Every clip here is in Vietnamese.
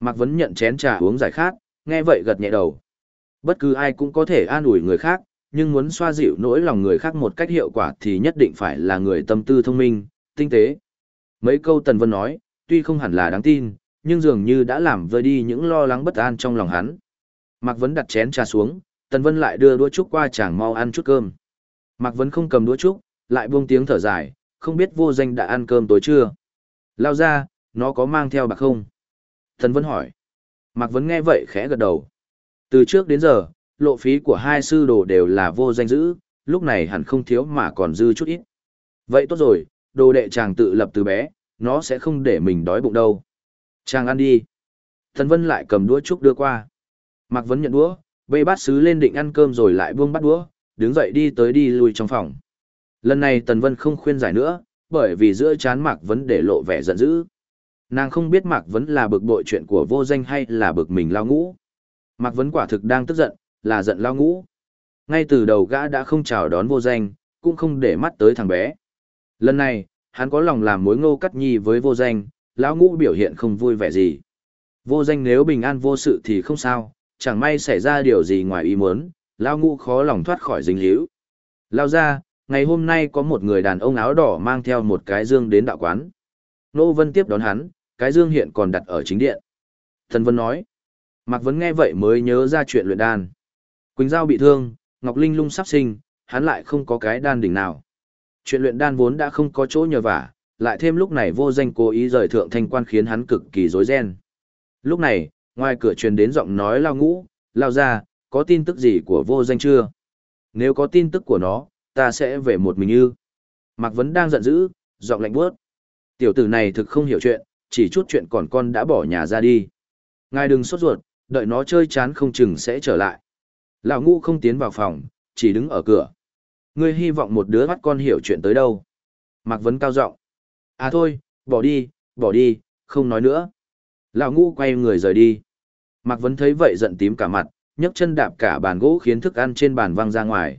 Mạc Vấn nhận chén trà uống giải khát, nghe vậy gật nhẹ đầu. Bất cứ ai cũng có thể an ủi người khác, nhưng muốn xoa dịu nỗi lòng người khác một cách hiệu quả thì nhất định phải là người tâm tư thông minh, tinh tế. Mấy câu Tần Vân nói, tuy không hẳn là đáng tin, nhưng dường như đã làm vơi đi những lo lắng bất an trong lòng hắn. Mạc Vấn đặt chén trà xuống, Tần Vân lại đưa đũa trúc qua chàng mau ăn chút cơm. Mạc Vấn không cầm đũa trúc, lại buông tiếng thở dài, không biết vô danh đã ăn cơm tối chưa. Lao ra, nó có mang theo bạc không? Thần Vân hỏi. Mạc Vấn nghe vậy khẽ gật đầu. Từ trước đến giờ, lộ phí của hai sư đồ đều là vô danh dữ, lúc này hẳn không thiếu mà còn dư chút ít. Vậy tốt rồi, đồ đệ chàng tự lập từ bé, nó sẽ không để mình đói bụng đâu. Chàng ăn đi. Thần Vân lại cầm đũa trúc đưa qua. Mạc Vấn nhận đũa, bê bát sứ lên định ăn cơm rồi lại buông bát đũa, đứng dậy đi tới đi lui trong phòng. Lần này Tần Vân không khuyên giải nữa, bởi vì giữa chán Mạc Vấn để lộ vẻ giận dữ. Nàng không biết Mạc Vấn là bực bội chuyện của vô danh hay là bực mình lao ngũ. Mạc Vấn quả thực đang tức giận, là giận lao ngũ. Ngay từ đầu gã đã không chào đón vô danh, cũng không để mắt tới thằng bé. Lần này, hắn có lòng làm mối ngô cắt nhi với vô danh, lão ngũ biểu hiện không vui vẻ gì. Vô danh nếu bình an vô sự thì không sao, chẳng may xảy ra điều gì ngoài ý muốn, lao ngũ khó lòng thoát khỏi dính líu. Lao ra, ngày hôm nay có một người đàn ông áo đỏ mang theo một cái dương đến đạo quán. Nô Vân tiếp đón hắn, cái dương hiện còn đặt ở chính điện. Thần Vân nói, Mạc Vấn nghe vậy mới nhớ ra chuyện luyện đan. Quỳnh Giao bị thương, Ngọc Linh lung sắp sinh, hắn lại không có cái đan đỉnh nào. Chuyện luyện đan vốn đã không có chỗ nhờ vả, lại thêm lúc này vô danh cố ý rời thượng thanh quan khiến hắn cực kỳ rối ren. Lúc này, ngoài cửa truyền đến giọng nói lao ngũ, lao ra, có tin tức gì của vô danh chưa? Nếu có tin tức của nó, ta sẽ về một mình ư. Mạc Vấn đang giận dữ, giọng lạnh bớt. Tiểu tử này thực không hiểu chuyện, chỉ chút chuyện còn con đã bỏ nhà ra đi. Ngài đừng sốt ruột, đợi nó chơi chán không chừng sẽ trở lại. Lão ngũ không tiến vào phòng, chỉ đứng ở cửa. Ngươi hy vọng một đứa bắt con hiểu chuyện tới đâu. Mạc Vấn cao giọng. À thôi, bỏ đi, bỏ đi, không nói nữa. Lão ngũ quay người rời đi. Mạc Vấn thấy vậy giận tím cả mặt, nhấc chân đạp cả bàn gỗ khiến thức ăn trên bàn văng ra ngoài.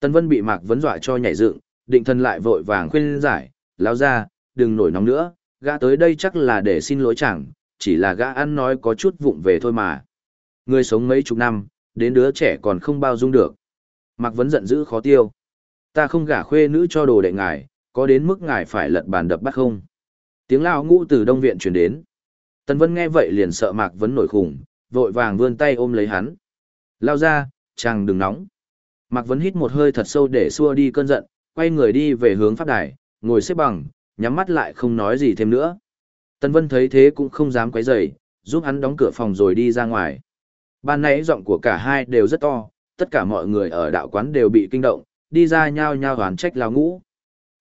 Tân Vân bị Mạc Vấn dọa cho nhảy dựng, định thân lại vội vàng khuyên giải, lão ra, đừng nổi nóng nữa, gã tới đây chắc là để xin lỗi chẳng, chỉ là gã ăn nói có chút vụng về thôi mà. Người sống mấy chục năm, đến đứa trẻ còn không bao dung được. Mạc Vấn giận dữ khó tiêu. Ta không gả khuê nữ cho đồ đệ ngài, có đến mức ngài phải lật bàn đập bắt không? Tiếng lao ngũ từ đông viện truyền đến. Tần Vân nghe vậy liền sợ Mạc Vấn nổi khủng, vội vàng vươn tay ôm lấy hắn. Lao ra, chàng đừng nóng. Mạc Vấn hít một hơi thật sâu để xua đi cơn giận, quay người đi về hướng pháp đài, ngồi xếp bằng, nhắm mắt lại không nói gì thêm nữa. Tần Vân thấy thế cũng không dám quấy rầy, giúp hắn đóng cửa phòng rồi đi ra ngoài. Ban nãy giọng của cả hai đều rất to, tất cả mọi người ở đạo quán đều bị kinh động, đi ra nhao nhao hoán trách lao ngũ.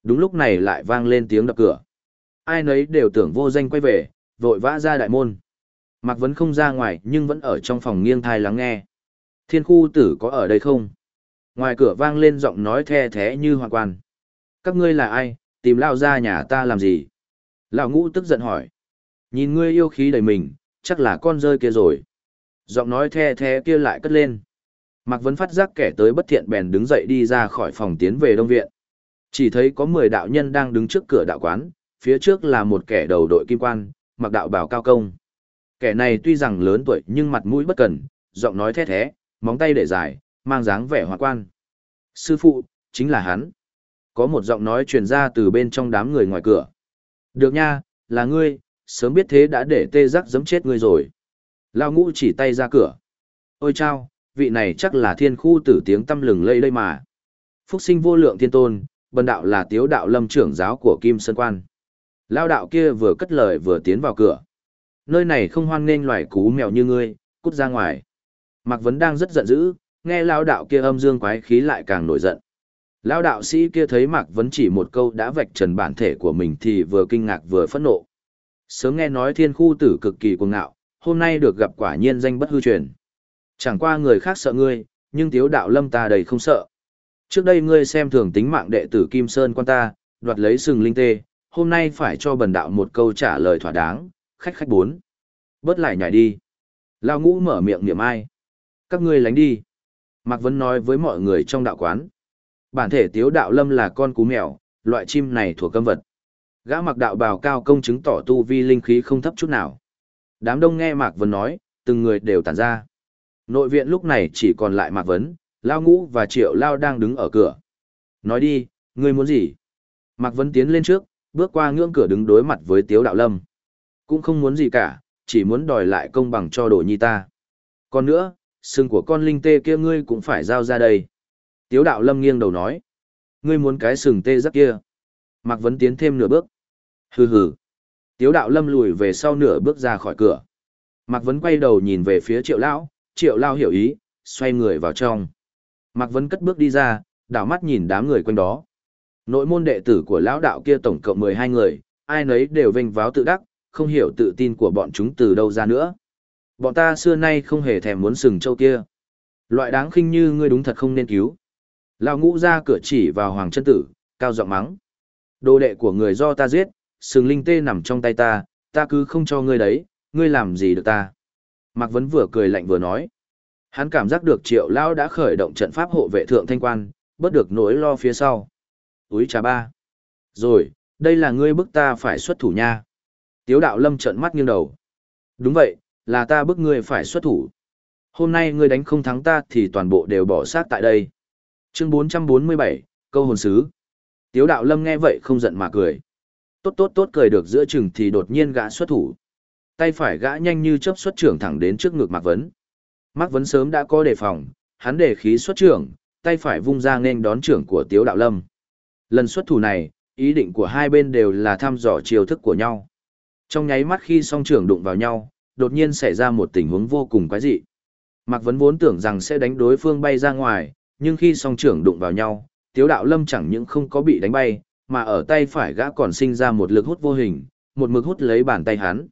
Đúng lúc này lại vang lên tiếng đập cửa. Ai nấy đều tưởng vô danh quay về, vội vã ra đại môn. Mạc Vấn không ra ngoài nhưng vẫn ở trong phòng nghiêng thai lắng nghe. Thiên khu tử có ở đây không? Ngoài cửa vang lên giọng nói the thế như hoàng quan. Các ngươi là ai, tìm lao ra nhà ta làm gì? Lão ngũ tức giận hỏi. Nhìn ngươi yêu khí đầy mình, chắc là con rơi kia rồi. Giọng nói the the kia lại cất lên. Mạc Vấn phát giác kẻ tới bất thiện bèn đứng dậy đi ra khỏi phòng tiến về Đông Viện. Chỉ thấy có 10 đạo nhân đang đứng trước cửa đạo quán, phía trước là một kẻ đầu đội kim quan, mặc đạo bào cao công. Kẻ này tuy rằng lớn tuổi nhưng mặt mũi bất cần, giọng nói the thé, móng tay để dài, mang dáng vẻ hoa quan. Sư phụ, chính là hắn. Có một giọng nói truyền ra từ bên trong đám người ngoài cửa. Được nha, là ngươi, sớm biết thế đã để tê giác giấm chết ngươi rồi. Lao ngũ chỉ tay ra cửa. Ôi chao, vị này chắc là thiên khu tử tiếng tâm lừng lây đây mà. Phúc sinh vô lượng thiên tôn, bần đạo là tiếu đạo lâm trưởng giáo của Kim Sơn Quan. Lao đạo kia vừa cất lời vừa tiến vào cửa. Nơi này không hoan nghênh loài cú mèo như ngươi, cút ra ngoài. Mạc Vấn đang rất giận dữ, nghe lao đạo kia âm dương quái khí lại càng nổi giận. Lao đạo sĩ kia thấy Mạc Vấn chỉ một câu đã vạch trần bản thể của mình thì vừa kinh ngạc vừa phẫn nộ. Sớm nghe nói thiên khu tử cực kỳ cuồng ngạo, hôm nay được gặp quả nhiên danh bất hư truyền. Chẳng qua người khác sợ ngươi, nhưng tiếu đạo lâm ta đầy không sợ. Trước đây ngươi xem thường tính mạng đệ tử Kim Sơn quan ta, đoạt lấy sừng linh tê, hôm nay phải cho bần đạo một câu trả lời thỏa đáng, khách khách bốn. Bớt lại nhảy đi. Lao ngũ mở miệng niệm ai. Các ngươi lánh đi. Mạc Vấn nói với mọi người trong đạo quán. Bản thể tiếu đạo lâm là con cú mèo, loại chim này thuộc cấm vật. Gã mặc đạo bào cao công chứng tỏ tu vi linh khí không thấp chút nào. Đám đông nghe Mạc Vấn nói, từng người đều tản ra. Nội viện lúc này chỉ còn lại Mạc Vấn, Lao Ngũ và Triệu Lao đang đứng ở cửa. Nói đi, ngươi muốn gì? Mạc Vấn tiến lên trước, bước qua ngưỡng cửa đứng đối mặt với Tiếu Đạo Lâm. Cũng không muốn gì cả, chỉ muốn đòi lại công bằng cho đồ nhi ta. Còn nữa, xương của con linh tê kia ngươi cũng phải giao ra đây. Tiếu Đạo Lâm nghiêng đầu nói. Ngươi muốn cái sừng tê giác kia. Mạc Vấn tiến thêm nửa bước. Hừ hừ. Tiếu Đạo Lâm lùi về sau nửa bước ra khỏi cửa. Mạc Vấn quay đầu nhìn về phía Triệu Lão, Triệu Lão hiểu ý, xoay người vào trong. Mạc Vấn cất bước đi ra, đảo mắt nhìn đám người quanh đó. Nội môn đệ tử của lão đạo kia tổng cộng 12 người, ai nấy đều vênh váo tự đắc, không hiểu tự tin của bọn chúng từ đâu ra nữa. Bọn ta xưa nay không hề thèm muốn sừng châu kia. Loại đáng khinh như ngươi đúng thật không nên cứu. Lão ngũ ra cửa chỉ vào hoàng chân tử, cao giọng mắng. Đồ đệ của người do ta giết, sừng linh tê nằm trong tay ta, ta cứ không cho ngươi đấy, ngươi làm gì được ta. Mạc Vấn vừa cười lạnh vừa nói. Hắn cảm giác được triệu lao đã khởi động trận pháp hộ vệ thượng thanh quan, bớt được nỗi lo phía sau. Úi trà ba. Rồi, đây là ngươi bức ta phải xuất thủ nha. Tiếu đạo lâm trận mắt nghiêng đầu. Đúng vậy, là ta bức ngươi phải xuất thủ. Hôm nay ngươi đánh không thắng ta thì toàn bộ đều bỏ sát tại đây. Chương 447, câu hồn sứ. Tiếu đạo lâm nghe vậy không giận mà cười. Tốt tốt tốt cười được giữa chừng thì đột nhiên gã xuất thủ. Tay phải gã nhanh như chớp xuất trưởng thẳng đến trước ngực Mạc Vấn. Mạc Vấn sớm đã có đề phòng, hắn để khí xuất trưởng, tay phải vung ra nên đón trưởng của Tiếu đạo lâm. Lần xuất thủ này, ý định của hai bên đều là thăm dò chiêu thức của nhau. Trong nháy mắt khi song trưởng đụng vào nhau, đột nhiên xảy ra một tình huống vô cùng quái dị. Mạc Vấn vốn tưởng rằng sẽ đánh đối phương bay ra ngoài, nhưng khi song trưởng đụng vào nhau, Tiếu Đạo Lâm chẳng những không có bị đánh bay, mà ở tay phải gã còn sinh ra một lực hút vô hình, một mực hút lấy bàn tay hắn.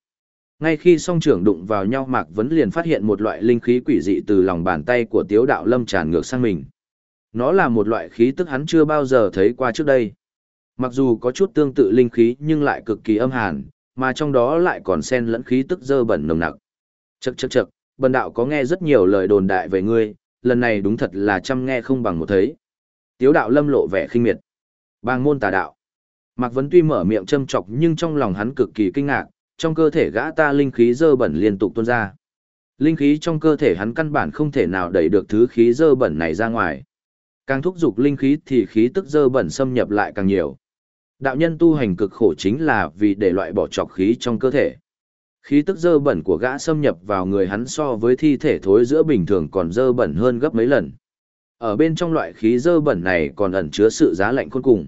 Ngay khi song trưởng đụng vào nhau Mạc Vấn liền phát hiện một loại linh khí quỷ dị từ lòng bàn tay của Tiếu Đạo Lâm tràn ngược sang mình. Nó là một loại khí tức hắn chưa bao giờ thấy qua trước đây. Mặc dù có chút tương tự linh khí nhưng lại cực kỳ âm hàn, mà trong đó lại còn xen lẫn khí tức dơ bẩn nồng nặc. Chậc chậc chậc, bần đạo có nghe rất nhiều lời đồn đại về ngươi, lần này đúng thật là chăm nghe không bằng một thấy. Tiếu đạo lâm lộ vẻ khinh miệt. Bang môn tà đạo. Mạc Vấn tuy mở miệng châm chọc nhưng trong lòng hắn cực kỳ kinh ngạc, trong cơ thể gã ta linh khí dơ bẩn liên tục tuôn ra. Linh khí trong cơ thể hắn căn bản không thể nào đẩy được thứ khí dơ bẩn này ra ngoài. Càng thúc giục linh khí thì khí tức dơ bẩn xâm nhập lại càng nhiều. Đạo nhân tu hành cực khổ chính là vì để loại bỏ trọc khí trong cơ thể. Khí tức dơ bẩn của gã xâm nhập vào người hắn so với thi thể thối giữa bình thường còn dơ bẩn hơn gấp mấy lần. Ở bên trong loại khí dơ bẩn này còn ẩn chứa sự giá lạnh khôn cùng.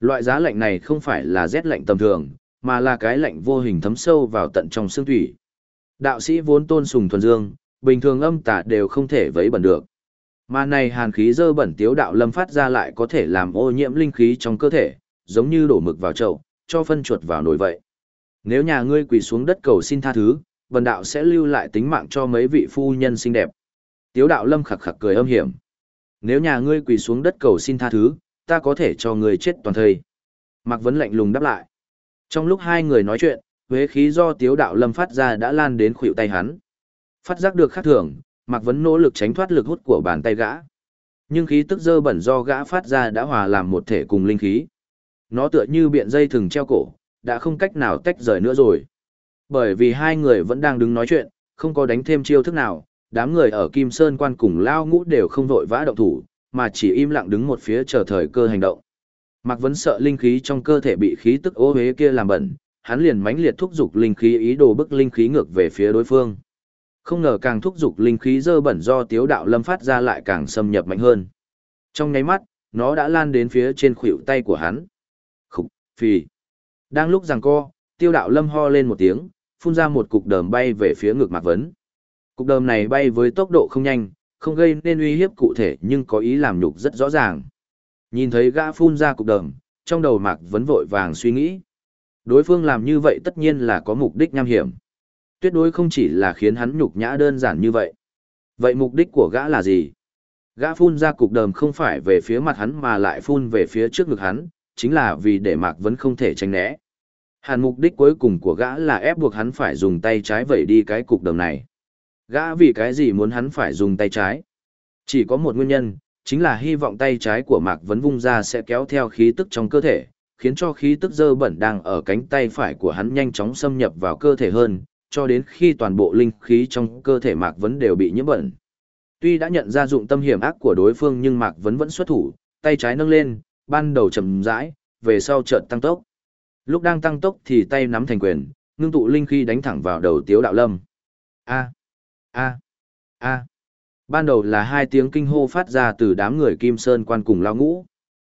Loại giá lạnh này không phải là rét lạnh tầm thường, mà là cái lạnh vô hình thấm sâu vào tận trong xương thủy. Đạo sĩ vốn tôn sùng thuần dương, bình thường âm tà đều không thể vấy bẩn được. Mà này hàn khí dơ bẩn tiếu đạo lâm phát ra lại có thể làm ô nhiễm linh khí trong cơ thể, giống như đổ mực vào chậu, cho phân chuột vào nồi vậy. Nếu nhà ngươi quỳ xuống đất cầu xin tha thứ, bần đạo sẽ lưu lại tính mạng cho mấy vị phu nhân xinh đẹp. Tiếu đạo lâm khặc khặc cười âm hiểm. Nếu nhà ngươi quỳ xuống đất cầu xin tha thứ, ta có thể cho ngươi chết toàn thây. Mạc Vấn lạnh lùng đáp lại. Trong lúc hai người nói chuyện, huế khí do tiếu đạo lâm phát ra đã lan đến khuỷu tay hắn. Phát giác được khác thường, Mạc Vấn nỗ lực tránh thoát lực hút của bàn tay gã. Nhưng khí tức dơ bẩn do gã phát ra đã hòa làm một thể cùng linh khí. Nó tựa như biện dây thừng treo cổ, đã không cách nào tách rời nữa rồi. Bởi vì hai người vẫn đang đứng nói chuyện, không có đánh thêm chiêu thức nào, đám người ở Kim Sơn quan cùng lao ngũ đều không vội vã động thủ, mà chỉ im lặng đứng một phía chờ thời cơ hành động. Mạc Vấn sợ linh khí trong cơ thể bị khí tức ô hế kia làm bẩn, hắn liền mãnh liệt thúc giục linh khí ý đồ bức linh khí ngược về phía đối phương. Không ngờ càng thúc giục linh khí dơ bẩn do tiếu đạo lâm phát ra lại càng xâm nhập mạnh hơn. Trong nháy mắt, nó đã lan đến phía trên khuỷu tay của hắn. Khúc, phì. Đang lúc giằng co, tiêu đạo lâm ho lên một tiếng, phun ra một cục đờm bay về phía ngực Mạc Vấn. Cục đờm này bay với tốc độ không nhanh, không gây nên uy hiếp cụ thể nhưng có ý làm nhục rất rõ ràng. Nhìn thấy gã phun ra cục đờm, trong đầu Mạc Vấn vội vàng suy nghĩ. Đối phương làm như vậy tất nhiên là có mục đích nham hiểm. Tuyệt đối không chỉ là khiến hắn nhục nhã đơn giản như vậy. Vậy mục đích của gã là gì? Gã phun ra cục đờm không phải về phía mặt hắn mà lại phun về phía trước ngực hắn, chính là vì để Mạc Vấn không thể tránh né. Hàn mục đích cuối cùng của gã là ép buộc hắn phải dùng tay trái vẩy đi cái cục đồng này. Gã vì cái gì muốn hắn phải dùng tay trái? Chỉ có một nguyên nhân, chính là hy vọng tay trái của Mạc Vấn vung ra sẽ kéo theo khí tức trong cơ thể, khiến cho khí tức dơ bẩn đang ở cánh tay phải của hắn nhanh chóng xâm nhập vào cơ thể hơn, cho đến khi toàn bộ linh khí trong cơ thể Mạc Vấn đều bị nhiễm bẩn. Tuy đã nhận ra dụng tâm hiểm ác của đối phương nhưng Mạc Vấn vẫn xuất thủ, tay trái nâng lên, ban đầu chậm rãi, về sau chợt tăng tốc. Lúc đang tăng tốc thì tay nắm thành quyền, ngưng tụ linh khí đánh thẳng vào đầu Tiếu Đạo Lâm. A, a, a. Ban đầu là hai tiếng kinh hô phát ra từ đám người Kim Sơn quan cùng lao ngũ.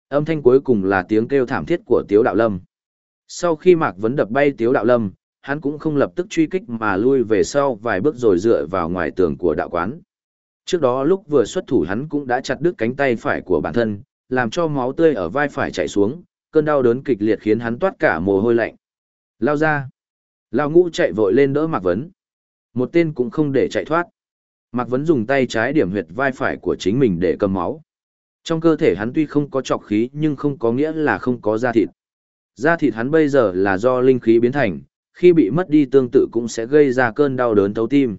Âm thanh cuối cùng là tiếng kêu thảm thiết của Tiếu Đạo Lâm. Sau khi Mạc Vấn đập bay Tiếu Đạo Lâm, hắn cũng không lập tức truy kích mà lui về sau vài bước rồi dựa vào ngoài tường của đạo quán. Trước đó lúc vừa xuất thủ hắn cũng đã chặt đứt cánh tay phải của bản thân, làm cho máu tươi ở vai phải chảy xuống, cơn đau đớn kịch liệt khiến hắn toát cả mồ hôi lạnh. Lao ra. Lao ngũ chạy vội lên đỡ Mạc Vấn. Một tên cũng không để chạy thoát. Mạc Vấn dùng tay trái điểm huyệt vai phải của chính mình để cầm máu. Trong cơ thể hắn tuy không có trọc khí nhưng không có nghĩa là không có da thịt. Da thịt hắn bây giờ là do linh khí biến thành, khi bị mất đi tương tự cũng sẽ gây ra cơn đau đớn thấu tim.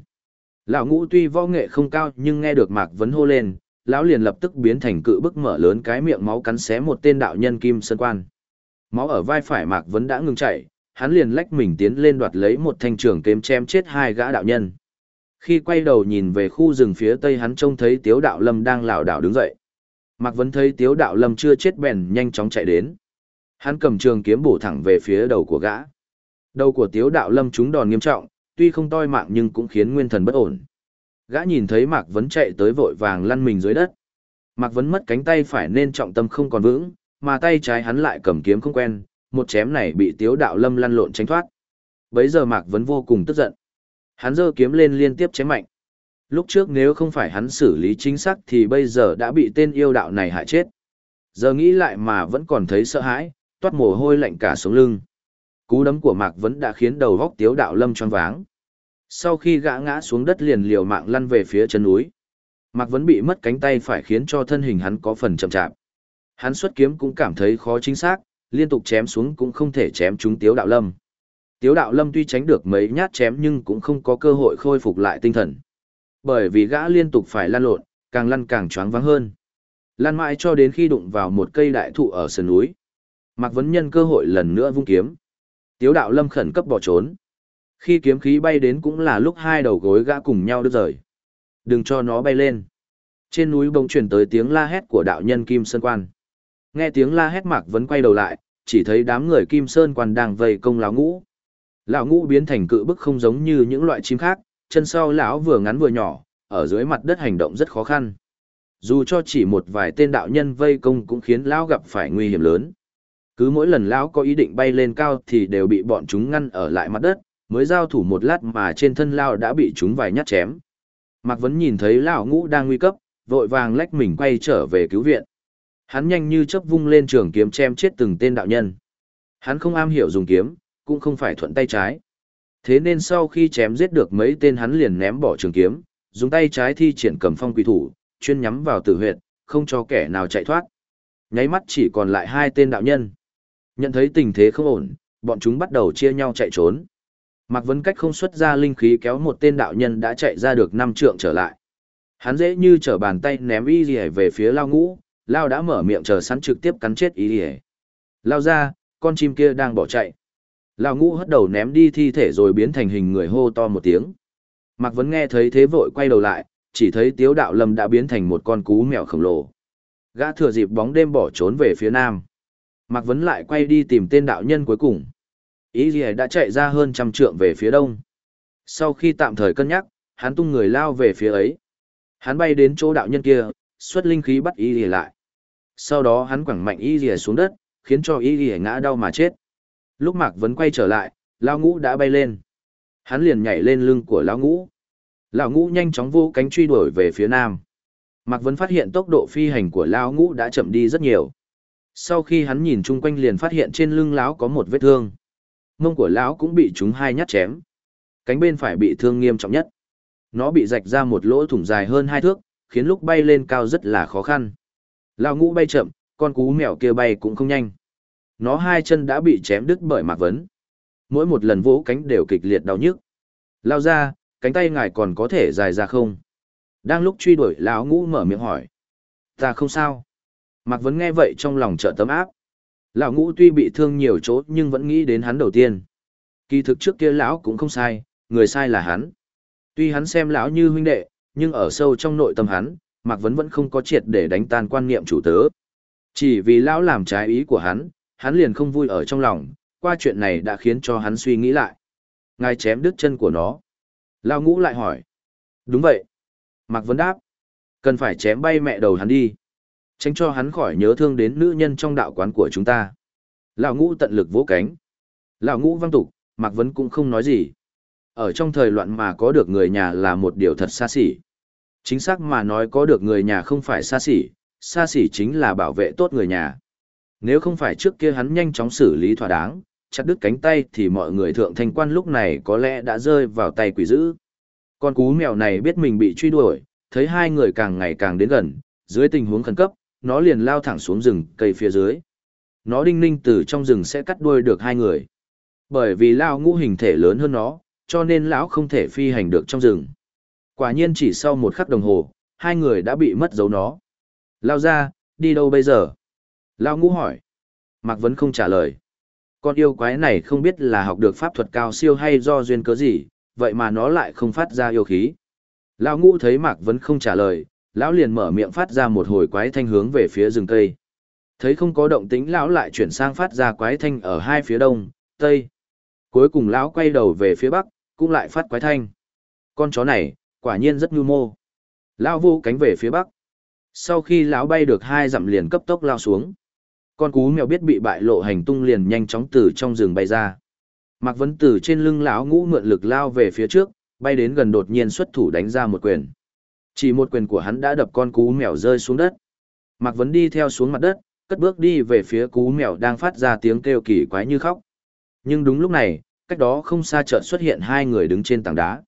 Lão ngũ tuy võ nghệ không cao nhưng nghe được Mạc Vấn hô lên, lão liền lập tức biến thành cự bức mở lớn cái miệng máu cắn xé một tên đạo nhân kim sơn quan. Máu ở vai phải Mạc Vấn đã ngừng chảy, hắn liền lách mình tiến lên đoạt lấy một thanh trường kiếm chém chết hai gã đạo nhân. Khi quay đầu nhìn về khu rừng phía tây hắn trông thấy Tiếu Đạo Lâm đang lảo đảo đứng dậy. Mạc Vấn thấy Tiếu Đạo Lâm chưa chết bèn nhanh chóng chạy đến. Hắn cầm trường kiếm bổ thẳng về phía đầu của gã. Đầu của Tiếu Đạo Lâm trúng đòn nghiêm trọng, tuy không toi mạng nhưng cũng khiến nguyên thần bất ổn. Gã nhìn thấy Mạc Vấn chạy tới vội vàng lăn mình dưới đất. Mạc Vấn mất cánh tay phải nên trọng tâm không còn vững, mà tay trái hắn lại cầm kiếm không quen, một chém này bị Tiếu Đạo Lâm lăn lộn tránh thoát. Bấy giờ Mạc Vấn vô cùng tức giận. Hắn giơ kiếm lên liên tiếp chém mạnh. Lúc trước nếu không phải hắn xử lý chính xác thì bây giờ đã bị tên yêu đạo này hại chết. Giờ nghĩ lại mà vẫn còn thấy sợ hãi, toát mồ hôi lạnh cả sống lưng. Cú đấm của Mạc Vấn đã khiến đầu góc Tiếu Đạo Lâm choáng váng. Sau khi gã ngã xuống đất liền liều mạng lăn về phía chân núi. Mạc Vấn bị mất cánh tay phải khiến cho thân hình hắn có phần chậm chạp. Hắn xuất kiếm cũng cảm thấy khó chính xác, liên tục chém xuống cũng không thể chém trúng Tiếu Đạo Lâm. Tiếu Đạo Lâm tuy tránh được mấy nhát chém nhưng cũng không có cơ hội khôi phục lại tinh thần. Bởi vì gã liên tục phải lăn lộn, càng lăn càng choáng váng hơn. Lăn mãi cho đến khi đụng vào một cây đại thụ ở sườn núi. Mạc Vấn nhân cơ hội lần nữa vung kiếm. Tiếu Đạo Lâm khẩn cấp bỏ trốn. Khi kiếm khí bay đến cũng là lúc hai đầu gối gã cùng nhau đứt rời. Đừng cho nó bay lên. Trên núi bỗng truyền tới tiếng la hét của đạo nhân Kim Sơn Quan. Nghe tiếng la hét Mạc Vấn quay đầu lại, chỉ thấy đám người Kim Sơn Quan đang vây công lão ngũ. Lão ngũ biến thành cự bức không giống như những loại chim khác, chân sau lão vừa ngắn vừa nhỏ, ở dưới mặt đất hành động rất khó khăn. Dù cho chỉ một vài tên đạo nhân vây công cũng khiến lão gặp phải nguy hiểm lớn. Cứ mỗi lần lão có ý định bay lên cao thì đều bị bọn chúng ngăn ở lại mặt đất, mới giao thủ một lát mà trên thân lão đã bị chúng vài nhát chém. Mạc Vấn nhìn thấy lão ngũ đang nguy cấp, vội vàng lách mình quay trở về cứu viện. Hắn nhanh như chớp vung lên trường kiếm chém chết từng tên đạo nhân. Hắn không am hiểu dùng kiếm, cũng không phải thuận tay trái. Thế nên sau khi chém giết được mấy tên hắn liền ném bỏ trường kiếm, dùng tay trái thi triển cầm phong quỷ thủ, chuyên nhắm vào tử huyệt, không cho kẻ nào chạy thoát. Nháy mắt chỉ còn lại hai tên đạo nhân. Nhận thấy tình thế không ổn, bọn chúng bắt đầu chia nhau chạy trốn. Mạc Vấn Cách không xuất ra linh khí kéo một tên đạo nhân đã chạy ra được năm trượng trở lại. Hắn dễ như trở bàn tay ném y rìa về phía lao ngũ, lao đã mở miệng chờ sẵn trực tiếp cắn chết y rìa. Lao ra, con chim kia đang bỏ chạy. Lao ngũ hất đầu ném đi thi thể rồi biến thành hình người hô to một tiếng. Mạc Vấn nghe thấy thế vội quay đầu lại, chỉ thấy tiếu đạo lâm đã biến thành một con cú mèo khổng lồ. Gã thừa dịp bóng đêm bỏ trốn về phía nam. Mạc Vấn lại quay đi tìm tên đạo nhân cuối cùng. Ý gì đã chạy ra hơn trăm trượng về phía đông. Sau khi tạm thời cân nhắc, hắn tung người lao về phía ấy. Hắn bay đến chỗ đạo nhân kia, xuất linh khí bắt ý gì lại. Sau đó hắn quẳng mạnh ý gì xuống đất, khiến cho ý gì ngã đau mà chết. Lúc Mạc Vấn quay trở lại, Lao Ngũ đã bay lên. Hắn liền nhảy lên lưng của Lao Ngũ. Lão Ngũ nhanh chóng vô cánh truy đuổi về phía nam. Mạc Vấn phát hiện tốc độ phi hành của Lao Ngũ đã chậm đi rất nhiều. Sau khi hắn nhìn chung quanh liền phát hiện trên lưng lão có một vết thương. Mông của lão cũng bị chúng hai nhát chém. Cánh bên phải bị thương nghiêm trọng nhất. Nó bị rạch ra một lỗ thủng dài hơn hai thước, khiến lúc bay lên cao rất là khó khăn. Lão ngũ bay chậm, con cú mèo kia bay cũng không nhanh. Nó hai chân đã bị chém đứt bởi mạc vấn. Mỗi một lần vỗ cánh đều kịch liệt đau nhức. Lao ra, cánh tay ngài còn có thể dài ra không? Đang lúc truy đuổi lão ngũ mở miệng hỏi. Ta không sao. Mạc Vấn nghe vậy trong lòng trợ tấm áp. Lão ngũ tuy bị thương nhiều chỗ nhưng vẫn nghĩ đến hắn đầu tiên. Kỳ thực trước kia lão cũng không sai, người sai là hắn. Tuy hắn xem lão như huynh đệ, nhưng ở sâu trong nội tâm hắn, Mạc Vấn vẫn không có triệt để đánh tan quan niệm chủ tớ. Chỉ vì lão làm trái ý của hắn, hắn liền không vui ở trong lòng, qua chuyện này đã khiến cho hắn suy nghĩ lại. Ngài chém đứt chân của nó. Lão ngũ lại hỏi. Đúng vậy. Mạc Vấn đáp. Cần phải chém bay mẹ đầu hắn đi. Tránh cho hắn khỏi nhớ thương đến nữ nhân trong đạo quán của chúng ta. Lão ngũ tận lực vỗ cánh. Lão ngũ văng tục, Mạc Vấn cũng không nói gì. Ở trong thời loạn mà có được người nhà là một điều thật xa xỉ. Chính xác mà nói có được người nhà không phải xa xỉ, xa xỉ chính là bảo vệ tốt người nhà. Nếu không phải trước kia hắn nhanh chóng xử lý thỏa đáng, chặt đứt cánh tay thì mọi người thượng thanh quan lúc này có lẽ đã rơi vào tay quỷ dữ. Con cú mèo này biết mình bị truy đuổi, thấy hai người càng ngày càng đến gần, dưới tình huống khẩn cấp, nó liền lao thẳng xuống rừng cây phía dưới. Nó đinh ninh từ trong rừng sẽ cắt đuôi được hai người. Bởi vì lao ngũ hình thể lớn hơn nó, cho nên lão không thể phi hành được trong rừng. Quả nhiên chỉ sau một khắc đồng hồ, hai người đã bị mất dấu nó. Lao ra, đi đâu bây giờ? Lao ngũ hỏi. Mạc Vấn không trả lời. Con yêu quái này không biết là học được pháp thuật cao siêu hay do duyên cớ gì, vậy mà nó lại không phát ra yêu khí. Lao ngũ thấy Mạc Vấn không trả lời, lão liền mở miệng phát ra một hồi quái thanh hướng về phía rừng cây. Thấy không có động tĩnh lão lại chuyển sang phát ra quái thanh ở hai phía đông, tây. Cuối cùng lão quay đầu về phía bắc, cũng lại phát quái thanh. Con chó này, quả nhiên rất nhu mô. Lão vô cánh về phía bắc. Sau khi lão bay được hai dặm liền cấp tốc lao xuống. Con cú mèo biết bị bại lộ hành tung liền nhanh chóng từ trong rừng bay ra. Mạc Vấn từ trên lưng lão ngũ mượn lực lao về phía trước, bay đến gần đột nhiên xuất thủ đánh ra một quyền. Chỉ một quyền của hắn đã đập con cú mèo rơi xuống đất. Mạc Vấn đi theo xuống mặt đất, cất bước đi về phía cú mèo đang phát ra tiếng kêu kỳ quái như khóc. Nhưng đúng lúc này, cách đó không xa chợt xuất hiện hai người đứng trên tảng đá.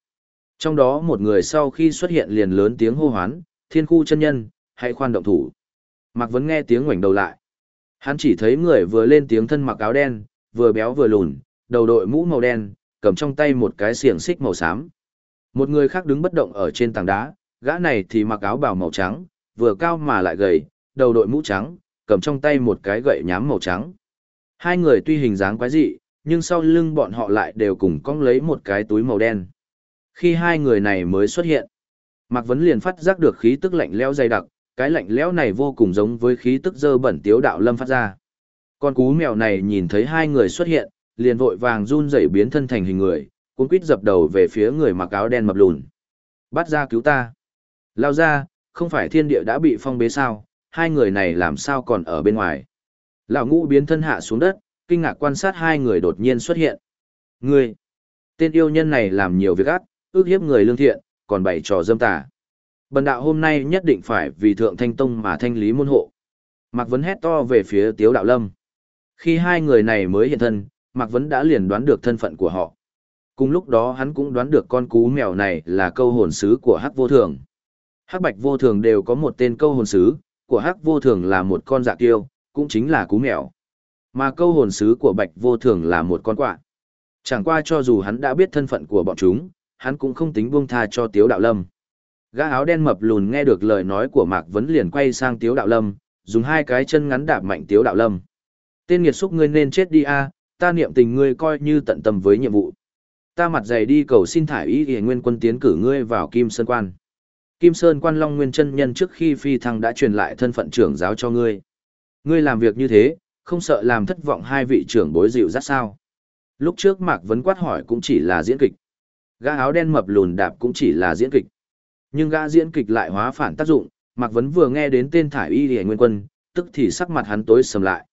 Trong đó một người sau khi xuất hiện liền lớn tiếng hô hoán, thiên khu chân nhân, hãy khoan động thủ. Mạc Vấn nghe tiếng ngoảnh đầu lại. Hắn chỉ thấy người vừa lên tiếng thân mặc áo đen, vừa béo vừa lùn, đầu đội mũ màu đen, cầm trong tay một cái xiềng xích màu xám. Một người khác đứng bất động ở trên tảng đá, gã này thì mặc áo bào màu trắng, vừa cao mà lại gầy, đầu đội mũ trắng, cầm trong tay một cái gậy nhám màu trắng. Hai người tuy hình dáng quái dị, nhưng sau lưng bọn họ lại đều cùng cong lấy một cái túi màu đen. Khi hai người này mới xuất hiện, Mạc Vấn liền phát giác được khí tức lạnh lẽo dày đặc, cái lạnh lẽo này vô cùng giống với khí tức dơ bẩn tiếu đạo lâm phát ra. Con cú mèo này nhìn thấy hai người xuất hiện, liền vội vàng run rẩy biến thân thành hình người, cuốn quýt dập đầu về phía người mặc áo đen mập lùn. Bắt ra cứu ta. Lao ra, không phải thiên địa đã bị phong bế sao, hai người này làm sao còn ở bên ngoài. Lão ngũ biến thân hạ xuống đất, kinh ngạc quan sát hai người đột nhiên xuất hiện. Ngươi, tên yêu nhân này làm nhiều việc ác, ước hiếp người lương thiện, còn bày trò dâm tà. Bần đạo hôm nay nhất định phải vì thượng thanh tông mà thanh lý môn hộ. Mạc Vấn hét to về phía Tiếu Đạo Lâm. Khi hai người này mới hiện thân, Mạc Vấn đã liền đoán được thân phận của họ. Cùng lúc đó hắn cũng đoán được con cú mèo này là câu hồn sứ của Hắc Vô Thường. Hắc Bạch Vô Thường đều có một tên câu hồn sứ, của Hắc Vô Thường là một con dạ kiêu, cũng chính là cú mèo. Mà câu hồn sứ của Bạch Vô Thường là một con quạ. Chẳng qua cho dù hắn đã biết thân phận của bọn chúng, hắn cũng không tính buông tha cho Tiếu Đạo Lâm. Gã áo đen mập lùn nghe được lời nói của Mạc Vấn liền quay sang Tiếu Đạo Lâm, dùng hai cái chân ngắn đạp mạnh Tiếu Đạo Lâm. Tên nghiệt xúc ngươi nên chết đi a, ta niệm tình ngươi coi như tận tâm với nhiệm vụ. Ta mặt dày đi cầu xin thải ý y nguyên quân tiến cử ngươi vào Kim Sơn Quan. Kim Sơn Quan Long Nguyên chân nhân trước khi phi thăng đã truyền lại thân phận trưởng giáo cho ngươi. Ngươi làm việc như thế, không sợ làm thất vọng hai vị trưởng bối dịu dắt sao. Lúc trước Mạc Vấn quát hỏi cũng chỉ là diễn kịch. Gã áo đen mập lùn đạp cũng chỉ là diễn kịch. Nhưng gã diễn kịch lại hóa phản tác dụng, Mạc Vấn vừa nghe đến tên thải y Liễu nguyên quân, tức thì sắc mặt hắn tối sầm lại.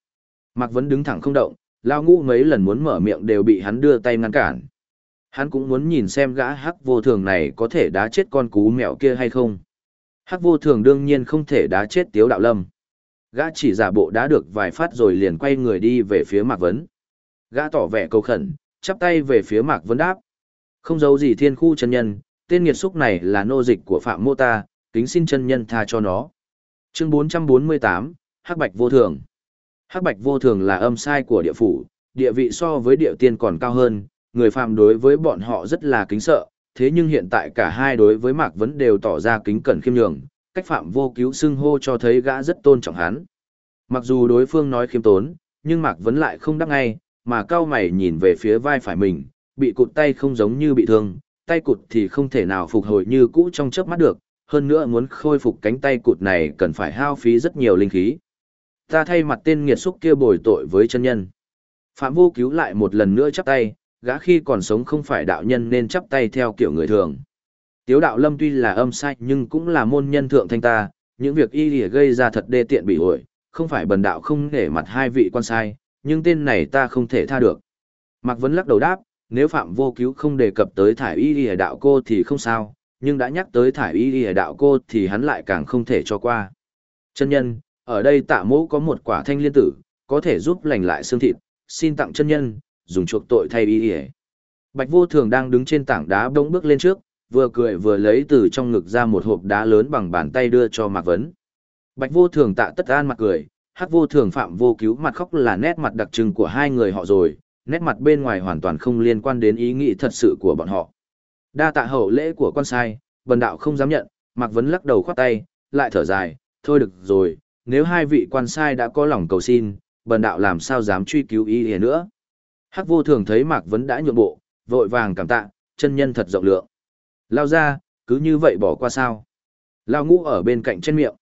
Mạc Vấn đứng thẳng không động, lao ngũ mấy lần muốn mở miệng đều bị hắn đưa tay ngăn cản. Hắn cũng muốn nhìn xem gã hắc vô thường này có thể đá chết con cú mèo kia hay không. Hắc vô thường đương nhiên không thể đá chết tiếu đạo lâm. Gã chỉ giả bộ đá được vài phát rồi liền quay người đi về phía Mạc Vấn. Gã tỏ vẻ cầu khẩn, chắp tay về phía Mạc Vấn đáp. Không giấu gì thiên khu chân nhân, tên nghiệt xúc này là nô dịch của Phạm Mô Ta, kính xin chân nhân tha cho nó. Chương 448, Hắc Bạch Vô Thường Hắc Bạch Vô Thường là âm sai của địa phủ, địa vị so với địa tiên còn cao hơn, người phạm đối với bọn họ rất là kính sợ, thế nhưng hiện tại cả hai đối với Mạc Vấn đều tỏ ra kính cẩn khiêm nhường, cách phạm vô cứu xưng hô cho thấy gã rất tôn trọng hắn. Mặc dù đối phương nói khiêm tốn, nhưng Mạc Vấn lại không đắc ngay, mà cao mày nhìn về phía vai phải mình, bị cụt tay không giống như bị thương, tay cụt thì không thể nào phục hồi như cũ trong chớp mắt được, hơn nữa muốn khôi phục cánh tay cụt này cần phải hao phí rất nhiều linh khí. Ta thay mặt tên nghiệt xúc kia bồi tội với chân nhân. Phạm vô cứu lại một lần nữa chắp tay, gã khi còn sống không phải đạo nhân nên chắp tay theo kiểu người thường. Tiếu đạo lâm tuy là âm sai nhưng cũng là môn nhân thượng thanh ta, những việc y lìa gây ra thật đê tiện bị ổi, không phải bần đạo không để mặt hai vị quan sai, nhưng tên này ta không thể tha được. Mạc Vấn lắc đầu đáp, nếu Phạm Vô Cứu không đề cập tới thải y lìa đạo cô thì không sao, nhưng đã nhắc tới thải y lìa đạo cô thì hắn lại càng không thể cho qua. Chân nhân, ở đây tạ mẫu có một quả thanh liên tử, có thể giúp lành lại xương thịt, xin tặng chân nhân, dùng chuộc tội thay y ỉa Bạch vô thường đang đứng trên tảng đá bỗng bước lên trước, vừa cười vừa lấy từ trong ngực ra một hộp đá lớn bằng bàn tay đưa cho Mạc Vấn. Bạch vô thường tạ tất an mặt cười, hắc vô thường phạm vô cứu mặt khóc là nét mặt đặc trưng của hai người họ rồi, nét mặt bên ngoài hoàn toàn không liên quan đến ý nghĩ thật sự của bọn họ. Đa tạ hậu lễ của con sai, bần đạo không dám nhận, Mạc Vấn lắc đầu khoát tay, lại thở dài, thôi được rồi, nếu hai vị quan sai đã có lòng cầu xin, bần đạo làm sao dám truy cứu ý ỉa nữa. Hắc vô thường thấy Mạc Vấn đã nhượng bộ, vội vàng cảm tạ, chân nhân thật rộng lượng. Lao ra, cứ như vậy bỏ qua sao. Lao ngũ ở bên cạnh chân miệng.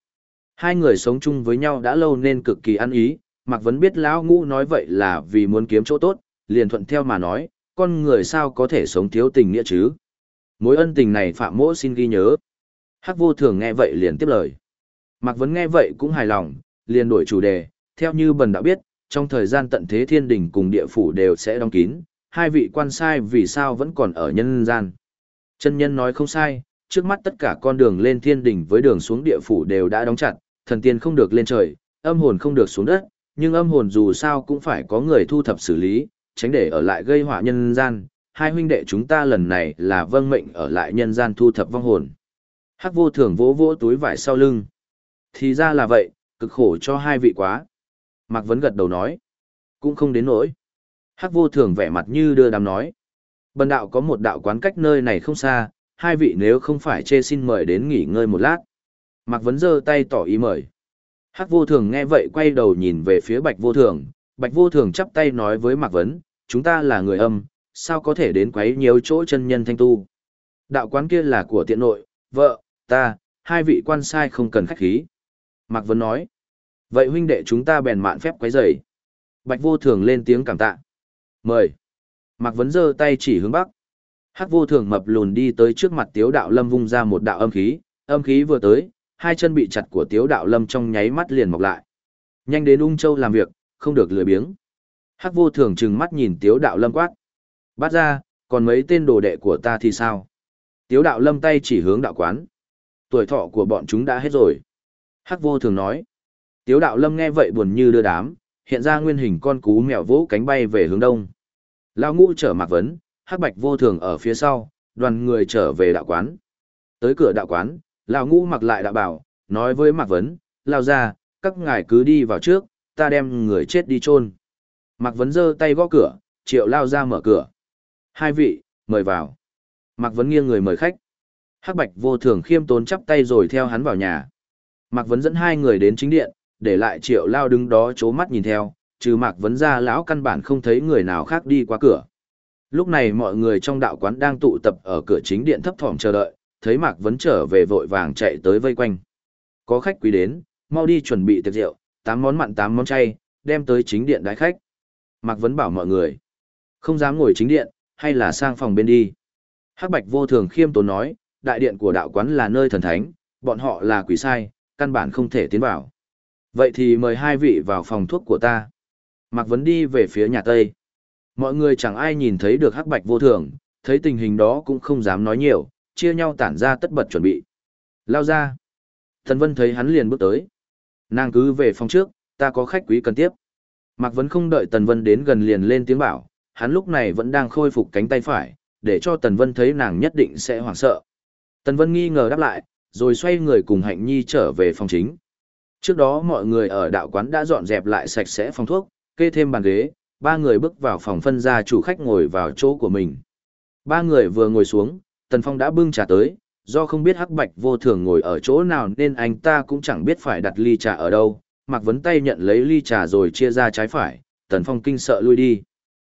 Hai người sống chung với nhau đã lâu nên cực kỳ ăn ý, Mạc Vấn biết Lão ngũ nói vậy là vì muốn kiếm chỗ tốt, liền thuận theo mà nói, con người sao có thể sống thiếu tình nghĩa chứ. Mối ân tình này Phạm Mỗ xin ghi nhớ. Hắc vô thường nghe vậy liền tiếp lời. Mạc Vấn nghe vậy cũng hài lòng, liền đổi chủ đề, theo như bần đã biết, trong thời gian tận thế thiên đình cùng địa phủ đều sẽ đóng kín, hai vị quan sai vì sao vẫn còn ở nhân gian. Chân nhân nói không sai, trước mắt tất cả con đường lên thiên đình với đường xuống địa phủ đều đã đóng chặt, thần tiên không được lên trời, âm hồn không được xuống đất, nhưng âm hồn dù sao cũng phải có người thu thập xử lý, tránh để ở lại gây họa nhân gian. Hai huynh đệ chúng ta lần này là vâng mệnh ở lại nhân gian thu thập vong hồn. Hắc vô thường vỗ vỗ túi vải sau lưng. Thì ra là vậy, cực khổ cho hai vị quá. Mạc Vấn gật đầu nói. Cũng không đến nỗi. Hắc vô thường vẻ mặt như đưa đám nói. Bần đạo có một đạo quán cách nơi này không xa, hai vị nếu không phải chê xin mời đến nghỉ ngơi một lát. Mạc Vấn giơ tay tỏ ý mời. Hắc vô thường nghe vậy quay đầu nhìn về phía bạch vô thường, bạch vô thường chắp tay nói với Mạc Vấn, chúng ta là người âm, sao có thể đến quấy nhiều chỗ chân nhân thanh tu. Đạo quán kia là của tiện nội, vợ, ta, hai vị quan sai không cần khách khí. Mạc Vấn nói, vậy huynh đệ chúng ta bèn mạn phép quấy rầy. Bạch vô thường lên tiếng cảm tạ. Mời. Mạc Vấn giơ tay chỉ hướng bắc. Hắc vô thường mập lùn đi tới trước mặt Tiếu Đạo Lâm vung ra một đạo âm khí, âm khí vừa tới, hai chân bị chặt của Tiếu Đạo Lâm trong nháy mắt liền mọc lại. Nhanh đến Ung Châu làm việc, không được lười biếng. Hắc vô thường trừng mắt nhìn Tiếu Đạo Lâm quát. Bắt ra, còn mấy tên đồ đệ của ta thì sao? Tiếu Đạo Lâm tay chỉ hướng đạo quán. Tuổi thọ của bọn chúng đã hết rồi. Hắc vô thường nói. Tiếu Đạo Lâm nghe vậy buồn như đưa đám, hiện ra nguyên hình con cú mèo vỗ cánh bay về hướng đông. Lao ngũ trở mạc vấn, hắc bạch vô thường ở phía sau, đoàn người trở về đạo quán. Tới cửa đạo quán, Lao ngũ mặc lại đạo bảo, nói với mạc vấn, lao ra, các ngài cứ đi vào trước, ta đem người chết đi chôn Mạc vấn giơ tay gõ cửa, triệu lao ra mở cửa. Hai vị, mời vào. Mạc vấn nghiêng người mời khách. Hắc bạch vô thường khiêm tốn chắp tay rồi theo hắn vào nhà. Mạc vấn dẫn hai người đến chính điện, để lại triệu lao đứng đó chố mắt nhìn theo, trừ mạc vấn ra lão căn bản không thấy người nào khác đi qua cửa. Lúc này mọi người trong đạo quán đang tụ tập ở cửa chính điện thấp thỏm chờ đợi, thấy mạc vấn trở về vội vàng chạy tới vây quanh. Có khách quý đến, mau đi chuẩn bị tiệc rượu, tám món mặn tám món chay, đem tới chính điện đái khách. Mạc vấn bảo mọi người, không dám ngồi chính điện, hay là sang phòng bên đi. Hắc bạch vô thường khiêm tốn nói, đại điện của đạo quán là nơi thần thánh, bọn họ là quỷ sai, căn bản không thể tiến vào. Vậy thì mời hai vị vào phòng thuốc của ta. Mạc Vấn đi về phía nhà Tây. Mọi người chẳng ai nhìn thấy được hắc bạch vô thường, thấy tình hình đó cũng không dám nói nhiều, chia nhau tản ra tất bật chuẩn bị. Lao ra. Thần Vân thấy hắn liền bước tới. Nàng cứ về phòng trước, ta có khách quý cần tiếp. Mạc Vấn không đợi Tần Vân đến gần liền lên tiếng bảo, hắn lúc này vẫn đang khôi phục cánh tay phải, để cho Tần Vân thấy nàng nhất định sẽ hoảng sợ. Tần Vân nghi ngờ đáp lại, rồi xoay người cùng Hạnh Nhi trở về phòng chính. Trước đó mọi người ở đạo quán đã dọn dẹp lại sạch sẽ phòng thuốc, kê thêm bàn ghế, ba người bước vào phòng phân ra chủ khách ngồi vào chỗ của mình. Ba người vừa ngồi xuống, Tần Phong đã bưng trà tới, do không biết hắc bạch vô thường ngồi ở chỗ nào nên anh ta cũng chẳng biết phải đặt ly trà ở đâu. Mạc Vấn tay nhận lấy ly trà rồi chia ra trái phải, Tần Phong kinh sợ lui đi.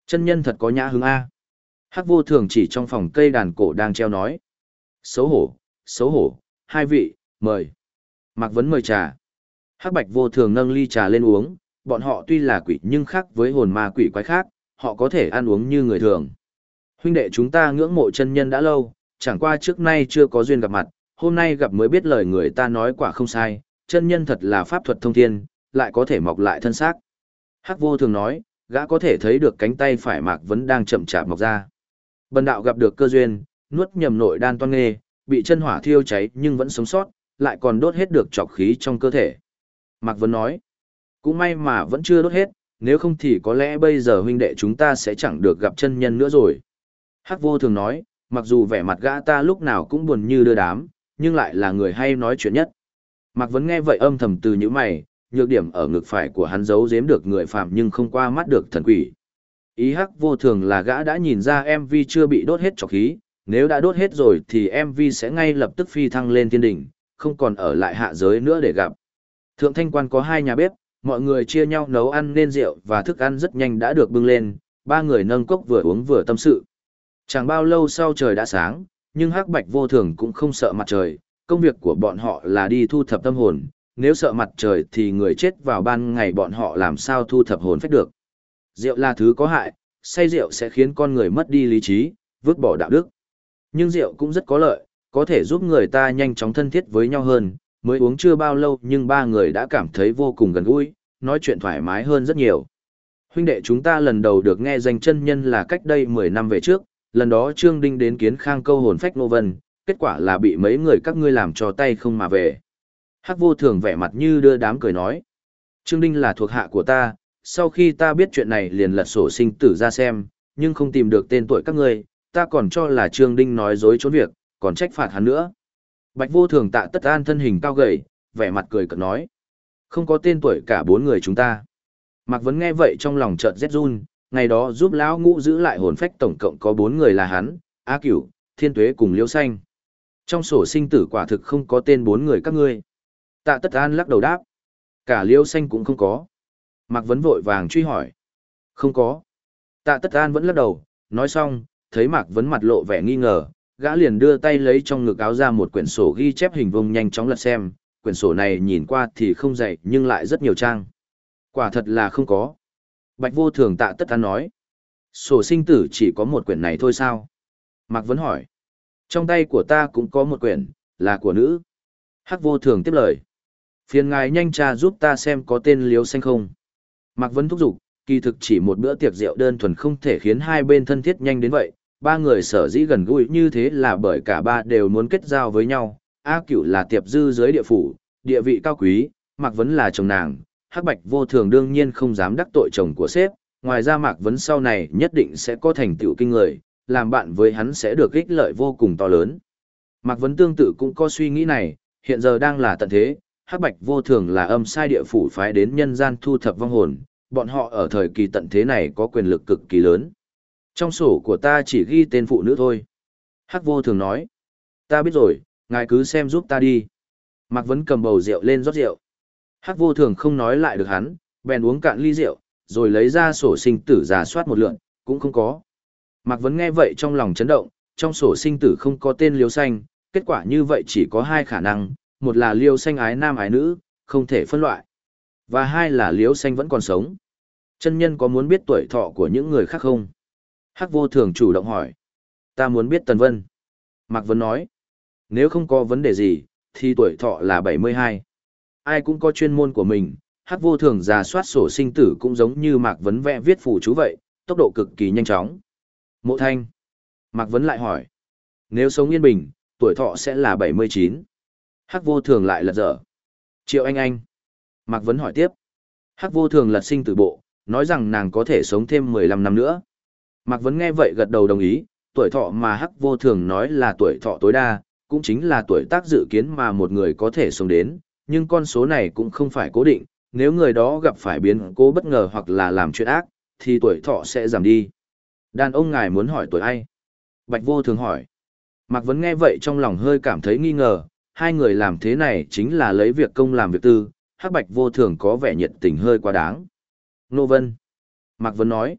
Chân nhân thật có nhã hứng A. Hắc vô thường chỉ trong phòng cây đàn cổ đang treo nói. Xấu hổ, xấu hổ, hai vị, mời. Mạc Vấn mời trà. Hắc bạch vô thường nâng ly trà lên uống, bọn họ tuy là quỷ nhưng khác với hồn ma quỷ quái khác, họ có thể ăn uống như người thường. Huynh đệ chúng ta ngưỡng mộ chân nhân đã lâu, chẳng qua trước nay chưa có duyên gặp mặt, hôm nay gặp mới biết lời người ta nói quả không sai, chân nhân thật là pháp thuật thông thiên, lại có thể mọc lại thân xác. Hắc vô thường nói, gã có thể thấy được cánh tay phải Mạc vẫn đang chậm chạp mọc ra. Bần đạo gặp được cơ duyên, nuốt nhầm nội đan toan nghê, bị chân hỏa thiêu cháy nhưng vẫn sống sót, lại còn đốt hết được trọc khí trong cơ thể. Mạc Vấn nói, cũng may mà vẫn chưa đốt hết, nếu không thì có lẽ bây giờ huynh đệ chúng ta sẽ chẳng được gặp chân nhân nữa rồi. Hắc vô thường nói, mặc dù vẻ mặt gã ta lúc nào cũng buồn như đưa đám, nhưng lại là người hay nói chuyện nhất. Mạc Vấn nghe vậy âm thầm từ những mày, nhược điểm ở ngực phải của hắn giấu giếm được người phạm nhưng không qua mắt được thần quỷ. Ý hắc vô thường là gã đã nhìn ra MV chưa bị đốt hết trọc khí, nếu đã đốt hết rồi thì MV sẽ ngay lập tức phi thăng lên thiên đỉnh, không còn ở lại hạ giới nữa để gặp. Thượng thanh quan có hai nhà bếp, mọi người chia nhau nấu ăn nên rượu và thức ăn rất nhanh đã được bưng lên, ba người nâng cốc vừa uống vừa tâm sự. Chẳng bao lâu sau trời đã sáng, nhưng hắc bạch vô thường cũng không sợ mặt trời, công việc của bọn họ là đi thu thập tâm hồn, nếu sợ mặt trời thì người chết vào ban ngày bọn họ làm sao thu thập hồn phách được. Rượu là thứ có hại, say rượu sẽ khiến con người mất đi lý trí, vứt bỏ đạo đức. Nhưng rượu cũng rất có lợi, có thể giúp người ta nhanh chóng thân thiết với nhau hơn, mới uống chưa bao lâu nhưng ba người đã cảm thấy vô cùng gần gũi, nói chuyện thoải mái hơn rất nhiều. Huynh đệ chúng ta lần đầu được nghe danh chân nhân là cách đây 10 năm về trước, lần đó Trương Đinh đến kiến khang câu hồn phách nô vân, kết quả là bị mấy người các ngươi làm cho tay không mà về. Hắc vô thường vẻ mặt như đưa đám cười nói. Trương Đinh là thuộc hạ của ta, sau khi ta biết chuyện này liền lật sổ sinh tử ra xem, nhưng không tìm được tên tuổi các ngươi, ta còn cho là Trương Đinh nói dối trốn việc, còn trách phạt hắn nữa. Bạch vô thường tạ tất an thân hình cao gầy, vẻ mặt cười cợt nói. Không có tên tuổi cả bốn người chúng ta. Mạc Vấn nghe vậy trong lòng chợt rét run, ngày đó giúp lão ngũ giữ lại hồn phách tổng cộng có bốn người là hắn, A Cửu, Thiên Tuế cùng Liễu Xanh. Trong sổ sinh tử quả thực không có tên bốn người các ngươi. Tạ Tất An lắc đầu đáp. Cả Liễu Xanh cũng không có. Mạc Vấn vội vàng truy hỏi. Không có. Tạ Tất An vẫn lắc đầu, nói xong, thấy Mạc Vấn mặt lộ vẻ nghi ngờ, gã liền đưa tay lấy trong ngực áo ra một quyển sổ ghi chép hình vông nhanh chóng lật xem, quyển sổ này nhìn qua thì không dày nhưng lại rất nhiều trang. Quả thật là không có. Bạch vô thường tạ tất an nói. Sổ sinh tử chỉ có một quyển này thôi sao? Mạc Vấn hỏi. Trong tay của ta cũng có một quyển, là của nữ. Hắc vô thường tiếp lời. Phiền ngài nhanh tra giúp ta xem có tên liếu xanh không. Mạc Vấn thúc giục, kỳ thực chỉ một bữa tiệc rượu đơn thuần không thể khiến hai bên thân thiết nhanh đến vậy. Ba người sở dĩ gần gũi như thế là bởi cả ba đều muốn kết giao với nhau. A cửu là tiệp dư dưới địa phủ, địa vị cao quý, Mạc Vấn là chồng nàng, Hắc Bạch vô thường đương nhiên không dám đắc tội chồng của sếp, ngoài ra Mạc Vấn sau này nhất định sẽ có thành tựu kinh người, làm bạn với hắn sẽ được ích lợi vô cùng to lớn. Mạc Vấn tương tự cũng có suy nghĩ này, hiện giờ đang là tận thế, Hắc Bạch vô thường là âm sai địa phủ phái đến nhân gian thu thập vong hồn, bọn họ ở thời kỳ tận thế này có quyền lực cực kỳ lớn. Trong sổ của ta chỉ ghi tên phụ nữ thôi. Hắc vô thường nói, ta biết rồi, ngài cứ xem giúp ta đi. Mạc Vấn cầm bầu rượu lên rót rượu. Hắc vô thường không nói lại được hắn, bèn uống cạn ly rượu, rồi lấy ra sổ sinh tử giả soát một lượn, cũng không có. Mạc Vấn nghe vậy trong lòng chấn động, trong sổ sinh tử không có tên liêu xanh, kết quả như vậy chỉ có hai khả năng, một là liêu xanh ái nam ái nữ, không thể phân loại. Và hai là liêu xanh vẫn còn sống. Chân nhân có muốn biết tuổi thọ của những người khác không? Hắc vô thường chủ động hỏi. Ta muốn biết Tần Vân. Mạc vân nói. Nếu không có vấn đề gì, thì tuổi thọ là 72. Ai cũng có chuyên môn của mình, hắc vô thường giả soát sổ sinh tử cũng giống như Mạc Vấn vẽ viết phủ chú vậy, tốc độ cực kỳ nhanh chóng. Mộ thanh. Mạc Vấn lại hỏi. Nếu sống yên bình, tuổi thọ sẽ là 79. Hắc vô thường lại lật dở. Triệu anh anh. Mạc Vấn hỏi tiếp. Hắc vô thường lật sinh tử bộ, nói rằng nàng có thể sống thêm 15 năm nữa. Mạc Vấn nghe vậy gật đầu đồng ý, tuổi thọ mà Hắc vô thường nói là tuổi thọ tối đa, cũng chính là tuổi tác dự kiến mà một người có thể sống đến, nhưng con số này cũng không phải cố định, nếu người đó gặp phải biến cố bất ngờ hoặc là làm chuyện ác, thì tuổi thọ sẽ giảm đi. Đàn ông ngài muốn hỏi tuổi ai? Bạch vô thường hỏi. Mạc Vấn nghe vậy trong lòng hơi cảm thấy nghi ngờ, hai người làm thế này chính là lấy việc công làm việc tư, hắc bạch vô thường có vẻ nhiệt tình hơi quá đáng. Nô Vân. Mạc Vấn nói.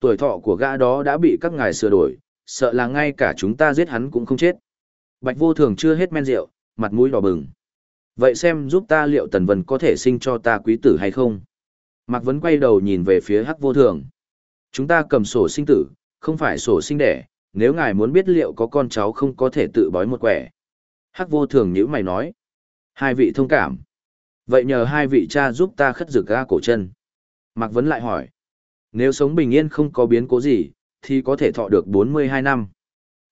Tuổi thọ của gã đó đã bị các ngài sửa đổi, sợ là ngay cả chúng ta giết hắn cũng không chết. Bạch vô thường chưa hết men rượu, mặt mũi đỏ bừng. Vậy xem giúp ta liệu Tần Vân có thể sinh cho ta quý tử hay không? Mạc Vấn quay đầu nhìn về phía Hắc vô thường. Chúng ta cầm sổ sinh tử, không phải sổ sinh đẻ, nếu ngài muốn biết liệu có con cháu không có thể tự bói một quẻ. Hắc vô thường nhữ mày nói. Hai vị thông cảm. Vậy nhờ hai vị cha giúp ta khất rực ga cổ chân. Mạc Vấn lại hỏi. Nếu sống bình yên không có biến cố gì, thì có thể thọ được 42 năm.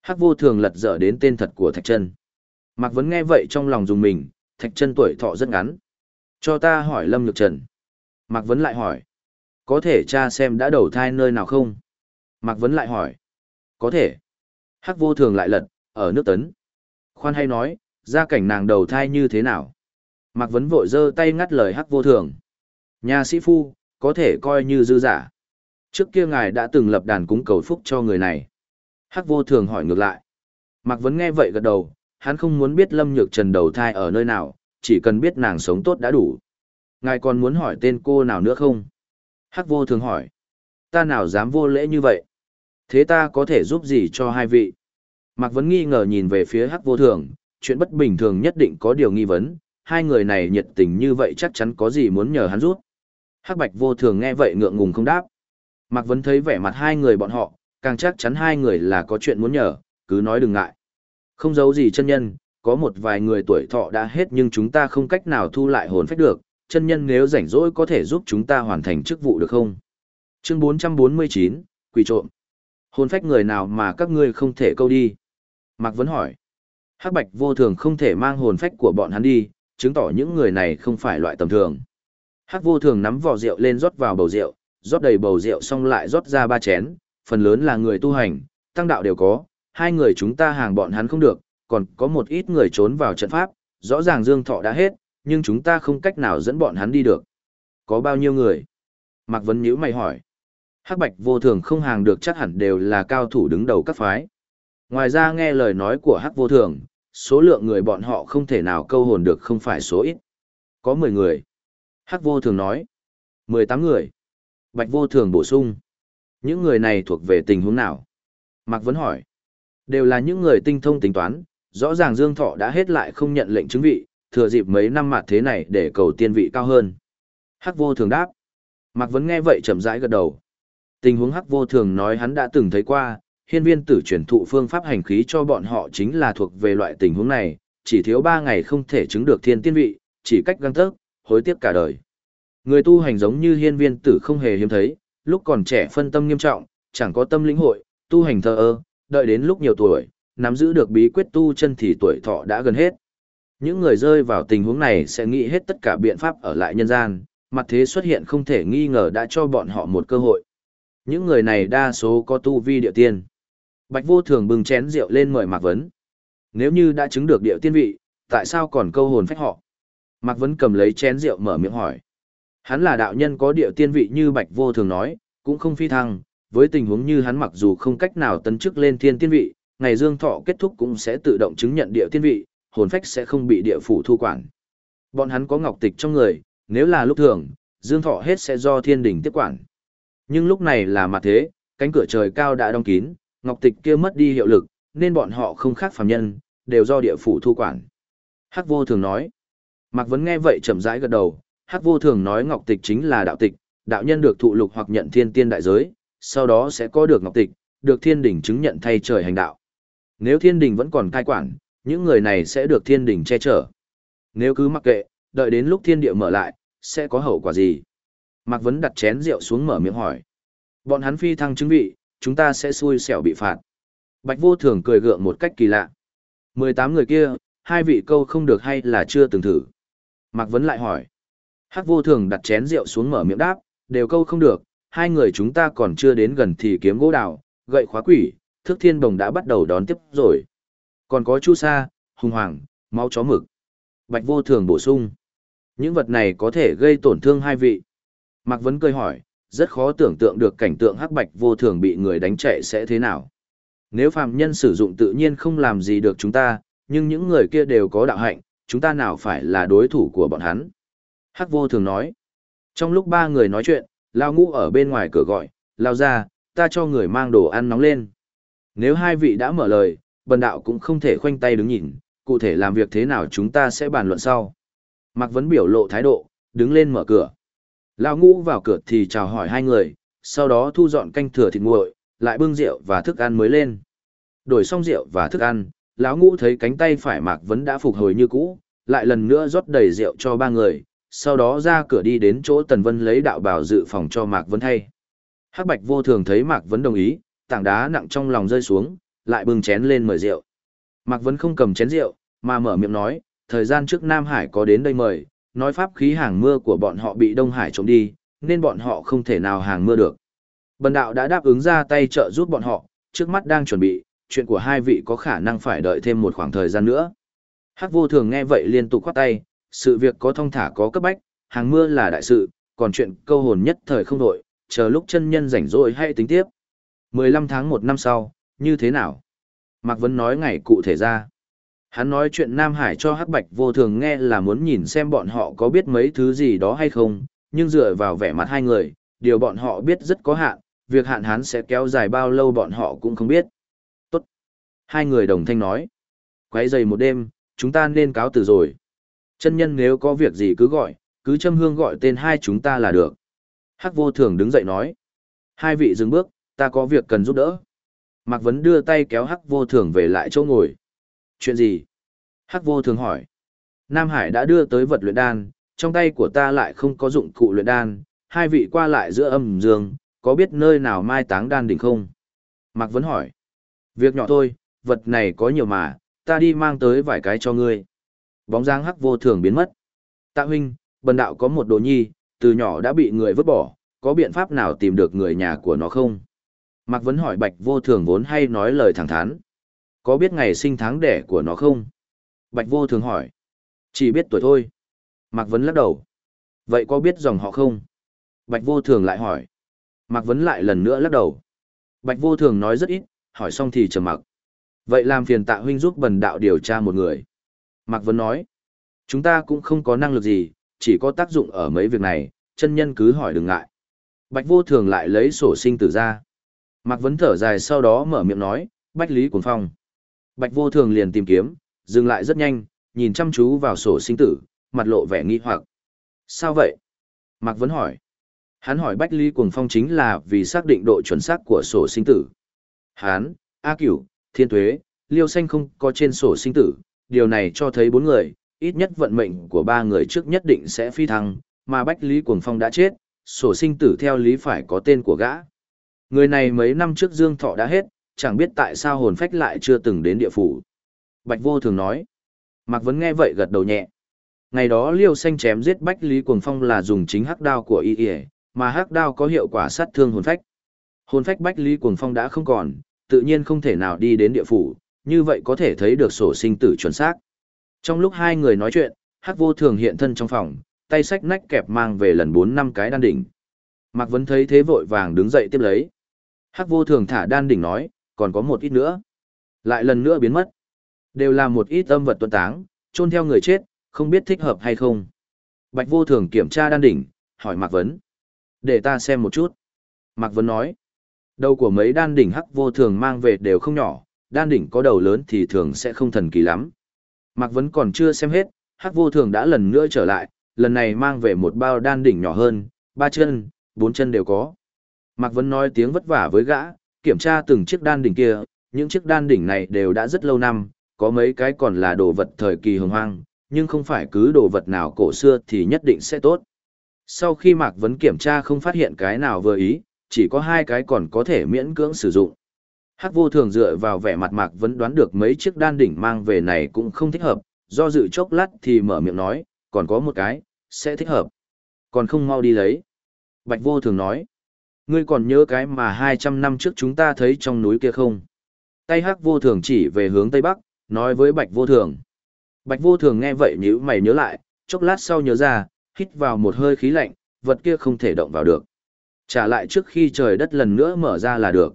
Hắc vô thường lật dở đến tên thật của Thạch Trân. Mạc Vấn nghe vậy trong lòng dùng mình, Thạch Trân tuổi thọ rất ngắn. Cho ta hỏi Lâm Nhược Trần. Mạc Vấn lại hỏi. Có thể cha xem đã đầu thai nơi nào không? Mạc Vấn lại hỏi. Có thể. Hắc vô thường lại lật, ở nước tấn. Khoan hay nói, gia cảnh nàng đầu thai như thế nào? Mạc Vấn vội giơ tay ngắt lời Hắc vô thường. Nhà sĩ phu, có thể coi như dư giả. Trước kia ngài đã từng lập đàn cúng cầu phúc cho người này. Hắc vô thường hỏi ngược lại. Mạc Vấn nghe vậy gật đầu, hắn không muốn biết Lâm Nhược Trần đầu thai ở nơi nào, chỉ cần biết nàng sống tốt đã đủ. Ngài còn muốn hỏi tên cô nào nữa không? Hắc vô thường hỏi. Ta nào dám vô lễ như vậy? Thế ta có thể giúp gì cho hai vị? Mạc Vấn nghi ngờ nhìn về phía Hắc vô thường, chuyện bất bình thường nhất định có điều nghi vấn, hai người này nhiệt tình như vậy chắc chắn có gì muốn nhờ hắn giúp. Hắc bạch vô thường nghe vậy ngượng ngùng không đáp. Mạc Vấn thấy vẻ mặt hai người bọn họ, càng chắc chắn hai người là có chuyện muốn nhờ, cứ nói đừng ngại. Không giấu gì chân nhân, có một vài người tuổi thọ đã hết nhưng chúng ta không cách nào thu lại hồn phách được, chân nhân nếu rảnh rỗi có thể giúp chúng ta hoàn thành chức vụ được không? Chương 449, Quỷ trộm. Hồn phách người nào mà các ngươi không thể câu đi? Mạc Vấn hỏi. Hắc Bạch vô thường không thể mang hồn phách của bọn hắn đi, chứng tỏ những người này không phải loại tầm thường. Hắc vô thường nắm vỏ rượu lên rót vào bầu rượu, rót đầy bầu rượu xong lại rót ra ba chén, phần lớn là người tu hành, tăng đạo đều có, hai người chúng ta hàng bọn hắn không được, còn có một ít người trốn vào trận pháp, rõ ràng Dương Thọ đã hết, nhưng chúng ta không cách nào dẫn bọn hắn đi được. Có bao nhiêu người? Mạc Vấn Nhữ mày hỏi. Hắc Bạch vô thường không hàng được chắc hẳn đều là cao thủ đứng đầu các phái. Ngoài ra nghe lời nói của Hắc vô thường, số lượng người bọn họ không thể nào câu hồn được không phải số ít. Có 10 người. Hắc vô thường nói. 18 người. Bạch vô thường bổ sung. Những người này thuộc về tình huống nào? Mạc Vấn hỏi. Đều là những người tinh thông tính toán, rõ ràng Dương Thọ đã hết lại không nhận lệnh chứng vị, thừa dịp mấy năm mặt thế này để cầu tiên vị cao hơn. Hắc vô thường đáp. Mạc Vấn nghe vậy chậm rãi gật đầu. Tình huống Hắc vô thường nói hắn đã từng thấy qua, hiên viên tử chuyển thụ phương pháp hành khí cho bọn họ chính là thuộc về loại tình huống này, chỉ thiếu 3 ngày không thể chứng được thiên tiên vị, chỉ cách găng tớc, hối tiếc cả đời. Người tu hành giống như hiên viên tử không hề hiếm thấy, lúc còn trẻ phân tâm nghiêm trọng, chẳng có tâm lĩnh hội, tu hành thờ ơ, đợi đến lúc nhiều tuổi, nắm giữ được bí quyết tu chân thì tuổi thọ đã gần hết. Những người rơi vào tình huống này sẽ nghĩ hết tất cả biện pháp ở lại nhân gian, mặt thế xuất hiện không thể nghi ngờ đã cho bọn họ một cơ hội. Những người này đa số có tu vi địa tiên. Bạch vô thường bưng chén rượu lên mời Mạc Vấn. Nếu như đã chứng được địa tiên vị, tại sao còn câu hồn phách họ? Mạc Vấn cầm lấy chén rượu mở miệng hỏi. Hắn là đạo nhân có địa tiên vị như Bạch vô thường nói, cũng không phi thăng, với tình huống như hắn mặc dù không cách nào tấn chức lên thiên tiên vị, ngày dương thọ kết thúc cũng sẽ tự động chứng nhận địa tiên vị, hồn phách sẽ không bị địa phủ thu quản. Bọn hắn có ngọc tịch trong người, nếu là lúc thường, dương thọ hết sẽ do thiên đình tiếp quản. Nhưng lúc này là mặt thế, cánh cửa trời cao đã đóng kín, ngọc tịch kia mất đi hiệu lực, nên bọn họ không khác phàm nhân, đều do địa phủ thu quản. Hắc vô thường nói. Mạc Vấn nghe vậy chậm rãi gật đầu, Hắc vô thường nói ngọc tịch chính là đạo tịch, đạo nhân được thụ lục hoặc nhận thiên tiên đại giới, sau đó sẽ có được ngọc tịch, được thiên đỉnh chứng nhận thay trời hành đạo. Nếu thiên đỉnh vẫn còn cai quản, những người này sẽ được thiên đỉnh che chở. Nếu cứ mặc kệ, đợi đến lúc thiên địa mở lại, sẽ có hậu quả gì? Mạc Vấn đặt chén rượu xuống mở miệng hỏi. Bọn hắn phi thăng chứng vị, chúng ta sẽ xui xẻo bị phạt. Bạch vô thường cười gượng một cách kỳ lạ. 18 người kia, hai vị câu không được hay là chưa từng thử. Mạc Vấn lại hỏi. Hắc vô thường đặt chén rượu xuống mở miệng đáp, đều câu không được, hai người chúng ta còn chưa đến gần thì kiếm gỗ đào, gậy khóa quỷ, thước thiên đồng đã bắt đầu đón tiếp rồi. Còn có chu sa, hùng hoàng, máu chó mực. Bạch vô thường bổ sung. Những vật này có thể gây tổn thương hai vị. Mạc Vấn cười hỏi, rất khó tưởng tượng được cảnh tượng hắc bạch vô thường bị người đánh chạy sẽ thế nào. Nếu phàm nhân sử dụng tự nhiên không làm gì được chúng ta, nhưng những người kia đều có đạo hạnh, chúng ta nào phải là đối thủ của bọn hắn. Hắc vô thường nói. Trong lúc ba người nói chuyện, Lao ngũ ở bên ngoài cửa gọi, Lao ra, ta cho người mang đồ ăn nóng lên. Nếu hai vị đã mở lời, bần đạo cũng không thể khoanh tay đứng nhìn, cụ thể làm việc thế nào chúng ta sẽ bàn luận sau. Mạc Vấn biểu lộ thái độ, đứng lên mở cửa. Lão ngũ vào cửa thì chào hỏi hai người, sau đó thu dọn canh thừa thịt nguội, lại bưng rượu và thức ăn mới lên. Đổi xong rượu và thức ăn, lão ngũ thấy cánh tay phải Mạc Vấn đã phục hồi như cũ, lại lần nữa rót đầy rượu cho ba người, sau đó ra cửa đi đến chỗ Tần Vân lấy đạo bảo dự phòng cho Mạc Vân thay. Hắc Bạch vô thường thấy Mạc Vân đồng ý, tảng đá nặng trong lòng rơi xuống, lại bưng chén lên mời rượu. Mạc Vân không cầm chén rượu, mà mở miệng nói, thời gian trước Nam Hải có đến đây mời, nói pháp khí hàng mưa của bọn họ bị Đông Hải trộm đi, nên bọn họ không thể nào hàng mưa được. Bần đạo đã đáp ứng ra tay trợ giúp bọn họ, trước mắt đang chuẩn bị, chuyện của hai vị có khả năng phải đợi thêm một khoảng thời gian nữa. Hắc vô thường nghe vậy liên tục khoát tay, sự việc có thông thả có cấp bách, hàng mưa là đại sự, còn chuyện câu hồn nhất thời không đổi, chờ lúc chân nhân rảnh rỗi hay tính tiếp. 15 tháng 1 năm sau, như thế nào? Mạc Vấn nói ngày cụ thể ra. Hắn nói chuyện Nam Hải cho Hắc Bạch vô thường nghe là muốn nhìn xem bọn họ có biết mấy thứ gì đó hay không, nhưng dựa vào vẻ mặt hai người, điều bọn họ biết rất có hạn, việc hạn hán sẽ kéo dài bao lâu bọn họ cũng không biết. Tốt. Hai người đồng thanh nói. Quấy giày một đêm, chúng ta nên cáo từ rồi. Chân nhân nếu có việc gì cứ gọi, cứ châm hương gọi tên hai chúng ta là được. Hắc vô thường đứng dậy nói. Hai vị dừng bước, ta có việc cần giúp đỡ. Mạc Vấn đưa tay kéo Hắc vô thường về lại chỗ ngồi. Chuyện gì? Hắc vô thường hỏi. Nam Hải đã đưa tới vật luyện đan, trong tay của ta lại không có dụng cụ luyện đan, hai vị qua lại giữa âm dương, có biết nơi nào mai táng đan đỉnh không? Mạc Vấn hỏi. Việc nhỏ thôi, vật này có nhiều mà, ta đi mang tới vài cái cho ngươi. Bóng dáng hắc vô thường biến mất. Tạ huynh, bần đạo có một đồ nhi, từ nhỏ đã bị người vứt bỏ, có biện pháp nào tìm được người nhà của nó không? Mạc Vấn hỏi Bạch vô thường vốn hay nói lời thẳng thắn. Có biết ngày sinh tháng đẻ của nó không? Bạch vô thường hỏi. Chỉ biết tuổi thôi. Mạc Vấn lắc đầu. Vậy có biết dòng họ không? Bạch vô thường lại hỏi. Mạc Vấn lại lần nữa lắc đầu. Bạch vô thường nói rất ít, hỏi xong thì trầm mặc. Vậy làm phiền tạ huynh giúp bần đạo điều tra một người. Mạc Vấn nói. Chúng ta cũng không có năng lực gì, chỉ có tác dụng ở mấy việc này, chân nhân cứ hỏi đừng ngại. Bạch vô thường lại lấy sổ sinh tử ra. Mạc Vấn thở dài sau đó mở miệng nói, Bách Lý Cuồng Phong. Bạch vô thường liền tìm kiếm, dừng lại rất nhanh, nhìn chăm chú vào sổ sinh tử, mặt lộ vẻ nghi hoặc. Sao vậy? Mạc Vấn hỏi. Hắn hỏi Bách Lý Cuồng Phong chính là vì xác định độ chuẩn xác của sổ sinh tử. Hán, A Cửu, Thiên Tuế, Liêu Xanh không có trên sổ sinh tử, điều này cho thấy bốn người, ít nhất vận mệnh của ba người trước nhất định sẽ phi thăng, mà Bách Lý Cuồng Phong đã chết, sổ sinh tử theo lý phải có tên của gã. Người này mấy năm trước Dương Thọ đã hết, chẳng biết tại sao hồn phách lại chưa từng đến địa phủ. Bạch Vô thường nói. Mạc Vấn nghe vậy gật đầu nhẹ. Ngày đó Liêu Xanh chém giết Bách Lý Cuồng Phong là dùng chính hắc đao của y y, mà hắc đao có hiệu quả sát thương hồn phách. Hồn phách Bách Lý Cuồng Phong đã không còn, tự nhiên không thể nào đi đến địa phủ, như vậy có thể thấy được sổ sinh tử chuẩn xác. Trong lúc hai người nói chuyện, hắc vô thường hiện thân trong phòng, tay sách nách kẹp mang về lần bốn năm cái đan đỉnh. Mạc Vân thấy thế vội vàng đứng dậy tiếp lấy. Hắc vô thường thả đan đỉnh nói, còn có một ít nữa. Lại lần nữa biến mất. Đều là một ít âm vật tuân táng, chôn theo người chết, không biết thích hợp hay không. Bạch vô thường kiểm tra đan đỉnh, hỏi Mạc Vấn. Để ta xem một chút. Mạc Vấn nói. Đầu của mấy đan đỉnh hắc vô thường mang về đều không nhỏ, đan đỉnh có đầu lớn thì thường sẽ không thần kỳ lắm. Mạc Vấn còn chưa xem hết, hắc vô thường đã lần nữa trở lại, lần này mang về một bao đan đỉnh nhỏ hơn, ba chân, bốn chân đều có. Mạc Vấn nói tiếng vất vả với gã, kiểm tra từng chiếc đan đỉnh kia, những chiếc đan đỉnh này đều đã rất lâu năm, có mấy cái còn là đồ vật thời kỳ hồng hoang, nhưng không phải cứ đồ vật nào cổ xưa thì nhất định sẽ tốt. Sau khi Mạc Vấn kiểm tra không phát hiện cái nào vừa ý, chỉ có hai cái còn có thể miễn cưỡng sử dụng. Hắc vô thường dựa vào vẻ mặt Mạc vẫn đoán được mấy chiếc đan đỉnh mang về này cũng không thích hợp, do dự chốc lát thì mở miệng nói, còn có một cái, sẽ thích hợp. Còn không mau đi lấy. Bạch vô thường nói, ngươi còn nhớ cái mà 200 năm trước chúng ta thấy trong núi kia không? Tay hắc vô thường chỉ về hướng tây bắc, nói với bạch vô thường. Bạch vô thường nghe vậy nhíu mày nhớ lại, chốc lát sau nhớ ra, hít vào một hơi khí lạnh, vật kia không thể động vào được. Trả lại trước khi trời đất lần nữa mở ra là được.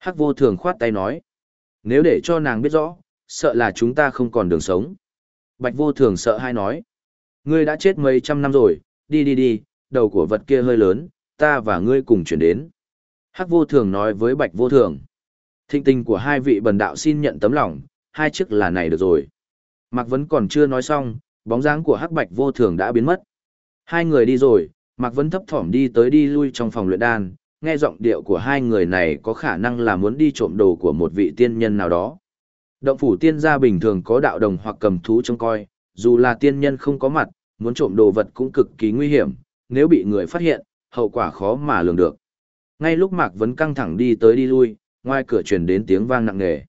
Hắc vô thường khoát tay nói. Nếu để cho nàng biết rõ, sợ là chúng ta không còn đường sống. Bạch vô thường sợ hai nói. Ngươi đã chết mấy trăm năm rồi, đi đi đi, đầu của vật kia hơi lớn, ta và ngươi cùng chuyển đến. Hắc vô thường nói với bạch vô thường. Thịnh tình của hai vị bần đạo xin nhận tấm lòng, hai chiếc là này được rồi. Mạc Vấn còn chưa nói xong, bóng dáng của hắc bạch vô thường đã biến mất. Hai người đi rồi, Mạc Vấn thấp thỏm đi tới đi lui trong phòng luyện đan, nghe giọng điệu của hai người này có khả năng là muốn đi trộm đồ của một vị tiên nhân nào đó. Động phủ tiên gia bình thường có đạo đồng hoặc cầm thú trông coi, dù là tiên nhân không có mặt, muốn trộm đồ vật cũng cực kỳ nguy hiểm, nếu bị người phát hiện, hậu quả khó mà lường được. Ngay lúc Mạc Vấn căng thẳng đi tới đi lui, ngoài cửa truyền đến tiếng vang nặng nề.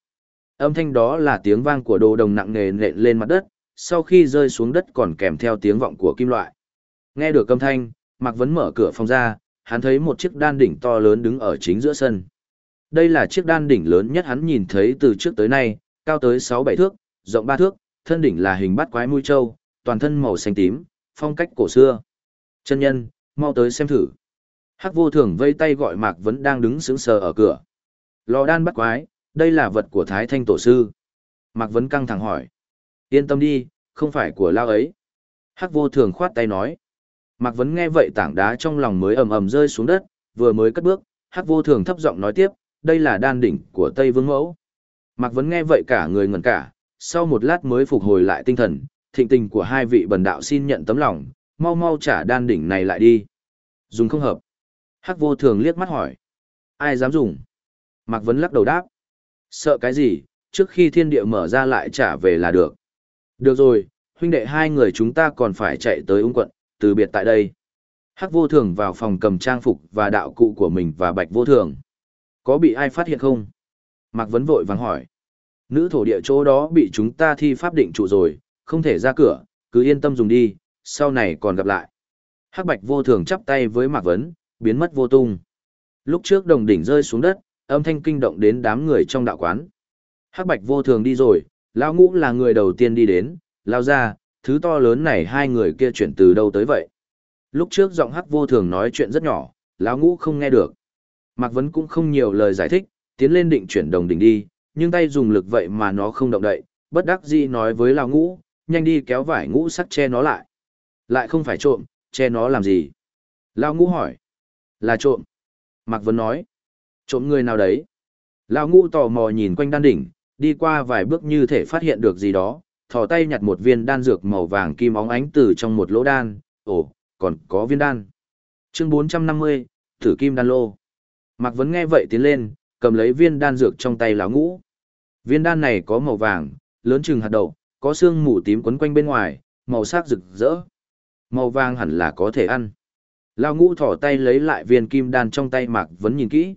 Âm thanh đó là tiếng vang của đồ đồng nặng nề nện lên mặt đất, sau khi rơi xuống đất còn kèm theo tiếng vọng của kim loại. Nghe được âm thanh, Mạc Vấn mở cửa phòng ra, hắn thấy một chiếc đan đỉnh to lớn đứng ở chính giữa sân. Đây là chiếc đan đỉnh lớn nhất hắn nhìn thấy từ trước tới nay, cao tới 6-7 thước, rộng 3 thước, thân đỉnh là hình bát quái mũi trâu, toàn thân màu xanh tím, phong cách cổ xưa. Chân nhân, mau tới xem thử. Hắc vô thường vây tay gọi Mạc Vấn đang đứng sững sờ ở cửa. Lò đan bắt quái, đây là vật của Thái Thanh Tổ Sư. Mạc Vấn căng thẳng hỏi. Yên tâm đi, không phải của lao ấy. Hắc vô thường khoát tay nói. Mạc Vấn nghe vậy tảng đá trong lòng mới ầm ầm rơi xuống đất, vừa mới cất bước, Hắc vô thường thấp giọng nói tiếp, đây là đan đỉnh của Tây Vương Mẫu. Mạc Vấn nghe vậy cả người ngẩn cả, sau một lát mới phục hồi lại tinh thần, thịnh tình của hai vị bần đạo xin nhận tấm lòng, mau mau trả đan đỉnh này lại đi. Dùng không hợp. Hắc vô thường liếc mắt hỏi. Ai dám dùng? Mạc Vấn lắc đầu đáp. Sợ cái gì, trước khi thiên địa mở ra lại trả về là được. Được rồi, huynh đệ hai người chúng ta còn phải chạy tới ung quận, từ biệt tại đây. Hắc vô thường vào phòng cầm trang phục và đạo cụ của mình và bạch vô thường. Có bị ai phát hiện không? Mạc Vấn vội vàng hỏi. Nữ thổ địa chỗ đó bị chúng ta thi pháp định trụ rồi, không thể ra cửa, cứ yên tâm dùng đi, sau này còn gặp lại. Hắc bạch vô thường chắp tay với Mạc Vấn, biến mất vô tung. Lúc trước đồng đỉnh rơi xuống đất, âm thanh kinh động đến đám người trong đạo quán. Hắc bạch vô thường đi rồi, Lao ngũ là người đầu tiên đi đến, lao ra, thứ to lớn này hai người kia chuyển từ đâu tới vậy. Lúc trước giọng hắc vô thường nói chuyện rất nhỏ, lão ngũ không nghe được. Mạc Vấn cũng không nhiều lời giải thích, tiến lên định chuyển đồng đỉnh đi, nhưng tay dùng lực vậy mà nó không động đậy, bất đắc dĩ nói với lão ngũ, nhanh đi kéo vải ngũ sắt che nó lại. Lại không phải trộm, che nó làm gì? Lão ngũ hỏi. Là trộm. Mạc Vấn nói. Trộm người nào đấy? Lão ngũ tò mò nhìn quanh đan đỉnh, đi qua vài bước như thể phát hiện được gì đó, thò tay nhặt một viên đan dược màu vàng kim óng ánh từ trong một lỗ đan, ồ, còn có viên đan. Chương 450, Thử Kim Đan Lô. Mạc Vấn nghe vậy tiến lên, cầm lấy viên đan dược trong tay lão ngũ. Viên đan này có màu vàng, lớn chừng hạt đậu, có xương mù tím quấn quanh bên ngoài, màu sắc rực rỡ. Màu vàng hẳn là có thể ăn. Lão ngũ thỏ tay lấy lại viên kim đan trong tay Mạc Vấn nhìn kỹ.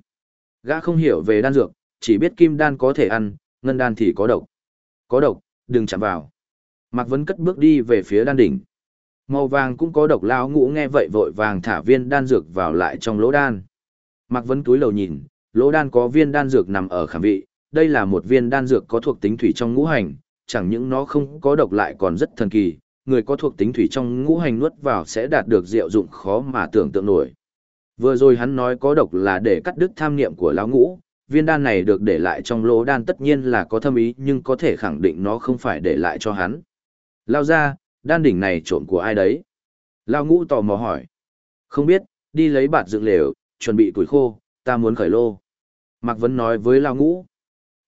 Gã không hiểu về đan dược, chỉ biết kim đan có thể ăn, ngân đan thì có độc. Có độc, đừng chạm vào. Mạc Vấn cất bước đi về phía đan đỉnh. Màu vàng cũng có độc lão ngũ nghe vậy vội vàng thả viên đan dược vào lại trong lỗ đan. Mạc Vấn túi lầu nhìn, lỗ đan có viên đan dược nằm ở khảm vị, đây là một viên đan dược có thuộc tính thủy trong ngũ hành, chẳng những nó không có độc lại còn rất thần kỳ, người có thuộc tính thủy trong ngũ hành nuốt vào sẽ đạt được diệu dụng khó mà tưởng tượng nổi. Vừa rồi hắn nói có độc là để cắt đứt tham niệm của lão ngũ, viên đan này được để lại trong lỗ đan tất nhiên là có thâm ý nhưng có thể khẳng định nó không phải để lại cho hắn. Lao ra, đan đỉnh này trộm của ai đấy? Lao ngũ tò mò hỏi. Không biết, đi lấy bạt dựng lều, chuẩn bị tuổi khô, ta muốn khởi lô. Mạc Vấn nói với Lao ngũ.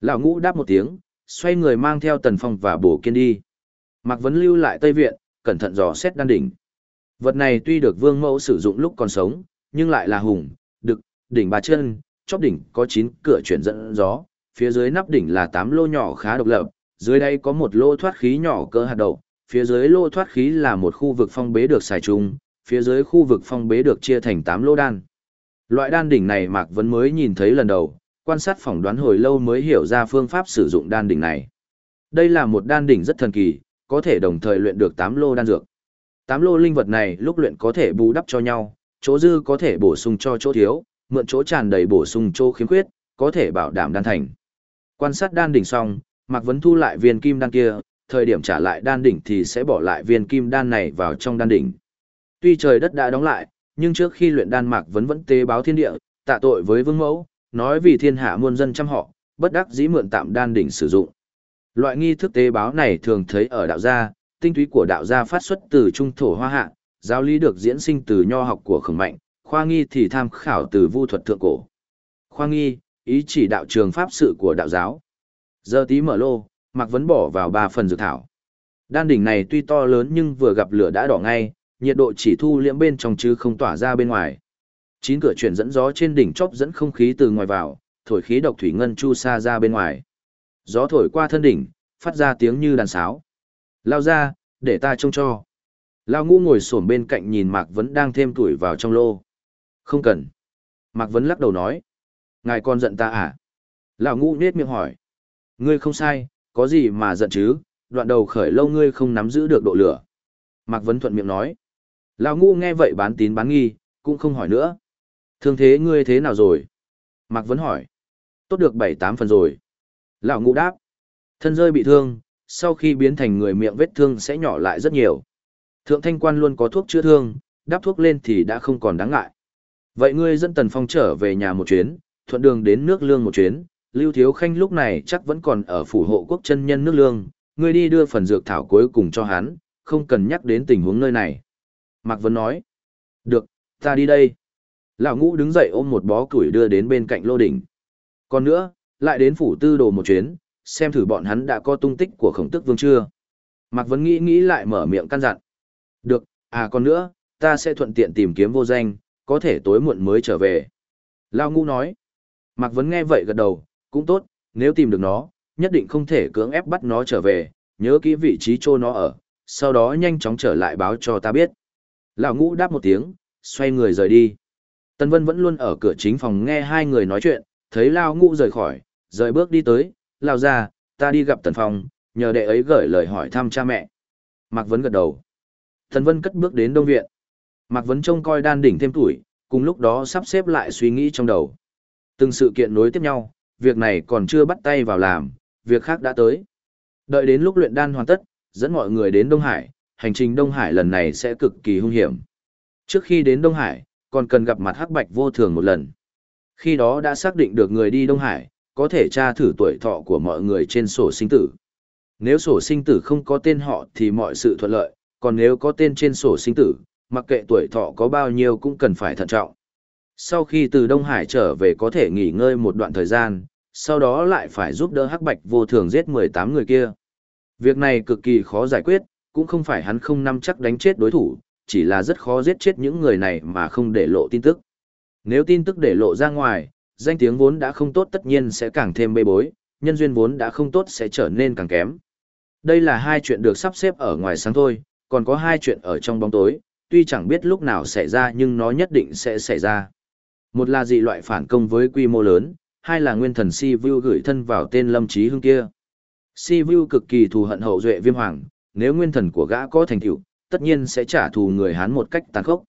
Lao ngũ đáp một tiếng, xoay người mang theo tần phong và bổ kiên đi. Mạc Vấn lưu lại Tây Viện, cẩn thận dò xét đan đỉnh. Vật này tuy được vương mẫu sử dụng lúc còn sống, nhưng lại là hùng, đực, đỉnh bà chân, chóp đỉnh có 9 cửa chuyển dẫn gió, phía dưới nắp đỉnh là 8 lô nhỏ khá độc lập, dưới đây có một lô thoát khí nhỏ cơ hạt đậu, phía dưới lô thoát khí là một khu vực phong bế được xài chung, phía dưới khu vực phong bế được chia thành 8 lô đan. Loại đan đỉnh này Mạc Vân mới nhìn thấy lần đầu, quan sát phỏng đoán hồi lâu mới hiểu ra phương pháp sử dụng đan đỉnh này. Đây là một đan đỉnh rất thần kỳ, có thể đồng thời luyện được 8 lô đan dược. 8 lô linh vật này lúc luyện có thể bù đắp cho nhau, chỗ dư có thể bổ sung cho chỗ thiếu, mượn chỗ tràn đầy bổ sung chỗ khiếm khuyết, có thể bảo đảm đan thành. Quan sát đan đỉnh xong, Mạc Vấn thu lại viên kim đan kia, thời điểm trả lại đan đỉnh thì sẽ bỏ lại viên kim đan này vào trong đan đỉnh. Tuy trời đất đã đóng lại, nhưng trước khi luyện đan Mạc Vấn vẫn tế báo thiên địa, tạ tội với vương mẫu, nói vì thiên hạ muôn dân chăm họ, bất đắc dĩ mượn tạm đan đỉnh sử dụng. Loại nghi thức tế báo này thường thấy ở đạo gia, tinh túy của đạo gia phát xuất từ trung thổ hoa hạ, giáo lý được diễn sinh từ nho học của khổng mạnh, khoa nghi thì tham khảo từ vu thuật thượng cổ. Khoa nghi, ý chỉ đạo trường pháp sự của đạo giáo. Giờ tí mở lô, Mạc Vấn bỏ vào ba phần dược thảo. Đan đỉnh này tuy to lớn nhưng vừa gặp lửa đã đỏ ngay, nhiệt độ chỉ thu liễm bên trong chứ không tỏa ra bên ngoài. Chín cửa chuyển dẫn gió trên đỉnh chóp dẫn không khí từ ngoài vào, thổi khí độc thủy ngân chu sa ra bên ngoài. Gió thổi qua thân đỉnh, phát ra tiếng như đàn sáo. Lao ra, để ta trông cho. Lao ngũ ngồi xổm bên cạnh nhìn Mạc Vấn đang thêm tuổi vào trong lô. Không cần. Mạc Vấn lắc đầu nói. Ngài còn giận ta à? Lão ngũ nết miệng hỏi. Ngươi không sai, có gì mà giận chứ, đoạn đầu khởi lâu ngươi không nắm giữ được độ lửa. Mạc Vấn thuận miệng nói. Lão ngũ nghe vậy bán tín bán nghi, cũng không hỏi nữa. Thương thế ngươi thế nào rồi? Mạc Vấn hỏi. Tốt được bảy tám phần rồi. Lão ngũ đáp. Thân rơi bị thương, sau khi biến thành người miệng vết thương sẽ nhỏ lại rất nhiều. Thượng thanh quan luôn có thuốc chữa thương, đắp thuốc lên thì đã không còn đáng ngại. Vậy ngươi dẫn Tần Phong trở về nhà một chuyến, thuận đường đến nước lương một chuyến, Lưu Thiếu Khanh lúc này chắc vẫn còn ở phủ hộ quốc chân nhân nước lương, ngươi đi đưa phần dược thảo cuối cùng cho hắn, không cần nhắc đến tình huống nơi này. Mạc Vân nói, được, ta đi đây. Lão ngũ đứng dậy ôm một bó củi đưa đến bên cạnh lô đỉnh. Còn nữa, lại đến phủ tư đồ một chuyến, xem thử bọn hắn đã có tung tích của khổng tức vương chưa. Mạc Vân nghĩ nghĩ lại mở miệng căn dặn. Được, à còn nữa, ta sẽ thuận tiện tìm kiếm vô danh, có thể tối muộn mới trở về. Lao ngũ nói. Mạc Vấn nghe vậy gật đầu, cũng tốt, nếu tìm được nó, nhất định không thể cưỡng ép bắt nó trở về, nhớ kỹ vị trí chỗ nó ở, sau đó nhanh chóng trở lại báo cho ta biết. Lão ngũ đáp một tiếng, xoay người rời đi. Tân Vân vẫn luôn ở cửa chính phòng nghe hai người nói chuyện, thấy Lao ngũ rời khỏi, rời bước đi tới, Lao ra, ta đi gặp Tần Phong, nhờ đệ ấy gửi lời hỏi thăm cha mẹ. Mạc Vấn gật đầu. Tần Vân cất bước đến Đông Viện. Mạc Vấn trông coi đan đỉnh thêm tuổi, cùng lúc đó sắp xếp lại suy nghĩ trong đầu. Từng sự kiện nối tiếp nhau, việc này còn chưa bắt tay vào làm, việc khác đã tới. Đợi đến lúc luyện đan hoàn tất, dẫn mọi người đến Đông Hải, hành trình Đông Hải lần này sẽ cực kỳ hung hiểm. Trước khi đến Đông Hải, còn cần gặp mặt Hắc Bạch vô thường một lần. Khi đó đã xác định được người đi Đông Hải, có thể tra thử tuổi thọ của mọi người trên sổ sinh tử. Nếu sổ sinh tử không có tên họ thì mọi sự thuận lợi, còn nếu có tên trên sổ sinh tử, mặc kệ tuổi thọ có bao nhiêu cũng cần phải thận trọng. Sau khi từ Đông Hải trở về có thể nghỉ ngơi một đoạn thời gian, sau đó lại phải giúp đỡ Hắc Bạch vô thường giết 18 người kia. Việc này cực kỳ khó giải quyết, cũng không phải hắn không nắm chắc đánh chết đối thủ, chỉ là rất khó giết chết những người này mà không để lộ tin tức. Nếu tin tức để lộ ra ngoài, danh tiếng vốn đã không tốt tất nhiên sẽ càng thêm bê bối, nhân duyên vốn đã không tốt sẽ trở nên càng kém. Đây là hai chuyện được sắp xếp ở ngoài sáng thôi, còn có hai chuyện ở trong bóng tối, tuy chẳng biết lúc nào xảy ra nhưng nó nhất định sẽ xảy ra. Một là dị loại phản công với quy mô lớn, hai là nguyên thần si vu gửi thân vào tên lâm trí hưng kia. Si vu cực kỳ thù hận hậu duệ viêm hoàng, nếu nguyên thần của gã có thành tựu, tất nhiên sẽ trả thù người Hán một cách tàn khốc.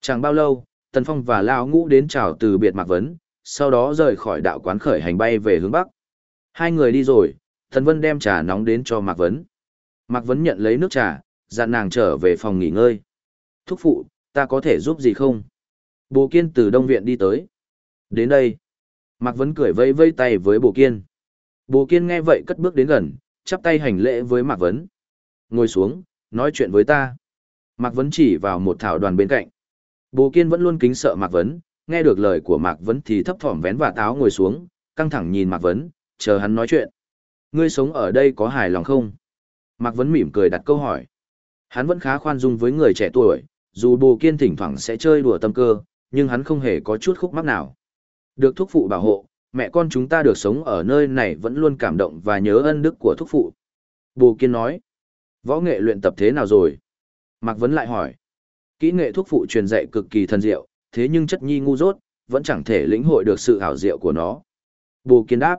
Chẳng bao lâu, Tần Phong và Lao Ngũ đến chào từ biệt Mạc Vấn, sau đó rời khỏi đạo quán khởi hành bay về hướng Bắc. Hai người đi rồi, Thần Vân đem trà nóng đến cho Mạc Vấn. Mạc Vấn nhận lấy nước trà, dặn nàng trở về phòng nghỉ ngơi. Thúc phụ, ta có thể giúp gì không? Bồ Kiên từ Đông Viện đi tới. Đến đây. Mạc Vấn cười vây vây tay với Bồ Kiên. Bồ Kiên nghe vậy cất bước đến gần, chắp tay hành lễ với Mạc Vấn. Ngồi xuống, nói chuyện với ta. Mạc Vấn chỉ vào một thảo đoàn bên cạnh. Bồ Kiên vẫn luôn kính sợ Mạc Vấn, nghe được lời của Mạc Vấn thì thấp thỏm vén và táo ngồi xuống, căng thẳng nhìn Mạc Vấn, chờ hắn nói chuyện. Ngươi sống ở đây có hài lòng không? Mạc Vấn mỉm cười đặt câu hỏi. Hắn vẫn khá khoan dung với người trẻ tuổi, dù Bồ Kiên thỉnh thoảng sẽ chơi đùa tâm cơ, nhưng hắn không hề có chút khúc mắc nào. Được thúc phụ bảo hộ, mẹ con chúng ta được sống ở nơi này vẫn luôn cảm động và nhớ ân đức của thúc phụ. Bồ Kiên nói, võ nghệ luyện tập thế nào rồi? Mạc Vấn lại hỏi, kỹ nghệ thúc phụ truyền dạy cực kỳ thần diệu, thế nhưng chất nhi ngu dốt, vẫn chẳng thể lĩnh hội được sự hảo diệu của nó. Bồ Kiên đáp,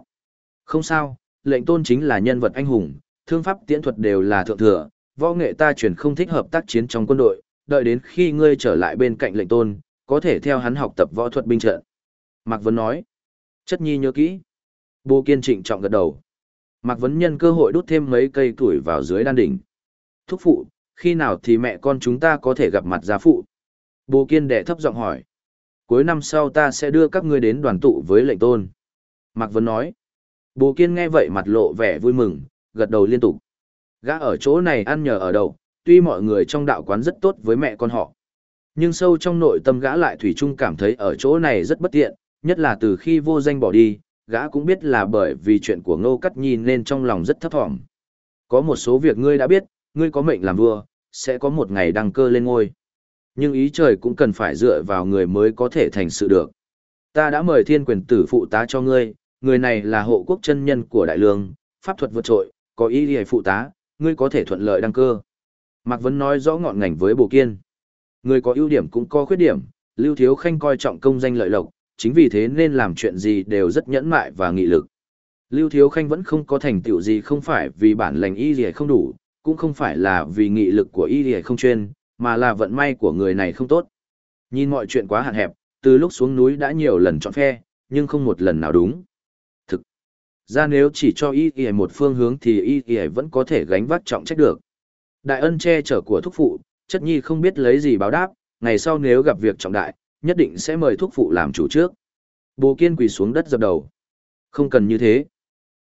không sao, lệnh tôn chính là nhân vật anh hùng, thương pháp tiễn thuật đều là thượng thừa, võ nghệ ta truyền không thích hợp tác chiến trong quân đội, đợi đến khi ngươi trở lại bên cạnh lệnh tôn, có thể theo hắn học tập võ thuật binh trận. Mạc Vấn nói. Chất nhi nhớ kỹ. Bồ Kiên trịnh trọng gật đầu. Mạc Vấn nhân cơ hội đút thêm mấy cây tuổi vào dưới đan đỉnh. Thúc phụ, khi nào thì mẹ con chúng ta có thể gặp mặt gia phụ? Bồ Kiên đệ thấp giọng hỏi. Cuối năm sau ta sẽ đưa các ngươi đến đoàn tụ với lệnh tôn. Mạc Vấn nói. Bồ Kiên nghe vậy mặt lộ vẻ vui mừng, gật đầu liên tục. Gã ở chỗ này ăn nhờ ở đậu, tuy mọi người trong đạo quán rất tốt với mẹ con họ. Nhưng sâu trong nội tâm gã lại thủy chung cảm thấy ở chỗ này rất bất tiện, nhất là từ khi vô danh bỏ đi, gã cũng biết là bởi vì chuyện của Ngô Cắt Nhi nên trong lòng rất thấp thỏm. Có một số việc ngươi đã biết, ngươi có mệnh làm vua, sẽ có một ngày đăng cơ lên ngôi. Nhưng ý trời cũng cần phải dựa vào người mới có thể thành sự được. Ta đã mời thiên quyền tử phụ tá cho ngươi, người này là hộ quốc chân nhân của đại lương, pháp thuật vượt trội, có ý hề phụ tá, ngươi có thể thuận lợi đăng cơ. Mạc Vấn nói rõ ngọn ngành với Bồ Kiên. Người có ưu điểm cũng có khuyết điểm, Lưu Thiếu Khanh coi trọng công danh lợi lộc, chính vì thế nên làm chuyện gì đều rất nhẫn mại và nghị lực. Lưu Thiếu Khanh vẫn không có thành tựu gì không phải vì bản lành y gì không đủ, cũng không phải là vì nghị lực của y gì không chuyên, mà là vận may của người này không tốt. Nhìn mọi chuyện quá hạn hẹp, từ lúc xuống núi đã nhiều lần chọn phe, nhưng không một lần nào đúng. Thực ra nếu chỉ cho y y một phương hướng thì y y vẫn có thể gánh vác trọng trách được. Đại ân che chở của thúc phụ, chất nhi không biết lấy gì báo đáp, ngày sau nếu gặp việc trọng đại, nhất định sẽ mời thúc phụ làm chủ trước. Bồ Kiên quỳ xuống đất dập đầu. Không cần như thế.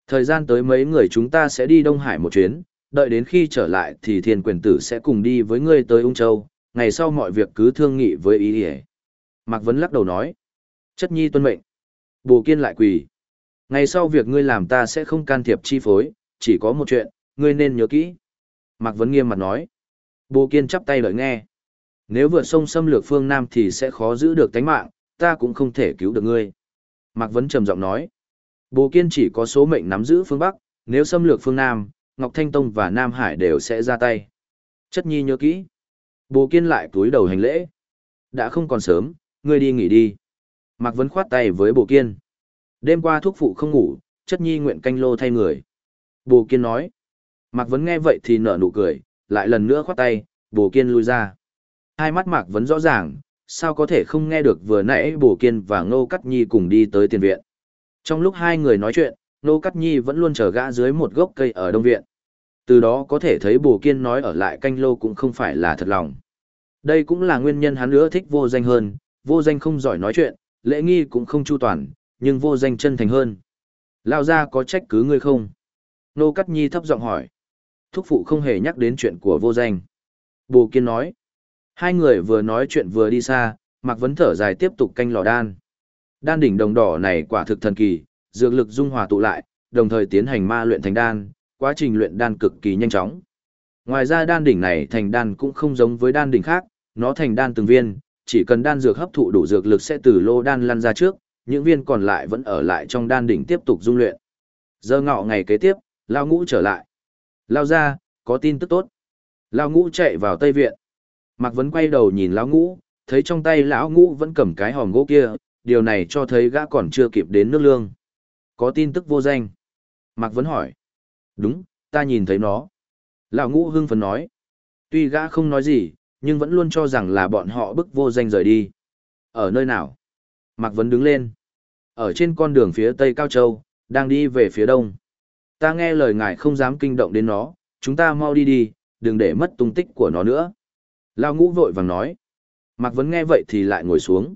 Thời gian tới mấy người chúng ta sẽ đi Đông Hải một chuyến, đợi đến khi trở lại thì thiên quyền tử sẽ cùng đi với ngươi tới Ung Châu, ngày sau mọi việc cứ thương nghị với ý ý. Mạc Vấn lắc đầu nói. Chất nhi tuân mệnh. Bồ Kiên lại quỳ. Ngày sau việc ngươi làm ta sẽ không can thiệp chi phối, chỉ có một chuyện, ngươi nên nhớ kỹ. Mạc Vấn nghiêm mặt nói. Bồ Kiên chắp tay đợi nghe. Nếu vượt sông xâm lược phương Nam thì sẽ khó giữ được tánh mạng, ta cũng không thể cứu được ngươi. Mạc Vấn trầm giọng nói. Bồ Kiên chỉ có số mệnh nắm giữ phương Bắc, nếu xâm lược phương Nam, Ngọc Thanh Tông và Nam Hải đều sẽ ra tay. Chất nhi nhớ kỹ. Bồ Kiên lại túi đầu hành lễ. Đã không còn sớm, ngươi đi nghỉ đi. Mạc Vấn khoát tay với Bồ Kiên. Đêm qua thuốc phụ không ngủ, chất nhi nguyện canh lô thay người. Bồ Kiên nói. Mạc Vấn nghe vậy thì nở nụ cười, lại lần nữa khoát tay, Bồ Kiên lui ra. Hai mắt Mạc Vấn rõ ràng, sao có thể không nghe được vừa nãy Bồ Kiên và Ngô Cắt Nhi cùng đi tới tiền viện. Trong lúc hai người nói chuyện, Ngô Cắt Nhi vẫn luôn chờ gã dưới một gốc cây ở đông viện. Từ đó có thể thấy Bồ Kiên nói ở lại canh lô cũng không phải là thật lòng. Đây cũng là nguyên nhân hắn nữa thích vô danh hơn, vô danh không giỏi nói chuyện, lễ nghi cũng không chu toàn, nhưng vô danh chân thành hơn. Lao ra có trách cứ ngươi không? Nô Cắt Nhi thấp giọng hỏi. Thúc phụ không hề nhắc đến chuyện của vô danh. Bồ Kiên nói. Hai người vừa nói chuyện vừa đi xa, Mạc Vấn thở dài tiếp tục canh lò đan. Đan đỉnh đồng đỏ này quả thực thần kỳ, dược lực dung hòa tụ lại, đồng thời tiến hành ma luyện thành đan, quá trình luyện đan cực kỳ nhanh chóng. Ngoài ra đan đỉnh này thành đan cũng không giống với đan đỉnh khác, nó thành đan từng viên, chỉ cần đan dược hấp thụ đủ dược lực sẽ từ lô đan lăn ra trước, những viên còn lại vẫn ở lại trong đan đỉnh tiếp tục dung luyện. Giờ ngọ ngày kế tiếp, Lao Ngũ trở lại. Lao ra, có tin tức tốt. Lao Ngũ chạy vào Tây Viện. Mạc Vấn quay đầu nhìn Lão Ngũ, thấy trong tay Lão Ngũ vẫn cầm cái hòm gỗ kia, điều này cho thấy gã còn chưa kịp đến nước lương. Có tin tức vô danh. Mạc Vấn hỏi. Đúng, ta nhìn thấy nó. Lão Ngũ hưng phấn nói. Tuy gã không nói gì, nhưng vẫn luôn cho rằng là bọn họ bức vô danh rời đi. Ở nơi nào? Mạc Vấn đứng lên. Ở trên con đường phía tây Cao Châu, đang đi về phía đông. Ta nghe lời ngài không dám kinh động đến nó, chúng ta mau đi đi, đừng để mất tung tích của nó nữa. Lao ngũ vội vàng nói. Mạc Vấn nghe vậy thì lại ngồi xuống.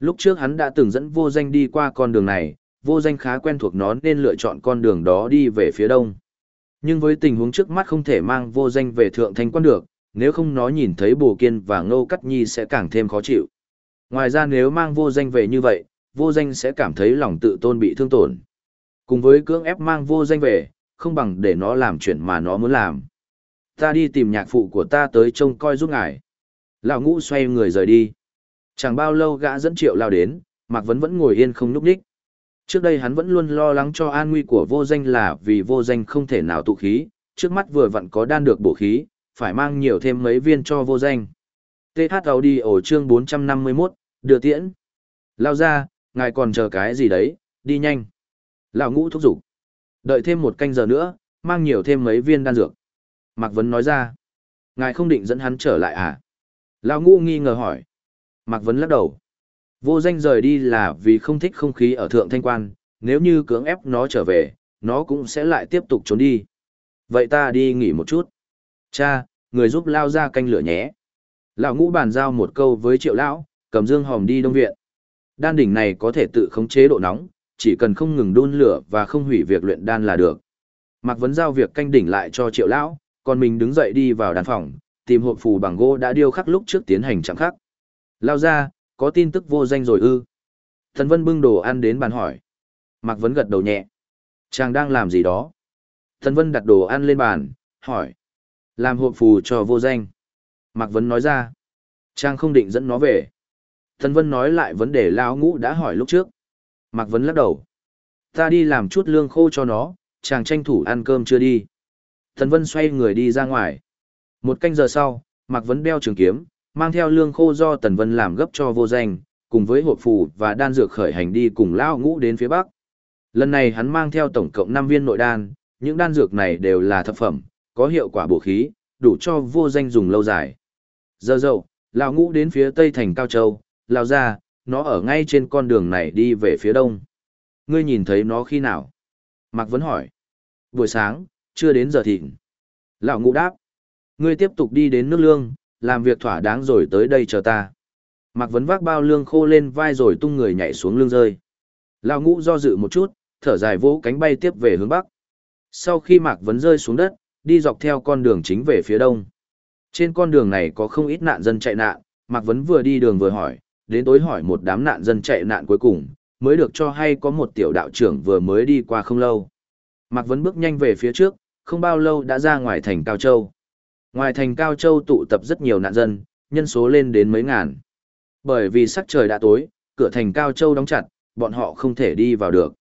Lúc trước hắn đã từng dẫn vô danh đi qua con đường này, vô danh khá quen thuộc nó nên lựa chọn con đường đó đi về phía đông. Nhưng với tình huống trước mắt không thể mang vô danh về thượng thanh quan được, nếu không nó nhìn thấy bồ kiên và ngô cắt nhi sẽ càng thêm khó chịu. Ngoài ra nếu mang vô danh về như vậy, vô danh sẽ cảm thấy lòng tự tôn bị thương tổn. Cùng với cưỡng ép mang vô danh về, không bằng để nó làm chuyện mà nó muốn làm. Ta đi tìm nhạc phụ của ta tới trông coi giúp ngài. Lão ngũ xoay người rời đi. Chẳng bao lâu gã dẫn triệu lao đến, Mạc Vấn vẫn ngồi yên không núp đích. Trước đây hắn vẫn luôn lo lắng cho an nguy của vô danh là vì vô danh không thể nào tụ khí, trước mắt vừa vặn có đan được bổ khí, phải mang nhiều thêm mấy viên cho vô danh. TH Audi ổ chương 451, đưa tiễn. Lao ra, ngài còn chờ cái gì đấy, đi nhanh. Lão ngũ thúc giục. Đợi thêm một canh giờ nữa, mang nhiều thêm mấy viên đan dược. Mạc Vấn nói ra. Ngài không định dẫn hắn trở lại à? Lão ngũ nghi ngờ hỏi. Mạc Vấn lắc đầu. Vô danh rời đi là vì không thích không khí ở thượng thanh quan, nếu như cưỡng ép nó trở về, nó cũng sẽ lại tiếp tục trốn đi. Vậy ta đi nghỉ một chút. Cha, người giúp lao ra canh lửa nhé. Lão ngũ bàn giao một câu với triệu lão, cầm dương hòm đi đông viện. Đan đỉnh này có thể tự khống chế độ nóng, chỉ cần không ngừng đun lửa và không hủy việc luyện đan là được. Mạc Vấn giao việc canh đỉnh lại cho triệu lão, còn mình đứng dậy đi vào đan phòng, tìm hộp phù bằng gỗ đã điêu khắc lúc trước tiến hành chẳng khắc. Lao ra, có tin tức vô danh rồi ư. Thần Vân bưng đồ ăn đến bàn hỏi. Mạc Vấn gật đầu nhẹ. Chàng đang làm gì đó? Thần Vân đặt đồ ăn lên bàn, hỏi. Làm hộp phù cho vô danh. Mạc Vấn nói ra. Chàng không định dẫn nó về. Thần Vân nói lại vấn đề Lao Ngũ đã hỏi lúc trước. Mạc Vấn lắc đầu. Ta đi làm chút lương khô cho nó, chàng tranh thủ ăn cơm chưa đi. Tần Vân xoay người đi ra ngoài. Một canh giờ sau, Mạc Vấn đeo trường kiếm, mang theo lương khô do Tần Vân làm gấp cho vô danh, cùng với hộp phù và đan dược khởi hành đi cùng Lao Ngũ đến phía Bắc. Lần này hắn mang theo tổng cộng 5 viên nội đan, những đan dược này đều là thập phẩm, có hiệu quả bổ khí, đủ cho vô danh dùng lâu dài. Giờ dậu, Lao Ngũ đến phía Tây thành Cao Châu, Lao ra, nó ở ngay trên con đường này đi về phía đông. Ngươi nhìn thấy nó khi nào? Mạc Vấn hỏi. Buổi sáng, chưa đến giờ thịnh. Lão Ngũ đáp. Ngươi tiếp tục đi đến nước lương, làm việc thỏa đáng rồi tới đây chờ ta. Mạc Vấn vác bao lương khô lên vai rồi tung người nhảy xuống lương rơi. Lão ngũ do dự một chút, thở dài vỗ cánh bay tiếp về hướng bắc. Sau khi Mạc Vấn rơi xuống đất, đi dọc theo con đường chính về phía đông. Trên con đường này có không ít nạn dân chạy nạn, Mạc Vấn vừa đi đường vừa hỏi, đến tối hỏi một đám nạn dân chạy nạn cuối cùng, mới được cho hay có một tiểu đạo trưởng vừa mới đi qua không lâu. Mạc Vấn bước nhanh về phía trước, không bao lâu đã ra ngoài thành Cao Châu. Ngoài thành Cao Châu tụ tập rất nhiều nạn dân, nhân số lên đến mấy ngàn. Bởi vì sắc trời đã tối, cửa thành Cao Châu đóng chặt, bọn họ không thể đi vào được.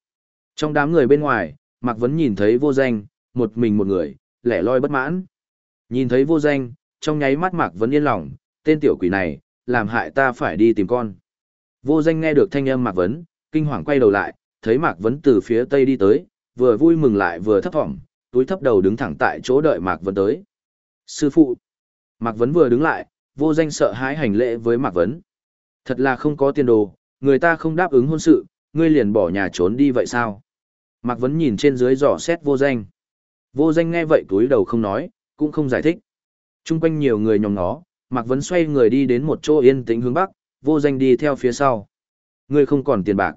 Trong đám người bên ngoài, Mạc Vấn nhìn thấy vô danh, một mình một người, lẻ loi bất mãn. Nhìn thấy vô danh, trong nháy mắt Mạc Vấn yên lòng, tên tiểu quỷ này, làm hại ta phải đi tìm con. Vô danh nghe được thanh âm Mạc Vấn, kinh hoàng quay đầu lại, thấy Mạc Vấn từ phía tây đi tới, vừa vui mừng lại vừa thấp thỏm, túi thấp đầu đứng thẳng tại chỗ đợi Mạc Vấn tới. Sư phụ! Mạc Vấn vừa đứng lại, vô danh sợ hãi hành lễ với Mạc Vấn. Thật là không có tiền đồ, người ta không đáp ứng hôn sự, ngươi liền bỏ nhà trốn đi vậy sao? Mạc Vấn nhìn trên dưới dò xét vô danh. Vô danh nghe vậy túi đầu không nói, cũng không giải thích. Trung quanh nhiều người nhóm nó, Mạc Vấn xoay người đi đến một chỗ yên tĩnh hướng bắc, vô danh đi theo phía sau. Ngươi không còn tiền bạc.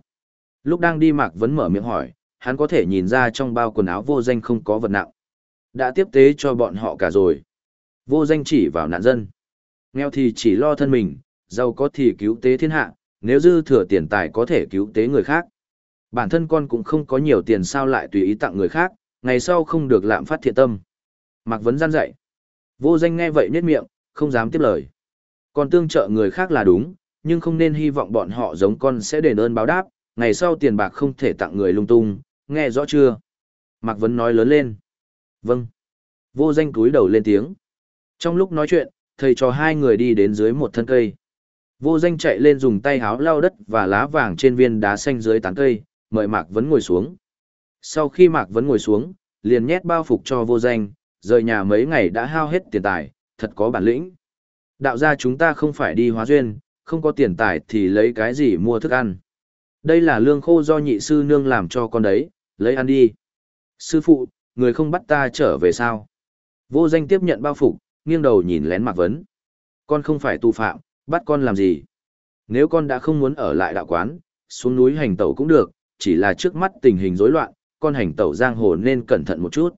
Lúc đang đi Mạc Vấn mở miệng hỏi, hắn có thể nhìn ra trong bao quần áo vô danh không có vật nặng. Đã tiếp tế cho bọn họ cả rồi. Vô danh chỉ vào nạn dân. Nghèo thì chỉ lo thân mình, giàu có thì cứu tế thiên hạ, nếu dư thừa tiền tài có thể cứu tế người khác. Bản thân con cũng không có nhiều tiền sao lại tùy ý tặng người khác, ngày sau không được lạm phát thiện tâm. Mạc Vấn gian dạy. Vô danh nghe vậy nhét miệng, không dám tiếp lời. Còn tương trợ người khác là đúng, nhưng không nên hy vọng bọn họ giống con sẽ đền ơn báo đáp, ngày sau tiền bạc không thể tặng người lung tung, nghe rõ chưa? Mạc Vấn nói lớn lên. Vâng. Vô danh cúi đầu lên tiếng. Trong lúc nói chuyện, thầy cho hai người đi đến dưới một thân cây. Vô danh chạy lên dùng tay háo lau đất và lá vàng trên viên đá xanh dưới tán cây, mời Mạc Vấn ngồi xuống. Sau khi Mạc Vấn ngồi xuống, liền nhét bao phục cho vô danh, rời nhà mấy ngày đã hao hết tiền tài, thật có bản lĩnh. Đạo gia chúng ta không phải đi hóa duyên, không có tiền tài thì lấy cái gì mua thức ăn. Đây là lương khô do nhị sư nương làm cho con đấy, lấy ăn đi. Sư phụ, người không bắt ta trở về sao? Vô danh tiếp nhận bao phục, nghiêng đầu nhìn lén Mạc Vấn. Con không phải tù phạm, bắt con làm gì? Nếu con đã không muốn ở lại đạo quán, xuống núi hành tẩu cũng được, chỉ là trước mắt tình hình rối loạn, con hành tẩu giang hồ nên cẩn thận một chút.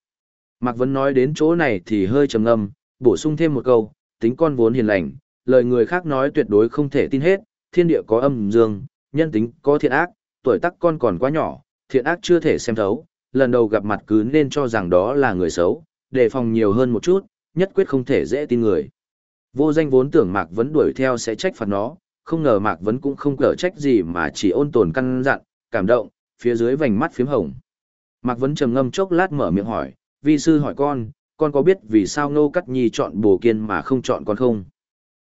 Mạc Vấn nói đến chỗ này thì hơi trầm ngâm, bổ sung thêm một câu, tính con vốn hiền lành, lời người khác nói tuyệt đối không thể tin hết, thiên địa có âm dương, nhân tính có thiện ác, tuổi tác con còn quá nhỏ, thiện ác chưa thể xem thấu, lần đầu gặp mặt cứ nên cho rằng đó là người xấu, đề phòng nhiều hơn một chút, nhất quyết không thể dễ tin người. Vô danh vốn tưởng Mạc Vấn đuổi theo sẽ trách phạt nó, không ngờ Mạc Vấn cũng không cỡ trách gì mà chỉ ôn tồn căn dặn, cảm động, phía dưới vành mắt phím hồng. Mạc Vấn trầm ngâm chốc lát mở miệng hỏi, vi sư hỏi con, con có biết vì sao Ngô Cắt Nhi chọn bồ kiên mà không chọn con không?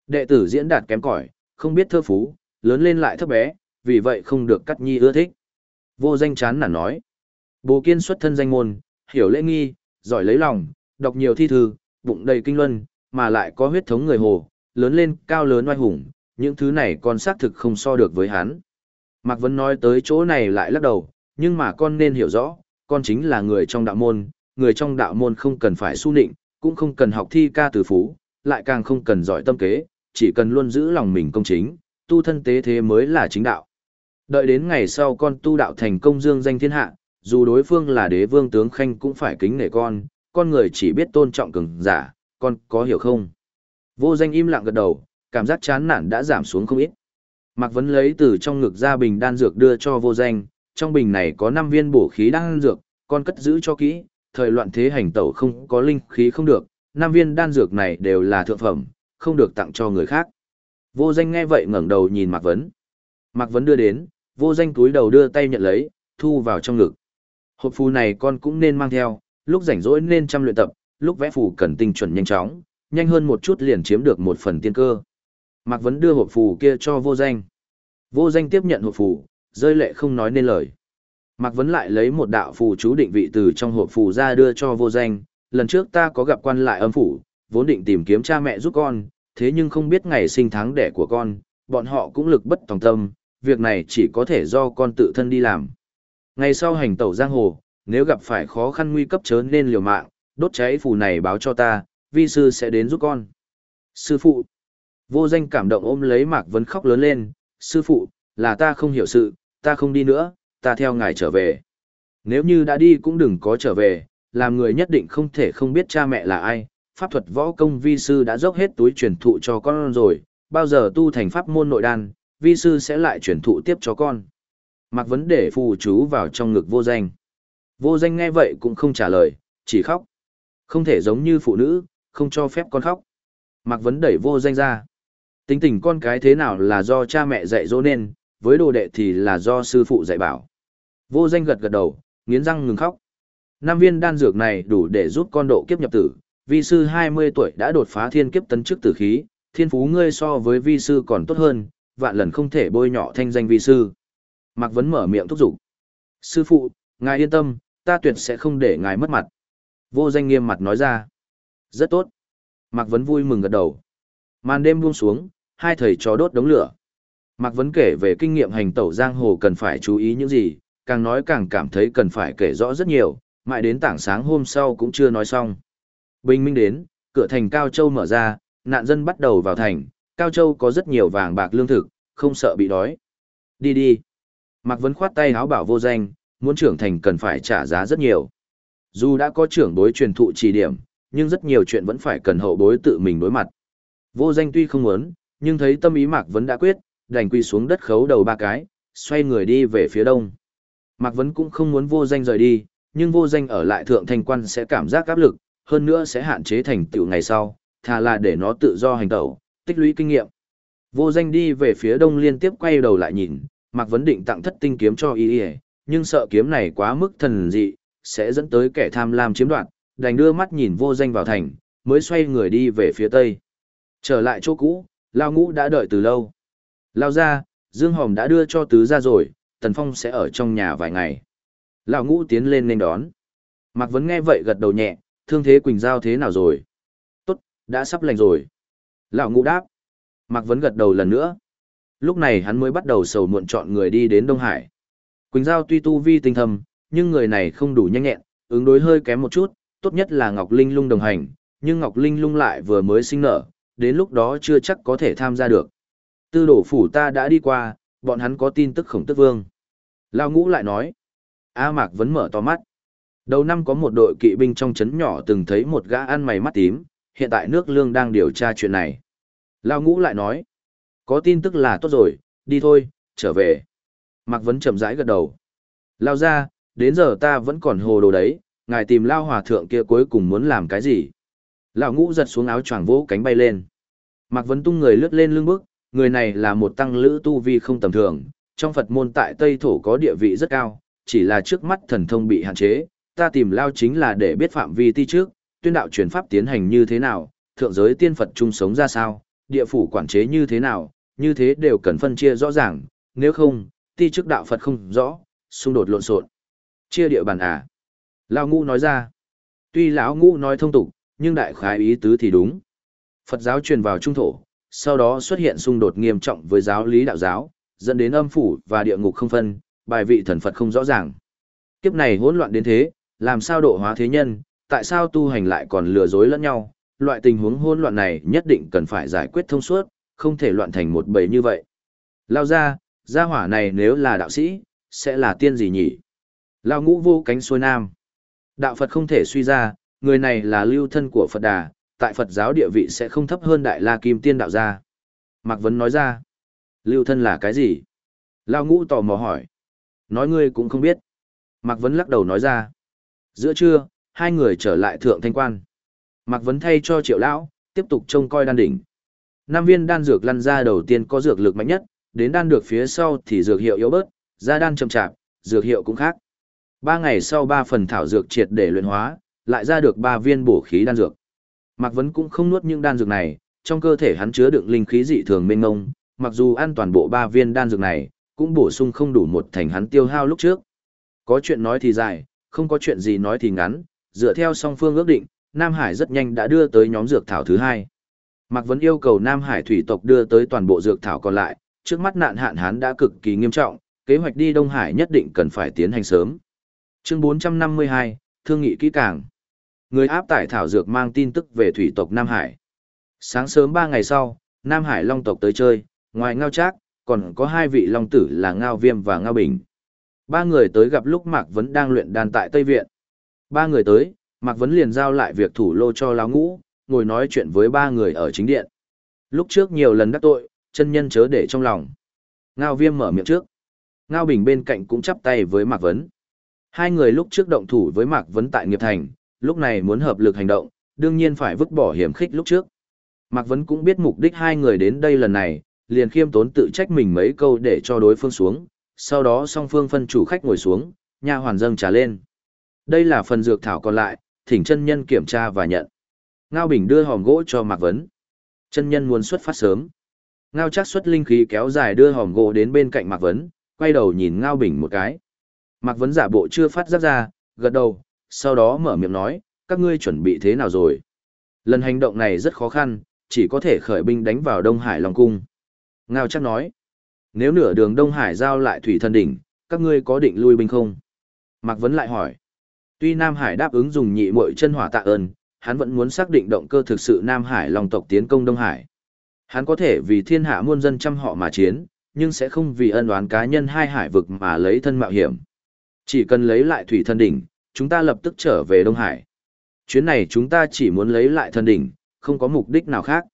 Đệ tử diễn đạt kém cỏi, không biết thơ phú, lớn lên lại thấp bé, vì vậy không được Cắt Nhi ưa thích. Vô danh chán nản nói, bồ kiên xuất thân danh môn, hiểu lễ nghi, giỏi lấy lòng, đọc nhiều thi thư, bụng đầy kinh luân, mà lại có huyết thống người hồ, lớn lên cao lớn oai hùng, những thứ này con xác thực không so được với hắn. Mạc Vấn nói tới chỗ này lại lắc đầu, nhưng mà con nên hiểu rõ, con chính là người trong đạo môn, người trong đạo môn không cần phải su nịnh, cũng không cần học thi ca từ phú, lại càng không cần giỏi tâm kế, chỉ cần luôn giữ lòng mình công chính, tu thân tế thế mới là chính đạo. Đợi đến ngày sau con tu đạo thành công dương danh thiên hạ, dù đối phương là đế vương tướng khanh cũng phải kính nể con, con người chỉ biết tôn trọng cường giả, con có hiểu không? Vô danh im lặng gật đầu, cảm giác chán nản đã giảm xuống không ít. Mạc Vấn lấy từ trong ngực ra bình đan dược đưa cho vô danh, trong bình này có 5 viên bổ khí đan dược, con cất giữ cho kỹ, thời loạn thế hành tẩu không có linh khí không được, nam viên đan dược này đều là thượng phẩm, không được tặng cho người khác. Vô danh nghe vậy ngẩng đầu nhìn Mạc Vấn. Mạc Vấn đưa đến, vô danh túi đầu đưa tay nhận lấy, thu vào trong ngực. Hộp phù này con cũng nên mang theo, lúc rảnh rỗi nên chăm luyện tập, lúc vẽ phù cần tinh chuẩn nhanh chóng, nhanh hơn một chút liền chiếm được một phần tiên cơ. Mạc Vấn đưa hộp phù kia cho vô danh. Vô danh tiếp nhận hộp phù, rơi lệ không nói nên lời. Mạc Vấn lại lấy một đạo phù chú định vị từ trong hộp phù ra đưa cho vô danh. Lần trước ta có gặp quan lại âm phủ, vốn định tìm kiếm cha mẹ giúp con, thế nhưng không biết ngày sinh tháng đẻ của con, bọn họ cũng lực bất tòng tâm, việc này chỉ có thể do con tự thân đi làm. Ngày sau hành tẩu giang hồ, nếu gặp phải khó khăn nguy cấp chớ nên liều mạng, đốt cháy phù này báo cho ta, vi sư sẽ đến giúp con. Sư phụ, vô danh cảm động ôm lấy Mạc Vấn khóc lớn lên, sư phụ, là ta không hiểu sự, ta không đi nữa, ta theo ngài trở về. Nếu như đã đi cũng đừng có trở về, làm người nhất định không thể không biết cha mẹ là ai, pháp thuật võ công vi sư đã dốc hết túi truyền thụ cho con rồi, bao giờ tu thành pháp môn nội đan, vi sư sẽ lại truyền thụ tiếp cho con. Mặc Vấn để phù chú vào trong ngực vô danh. Vô danh nghe vậy cũng không trả lời, chỉ khóc. Không thể giống như phụ nữ, không cho phép con khóc. Mặc Vấn đẩy vô danh ra. Tính tình con cái thế nào là do cha mẹ dạy dỗ nên, với đồ đệ thì là do sư phụ dạy bảo. Vô danh gật gật đầu, nghiến răng ngừng khóc. Năm viên đan dược này đủ để giúp con độ kiếp nhập tử, vi sư 20 tuổi đã đột phá thiên kiếp tấn chức tử khí, thiên phú ngươi so với vi sư còn tốt hơn, vạn lần không thể bôi nhọ thanh danh vi sư. Mạc Vấn mở miệng thúc giục. Sư phụ, ngài yên tâm, ta tuyệt sẽ không để ngài mất mặt. Vô danh nghiêm mặt nói ra. Rất tốt. Mạc Vấn vui mừng gật đầu. Màn đêm buông xuống, hai thầy trò đốt đống lửa. Mạc Vấn kể về kinh nghiệm hành tẩu giang hồ cần phải chú ý những gì, càng nói càng cảm thấy cần phải kể rõ rất nhiều, mãi đến tảng sáng hôm sau cũng chưa nói xong. Bình minh đến, cửa thành Cao Châu mở ra, nạn dân bắt đầu vào thành, Cao Châu có rất nhiều vàng bạc lương thực, không sợ bị đói. Đi đi. Mạc Vấn khoát tay háo bảo vô danh, muốn trưởng thành cần phải trả giá rất nhiều. Dù đã có trưởng bối truyền thụ chỉ điểm, nhưng rất nhiều chuyện vẫn phải cần hậu bối tự mình đối mặt. Vô danh tuy không muốn, nhưng thấy tâm ý Mạc Vấn đã quyết, đành quy xuống đất khấu đầu ba cái, xoay người đi về phía đông. Mạc Vấn cũng không muốn vô danh rời đi, nhưng vô danh ở lại thượng thành quan sẽ cảm giác áp lực, hơn nữa sẽ hạn chế thành tựu ngày sau, thà là để nó tự do hành tẩu, tích lũy kinh nghiệm. Vô danh đi về phía đông liên tiếp quay đầu lại nhìn, Mạc Vấn định tặng thất tinh kiếm cho y y, nhưng sợ kiếm này quá mức thần dị, sẽ dẫn tới kẻ tham lam chiếm đoạt, đành đưa mắt nhìn vô danh vào thành, mới xoay người đi về phía tây. Trở lại chỗ cũ, Lao Ngũ đã đợi từ lâu. Lao ra, Dương Hòm đã đưa cho tứ ra rồi, Tần Phong sẽ ở trong nhà vài ngày. Lão Ngũ tiến lên nên đón. Mạc Vấn nghe vậy gật đầu nhẹ, thương thế Quỳnh Giao thế nào rồi? Tốt, đã sắp lành rồi. Lão Ngũ đáp. Mạc Vấn gật đầu lần nữa. Lúc này hắn mới bắt đầu sầu muộn chọn người đi đến Đông Hải. Quỳnh Giao tuy tu vi tinh thầm, nhưng người này không đủ nhanh nhẹn, ứng đối hơi kém một chút, tốt nhất là Ngọc Linh lung đồng hành, nhưng Ngọc Linh lung lại vừa mới sinh nở, đến lúc đó chưa chắc có thể tham gia được. Tư đổ phủ ta đã đi qua, bọn hắn có tin tức khổng tức vương. Lao ngũ lại nói. A Mạc vẫn mở to mắt. Đầu năm có một đội kỵ binh trong trấn nhỏ từng thấy một gã ăn mày mắt tím, hiện tại nước lương đang điều tra chuyện này. Lao ngũ lại nói. Có tin tức là tốt rồi, đi thôi, trở về. Mạc Vấn chậm rãi gật đầu. Lao ra, đến giờ ta vẫn còn hồ đồ đấy, ngài tìm Lao Hòa Thượng kia cuối cùng muốn làm cái gì? Lão ngũ giật xuống áo choàng vỗ cánh bay lên. Mạc Vấn tung người lướt lên lưng bước, người này là một tăng lữ tu vi không tầm thường, trong Phật môn tại Tây Thổ có địa vị rất cao, chỉ là trước mắt thần thông bị hạn chế, ta tìm Lao chính là để biết phạm vi ti trước, tuyên đạo truyền pháp tiến hành như thế nào, thượng giới tiên Phật chung sống ra sao, địa phủ quản chế như thế nào, như thế đều cần phân chia rõ ràng, nếu không, ti trước đạo Phật không rõ, xung đột lộn xộn. Chia địa bàn à? Lão ngũ nói ra. Tuy lão ngũ nói thông tục, nhưng đại khái ý tứ thì đúng. Phật giáo truyền vào trung thổ, sau đó xuất hiện xung đột nghiêm trọng với giáo lý đạo giáo, dẫn đến âm phủ và địa ngục không phân, bài vị thần Phật không rõ ràng. Kiếp này hỗn loạn đến thế, làm sao độ hóa thế nhân, tại sao tu hành lại còn lừa dối lẫn nhau, loại tình huống hỗn loạn này nhất định cần phải giải quyết thông suốt, không thể loạn thành một bầy như vậy. Lao ra, gia hỏa này nếu là đạo sĩ, sẽ là tiên gì nhỉ? Lao ngũ vô cánh xuôi nam. Đạo Phật không thể suy ra, người này là lưu thân của Phật Đà, tại Phật giáo địa vị sẽ không thấp hơn Đại La Kim Tiên đạo gia. Mạc Vấn nói ra. Lưu thân là cái gì? Lao ngũ tò mò hỏi. Nói ngươi cũng không biết. Mạc Vấn lắc đầu nói ra. Giữa trưa, hai người trở lại thượng thanh quan. Mạc Vấn thay cho triệu lão, tiếp tục trông coi đan đỉnh. Nam viên đan dược lăn ra đầu tiên có dược lực mạnh nhất, đến đan được phía sau thì dược hiệu yếu bớt, ra đan chậm chạp, dược hiệu cũng khác. Ba ngày sau ba phần thảo dược triệt để luyện hóa, lại ra được ba viên bổ khí đan dược. Mạc Vấn cũng không nuốt những đan dược này, trong cơ thể hắn chứa đựng linh khí dị thường mênh mông, mặc dù ăn toàn bộ ba viên đan dược này, cũng bổ sung không đủ một thành hắn tiêu hao lúc trước. Có chuyện nói thì dài, không có chuyện gì nói thì ngắn, dựa theo song phương ước định, Nam Hải rất nhanh đã đưa tới nhóm dược thảo thứ hai. Mạc Vấn yêu cầu Nam Hải thủy tộc đưa tới toàn bộ dược thảo còn lại, trước mắt nạn hạn hán đã cực kỳ nghiêm trọng, kế hoạch đi Đông Hải nhất định cần phải tiến hành sớm. Chương 452, Thương nghị kỹ càng. Người áp tải thảo dược mang tin tức về thủy tộc Nam Hải. Sáng sớm 3 ngày sau, Nam Hải Long tộc tới chơi, ngoài Ngao Trác, còn có hai vị Long tử là Ngao Viêm và Ngao Bình. Ba người tới gặp lúc Mạc Vấn đang luyện đàn tại Tây Viện. Ba người tới, Mạc Vấn liền giao lại việc thủ lô cho Láo Ngũ, ngồi nói chuyện với ba người ở chính điện. Lúc trước nhiều lần đắc tội, chân nhân chớ để trong lòng. Ngao Viêm mở miệng trước. Ngao Bình bên cạnh cũng chắp tay với Mạc Vấn. Hai người lúc trước động thủ với Mạc Vấn tại Nghiệp Thành, lúc này muốn hợp lực hành động, đương nhiên phải vứt bỏ hiểm khích lúc trước. Mạc Vấn cũng biết mục đích hai người đến đây lần này, liền khiêm tốn tự trách mình mấy câu để cho đối phương xuống, sau đó song phương phân chủ khách ngồi xuống, nha hoàn dâng trà lên. Đây là phần dược thảo còn lại, thỉnh chân nhân kiểm tra và nhận. Ngao Bình đưa hòm gỗ cho Mạc Vấn. Chân nhân muốn xuất phát sớm. Ngao chắc xuất linh khí kéo dài đưa hòm gỗ đến bên cạnh Mạc Vấn, quay đầu nhìn Ngao Bình một cái. Mạc Vấn giả bộ chưa phát giác ra, gật đầu, sau đó mở miệng nói, các ngươi chuẩn bị thế nào rồi? Lần hành động này rất khó khăn, chỉ có thể khởi binh đánh vào Đông Hải Long Cung. Ngao chắc nói, nếu nửa đường Đông Hải giao lại thủy thần đỉnh, các ngươi có định lui binh không? Mạc Vấn lại hỏi, tuy Nam Hải đáp ứng dùng nhị muội chân hỏa tạ ơn, hắn vẫn muốn xác định động cơ thực sự Nam Hải Long tộc tiến công Đông Hải. Hắn có thể vì thiên hạ muôn dân trăm họ mà chiến, nhưng sẽ không vì ân oán cá nhân hai hải vực mà lấy thân mạo hiểm. Chỉ cần lấy lại thủy thần đỉnh, chúng ta lập tức trở về Đông Hải. Chuyến này chúng ta chỉ muốn lấy lại thần đỉnh, không có mục đích nào khác.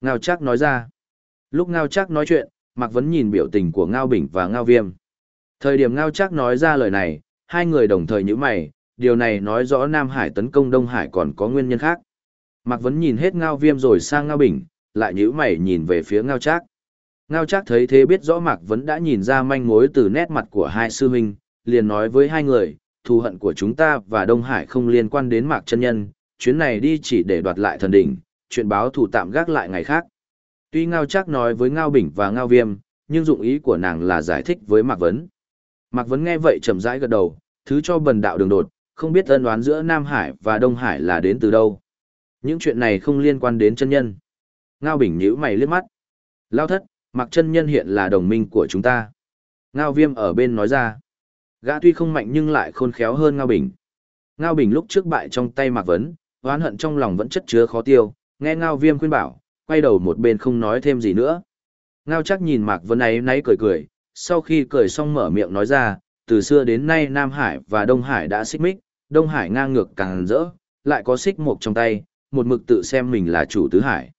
Ngao Trác nói ra. Lúc Ngao Trác nói chuyện, Mạc Vấn nhìn biểu tình của Ngao Bình và Ngao Viêm. Thời điểm Ngao Trác nói ra lời này, hai người đồng thời nhíu mày, điều này nói rõ Nam Hải tấn công Đông Hải còn có nguyên nhân khác. Mạc Vấn nhìn hết Ngao Viêm rồi sang Ngao Bình, lại nhíu mày nhìn về phía Ngao Trác. Ngao Trác thấy thế biết rõ Mạc Vấn đã nhìn ra manh mối từ nét mặt của hai sư huynh, liền nói với hai người, thù hận của chúng ta và Đông Hải không liên quan đến Mạc chân nhân, chuyến này đi chỉ để đoạt lại thần đỉnh, chuyện báo thù tạm gác lại ngày khác. Tuy Ngao Trác nói với Ngao Bình và Ngao Viêm, nhưng dụng ý của nàng là giải thích với Mạc Vấn. Mạc Vấn nghe vậy chậm rãi gật đầu, thứ cho bần đạo đường đột, không biết ân đoán giữa Nam Hải và Đông Hải là đến từ đâu. Những chuyện này không liên quan đến chân nhân. Ngao Bình nhíu mày liếc mắt. Lao thất, Mạc chân nhân hiện là đồng minh của chúng ta. Ngao Viêm ở bên nói ra. Gã tuy không mạnh nhưng lại khôn khéo hơn Ngao Bình. Ngao Bình lúc trước bại trong tay Mạc Vấn, oán hận trong lòng vẫn chất chứa khó tiêu, nghe Ngao Viêm khuyên bảo, quay đầu một bên không nói thêm gì nữa. Ngao chắc nhìn Mạc Vấn ấy náy cười cười, sau khi cười xong mở miệng nói ra, từ xưa đến nay Nam Hải và Đông Hải đã xích mích, Đông Hải ngang ngược càng rỡ, lại có xích mộc trong tay, một mực tự xem mình là chủ tứ hải.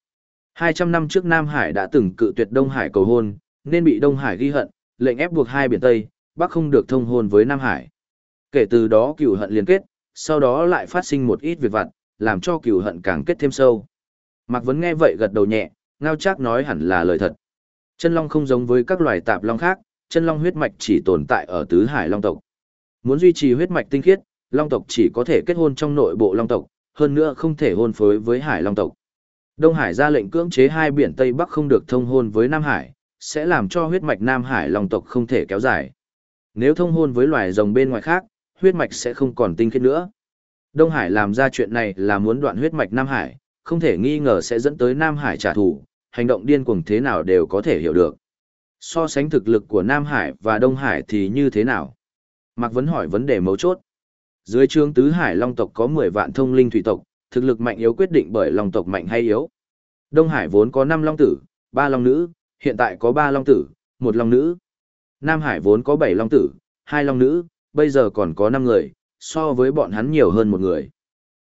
200 năm trước Nam Hải đã từng cự tuyệt Đông Hải cầu hôn, nên bị Đông Hải ghi hận, lệnh ép buộc hai biển Tây, Bắc không được thông hôn với Nam Hải. Kể từ đó cửu hận liên kết, sau đó lại phát sinh một ít việc vặt, làm cho cửu hận càng kết thêm sâu. Mạc Vấn nghe vậy gật đầu nhẹ, ngao chắc nói hẳn là lời thật. Chân long không giống với các loài tạp long khác, chân long huyết mạch chỉ tồn tại ở tứ hải long tộc. Muốn duy trì huyết mạch tinh khiết, long tộc chỉ có thể kết hôn trong nội bộ long tộc, hơn nữa không thể hôn phối với hải long tộc. Đông Hải ra lệnh cưỡng chế hai biển Tây Bắc không được thông hôn với Nam Hải, sẽ làm cho huyết mạch Nam Hải long tộc không thể kéo dài. Nếu thông hôn với loài rồng bên ngoài khác, huyết mạch sẽ không còn tinh khiết nữa. Đông Hải làm ra chuyện này là muốn đoạn huyết mạch Nam Hải, không thể nghi ngờ sẽ dẫn tới Nam Hải trả thù, hành động điên cuồng thế nào đều có thể hiểu được. So sánh thực lực của Nam Hải và Đông Hải thì như thế nào? Mạc Vấn hỏi vấn đề mấu chốt. Dưới trương tứ hải long tộc có 10 vạn thông linh thủy tộc, thực lực mạnh yếu quyết định bởi long tộc mạnh hay yếu. Đông Hải vốn có 5 long tử, 3 long nữ, hiện tại có 3 long tử, 1 long nữ. Nam Hải vốn có 7 long tử, 2 long nữ, bây giờ còn có 5 người, so với bọn hắn nhiều hơn một người.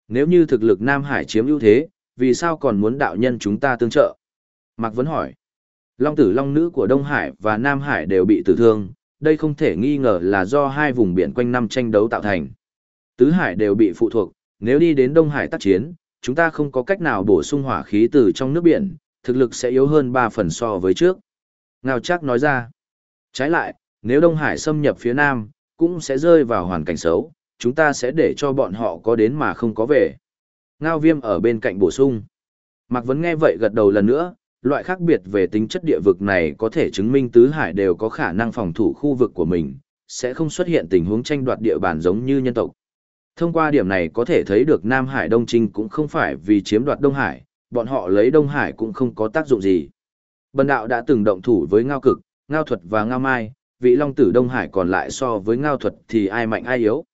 Nếu như thực lực Nam Hải chiếm ưu thế, vì sao còn muốn đạo nhân chúng ta tương trợ? Mạc Vấn hỏi. Long tử long nữ của Đông Hải và Nam Hải đều bị tử thương, đây không thể nghi ngờ là do hai vùng biển quanh năm tranh đấu tạo thành. Tứ Hải đều bị phụ thuộc, nếu đi đến Đông Hải tác chiến, chúng ta không có cách nào bổ sung hỏa khí từ trong nước biển, thực lực sẽ yếu hơn 3 phần so với trước. Ngao chắc nói ra. Trái lại, nếu Đông Hải xâm nhập phía Nam, cũng sẽ rơi vào hoàn cảnh xấu, chúng ta sẽ để cho bọn họ có đến mà không có về. Ngao viêm ở bên cạnh bổ sung. Mạc Vấn nghe vậy gật đầu lần nữa, loại khác biệt về tính chất địa vực này có thể chứng minh tứ hải đều có khả năng phòng thủ khu vực của mình, sẽ không xuất hiện tình huống tranh đoạt địa bàn giống như nhân tộc. Thông qua điểm này có thể thấy được Nam Hải Đông Trinh cũng không phải vì chiếm đoạt Đông Hải, bọn họ lấy Đông Hải cũng không có tác dụng gì. Bần đạo đã từng động thủ với Ngao Cực, Ngao Thuật và Ngao Mai, vị Long Tử Đông Hải còn lại so với Ngao Thuật thì ai mạnh ai yếu?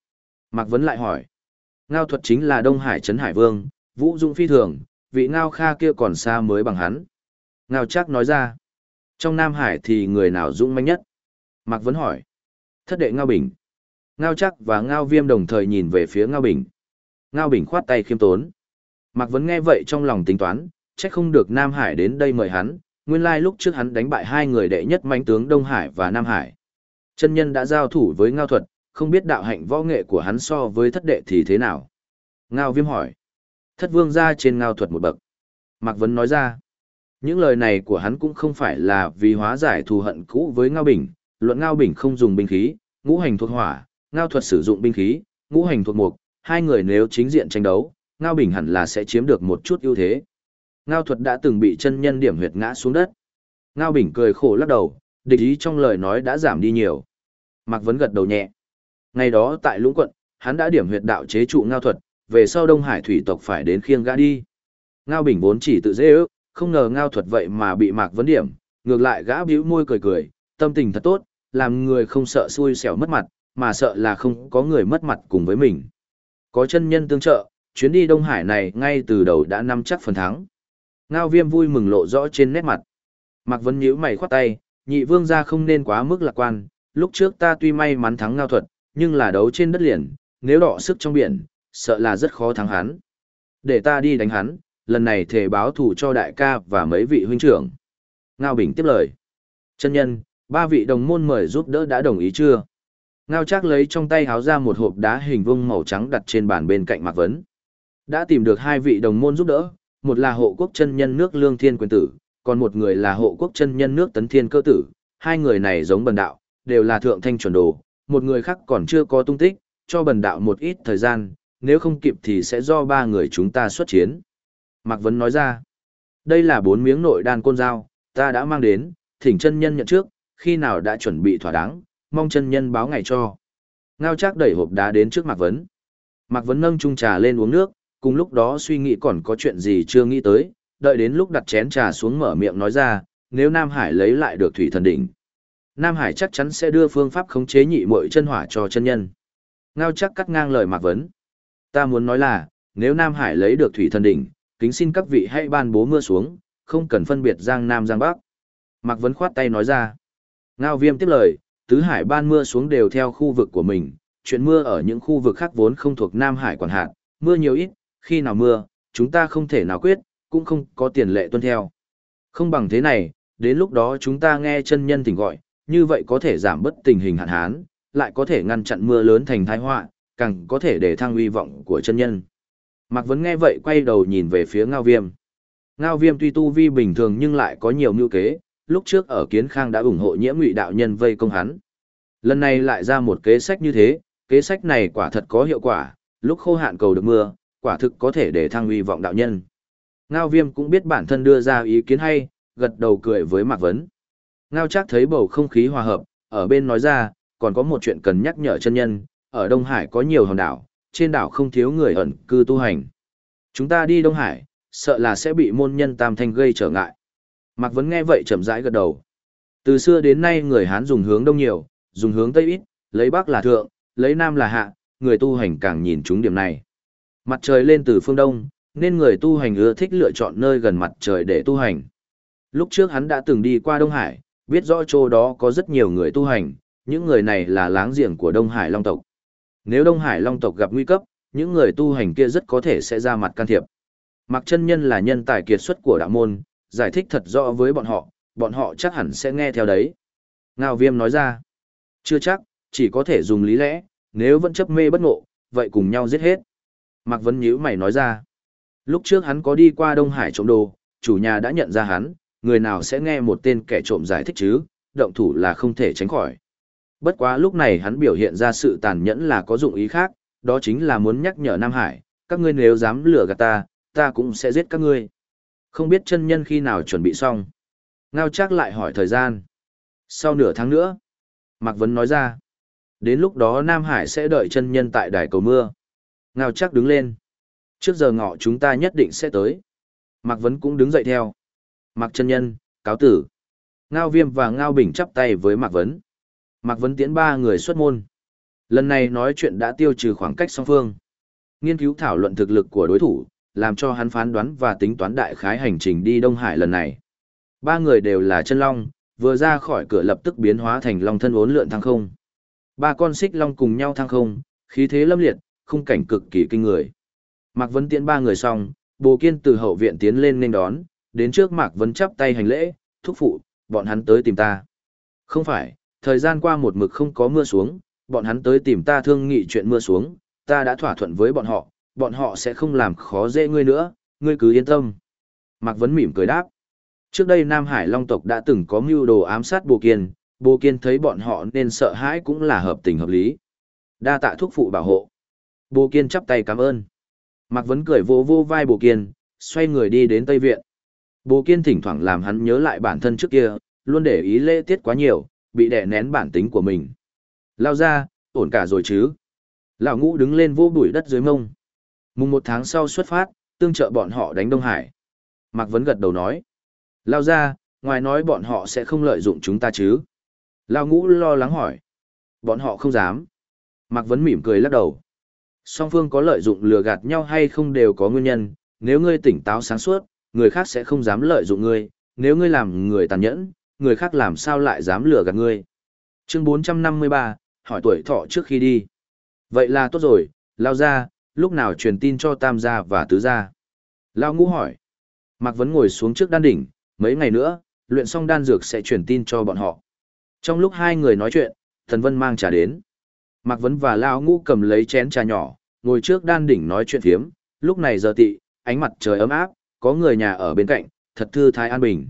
Mạc Vấn lại hỏi. Ngao Thuật chính là Đông Hải Trấn Hải Vương, Vũ Dung Phi Thường, vị Ngao Kha kia còn xa mới bằng hắn. Ngao chắc nói ra. Trong Nam Hải thì người nào dũng manh nhất? Mạc Vấn hỏi. Thất đệ Ngao Bình. Ngao chắc và Ngao Viêm đồng thời nhìn về phía Ngao Bình. Ngao Bình khoát tay khiêm tốn. Mạc Vấn nghe vậy trong lòng tính toán, chắc không được Nam Hải đến đây mời hắn, nguyên lai lúc trước hắn đánh bại hai người đệ nhất mãnh tướng Đông Hải và Nam Hải. Chân nhân đã giao thủ với Ngao Thuật, không biết đạo hạnh võ nghệ của hắn so với thất đệ thì thế nào. Ngao Viêm hỏi. Thất vương ra trên Ngao Thuật một bậc. Mạc Vấn nói ra. Những lời này của hắn cũng không phải là vì hóa giải thù hận cũ với Ngao Bình, luận Ngao Bình không dùng binh khí, ngũ hành thuộc hỏa, Ngao Thuật sử dụng binh khí, ngũ hành thuộc mục, hai người nếu chính diện tranh đấu, Ngao Bình hẳn là sẽ chiếm được một chút ưu thế. Ngao Thuật đã từng bị chân nhân điểm huyệt ngã xuống đất. Ngao Bình cười khổ lắc đầu, địch ý trong lời nói đã giảm đi nhiều. Mạc Vấn gật đầu nhẹ. Ngày đó tại Lũng Quận, hắn đã điểm huyệt đạo chế trụ Ngao Thuật, về sau Đông Hải thủy tộc phải đến khiêng gã đi. Ngao Bình vốn chỉ tự dễ ước, không ngờ ngao thuật vậy mà bị mạc vấn điểm, ngược lại gã bĩu môi cười cười, tâm tình thật tốt, làm người không sợ xui xẻo mất mặt, mà sợ là không có người mất mặt cùng với mình. Có chân nhân tương trợ, chuyến đi Đông Hải này ngay từ đầu đã nắm chắc phần thắng. Ngao viêm vui mừng lộ rõ trên nét mặt. Mạc vấn nhíu mày khoát tay, nhị vương gia không nên quá mức lạc quan, lúc trước ta tuy may mắn thắng ngao thuật, nhưng là đấu trên đất liền, nếu đọ sức trong biển, sợ là rất khó thắng hắn. Để ta đi đánh hắn, lần này thể báo thù cho đại ca và mấy vị huynh trưởng. Ngao Bình tiếp lời. Chân nhân, ba vị đồng môn mời giúp đỡ đã đồng ý chưa? Ngao chắc lấy trong tay háo ra một hộp đá hình vuông màu trắng đặt trên bàn bên cạnh Mạc Vấn. Đã tìm được hai vị đồng môn giúp đỡ, một là hộ quốc chân nhân nước Lương Thiên Quyền Tử, còn một người là hộ quốc chân nhân nước Tấn Thiên Cơ Tử. Hai người này giống bần đạo, đều là thượng thanh chuẩn đồ, một người khác còn chưa có tung tích, cho bần đạo một ít thời gian, nếu không kịp thì sẽ do ba người chúng ta xuất chiến. Mạc Vấn nói ra, đây là bốn miếng nội đan côn dao, ta đã mang đến, thỉnh chân nhân nhận trước, khi nào đã chuẩn bị thỏa đáng, mong chân nhân báo ngày cho. Ngao chắc đẩy hộp đá đến trước Mạc Vấn. Mạc Vấn nâng chung trà lên uống nước, cùng lúc đó suy nghĩ còn có chuyện gì chưa nghĩ tới, đợi đến lúc đặt chén trà xuống mở miệng nói ra, nếu Nam Hải lấy lại được thủy thần đỉnh. Nam Hải chắc chắn sẽ đưa phương pháp khống chế nhị muội chân hỏa cho chân nhân. Ngao chắc cắt ngang lời Mạc Vấn. Ta muốn nói là, nếu Nam Hải lấy được thủy thần đỉnh, kính xin các vị hãy ban bố mưa xuống, không cần phân biệt Giang Nam Giang Bắc. Mạc Vấn khoát tay nói ra. Ngao viêm tiếp lời, tứ hải ban mưa xuống đều theo khu vực của mình, chuyện mưa ở những khu vực khác vốn không thuộc Nam Hải quản hạt, mưa nhiều ít, khi nào mưa, chúng ta không thể nào quyết, cũng không có tiền lệ tuân theo. Không bằng thế này, đến lúc đó chúng ta nghe chân nhân tỉnh gọi, như vậy có thể giảm bớt tình hình hạn hán, lại có thể ngăn chặn mưa lớn thành tai họa, càng có thể để thăng uy vọng của chân nhân. Mạc Vấn nghe vậy quay đầu nhìn về phía Ngao Viêm. Ngao Viêm tuy tu vi bình thường nhưng lại có nhiều mưu kế, lúc trước ở Kiến Khang đã ủng hộ nhiễm ngụy đạo nhân vây công hắn. Lần này lại ra một kế sách như thế, kế sách này quả thật có hiệu quả, lúc khô hạn cầu được mưa, quả thực có thể để thăng uy vọng đạo nhân. Ngao Viêm cũng biết bản thân đưa ra ý kiến hay, gật đầu cười với Mạc Vấn. Ngao chắc thấy bầu không khí hòa hợp, ở bên nói ra, còn có một chuyện cần nhắc nhở chân nhân, ở Đông Hải có nhiều hòn đảo, trên đảo không thiếu người ẩn cư tu hành. Chúng ta đi Đông Hải, sợ là sẽ bị môn nhân tam thanh gây trở ngại. Mạc Vấn nghe vậy chậm rãi gật đầu. Từ xưa đến nay người Hán dùng hướng đông nhiều, dùng hướng tây ít, lấy bắc là thượng, lấy nam là hạ, người tu hành càng nhìn chúng điểm này. Mặt trời lên từ phương đông, nên người tu hành ưa thích lựa chọn nơi gần mặt trời để tu hành. Lúc trước hắn đã từng đi qua Đông Hải, biết rõ chỗ đó có rất nhiều người tu hành, những người này là láng giềng của Đông Hải Long tộc. Nếu Đông Hải Long tộc gặp nguy cấp, những người tu hành kia rất có thể sẽ ra mặt can thiệp. Mặc chân nhân là nhân tài kiệt xuất của đạo môn, giải thích thật rõ với bọn họ, bọn họ chắc hẳn sẽ nghe theo đấy. Ngao viêm nói ra, chưa chắc, chỉ có thể dùng lý lẽ, nếu vẫn chấp mê bất ngộ, vậy cùng nhau giết hết. Mạc Vấn nhíu mày nói ra, lúc trước hắn có đi qua Đông Hải trộm đồ, chủ nhà đã nhận ra hắn, người nào sẽ nghe một tên kẻ trộm giải thích chứ, động thủ là không thể tránh khỏi. Bất quá lúc này hắn biểu hiện ra sự tàn nhẫn là có dụng ý khác, đó chính là muốn nhắc nhở Nam Hải, các ngươi nếu dám lừa gạt ta, ta cũng sẽ giết các ngươi. Không biết chân nhân khi nào chuẩn bị xong. Ngao chắc lại hỏi thời gian. Sau nửa tháng nữa, Mạc Vấn nói ra. Đến lúc đó Nam Hải sẽ đợi chân nhân tại đài cầu mưa. Ngao chắc đứng lên. Trước giờ ngọ chúng ta nhất định sẽ tới. Mạc Vấn cũng đứng dậy theo. Mạc chân nhân, cáo tử. Ngao viêm và Ngao bình chắp tay với Mạc Vấn. Mạc Vấn tiến ba người xuất môn. Lần này nói chuyện đã tiêu trừ khoảng cách song phương. Nghiên cứu thảo luận thực lực của đối thủ, làm cho hắn phán đoán và tính toán đại khái hành trình đi Đông Hải lần này. Ba người đều là chân long, vừa ra khỏi cửa lập tức biến hóa thành long thân ốn lượn thăng không. Ba con xích long cùng nhau thăng không, khí thế lâm liệt, khung cảnh cực kỳ kinh người. Mạc Vân tiễn ba người xong, Bồ Kiên từ hậu viện tiến lên nên đón, đến trước Mạc Vân chắp tay hành lễ, thúc phụ, bọn hắn tới tìm ta. Không phải, thời gian qua một mực không có mưa xuống, bọn hắn tới tìm ta thương nghị chuyện mưa xuống, ta đã thỏa thuận với bọn họ, bọn họ sẽ không làm khó dễ ngươi nữa, ngươi cứ yên tâm. Mạc Vấn mỉm cười đáp. Trước đây Nam Hải Long tộc đã từng có mưu đồ ám sát Bồ Kiên, Bồ Kiên thấy bọn họ nên sợ hãi cũng là hợp tình hợp lý. Đa tạ thúc phụ bảo hộ. Bồ Kiên chắp tay cảm ơn. Mạc Vấn cười vô vô vai Bồ Kiên, xoay người đi đến Tây Viện. Bồ Kiên thỉnh thoảng làm hắn nhớ lại bản thân trước kia, luôn để ý lễ tiết quá nhiều, bị đè nén bản tính của mình. Lao ra, ổn cả rồi chứ. Lão ngũ đứng lên vô bụi đất dưới mông. Mùng một tháng sau xuất phát, tương trợ bọn họ đánh Đông Hải. Mạc Vấn gật đầu nói. Lao ra, ngoài nói bọn họ sẽ không lợi dụng chúng ta chứ. Lao ngũ lo lắng hỏi. Bọn họ không dám. Mạc Vấn mỉm cười lắc đầu. Song phương có lợi dụng lừa gạt nhau hay không đều có nguyên nhân, nếu ngươi tỉnh táo sáng suốt, người khác sẽ không dám lợi dụng ngươi, nếu ngươi làm người tàn nhẫn, người khác làm sao lại dám lừa gạt ngươi. Chương 453, hỏi tuổi thọ trước khi đi. Vậy là tốt rồi, lao ra, lúc nào truyền tin cho tam gia và tứ gia. Lao ngũ hỏi. Mạc Vấn ngồi xuống trước đan đỉnh, mấy ngày nữa, luyện xong đan dược sẽ truyền tin cho bọn họ. Trong lúc hai người nói chuyện, Thần Vân mang trà đến. Mạc Vấn và Lao ngũ cầm lấy chén trà nhỏ, ngồi trước đan đỉnh nói chuyện phiếm, lúc này giờ tị, ánh mặt trời ấm áp, có người nhà ở bên cạnh, thật thư thái an bình.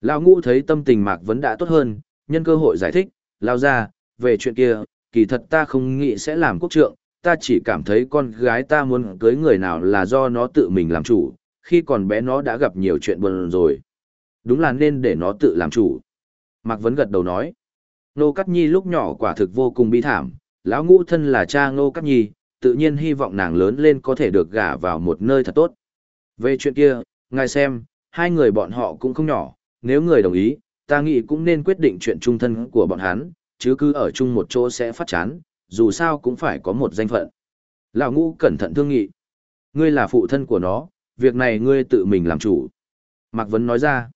Lao ngũ thấy tâm tình Mạc Vấn đã tốt hơn, nhân cơ hội giải thích, lao ra, về chuyện kia, kỳ thật ta không nghĩ sẽ làm quốc trượng, ta chỉ cảm thấy con gái ta muốn cưới người nào là do nó tự mình làm chủ, khi còn bé nó đã gặp nhiều chuyện buồn rồi. Đúng là nên để nó tự làm chủ. Mạc Vấn gật đầu nói. Nô Cát Nhi lúc nhỏ quả thực vô cùng bi thảm, lão ngũ thân là cha Ngô Cát Nhi, tự nhiên hy vọng nàng lớn lên có thể được gả vào một nơi thật tốt. Về chuyện kia, ngài xem, hai người bọn họ cũng không nhỏ, nếu người đồng ý, ta nghĩ cũng nên quyết định chuyện trung thân của bọn hắn, chứ cứ ở chung một chỗ sẽ phát chán, dù sao cũng phải có một danh phận. Lão ngũ cẩn thận thương nghị. Ngươi là phụ thân của nó, việc này ngươi tự mình làm chủ. Mạc Vấn nói ra.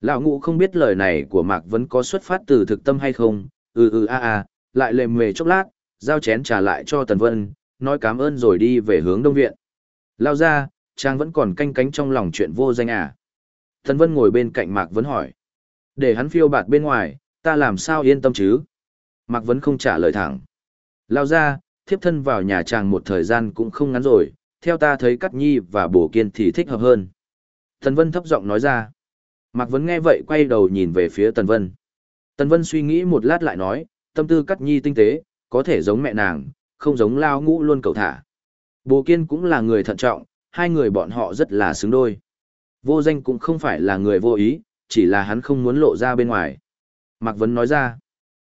Lão ngũ không biết lời này của Mạc Vấn có xuất phát từ thực tâm hay không, ừ ừ a a, lại lềm mề chốc lát, giao chén trả lại cho Tần Vân, nói cảm ơn rồi đi về hướng đông viện. Lao ra, Trang vẫn còn canh cánh trong lòng chuyện vô danh à. Tần Vân ngồi bên cạnh Mạc Vấn hỏi. Để hắn phiêu bạt bên ngoài, ta làm sao yên tâm chứ? Mạc Vấn không trả lời thẳng. Lao ra, thiếp thân vào nhà chàng một thời gian cũng không ngắn rồi, theo ta thấy Cát Nhi và Bổ Kiên thì thích hợp hơn. Tần Vân thấp giọng nói ra. Mạc Vấn nghe vậy quay đầu nhìn về phía Tần Vân. Tần Vân suy nghĩ một lát lại nói, tâm tư Cát Nhi tinh tế, có thể giống mẹ nàng, không giống Lao Ngũ luôn cầu thả. Bồ Kiên cũng là người thận trọng, hai người bọn họ rất là xứng đôi. Vô danh cũng không phải là người vô ý, chỉ là hắn không muốn lộ ra bên ngoài. Mạc Vấn nói ra,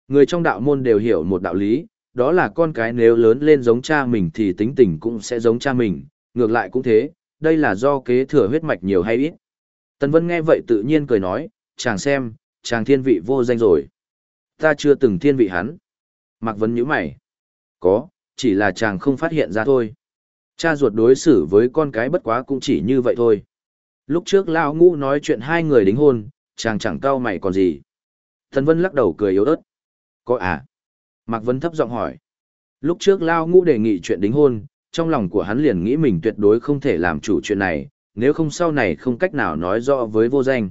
người trong đạo môn đều hiểu một đạo lý, đó là con cái nếu lớn lên giống cha mình thì tính tình cũng sẽ giống cha mình, ngược lại cũng thế, đây là do kế thừa huyết mạch nhiều hay ít. Tần Vân nghe vậy tự nhiên cười nói, chàng xem, chàng thiên vị vô danh rồi. Ta chưa từng thiên vị hắn. Mạc Vấn nhíu mày. Có, chỉ là chàng không phát hiện ra thôi. Cha ruột đối xử với con cái bất quá cũng chỉ như vậy thôi. Lúc trước Lão Ngũ nói chuyện hai người đính hôn, chàng chẳng cao mày còn gì. Thần Vân lắc đầu cười yếu ớt. Có à? Mạc Vấn thấp giọng hỏi. Lúc trước Lao Ngũ đề nghị chuyện đính hôn, trong lòng của hắn liền nghĩ mình tuyệt đối không thể làm chủ chuyện này, nếu không sau này không cách nào nói rõ với vô danh.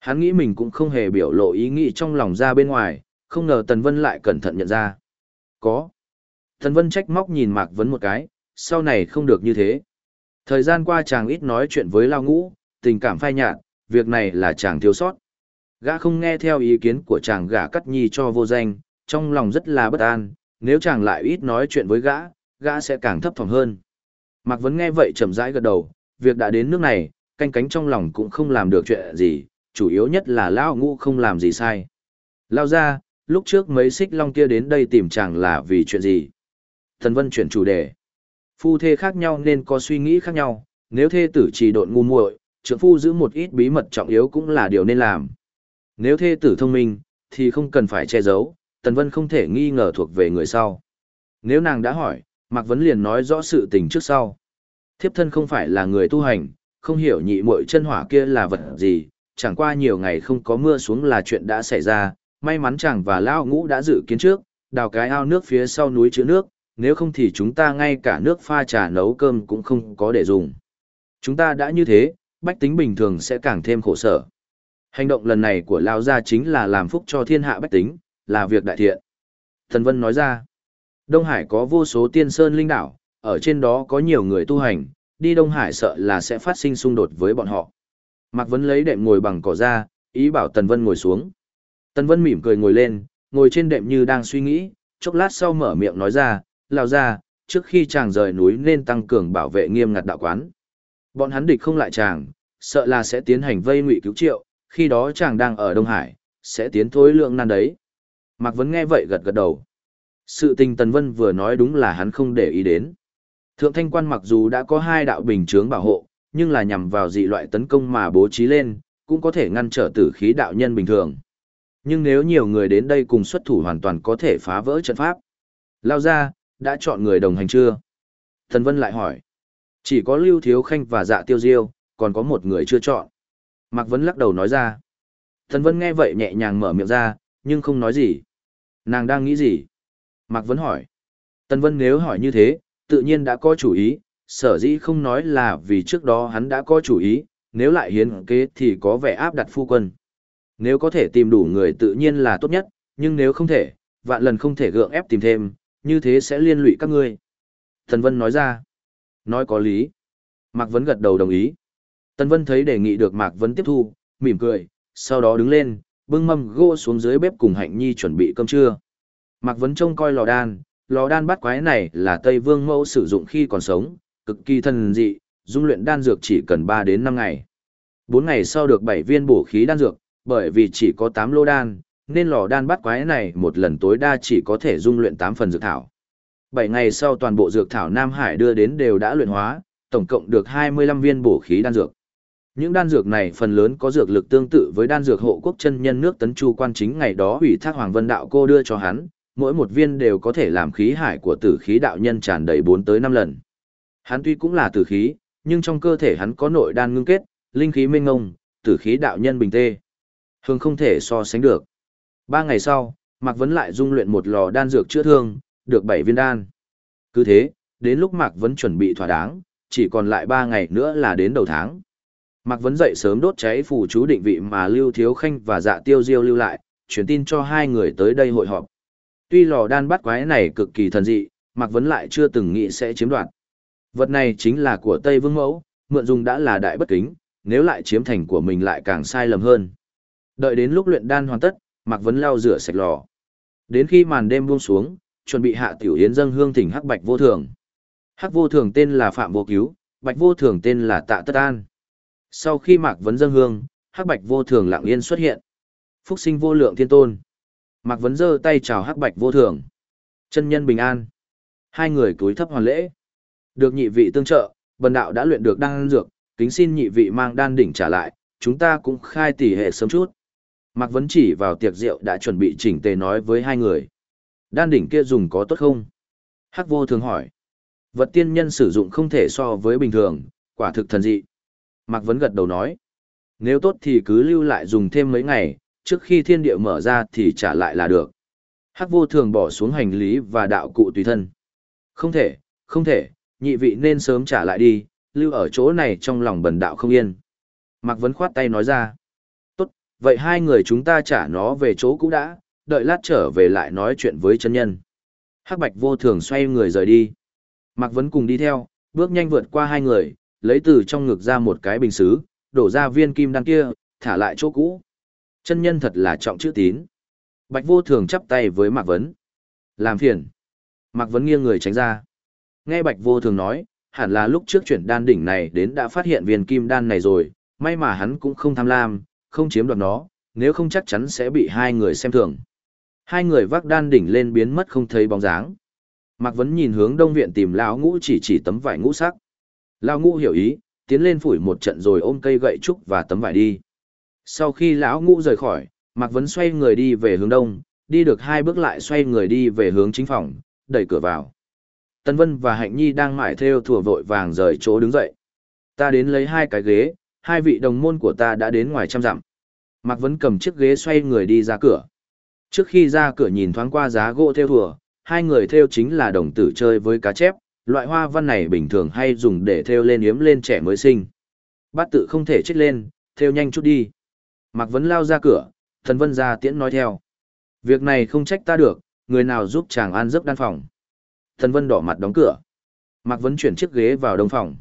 Hắn nghĩ mình cũng không hề biểu lộ ý nghĩ trong lòng ra bên ngoài, không ngờ Tần Vân lại cẩn thận nhận ra. Có. Tần Vân trách móc nhìn Mạc Vấn một cái, sau này không được như thế. Thời gian qua chàng ít nói chuyện với Lao Ngũ, tình cảm phai nhạt, việc này là chàng thiếu sót. Gã không nghe theo ý kiến của chàng gả cắt nhi cho vô danh, trong lòng rất là bất an, nếu chàng lại ít nói chuyện với gã, gã sẽ càng thấp thỏm hơn. Mạc Vấn nghe vậy chậm rãi gật đầu, việc đã đến nước này, canh cánh trong lòng cũng không làm được chuyện gì, chủ yếu nhất là Lao Ngũ không làm gì sai. Lao ra, lúc trước mấy xích long kia đến đây tìm chàng là vì chuyện gì? Thần Vân chuyển chủ đề. Phu thê khác nhau nên có suy nghĩ khác nhau, nếu thê tử chỉ độn ngu muội, trưởng phu giữ một ít bí mật trọng yếu cũng là điều nên làm. Nếu thê tử thông minh, thì không cần phải che giấu, Tần Vân không thể nghi ngờ thuộc về người sau. Nếu nàng đã hỏi, Mạc Vấn liền nói rõ sự tình trước sau. Thiếp thân không phải là người tu hành, không hiểu nhị muội chân hỏa kia là vật gì, chẳng qua nhiều ngày không có mưa xuống là chuyện đã xảy ra, may mắn chàng và lão ngũ đã dự kiến trước, đào cái ao nước phía sau núi chứa nước, nếu không thì chúng ta ngay cả nước pha trà nấu cơm cũng không có để dùng. Chúng ta đã như thế, bách tính bình thường sẽ càng thêm khổ sở. Hành động lần này của Lao Gia chính là làm phúc cho thiên hạ bách tính, là việc đại thiện. Thần Vân nói ra, Đông Hải có vô số tiên sơn linh đảo, ở trên đó có nhiều người tu hành, đi Đông Hải sợ là sẽ phát sinh xung đột với bọn họ. Mạc Vấn lấy đệm ngồi bằng cỏ ra, ý bảo Tần Vân ngồi xuống. Tần Vân mỉm cười ngồi lên, ngồi trên đệm như đang suy nghĩ, chốc lát sau mở miệng nói ra, lao ra, trước khi chàng rời núi nên tăng cường bảo vệ nghiêm ngặt đạo quán. Bọn hắn địch không lại chàng, sợ là sẽ tiến hành vây ngụy cứu triệu, khi đó chàng đang ở Đông Hải, sẽ tiến thối lượng nan đấy. Mạc Vấn nghe vậy gật gật đầu. Sự tình Tần Vân vừa nói đúng là hắn không để ý đến. Thượng thanh quan mặc dù đã có hai đạo bình chướng bảo hộ, nhưng là nhằm vào dị loại tấn công mà bố trí lên, cũng có thể ngăn trở tử khí đạo nhân bình thường. Nhưng nếu nhiều người đến đây cùng xuất thủ hoàn toàn có thể phá vỡ trận pháp. Lao ra, đã chọn người đồng hành chưa? Thần Vân lại hỏi. Chỉ có Lưu Thiếu Khanh và Dạ Tiêu Diêu, còn có một người chưa chọn. Mạc Vấn lắc đầu nói ra. Thần Vân nghe vậy nhẹ nhàng mở miệng ra, nhưng không nói gì. Nàng đang nghĩ gì? Mạc Vấn hỏi. Tần Vân nếu hỏi như thế, tự nhiên đã có chủ ý, sở dĩ không nói là vì trước đó hắn đã có chủ ý, nếu lại hiến kế thì có vẻ áp đặt phu quân. Nếu có thể tìm đủ người tự nhiên là tốt nhất, nhưng nếu không thể, vạn lần không thể gượng ép tìm thêm, như thế sẽ liên lụy các ngươi. tần Vân nói ra. Nói có lý. Mạc Vấn gật đầu đồng ý. Tần Vân thấy đề nghị được Mạc Vấn tiếp thu, mỉm cười, sau đó đứng lên, bưng mâm gỗ xuống dưới bếp cùng Hạnh Nhi chuẩn bị cơm trưa. Mạc Vấn trông coi lò đan, lò đan bắt quái này là Tây Vương Mẫu sử dụng khi còn sống, cực kỳ thần dị, dung luyện đan dược chỉ cần 3 đến 5 ngày. 4 ngày sau được 7 viên bổ khí đan dược, bởi vì chỉ có 8 lô đan, nên lò đan bắt quái này một lần tối đa chỉ có thể dung luyện 8 phần dược thảo. 7 ngày sau toàn bộ dược thảo Nam Hải đưa đến đều đã luyện hóa, tổng cộng được 25 viên bổ khí đan dược. Những đan dược này phần lớn có dược lực tương tự với đan dược hộ quốc chân nhân nước tấn chu quan chính ngày đó ủy thác Hoàng Vân Đạo cô đưa cho hắn, mỗi một viên đều có thể làm khí hải của tử khí đạo nhân tràn đầy 4 tới 5 lần. Hắn tuy cũng là tử khí, nhưng trong cơ thể hắn có nội đan ngưng kết, linh khí minh ngông, tử khí đạo nhân bình tê. Hương không thể so sánh được. Ba ngày sau, Mạc Vấn lại dung luyện một lò đan dược chữa thương, được 7 viên đan. Cứ thế, đến lúc Mạc Vấn chuẩn bị thỏa đáng, chỉ còn lại 3 ngày nữa là đến đầu tháng. Mạc Vấn dậy sớm đốt cháy phù chú định vị mà Lưu Thiếu Khanh và Dạ Tiêu Diêu lưu lại, truyền tin cho hai người tới đây hội họp. Tuy lò đan bắt quái này cực kỳ thần dị, Mạc Vấn lại chưa từng nghĩ sẽ chiếm đoạt. Vật này chính là của Tây Vương Mẫu, mượn dùng đã là đại bất kính, nếu lại chiếm thành của mình lại càng sai lầm hơn. Đợi đến lúc luyện đan hoàn tất, Mạc Vấn lau rửa sạch lò. Đến khi màn đêm buông xuống, chuẩn bị hạ tiểu yến dâng hương thỉnh Hắc Bạch Vô Thường. Hắc Vô Thường tên là Phạm Vô Cứu, Bạch Vô Thường tên là Tạ Tất An. Sau khi Mạc Vấn dâng hương, Hắc Bạch Vô Thường lặng yên xuất hiện. Phúc sinh vô lượng thiên tôn. Mạc Vấn giơ tay chào Hắc Bạch Vô Thường. Chân nhân bình an. Hai người cúi thấp hoàn lễ. Được nhị vị tương trợ, bần đạo đã luyện được đan dược, kính xin nhị vị mang đan đỉnh trả lại, chúng ta cũng khai tỷ hệ sớm chút. Mạc Vấn chỉ vào tiệc rượu đã chuẩn bị chỉnh tề nói với hai người. Đan đỉnh kia dùng có tốt không? Hắc vô thường hỏi. Vật tiên nhân sử dụng không thể so với bình thường, quả thực thần dị. Mạc Vấn gật đầu nói. Nếu tốt thì cứ lưu lại dùng thêm mấy ngày, trước khi thiên địa mở ra thì trả lại là được. Hắc vô thường bỏ xuống hành lý và đạo cụ tùy thân. Không thể, không thể, nhị vị nên sớm trả lại đi, lưu ở chỗ này trong lòng bần đạo không yên. Mạc Vấn khoát tay nói ra. Vậy hai người chúng ta trả nó về chỗ cũ đã, đợi lát trở về lại nói chuyện với chân nhân. Hắc Bạch vô thường xoay người rời đi. Mạc Vấn cùng đi theo, bước nhanh vượt qua hai người, lấy từ trong ngực ra một cái bình xứ, đổ ra viên kim đan kia, thả lại chỗ cũ. Chân nhân thật là trọng chữ tín. Bạch vô thường chắp tay với Mạc Vấn. Làm phiền. Mạc Vấn nghiêng người tránh ra. Nghe Bạch vô thường nói, hẳn là lúc trước chuyển đan đỉnh này đến đã phát hiện viên kim đan này rồi, may mà hắn cũng không tham lam, không chiếm đoạt nó, nếu không chắc chắn sẽ bị hai người xem thường. Hai người vác đan đỉnh lên biến mất không thấy bóng dáng. Mạc Vấn nhìn hướng đông viện tìm lão ngũ chỉ chỉ tấm vải ngũ sắc. Lão ngũ hiểu ý, tiến lên phủi một trận rồi ôm cây gậy trúc và tấm vải đi. Sau khi lão ngũ rời khỏi, Mạc Vấn xoay người đi về hướng đông, đi được hai bước lại xoay người đi về hướng chính phòng, đẩy cửa vào. Tân Vân và Hạnh Nhi đang mải theo thùa vội vàng rời chỗ đứng dậy. Ta đến lấy hai cái ghế, hai vị đồng môn của ta đã đến ngoài trăm dặm. Mạc Vấn cầm chiếc ghế xoay người đi ra cửa. Trước khi ra cửa nhìn thoáng qua giá gỗ theo thùa, hai người theo chính là đồng tử chơi với cá chép, loại hoa văn này bình thường hay dùng để theo lên yếm lên trẻ mới sinh. Bát tự không thể chết lên, theo nhanh chút đi. Mạc Vấn lao ra cửa, thần vân ra tiễn nói theo. Việc này không trách ta được, người nào giúp chàng an giấc đan phòng. Thần vân đỏ mặt đóng cửa. Mạc Vấn chuyển chiếc ghế vào đông phòng.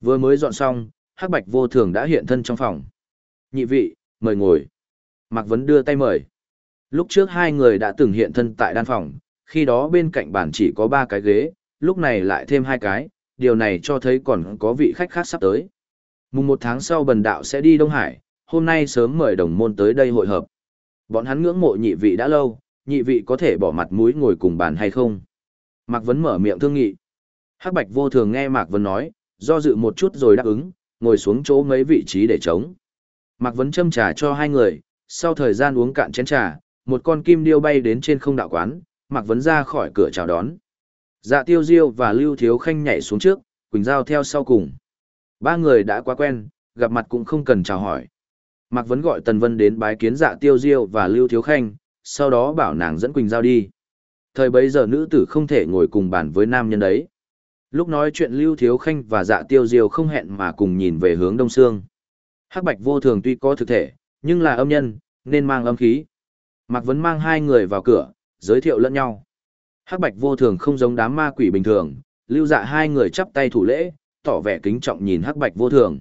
Vừa mới dọn xong, hắc bạch vô thường đã hiện thân trong phòng. Nhị vị, mời ngồi. Mạc Vấn đưa tay mời. Lúc trước hai người đã từng hiện thân tại đan phòng, khi đó bên cạnh bàn chỉ có ba cái ghế, lúc này lại thêm hai cái, điều này cho thấy còn có vị khách khác sắp tới. Mùng một tháng sau bần đạo sẽ đi Đông Hải, hôm nay sớm mời đồng môn tới đây hội hợp. Bọn hắn ngưỡng mộ nhị vị đã lâu, nhị vị có thể bỏ mặt mũi ngồi cùng bàn hay không? Mạc Vấn mở miệng thương nghị. Hắc Bạch vô thường nghe Mạc Vấn nói, do dự một chút rồi đáp ứng, ngồi xuống chỗ mấy vị trí để trống. Mạc Vấn châm trà cho hai người, sau thời gian uống cạn chén trà, một con kim điêu bay đến trên không đạo quán, Mạc Vấn ra khỏi cửa chào đón. Dạ tiêu diêu và Lưu Thiếu Khanh nhảy xuống trước, Quỳnh Giao theo sau cùng. Ba người đã quá quen, gặp mặt cũng không cần chào hỏi. Mạc Vấn gọi Tần Vân đến bái kiến dạ tiêu diêu và Lưu Thiếu Khanh, sau đó bảo nàng dẫn Quỳnh Giao đi. Thời bấy giờ nữ tử không thể ngồi cùng bàn với nam nhân đấy. Lúc nói chuyện Lưu Thiếu Khanh và dạ tiêu diêu không hẹn mà cùng nhìn về hướng Đông Sương. Hắc Bạch vô thường tuy có thực thể, nhưng là âm nhân, nên mang âm khí. Mạc Vấn mang hai người vào cửa, giới thiệu lẫn nhau. Hắc Bạch vô thường không giống đám ma quỷ bình thường, lưu dạ hai người chắp tay thủ lễ, tỏ vẻ kính trọng nhìn Hắc Bạch vô thường.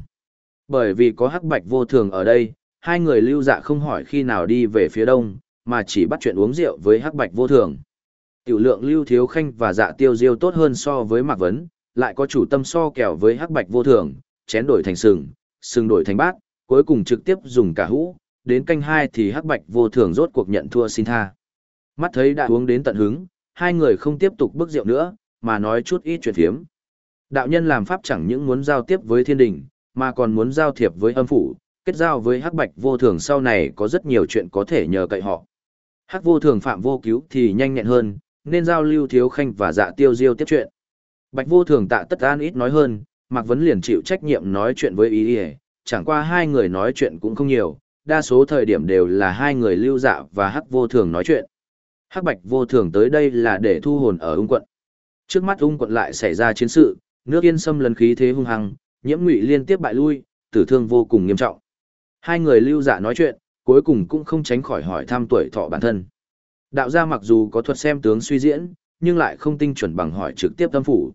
Bởi vì có Hắc Bạch vô thường ở đây, hai người lưu dạ không hỏi khi nào đi về phía đông, mà chỉ bắt chuyện uống rượu với Hắc Bạch vô thường. Tiểu lượng lưu thiếu khanh và dạ tiêu diêu tốt hơn so với Mạc Vấn, lại có chủ tâm so kèo với Hắc Bạch vô thường, chén đổi thành sừng, sừng đổi thành bát, cuối cùng trực tiếp dùng cả hũ, đến canh hai thì Hắc Bạch vô thường rốt cuộc nhận thua xin tha. Mắt thấy đã uống đến tận hứng, hai người không tiếp tục bước rượu nữa, mà nói chút ít chuyện phiếm. Đạo nhân làm pháp chẳng những muốn giao tiếp với thiên đình, mà còn muốn giao thiệp với âm phủ, kết giao với hắc bạch vô thường sau này có rất nhiều chuyện có thể nhờ cậy họ. Hắc vô thường phạm vô cứu thì nhanh nhẹn hơn, nên giao lưu thiếu khanh và dạ tiêu diêu tiếp chuyện. Bạch vô thường tạ tất an ít nói hơn, Mạc Vấn liền chịu trách nhiệm nói chuyện với ý ý, chẳng qua hai người nói chuyện cũng không nhiều, đa số thời điểm đều là hai người lưu dạ và hắc vô thường nói chuyện. Hắc Bạch vô thường tới đây là để thu hồn ở ung quận. Trước mắt ung quận lại xảy ra chiến sự, nước yên xâm lần khí thế hung hăng, nhiễm ngụy liên tiếp bại lui, tử thương vô cùng nghiêm trọng. Hai người lưu dạ nói chuyện, cuối cùng cũng không tránh khỏi hỏi thăm tuổi thọ bản thân. Đạo gia mặc dù có thuật xem tướng suy diễn, nhưng lại không tinh chuẩn bằng hỏi trực tiếp tâm phủ.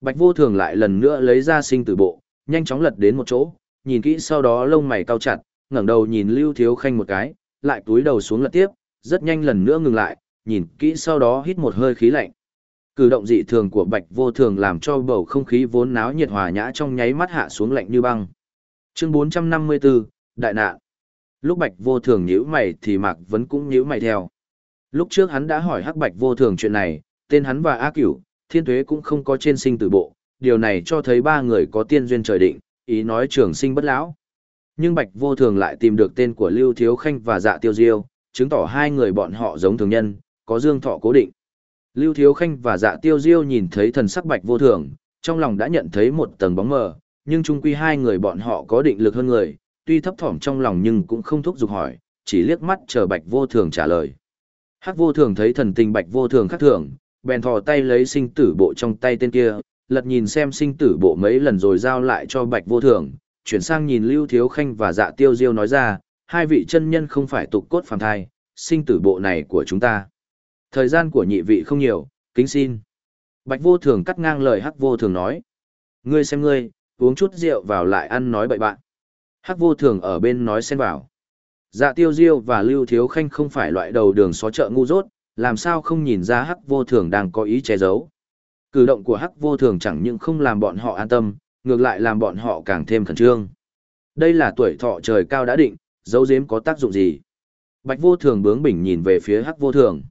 Bạch vô thường lại lần nữa lấy ra sinh tử bộ, nhanh chóng lật đến một chỗ, nhìn kỹ sau đó lông mày cao chặt, ngẩng đầu nhìn Lưu Thiếu Khanh một cái, lại túi đầu xuống lật tiếp, rất nhanh lần nữa ngừng lại, nhìn kỹ sau đó hít một hơi khí lạnh. Cử động dị thường của Bạch Vô Thường làm cho bầu không khí vốn náo nhiệt hòa nhã trong nháy mắt hạ xuống lạnh như băng. Chương 454, Đại nạn. Lúc Bạch Vô Thường nhíu mày thì Mạc Vấn cũng nhíu mày theo. Lúc trước hắn đã hỏi Hắc Bạch Vô Thường chuyện này, tên hắn và A Cửu, Thiên Tuế cũng không có trên sinh tử bộ, điều này cho thấy ba người có tiên duyên trời định, ý nói trường sinh bất lão. Nhưng Bạch Vô Thường lại tìm được tên của Lưu Thiếu Khanh và Dạ Tiêu Diêu, chứng tỏ hai người bọn họ giống thường nhân, có dương thọ cố định. Lưu Thiếu Khanh và Dạ Tiêu Diêu nhìn thấy thần sắc Bạch Vô Thường, trong lòng đã nhận thấy một tầng bóng mờ, nhưng chung quy hai người bọn họ có định lực hơn người, tuy thấp thỏm trong lòng nhưng cũng không thúc giục hỏi, chỉ liếc mắt chờ Bạch Vô Thường trả lời. Hắc Vô Thường thấy thần tình Bạch Vô Thường khác thường, bèn thò tay lấy sinh tử bộ trong tay tên kia, lật nhìn xem sinh tử bộ mấy lần rồi giao lại cho Bạch Vô Thường, chuyển sang nhìn Lưu Thiếu Khanh và Dạ Tiêu Diêu nói ra, hai vị chân nhân không phải tục cốt phàm thai, sinh tử bộ này của chúng ta. Thời gian của nhị vị không nhiều, kính xin. Bạch vô thường cắt ngang lời hắc vô thường nói. Ngươi xem ngươi, uống chút rượu vào lại ăn nói bậy bạn. Hắc vô thường ở bên nói xen vào. Dạ tiêu diêu và lưu thiếu khanh không phải loại đầu đường xó chợ ngu dốt, làm sao không nhìn ra hắc vô thường đang có ý che giấu. Cử động của hắc vô thường chẳng những không làm bọn họ an tâm, ngược lại làm bọn họ càng thêm khẩn trương. Đây là tuổi thọ trời cao đã định, dấu giếm có tác dụng gì? Bạch vô thường bướng bỉnh nhìn về phía hắc vô thường.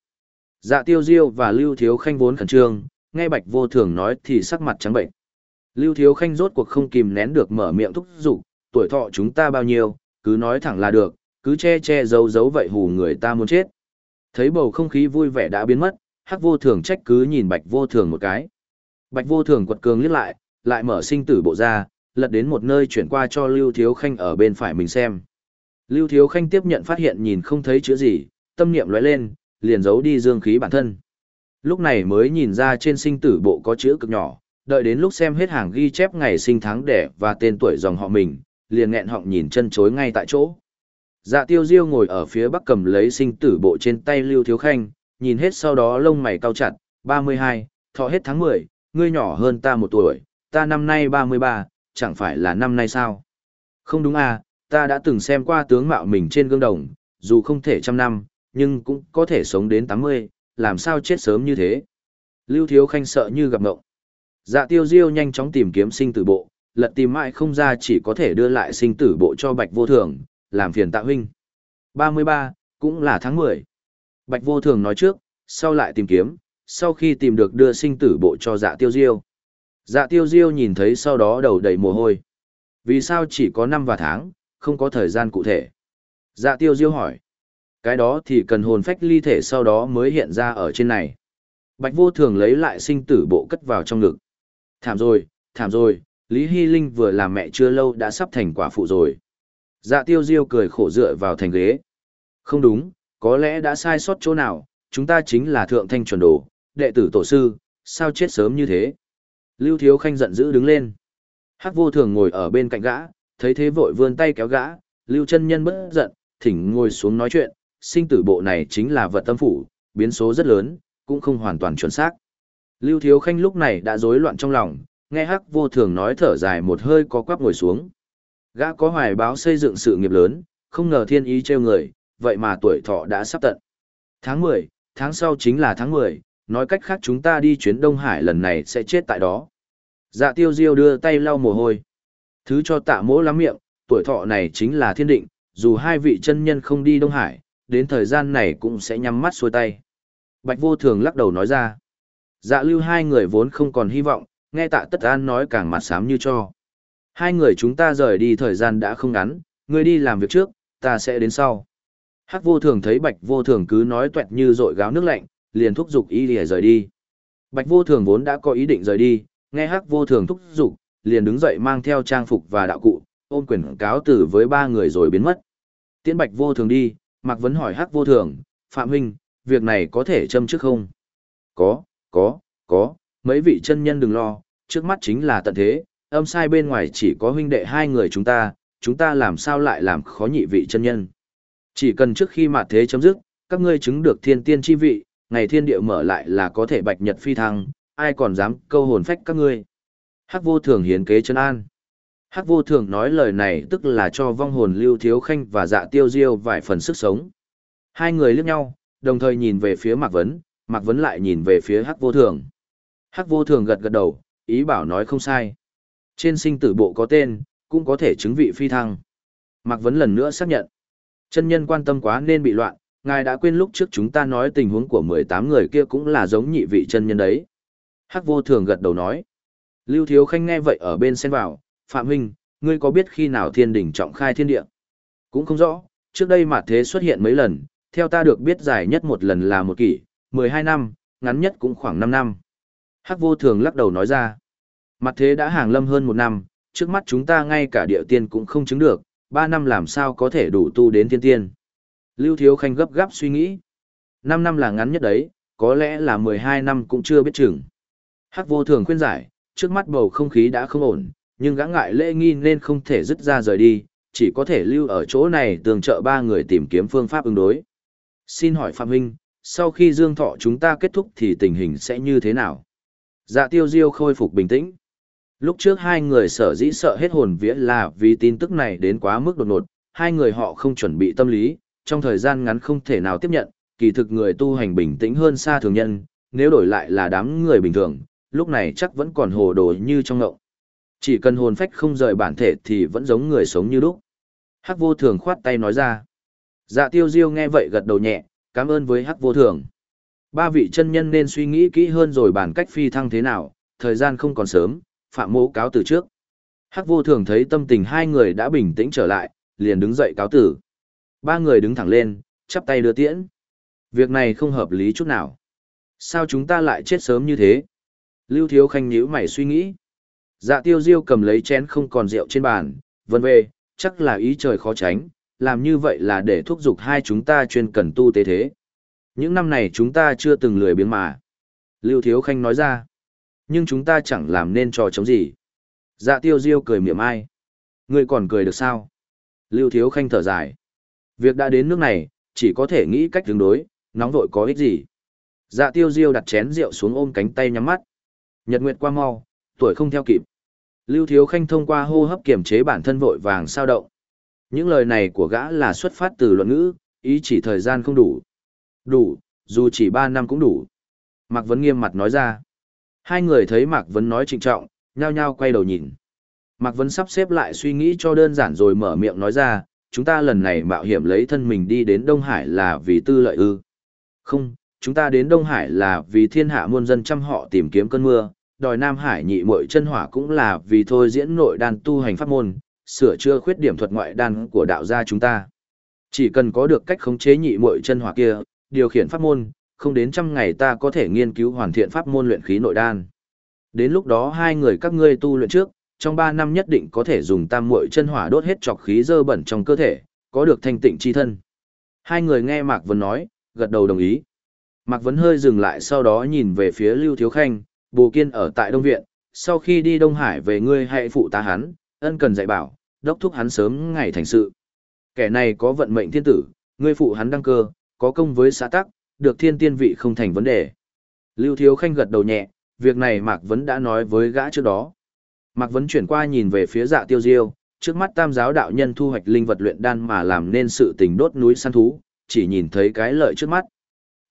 Dạ tiêu diêu và lưu thiếu khanh vốn khẩn trương, nghe bạch vô thường nói thì sắc mặt trắng bệnh. Lưu thiếu khanh rốt cuộc không kìm nén được mở miệng thúc giục, tuổi thọ chúng ta bao nhiêu, cứ nói thẳng là được, cứ che che giấu giấu vậy hù người ta muốn chết. Thấy bầu không khí vui vẻ đã biến mất, hắc vô thường trách cứ nhìn bạch vô thường một cái. Bạch vô thường quật cường liếc lại, lại mở sinh tử bộ ra, lật đến một nơi chuyển qua cho Lưu Thiếu Khanh ở bên phải mình xem. Lưu Thiếu Khanh tiếp nhận phát hiện nhìn không thấy chữ gì, tâm niệm lóe lên, liền giấu đi dương khí bản thân. Lúc này mới nhìn ra trên sinh tử bộ có chữ cực nhỏ, đợi đến lúc xem hết hàng ghi chép ngày sinh tháng đẻ và tên tuổi dòng họ mình, liền nghẹn họng nhìn chân chối ngay tại chỗ. Dạ tiêu diêu ngồi ở phía bắc cầm lấy sinh tử bộ trên tay Lưu Thiếu Khanh, nhìn hết sau đó lông mày cau chặt, 32, thọ hết tháng 10, ngươi nhỏ hơn ta một tuổi, ta năm nay 33, chẳng phải là năm nay sao? Không đúng à, ta đã từng xem qua tướng mạo mình trên gương đồng, dù không thể trăm năm, nhưng cũng có thể sống đến 80, làm sao chết sớm như thế? Lưu Thiếu Khanh sợ như gặp ngộng. Dạ tiêu diêu nhanh chóng tìm kiếm sinh tử bộ, lật tìm mãi không ra chỉ có thể đưa lại sinh tử bộ cho Bạch Vô Thường, làm phiền tạ huynh. 33, cũng là tháng 10. Bạch Vô Thường nói trước, sau lại tìm kiếm, sau khi tìm được đưa sinh tử bộ cho dạ tiêu diêu. Dạ tiêu diêu nhìn thấy sau đó đầu đầy mồ hôi. Vì sao chỉ có năm và tháng, không có thời gian cụ thể? Dạ tiêu diêu hỏi. Cái đó thì cần hồn phách ly thể sau đó mới hiện ra ở trên này. Bạch vô thường lấy lại sinh tử bộ cất vào trong ngực. Thảm rồi, thảm rồi, Lý Hy Linh vừa làm mẹ chưa lâu đã sắp thành quả phụ rồi. Dạ tiêu diêu cười khổ dựa vào thành ghế. Không đúng, có lẽ đã sai sót chỗ nào, chúng ta chính là thượng thanh chuẩn đồ, đệ tử tổ sư, sao chết sớm như thế? Lưu Thiếu Khanh giận dữ đứng lên. Hắc vô thường ngồi ở bên cạnh gã, thấy thế vội vươn tay kéo gã, Lưu chân nhân bất giận, thỉnh ngồi xuống nói chuyện, sinh tử bộ này chính là vật tâm phủ, biến số rất lớn, cũng không hoàn toàn chuẩn xác. Lưu Thiếu Khanh lúc này đã rối loạn trong lòng, nghe Hắc vô thường nói thở dài một hơi có quắp ngồi xuống. Gã có hoài báo xây dựng sự nghiệp lớn, không ngờ thiên ý trêu người, vậy mà tuổi thọ đã sắp tận. Tháng 10, tháng sau chính là tháng 10, nói cách khác chúng ta đi chuyến Đông Hải lần này sẽ chết tại đó. Dạ tiêu diêu đưa tay lau mồ hôi. Thứ cho tạ mỗ lắm miệng, tuổi thọ này chính là thiên định, dù hai vị chân nhân không đi Đông Hải, đến thời gian này cũng sẽ nhắm mắt xuôi tay. Bạch vô thường lắc đầu nói ra. Dạ lưu hai người vốn không còn hy vọng, nghe tạ tất an nói càng mặt xám như cho. Hai người chúng ta rời đi thời gian đã không ngắn, ngươi đi làm việc trước, ta sẽ đến sau. Hắc vô thường thấy bạch vô thường cứ nói tuẹt như rội gáo nước lạnh, liền thúc giục y lìa rời đi. Bạch vô thường vốn đã có ý định rời đi, nghe hắc vô thường thúc giục, liền đứng dậy mang theo trang phục và đạo cụ, ôm quyền cáo tử với ba người rồi biến mất. Tiễn bạch vô thường đi, Mạc Vấn hỏi hắc vô thường, Phạm Huynh, việc này có thể châm trước không? Có, có, có, mấy vị chân nhân đừng lo, trước mắt chính là tận thế, âm sai bên ngoài chỉ có huynh đệ hai người chúng ta, chúng ta làm sao lại làm khó nhị vị chân nhân. Chỉ cần trước khi mạt thế chấm dứt, các ngươi chứng được thiên tiên chi vị, ngày thiên địa mở lại là có thể bạch nhật phi thăng, ai còn dám câu hồn phách các ngươi. Hắc vô thường hiến kế chân an. Hắc vô thường nói lời này tức là cho vong hồn lưu thiếu khanh và dạ tiêu diêu vài phần sức sống. Hai người liếc nhau, đồng thời nhìn về phía Mạc Vấn, Mạc Vấn lại nhìn về phía Hắc vô thường. Hắc vô thường gật gật đầu, ý bảo nói không sai. Trên sinh tử bộ có tên, cũng có thể chứng vị phi thăng. Mạc Vấn lần nữa xác nhận. Chân nhân quan tâm quá nên bị loạn, ngài đã quên lúc trước chúng ta nói tình huống của 18 người kia cũng là giống nhị vị chân nhân đấy. Hắc vô thường gật đầu nói. Lưu Thiếu Khanh nghe vậy ở bên xen vào, Phạm Huynh, ngươi có biết khi nào thiên đỉnh trọng khai thiên địa? Cũng không rõ, trước đây mà thế xuất hiện mấy lần, theo ta được biết dài nhất một lần là một kỷ, 12 năm, ngắn nhất cũng khoảng 5 năm. Hắc vô thường lắc đầu nói ra. Mặt thế đã hàng lâm hơn một năm, trước mắt chúng ta ngay cả địa tiên cũng không chứng được, ba năm làm sao có thể đủ tu đến thiên tiên. Lưu Thiếu Khanh gấp gáp suy nghĩ. năm năm là ngắn nhất đấy, có lẽ là 12 năm cũng chưa biết chừng. Hắc vô thường khuyên giải, trước mắt bầu không khí đã không ổn, nhưng gã ngại lễ nghi nên không thể dứt ra rời đi, chỉ có thể lưu ở chỗ này tương trợ ba người tìm kiếm phương pháp ứng đối. Xin hỏi Phạm Huynh, sau khi dương thọ chúng ta kết thúc thì tình hình sẽ như thế nào? Dạ tiêu diêu khôi phục bình tĩnh. Lúc trước hai người sở dĩ sợ hết hồn vía là vì tin tức này đến quá mức đột ngột, hai người họ không chuẩn bị tâm lý, trong thời gian ngắn không thể nào tiếp nhận, kỳ thực người tu hành bình tĩnh hơn xa thường nhân, nếu đổi lại là đám người bình thường, lúc này chắc vẫn còn hồ đồ như trong ngộng. Chỉ cần hồn phách không rời bản thể thì vẫn giống người sống như lúc. Hắc vô thường khoát tay nói ra. Dạ tiêu diêu nghe vậy gật đầu nhẹ, cảm ơn với hắc vô thường. Ba vị chân nhân nên suy nghĩ kỹ hơn rồi bàn cách phi thăng thế nào, thời gian không còn sớm, phạm mẫu cáo từ trước. Hắc vô thường thấy tâm tình hai người đã bình tĩnh trở lại, liền đứng dậy cáo tử. Ba người đứng thẳng lên, chắp tay đưa tiễn. Việc này không hợp lý chút nào. Sao chúng ta lại chết sớm như thế? Lưu Thiếu Khanh nhíu mày suy nghĩ. Dạ tiêu diêu cầm lấy chén không còn rượu trên bàn, vân về, chắc là ý trời khó tránh, làm như vậy là để thúc giục hai chúng ta chuyên cần tu tế thế. Những năm này chúng ta chưa từng lười biếng mà. Lưu Thiếu Khanh nói ra. Nhưng chúng ta chẳng làm nên trò chống gì. Dạ tiêu diêu cười miệng ai. Ngươi còn cười được sao? Lưu Thiếu Khanh thở dài. Việc đã đến nước này, chỉ có thể nghĩ cách tương đối, nóng vội có ích gì. Dạ tiêu diêu đặt chén rượu xuống ôm cánh tay nhắm mắt. Nhật nguyệt qua mau, tuổi không theo kịp. Lưu Thiếu Khanh thông qua hô hấp kiểm chế bản thân vội vàng sao động. Những lời này của gã là xuất phát từ luận ngữ, ý chỉ thời gian không đủ. Đủ, dù chỉ 3 năm cũng đủ. Mạc Vấn nghiêm mặt nói ra. Hai người thấy Mạc Vấn nói trịnh trọng, nhao nhao quay đầu nhìn. Mạc Vấn sắp xếp lại suy nghĩ cho đơn giản rồi mở miệng nói ra, chúng ta lần này mạo hiểm lấy thân mình đi đến Đông Hải là vì tư lợi ư. Không, chúng ta đến Đông Hải là vì thiên hạ muôn dân chăm họ tìm kiếm cơn mưa, đòi Nam Hải nhị muội chân hỏa cũng là vì thôi diễn nội đan tu hành pháp môn, sửa chữa khuyết điểm thuật ngoại đan của đạo gia chúng ta. Chỉ cần có được cách khống chế nhị muội chân hỏa kia, điều khiển pháp môn, không đến trăm ngày ta có thể nghiên cứu hoàn thiện pháp môn luyện khí nội đan. Đến lúc đó hai người các ngươi tu luyện trước, trong ba năm nhất định có thể dùng tam muội chân hỏa đốt hết trọc khí dơ bẩn trong cơ thể, có được thanh tịnh chi thân. Hai người nghe Mạc Vân nói, gật đầu đồng ý. Mạc Vân hơi dừng lại sau đó nhìn về phía Lưu Thiếu Khanh, bồ kiên ở tại Đông Viện, sau khi đi Đông Hải về ngươi hãy phụ tá hắn, ân cần dạy bảo, đốc thúc hắn sớm ngày thành sự. Kẻ này có vận mệnh thiên tử, ngươi phụ hắn đăng cơ, có công với xã tắc, được thiên tiên vị không thành vấn đề. Lưu Thiếu Khanh gật đầu nhẹ, việc này Mạc Vấn đã nói với gã trước đó. Mạc Vấn chuyển qua nhìn về phía dạ tiêu diêu, trước mắt tam giáo đạo nhân thu hoạch linh vật luyện đan mà làm nên sự tình đốt núi săn thú, chỉ nhìn thấy cái lợi trước mắt.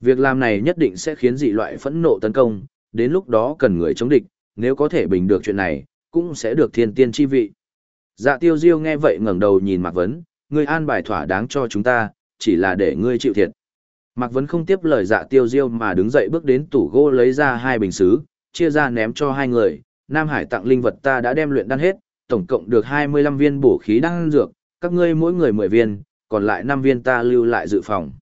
Việc làm này nhất định sẽ khiến dị loại phẫn nộ tấn công, đến lúc đó cần người chống địch, nếu có thể bình được chuyện này, cũng sẽ được thiên tiên chi vị. Dạ tiêu diêu nghe vậy ngẩng đầu nhìn Mạc Vấn, ngươi an bài thỏa đáng cho chúng ta, chỉ là để ngươi chịu thiệt. Mạc Vấn không tiếp lời dạ tiêu diêu mà đứng dậy bước đến tủ gỗ lấy ra hai bình xứ, chia ra ném cho hai người, Nam Hải tặng linh vật ta đã đem luyện đan hết, tổng cộng được 25 viên bổ khí đan dược, các ngươi mỗi người 10 viên, còn lại 5 viên ta lưu lại dự phòng.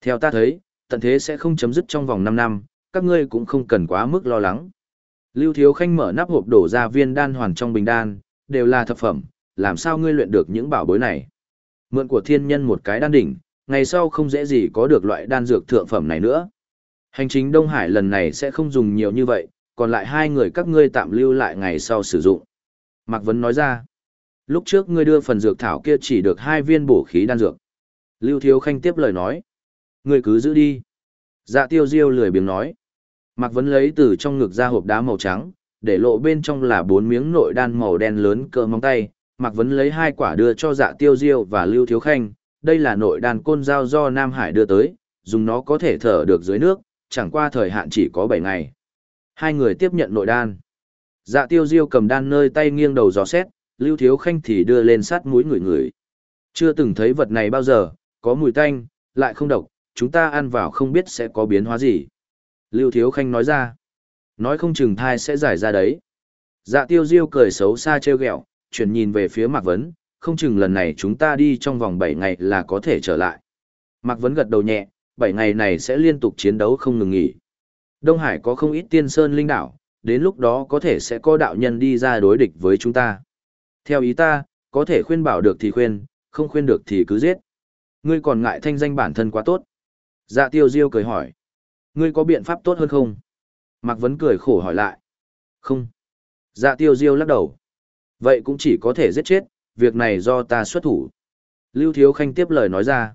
Theo ta thấy, tận thế sẽ không chấm dứt trong vòng 5 năm, các ngươi cũng không cần quá mức lo lắng. Lưu Thiếu Khanh mở nắp hộp đổ ra viên đan hoàn trong bình đan, đều là thập phẩm, làm sao ngươi luyện được những bảo bối này? Mượn của thiên nhân một cái đan đỉnh, ngày sau không dễ gì có được loại đan dược thượng phẩm này nữa. Hành chính Đông Hải lần này sẽ không dùng nhiều như vậy, còn lại hai người các ngươi tạm lưu lại ngày sau sử dụng. Mạc Vấn nói ra, lúc trước ngươi đưa phần dược thảo kia chỉ được hai viên bổ khí đan dược. Lưu Thiếu Khanh tiếp lời nói, ngươi cứ giữ đi. Dạ tiêu diêu lười biếng nói. Mạc Vấn lấy từ trong ngực ra hộp đá màu trắng, để lộ bên trong là bốn miếng nội đan màu đen lớn cỡ móng tay. Mạc Vấn lấy hai quả đưa cho dạ tiêu diêu và Lưu Thiếu Khanh. Đây là nội đan côn giao do Nam Hải đưa tới, dùng nó có thể thở được dưới nước, chẳng qua thời hạn chỉ có 7 ngày. Hai người tiếp nhận nội đan. Dạ tiêu diêu cầm đan nơi tay nghiêng đầu gió xét, Lưu Thiếu Khanh thì đưa lên sát mũi người người. Chưa từng thấy vật này bao giờ, có mùi tanh, lại không độc, chúng ta ăn vào không biết sẽ có biến hóa gì. Lưu Thiếu Khanh nói ra. Nói không chừng thai sẽ giải ra đấy. Dạ tiêu diêu cười xấu xa trêu ghẹo, chuyển nhìn về phía Mạc Vấn, không chừng lần này chúng ta đi trong vòng 7 ngày là có thể trở lại. Mạc Vấn gật đầu nhẹ, 7 ngày này sẽ liên tục chiến đấu không ngừng nghỉ. Đông Hải có không ít tiên sơn linh đảo, đến lúc đó có thể sẽ có đạo nhân đi ra đối địch với chúng ta. Theo ý ta, có thể khuyên bảo được thì khuyên, không khuyên được thì cứ giết. Ngươi còn ngại thanh danh bản thân quá tốt. Dạ tiêu diêu cười hỏi. Ngươi có biện pháp tốt hơn không? Mạc Vấn cười khổ hỏi lại. Không. Dạ tiêu diêu lắc đầu. Vậy cũng chỉ có thể giết chết, việc này do ta xuất thủ. Lưu Thiếu Khanh tiếp lời nói ra.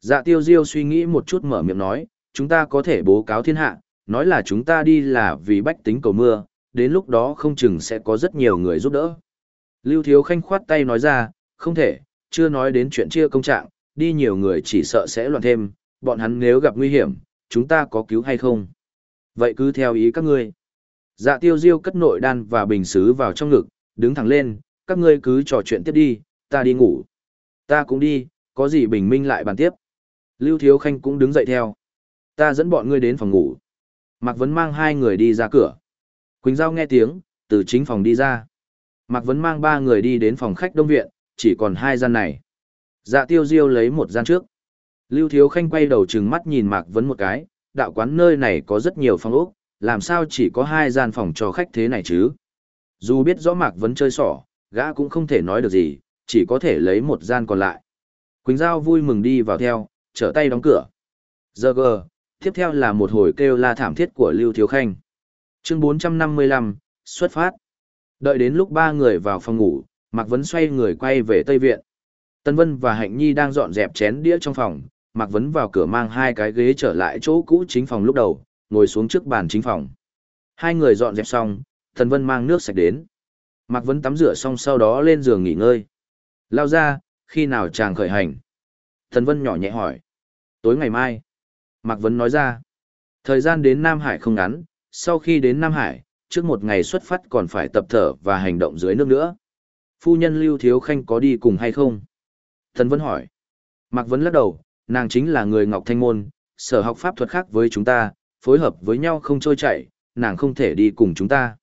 Dạ tiêu diêu suy nghĩ một chút mở miệng nói, chúng ta có thể bố cáo thiên hạ, nói là chúng ta đi là vì bách tính cầu mưa, đến lúc đó không chừng sẽ có rất nhiều người giúp đỡ. Lưu Thiếu Khanh khoát tay nói ra, không thể, chưa nói đến chuyện chia công trạng, đi nhiều người chỉ sợ sẽ loạn thêm, bọn hắn nếu gặp nguy hiểm, chúng ta có cứu hay không? Vậy cứ theo ý các ngươi. Dạ tiêu diêu cất nội đan và bình xứ vào trong ngực, đứng thẳng lên, các ngươi cứ trò chuyện tiếp đi, ta đi ngủ. Ta cũng đi, có gì bình minh lại bàn tiếp. Lưu Thiếu Khanh cũng đứng dậy theo. Ta dẫn bọn ngươi đến phòng ngủ. Mạc Vấn mang hai người đi ra cửa. Quỳnh Giao nghe tiếng, từ chính phòng đi ra. Mạc Vấn mang ba người đi đến phòng khách đông viện, chỉ còn hai gian này. Dạ tiêu diêu lấy một gian trước. Lưu Thiếu Khanh quay đầu trừng mắt nhìn Mạc Vấn một cái, đạo quán nơi này có rất nhiều phòng ốc, làm sao chỉ có hai gian phòng cho khách thế này chứ? Dù biết rõ Mạc Vấn chơi sỏ, gã cũng không thể nói được gì, chỉ có thể lấy một gian còn lại. Quỳnh Giao vui mừng đi vào theo, trở tay đóng cửa. Giờ gờ, tiếp theo là một hồi kêu la thảm thiết của Lưu Thiếu Khanh. Chương 455, xuất phát. Đợi đến lúc ba người vào phòng ngủ, Mạc Vấn xoay người quay về Tây Viện. Tân Vân và Hạnh Nhi đang dọn dẹp chén đĩa trong phòng, Mạc Vấn vào cửa mang hai cái ghế trở lại chỗ cũ chính phòng lúc đầu, ngồi xuống trước bàn chính phòng. Hai người dọn dẹp xong, Tân Vân mang nước sạch đến. Mạc Vấn tắm rửa xong sau đó lên giường nghỉ ngơi. Lao ra, khi nào chàng khởi hành? Thần Vân nhỏ nhẹ hỏi. Tối ngày mai. Mạc Vấn nói ra. Thời gian đến Nam Hải không ngắn, sau khi đến Nam Hải, trước một ngày xuất phát còn phải tập thở và hành động dưới nước nữa. Phu nhân Lưu Thiếu Khanh có đi cùng hay không? Thần Vân hỏi. Mạc Vấn lắc đầu, nàng chính là người Ngọc Thanh Môn, sở học pháp thuật khác với chúng ta, phối hợp với nhau không trôi chảy, nàng không thể đi cùng chúng ta.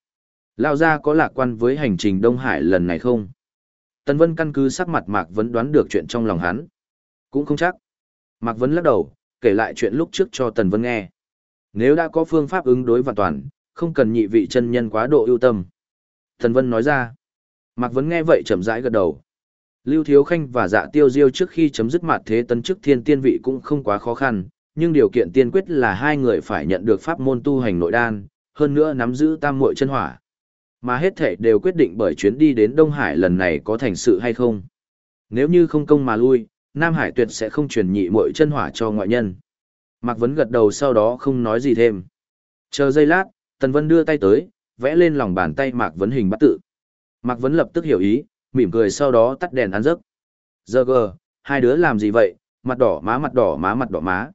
Lao gia có lạc quan với hành trình Đông Hải lần này không? Tần Vân căn cứ sắc mặt Mạc Vấn đoán được chuyện trong lòng hắn. Cũng không chắc. Mạc Vấn lắc đầu, kể lại chuyện lúc trước cho Tần Vân nghe. Nếu đã có phương pháp ứng đối hoàn toàn, không cần nhị vị chân nhân quá độ ưu tâm. Tần Vân nói ra. Mạc Vấn nghe vậy chậm rãi gật đầu. Lưu Thiếu Khanh và Dạ Tiêu Diêu trước khi chấm dứt mặt thế tấn chức thiên tiên vị cũng không quá khó khăn, nhưng điều kiện tiên quyết là hai người phải nhận được pháp môn tu hành nội đan, hơn nữa nắm giữ tam muội chân hỏa. Mà hết thể đều quyết định bởi chuyến đi đến Đông Hải lần này có thành sự hay không. Nếu như không công mà lui, Nam Hải tuyệt sẽ không truyền nhị muội chân hỏa cho ngoại nhân. Mạc Vấn gật đầu sau đó không nói gì thêm. Chờ giây lát, Tần Vân đưa tay tới, vẽ lên lòng bàn tay Mạc Vấn hình bắt tự. Mạc Vấn lập tức hiểu ý, mỉm cười sau đó tắt đèn ăn giấc. Giờ gờ, hai đứa làm gì vậy, mặt đỏ má mặt đỏ má mặt đỏ má.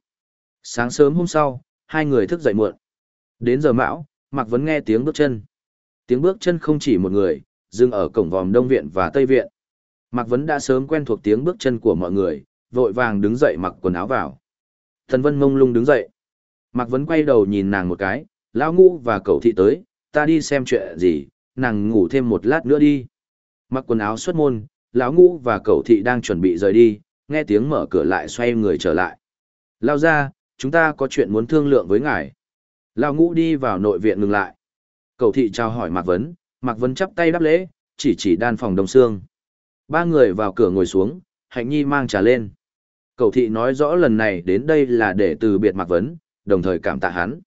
Sáng sớm hôm sau, hai người thức dậy muộn. Đến giờ mão, Mạc Vấn nghe tiếng bước chân. Tiếng bước chân không chỉ một người, dừng ở cổng vòm Đông Viện và Tây Viện. Mạc Vấn đã sớm quen thuộc tiếng bước chân của mọi người, vội vàng đứng dậy mặc quần áo vào. Thần Vân mông lung đứng dậy. Mạc Vấn quay đầu nhìn nàng một cái, lão ngũ và cậu thị tới, ta đi xem chuyện gì, nàng ngủ thêm một lát nữa đi. Mặc quần áo xuất môn, lão ngũ và cậu thị đang chuẩn bị rời đi, nghe tiếng mở cửa lại xoay người trở lại. Lao ra, chúng ta có chuyện muốn thương lượng với ngài. Lão ngũ đi vào nội viện ngừng lại. Cầu thị chào hỏi Mạc Vấn, Mạc Vấn chắp tay đáp lễ, chỉ chỉ đan phòng đông xương. Ba người vào cửa ngồi xuống, hạnh nhi mang trà lên. Cầu thị nói rõ lần này đến đây là để từ biệt Mạc Vấn, đồng thời cảm tạ hắn.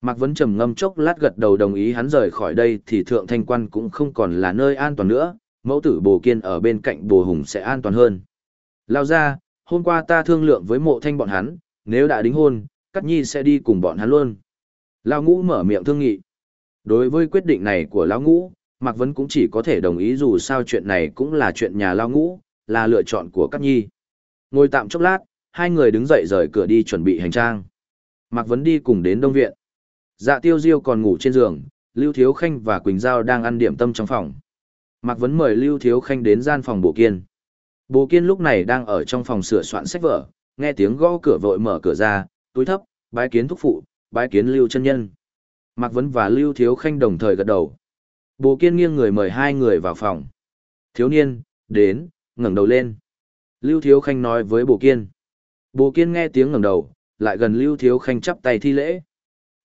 Mạc Vấn trầm ngâm chốc lát gật đầu đồng ý hắn rời khỏi đây thì thượng thanh quan cũng không còn là nơi an toàn nữa, mẫu tử bồ kiên ở bên cạnh bồ hùng sẽ an toàn hơn. Lao ra, hôm qua ta thương lượng với mộ thanh bọn hắn, nếu đã đính hôn, Cát Nhi sẽ đi cùng bọn hắn luôn. Lao ngũ mở miệng thương nghị. Đối với quyết định này của lão ngũ, Mạc Vấn cũng chỉ có thể đồng ý dù sao chuyện này cũng là chuyện nhà lão ngũ, là lựa chọn của Cát Nhi. Ngồi tạm chốc lát, hai người đứng dậy rời cửa đi chuẩn bị hành trang. Mạc Vấn đi cùng đến Đông Viện. Dạ tiêu diêu còn ngủ trên giường, Lưu Thiếu Khanh và Quỳnh Giao đang ăn điểm tâm trong phòng. Mạc Vấn mời Lưu Thiếu Khanh đến gian phòng Bộ Kiên. Bộ Kiên lúc này đang ở trong phòng sửa soạn sách vở, nghe tiếng gõ cửa vội mở cửa ra, túi thấp, bái kiến thúc phụ, bái kiến Lưu chân nhân. Mạc Vấn và Lưu Thiếu Khanh đồng thời gật đầu. Bồ Kiên nghiêng người mời hai người vào phòng. Thiếu niên, đến, ngẩng đầu lên. Lưu Thiếu Khanh nói với Bồ Kiên. Bồ Kiên nghe tiếng ngẩng đầu, lại gần Lưu Thiếu Khanh chắp tay thi lễ.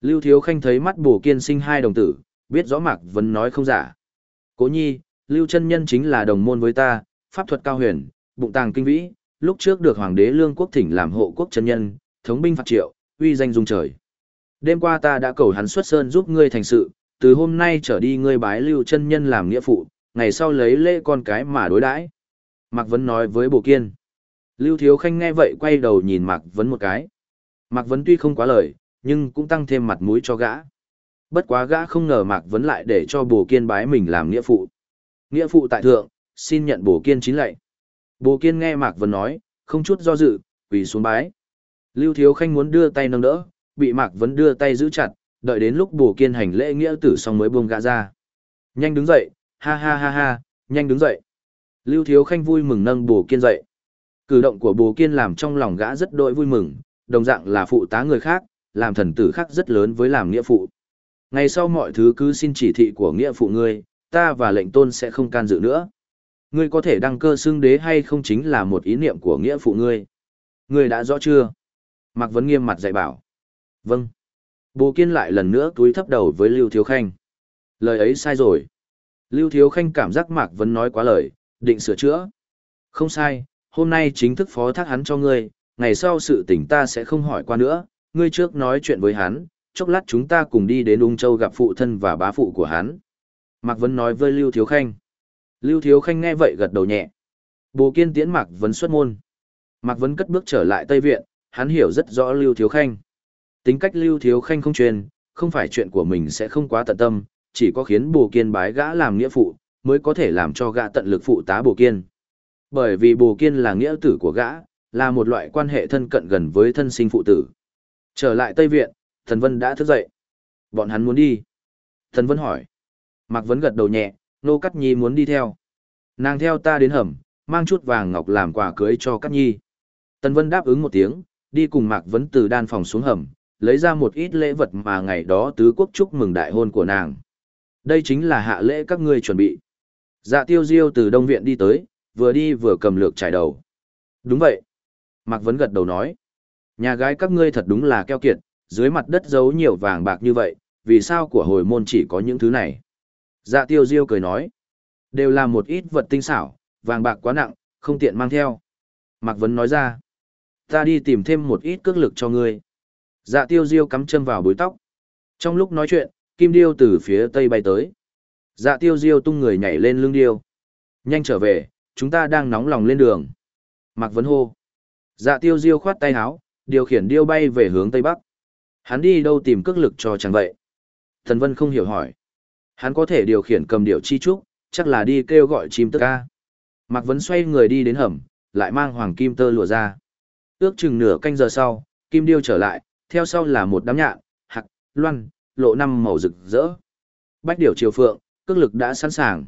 Lưu Thiếu Khanh thấy mắt Bồ Kiên sinh hai đồng tử, biết rõ Mạc Vấn nói không giả. Cố nhi, Lưu chân nhân chính là đồng môn với ta, pháp thuật cao huyền, bụng tàng kinh vĩ, lúc trước được hoàng đế lương quốc thỉnh làm hộ quốc chân nhân, thống binh phạt triệu, uy danh dung trời. Đêm qua ta đã cầu hắn xuất sơn giúp ngươi thành sự, từ hôm nay trở đi ngươi bái Lưu chân nhân làm nghĩa phụ, ngày sau lấy lễ con cái mà đối đãi. Mạc Vấn nói với Bồ Kiên. Lưu Thiếu Khanh nghe vậy quay đầu nhìn Mạc Vấn một cái. Mạc Vấn tuy không quá lời, nhưng cũng tăng thêm mặt mũi cho gã. Bất quá gã không ngờ Mạc Vấn lại để cho Bồ Kiên bái mình làm nghĩa phụ. Nghĩa phụ tại thượng, xin nhận Bồ Kiên chính lạy. Bồ Kiên nghe Mạc Vấn nói, không chút do dự, quỳ xuống bái. Lưu Thiếu Khanh muốn đưa tay nâng đỡ, bị Mạc Vấn đưa tay giữ chặt, đợi đến lúc Bồ Kiên hành lễ nghĩa tử xong mới buông gã ra. Nhanh đứng dậy, ha ha ha ha, nhanh đứng dậy. Lưu Thiếu Khanh vui mừng nâng Bồ Kiên dậy. Cử động của Bồ Kiên làm trong lòng gã rất đỗi vui mừng, đồng dạng là phụ tá người khác, làm thần tử khác rất lớn với làm nghĩa phụ. Ngày sau mọi thứ cứ xin chỉ thị của nghĩa phụ ngươi, ta và lệnh tôn sẽ không can dự nữa. Ngươi có thể đăng cơ xưng đế hay không chính là một ý niệm của nghĩa phụ ngươi. Ngươi đã rõ chưa? Mạc Vấn nghiêm mặt dạy bảo. Vâng. Bồ Kiên lại lần nữa túi thấp đầu với Lưu Thiếu Khanh. Lời ấy sai rồi. Lưu Thiếu Khanh cảm giác Mạc Vấn nói quá lời, định sửa chữa. Không sai, hôm nay chính thức phó thác hắn cho ngươi, ngày sau sự tình ta sẽ không hỏi qua nữa, ngươi trước nói chuyện với hắn, chốc lát chúng ta cùng đi đến Ung Châu gặp phụ thân và bá phụ của hắn. Mạc Vấn nói với Lưu Thiếu Khanh. Lưu Thiếu Khanh nghe vậy gật đầu nhẹ. Bồ Kiên tiễn Mạc Vấn xuất môn. Mạc Vấn cất bước trở lại Tây Viện, hắn hiểu rất rõ Lưu Thiếu Khanh. Tính cách Lưu Thiếu Khanh không truyền, không phải chuyện của mình sẽ không quá tận tâm, chỉ có khiến Bồ Kiên bái gã làm nghĩa phụ, mới có thể làm cho gã tận lực phụ tá Bồ Kiên. Bởi vì Bồ Kiên là nghĩa tử của gã, là một loại quan hệ thân cận gần với thân sinh phụ tử. Trở lại Tây Viện, Thần Vân đã thức dậy. Bọn hắn muốn đi. Thần Vân hỏi. Mạc Vấn gật đầu nhẹ, Nô Cắt Nhi muốn đi theo. Nàng theo ta đến hầm, mang chút vàng ngọc làm quà cưới cho Cắt Nhi. Tần Vân đáp ứng một tiếng, đi cùng Mạc Vấn từ đan phòng xuống hầm, lấy ra một ít lễ vật mà ngày đó tứ quốc chúc mừng đại hôn của nàng. Đây chính là hạ lễ các ngươi chuẩn bị. Dạ tiêu diêu từ Đông Viện đi tới, vừa đi vừa cầm lược trải đầu. Đúng vậy. Mạc Vấn gật đầu nói. Nhà gái các ngươi thật đúng là keo kiệt, dưới mặt đất giấu nhiều vàng bạc như vậy, vì sao của hồi môn chỉ có những thứ này? Dạ tiêu diêu cười nói. Đều là một ít vật tinh xảo, vàng bạc quá nặng, không tiện mang theo. Mạc Vấn nói ra. Ta đi tìm thêm một ít cước lực cho ngươi. Dạ tiêu diêu cắm châm vào bối tóc. Trong lúc nói chuyện, kim điêu từ phía tây bay tới. Dạ tiêu diêu tung người nhảy lên lưng điêu. Nhanh trở về, chúng ta đang nóng lòng lên đường. Mạc Vấn hô. Dạ tiêu diêu khoát tay háo, điều khiển điêu bay về hướng tây bắc. Hắn đi đâu tìm cước lực cho chẳng vậy? Thần Vân không hiểu hỏi. Hắn có thể điều khiển cầm điệu chi trúc, chắc là đi kêu gọi chim tức ca. Mạc Vấn xoay người đi đến hầm, lại mang hoàng kim tơ lụa ra. Ước chừng nửa canh giờ sau, kim điêu trở lại, theo sau là một đám nhạn, hạc, loan, lộ năm màu rực rỡ. Bách điểu triều phượng, cước lực đã sẵn sàng.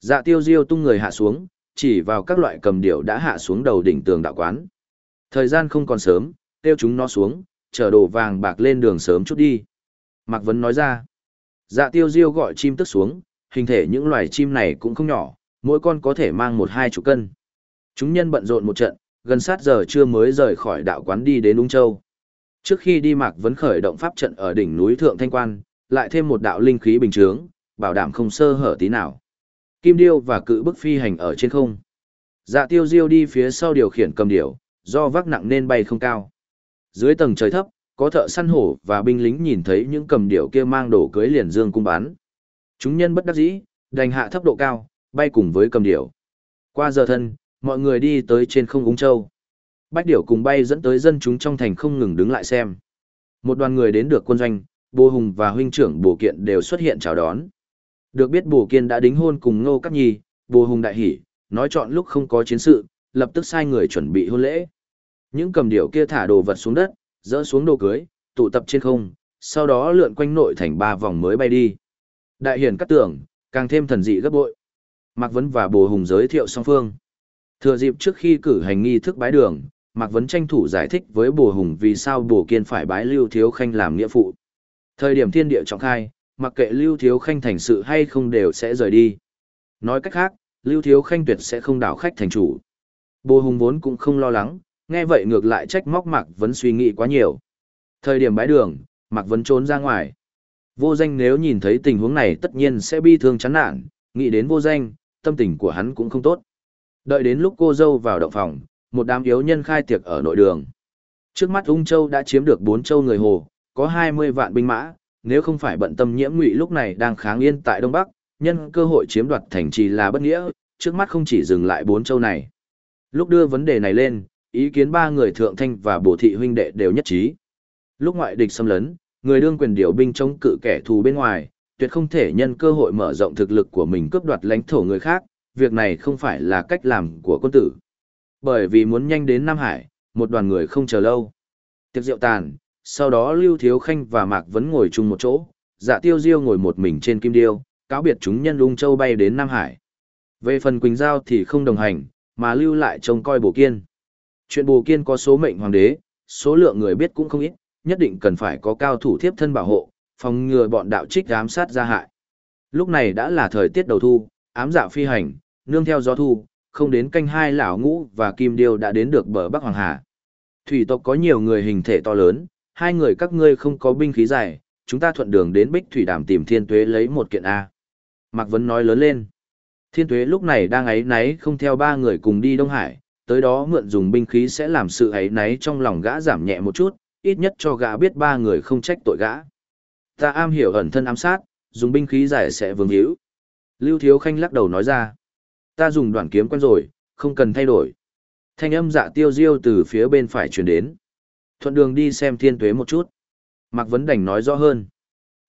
Dạ tiêu diêu tung người hạ xuống, chỉ vào các loại cầm điểu đã hạ xuống đầu đỉnh tường đạo quán. Thời gian không còn sớm, tiêu chúng nó xuống, chở đồ vàng bạc lên đường sớm chút đi. Mạc Vấn nói ra. Dạ tiêu diêu gọi chim tức xuống, hình thể những loài chim này cũng không nhỏ, mỗi con có thể mang một hai chục cân. Chúng nhân bận rộn một trận, gần sát giờ trưa mới rời khỏi đạo quán đi đến Ung Châu. Trước khi đi Mạc Vấn khởi động pháp trận ở đỉnh núi Thượng Thanh Quan, lại thêm một đạo linh khí bình chướng, bảo đảm không sơ hở tí nào. Kim Điêu và cự bức phi hành ở trên không. Dạ tiêu diêu đi phía sau điều khiển cầm điểu, do vác nặng nên bay không cao. Dưới tầng trời thấp, có thợ săn hổ và binh lính nhìn thấy những cầm điểu kia mang đồ cưới liền dương cung bắn. Chúng nhân bất đắc dĩ, đành hạ thấp độ cao, bay cùng với cầm điểu. Qua giờ thân, mọi người đi tới trên không úng châu. Bách điểu cùng bay dẫn tới dân chúng trong thành không ngừng đứng lại xem. Một đoàn người đến được quân doanh, Bồ Hùng và huynh trưởng Bồ Kiện đều xuất hiện chào đón. Được biết Bồ Kiên đã đính hôn cùng Ngô Cát Nhi, Bồ Hùng đại hỉ, nói chọn lúc không có chiến sự, lập tức sai người chuẩn bị hôn lễ. Những cầm điểu kia thả đồ vật xuống đất, dỡ xuống đồ cưới, tụ tập trên không, sau đó lượn quanh nội thành ba vòng mới bay đi. Đại hiển cắt tưởng, càng thêm thần dị gấp bội. Mạc Vấn và Bồ Hùng giới thiệu song phương. Thừa dịp trước khi cử hành nghi thức bái đường, Mạc Vấn tranh thủ giải thích với Bồ Hùng vì sao Bồ Kiên phải bái Lưu Thiếu Khanh làm nghĩa phụ. Thời điểm thiên địa trọng khai, mặc kệ Lưu Thiếu Khanh thành sự hay không đều sẽ rời đi. Nói cách khác, Lưu Thiếu Khanh tuyệt sẽ không đảo khách thành chủ. Bồ Hùng vốn cũng không lo lắng, nghe vậy ngược lại trách móc Mạc Vấn suy nghĩ quá nhiều. Thời điểm bái đường, Mạc Vấn trốn ra ngoài. Vô danh nếu nhìn thấy tình huống này tất nhiên sẽ bi thương chán nản, nghĩ đến vô danh, tâm tình của hắn cũng không tốt. Đợi đến lúc cô dâu vào động phòng, một đám yếu nhân khai tiệc ở nội đường. Trước mắt Ung Châu đã chiếm được 4 châu người Hồ, có 20 vạn binh mã, nếu không phải bận tâm nhiễm ngụy lúc này đang kháng yên tại Đông Bắc, nhân cơ hội chiếm đoạt thành trì là bất nghĩa, trước mắt không chỉ dừng lại bốn châu này. Lúc đưa vấn đề này lên, ý kiến ba người thượng thanh và bổ thị huynh đệ đều nhất trí. Lúc ngoại địch xâm lấn, người đương quyền điều binh chống cự kẻ thù bên ngoài, tuyệt không thể nhân cơ hội mở rộng thực lực của mình cướp đoạt lãnh thổ người khác, việc này không phải là cách làm của quân tử. Bởi vì muốn nhanh đến Nam Hải, một đoàn người không chờ lâu. Tiệc rượu tàn, sau đó Lưu Thiếu Khanh và Mạc Vấn ngồi chung một chỗ, dạ tiêu diêu ngồi một mình trên kim điêu, cáo biệt chúng nhân lung châu bay đến Nam Hải. Về phần Quỳnh Giao thì không đồng hành, mà lưu lại trông coi bồ kiên. Chuyện bồ kiên có số mệnh hoàng đế, số lượng người biết cũng không ít, nhất định cần phải có cao thủ thiếp thân bảo hộ, phòng ngừa bọn đạo trích ám sát ra hại. Lúc này đã là thời tiết đầu thu, ám dạ phi hành, nương theo gió thu, không đến canh hai lão ngũ và kim điêu đã đến được bờ Bắc Hoàng Hà. Thủy tộc có nhiều người hình thể to lớn, hai người các ngươi không có binh khí dài, chúng ta thuận đường đến Bích Thủy Đàm tìm Thiên Tuế lấy một kiện A. Mạc Vấn nói lớn lên. Thiên Tuế lúc này đang ấy náy không theo ba người cùng đi Đông Hải, tới đó mượn dùng binh khí sẽ làm sự ấy náy trong lòng gã giảm nhẹ một chút, ít nhất cho gã biết ba người không trách tội gã. Ta am hiểu ẩn thân ám sát, dùng binh khí giải sẽ vương hữu. Lưu Thiếu Khanh lắc đầu nói ra. Ta dùng đoạn kiếm quen rồi, không cần thay đổi. Thanh âm dạ tiêu diêu từ phía bên phải truyền đến. Thuận đường đi xem thiên tuế một chút. Mạc Vấn Đành nói rõ hơn.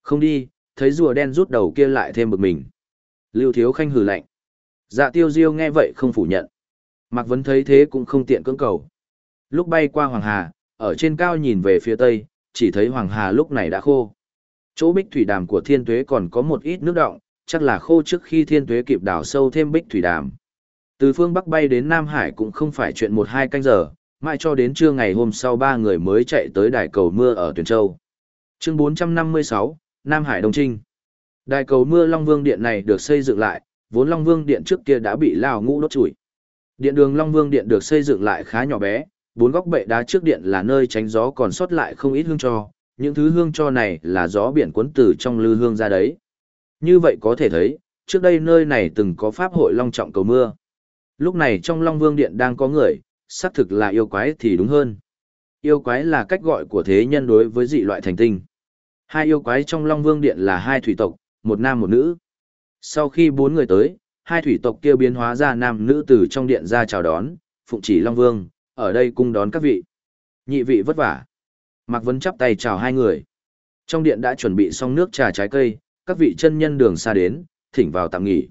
Không đi, thấy rùa đen rút đầu kia lại thêm bực mình. Lưu Thiếu Khanh hừ lạnh. Dạ tiêu diêu nghe vậy không phủ nhận. Mạc Vấn thấy thế cũng không tiện cưỡng cầu. Lúc bay qua Hoàng Hà, ở trên cao nhìn về phía tây, chỉ thấy Hoàng Hà lúc này đã khô. Chỗ bích thủy đàm của thiên tuế còn có một ít nước động, chắc là khô trước khi thiên tuế kịp đào sâu thêm bích thủy đàm. Từ phương Bắc bay đến Nam Hải cũng không phải chuyện một hai canh giờ, mãi cho đến trưa ngày hôm sau ba người mới chạy tới đài cầu mưa ở Tuyền Châu. Chương 456, Nam Hải Đông Trinh. Đài cầu mưa Long Vương Điện này được xây dựng lại, vốn Long Vương Điện trước kia đã bị lao ngũ đốt chủi. Điện đường Long Vương Điện được xây dựng lại khá nhỏ bé, bốn góc bệ đá trước điện là nơi tránh gió còn sót lại không ít hương cho, những thứ hương cho này là gió biển cuốn từ trong lư hương ra đấy. Như vậy có thể thấy, trước đây nơi này từng có pháp hội long trọng cầu mưa. Lúc này trong Long Vương Điện đang có người, xác thực là yêu quái thì đúng hơn. Yêu quái là cách gọi của thế nhân đối với dị loại thành tinh. Hai yêu quái trong Long Vương Điện là hai thủy tộc, một nam một nữ. Sau khi bốn người tới, hai thủy tộc kia biến hóa ra nam nữ từ trong điện ra chào đón, phụng chỉ Long Vương, ở đây cung đón các vị. Nhị vị vất vả. Mạc Vấn chắp tay chào hai người. Trong điện đã chuẩn bị xong nước trà trái cây, các vị chân nhân đường xa đến, thỉnh vào tạm nghỉ.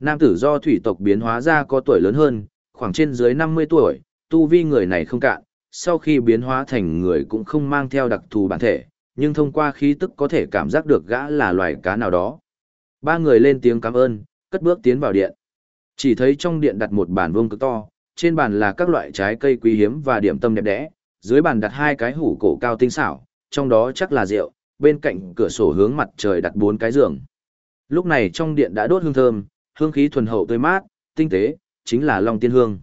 Nam tử do thủy tộc biến hóa ra có tuổi lớn hơn, khoảng trên dưới 50 tuổi, tu vi người này không cạn, sau khi biến hóa thành người cũng không mang theo đặc thù bản thể, nhưng thông qua khí tức có thể cảm giác được gã là loài cá nào đó. Ba người lên tiếng cảm ơn, cất bước tiến vào điện. Chỉ thấy trong điện đặt một bàn vuông cực to, trên bàn là các loại trái cây quý hiếm và điểm tâm đẹp đẽ, dưới bàn đặt hai cái hủ cổ cao tinh xảo, trong đó chắc là rượu, bên cạnh cửa sổ hướng mặt trời đặt bốn cái giường. Lúc này trong điện đã đốt hương thơm, hương khí thuần hậu tươi mát, tinh tế, chính là long tiên hương.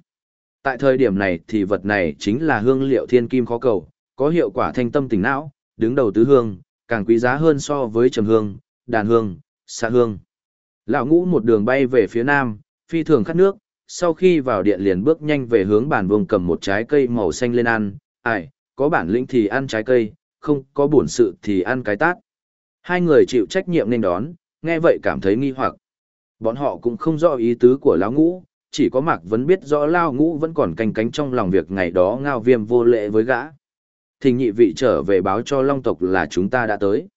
Tại thời điểm này thì vật này chính là hương liệu thiên kim khó cầu, có hiệu quả thanh tâm tỉnh não, đứng đầu tứ hương, càng quý giá hơn so với trầm hương, đàn hương, xạ hương. Lão ngũ một đường bay về phía nam, phi thường khát nước, sau khi vào điện liền bước nhanh về hướng bàn vùng cầm một trái cây màu xanh lên ăn, ai, có bản lĩnh thì ăn trái cây, không có bổn sự thì ăn cái tát. Hai người chịu trách nhiệm nên đón, nghe vậy cảm thấy nghi hoặc. Bọn họ cũng không rõ ý tứ của lão ngũ, chỉ có Mạc Vấn biết rõ Lao Ngũ vẫn còn canh cánh trong lòng việc ngày đó ngao viêm vô lệ với gã. Thình nhị vị trở về báo cho Long tộc là chúng ta đã tới.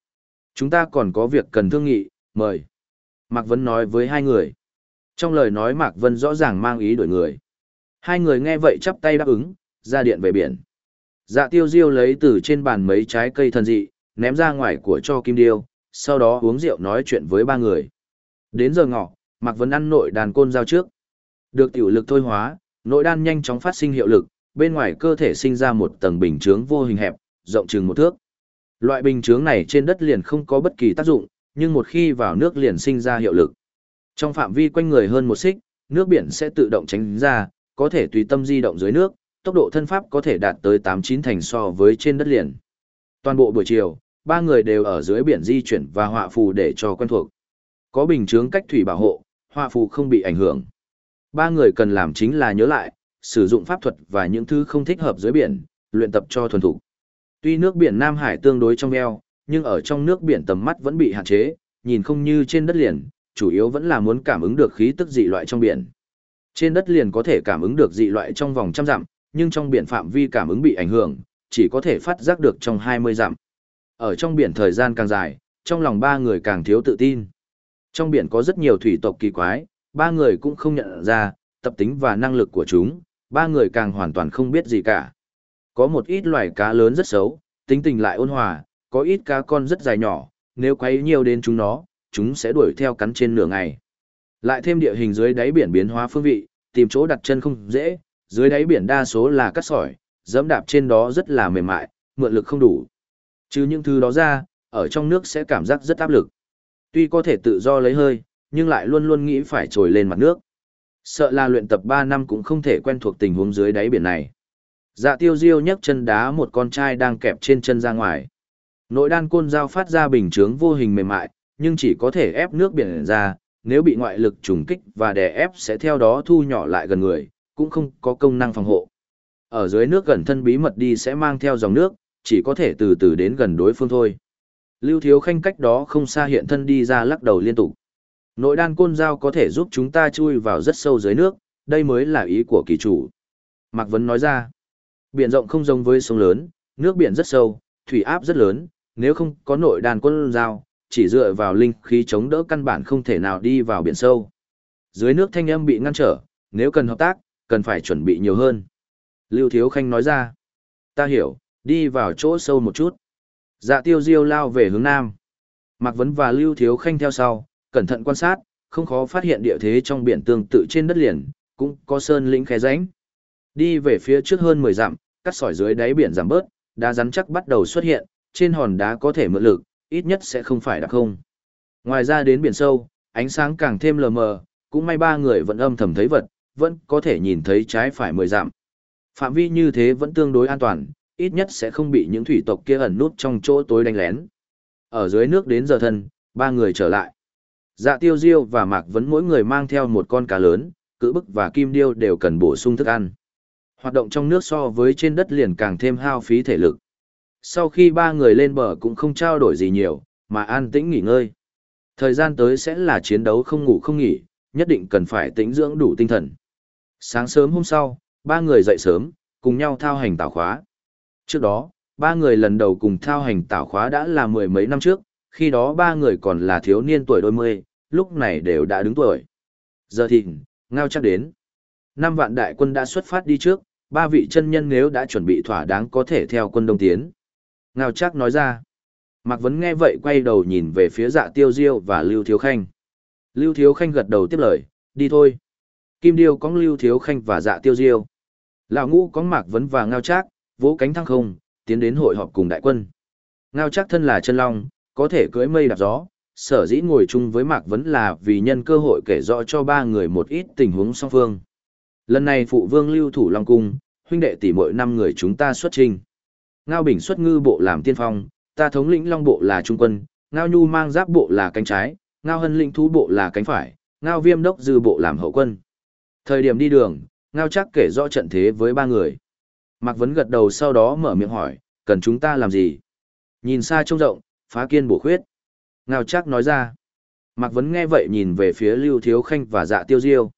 Chúng ta còn có việc cần thương nghị, mời. Mạc Vấn nói với hai người. Trong lời nói Mạc Vân rõ ràng mang ý đổi người. Hai người nghe vậy chắp tay đáp ứng, ra điện về biển. Dạ tiêu diêu lấy từ trên bàn mấy trái cây thần dị, ném ra ngoài của cho Kim Điêu, sau đó uống rượu nói chuyện với ba người. Đến giờ ngọ, Mạc Vân ăn nội đàn côn giao trước. Được tiểu lực thôi hóa, nội đan nhanh chóng phát sinh hiệu lực, bên ngoài cơ thể sinh ra một tầng bình chướng vô hình hẹp, rộng chừng một thước. Loại bình chướng này trên đất liền không có bất kỳ tác dụng, nhưng một khi vào nước liền sinh ra hiệu lực. Trong phạm vi quanh người hơn một xích, nước biển sẽ tự động tránh ra, có thể tùy tâm di động dưới nước, tốc độ thân pháp có thể đạt tới 8-9 thành so với trên đất liền. Toàn bộ buổi chiều, ba người đều ở dưới biển di chuyển và họa phù để cho quen thuộc. Có bình chướng cách thủy bảo hộ, họa phù không bị ảnh hưởng. Ba người cần làm chính là nhớ lại, sử dụng pháp thuật và những thứ không thích hợp dưới biển, luyện tập cho thuần thủ. Tuy nước biển Nam Hải tương đối trong eo, nhưng ở trong nước biển tầm mắt vẫn bị hạn chế, nhìn không như trên đất liền, chủ yếu vẫn là muốn cảm ứng được khí tức dị loại trong biển. Trên đất liền có thể cảm ứng được dị loại trong vòng trăm dặm, nhưng trong biển phạm vi cảm ứng bị ảnh hưởng, chỉ có thể phát giác được trong 20 dặm. Ở trong biển thời gian càng dài, trong lòng ba người càng thiếu tự tin. Trong biển có rất nhiều thủy tộc kỳ quái, ba người cũng không nhận ra, tập tính và năng lực của chúng, ba người càng hoàn toàn không biết gì cả. Có một ít loài cá lớn rất xấu, tính tình lại ôn hòa, có ít cá con rất dài nhỏ, nếu quấy nhiều đến chúng nó, chúng sẽ đuổi theo cắn trên nửa ngày. Lại thêm địa hình dưới đáy biển biến hóa phương vị, tìm chỗ đặt chân không dễ, dưới đáy biển đa số là cát sỏi, dẫm đạp trên đó rất là mềm mại, mượn lực không đủ. Chứ những thứ đó ra, ở trong nước sẽ cảm giác rất áp lực. Tuy có thể tự do lấy hơi, nhưng lại luôn luôn nghĩ phải trồi lên mặt nước. Sợ là luyện tập 3 năm cũng không thể quen thuộc tình huống dưới đáy biển này. Dạ tiêu diêu nhấc chân đá một con trai đang kẹp trên chân ra ngoài. Nội đan côn dao phát ra bình chướng vô hình mềm mại, nhưng chỉ có thể ép nước biển ra, nếu bị ngoại lực trùng kích và đè ép sẽ theo đó thu nhỏ lại gần người, cũng không có công năng phòng hộ. Ở dưới nước gần thân bí mật đi sẽ mang theo dòng nước, chỉ có thể từ từ đến gần đối phương thôi. Lưu Thiếu Khanh cách đó không xa hiện thân đi ra lắc đầu liên tục. Nội đan côn dao có thể giúp chúng ta chui vào rất sâu dưới nước, đây mới là ý của kỳ chủ. Mạc Vấn nói ra, biển rộng không giống với sông lớn, nước biển rất sâu, thủy áp rất lớn, nếu không có nội đan côn dao, chỉ dựa vào linh khí chống đỡ căn bản không thể nào đi vào biển sâu. Dưới nước thanh âm bị ngăn trở, nếu cần hợp tác, cần phải chuẩn bị nhiều hơn. Lưu Thiếu Khanh nói ra, ta hiểu, đi vào chỗ sâu một chút. Dạ tiêu diêu lao về hướng nam. Mạc Vấn và Lưu Thiếu Khanh theo sau, cẩn thận quan sát, không khó phát hiện địa thế trong biển tương tự trên đất liền, cũng có sơn lĩnh khe Ránh. Đi về phía trước hơn 10 dặm, cắt sỏi dưới đáy biển giảm bớt, đá rắn chắc bắt đầu xuất hiện, trên hòn đá có thể mượn lực, ít nhất sẽ không phải đặc không. Ngoài ra đến biển sâu, ánh sáng càng thêm lờ mờ, cũng may ba người vẫn âm thầm thấy vật, vẫn có thể nhìn thấy trái phải 10 dặm. Phạm vi như thế vẫn tương đối an toàn, ít nhất sẽ không bị những thủy tộc kia ẩn nút trong chỗ tối đánh lén. Ở dưới nước đến giờ thân, ba người trở lại. Dạ tiêu diêu và mạc vấn mỗi người mang theo một con cá lớn, cự bức và kim điêu đều cần bổ sung thức ăn. Hoạt động trong nước so với trên đất liền càng thêm hao phí thể lực. Sau khi ba người lên bờ cũng không trao đổi gì nhiều, mà an tĩnh nghỉ ngơi. Thời gian tới sẽ là chiến đấu không ngủ không nghỉ, nhất định cần phải tĩnh dưỡng đủ tinh thần. Sáng sớm hôm sau, ba người dậy sớm, cùng nhau thao hành tảo khóa. Trước đó, ba người lần đầu cùng thao hành tảo khóa đã là mười mấy năm trước, khi đó ba người còn là thiếu niên tuổi đôi mươi, lúc này đều đã đứng tuổi. Giờ thì, ngao chắc đến. Năm vạn đại quân đã xuất phát đi trước, ba vị chân nhân nếu đã chuẩn bị thỏa đáng có thể theo quân đông tiến. Ngao chắc nói ra. Mạc Vấn nghe vậy quay đầu nhìn về phía dạ tiêu diêu và Lưu Thiếu Khanh. Lưu Thiếu Khanh gật đầu tiếp lời, đi thôi. Kim Điêu cóng Lưu Thiếu Khanh và dạ tiêu diêu. Lão ngũ cóng Mạc Vấn và Ngao Trác, vỗ cánh thăng không, tiến đến hội họp cùng đại quân. Ngao Trác thân là chân long, có thể cưỡi mây đạp gió, sở dĩ ngồi chung với Mạc Vấn là vì nhân cơ hội kể rõ cho ba người một ít tình huống song phương. Lần này phụ vương lưu thủ Long Cung, huynh đệ tỷ mỗi năm người chúng ta xuất trình. Ngao Bình xuất ngư bộ làm tiên phong, ta thống lĩnh Long bộ là trung quân, Ngao Nhu mang giáp bộ là cánh trái, Ngao Hân lĩnh thú bộ là cánh phải, Ngao Viêm đốc dư bộ làm hậu quân. Thời điểm đi đường, Ngao chắc kể rõ trận thế với ba người. Mạc Vấn gật đầu sau đó mở miệng hỏi, cần chúng ta làm gì? Nhìn xa trông rộng, phá kiên bổ khuyết. Ngao chắc nói ra. Mạc Vấn nghe vậy nhìn về phía Lưu Thiếu Khanh và dạ tiêu diêu.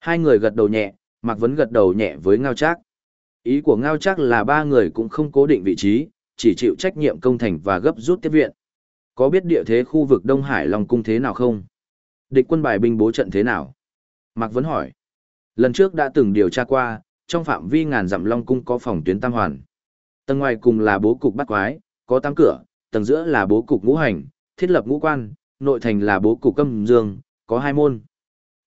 Hai người gật đầu nhẹ, Mạc Vấn gật đầu nhẹ với Ngao chắc. Ý của Ngao chắc là ba người cũng không cố định vị trí, chỉ chịu trách nhiệm công thành và gấp rút tiếp viện. Có biết địa thế khu vực Đông Hải Long Cung thế nào không? Địch quân bài binh bố trận thế nào? Mạc Vấn hỏi. Lần trước đã từng điều tra qua, trong phạm vi ngàn dặm Long Cung có phòng tuyến tam hoàn. Tầng ngoài cùng là bố cục bắt quái, có tám cửa, tầng giữa là bố cục ngũ hành, thiết lập ngũ quan, nội thành là bố cục âm dương, có hai môn.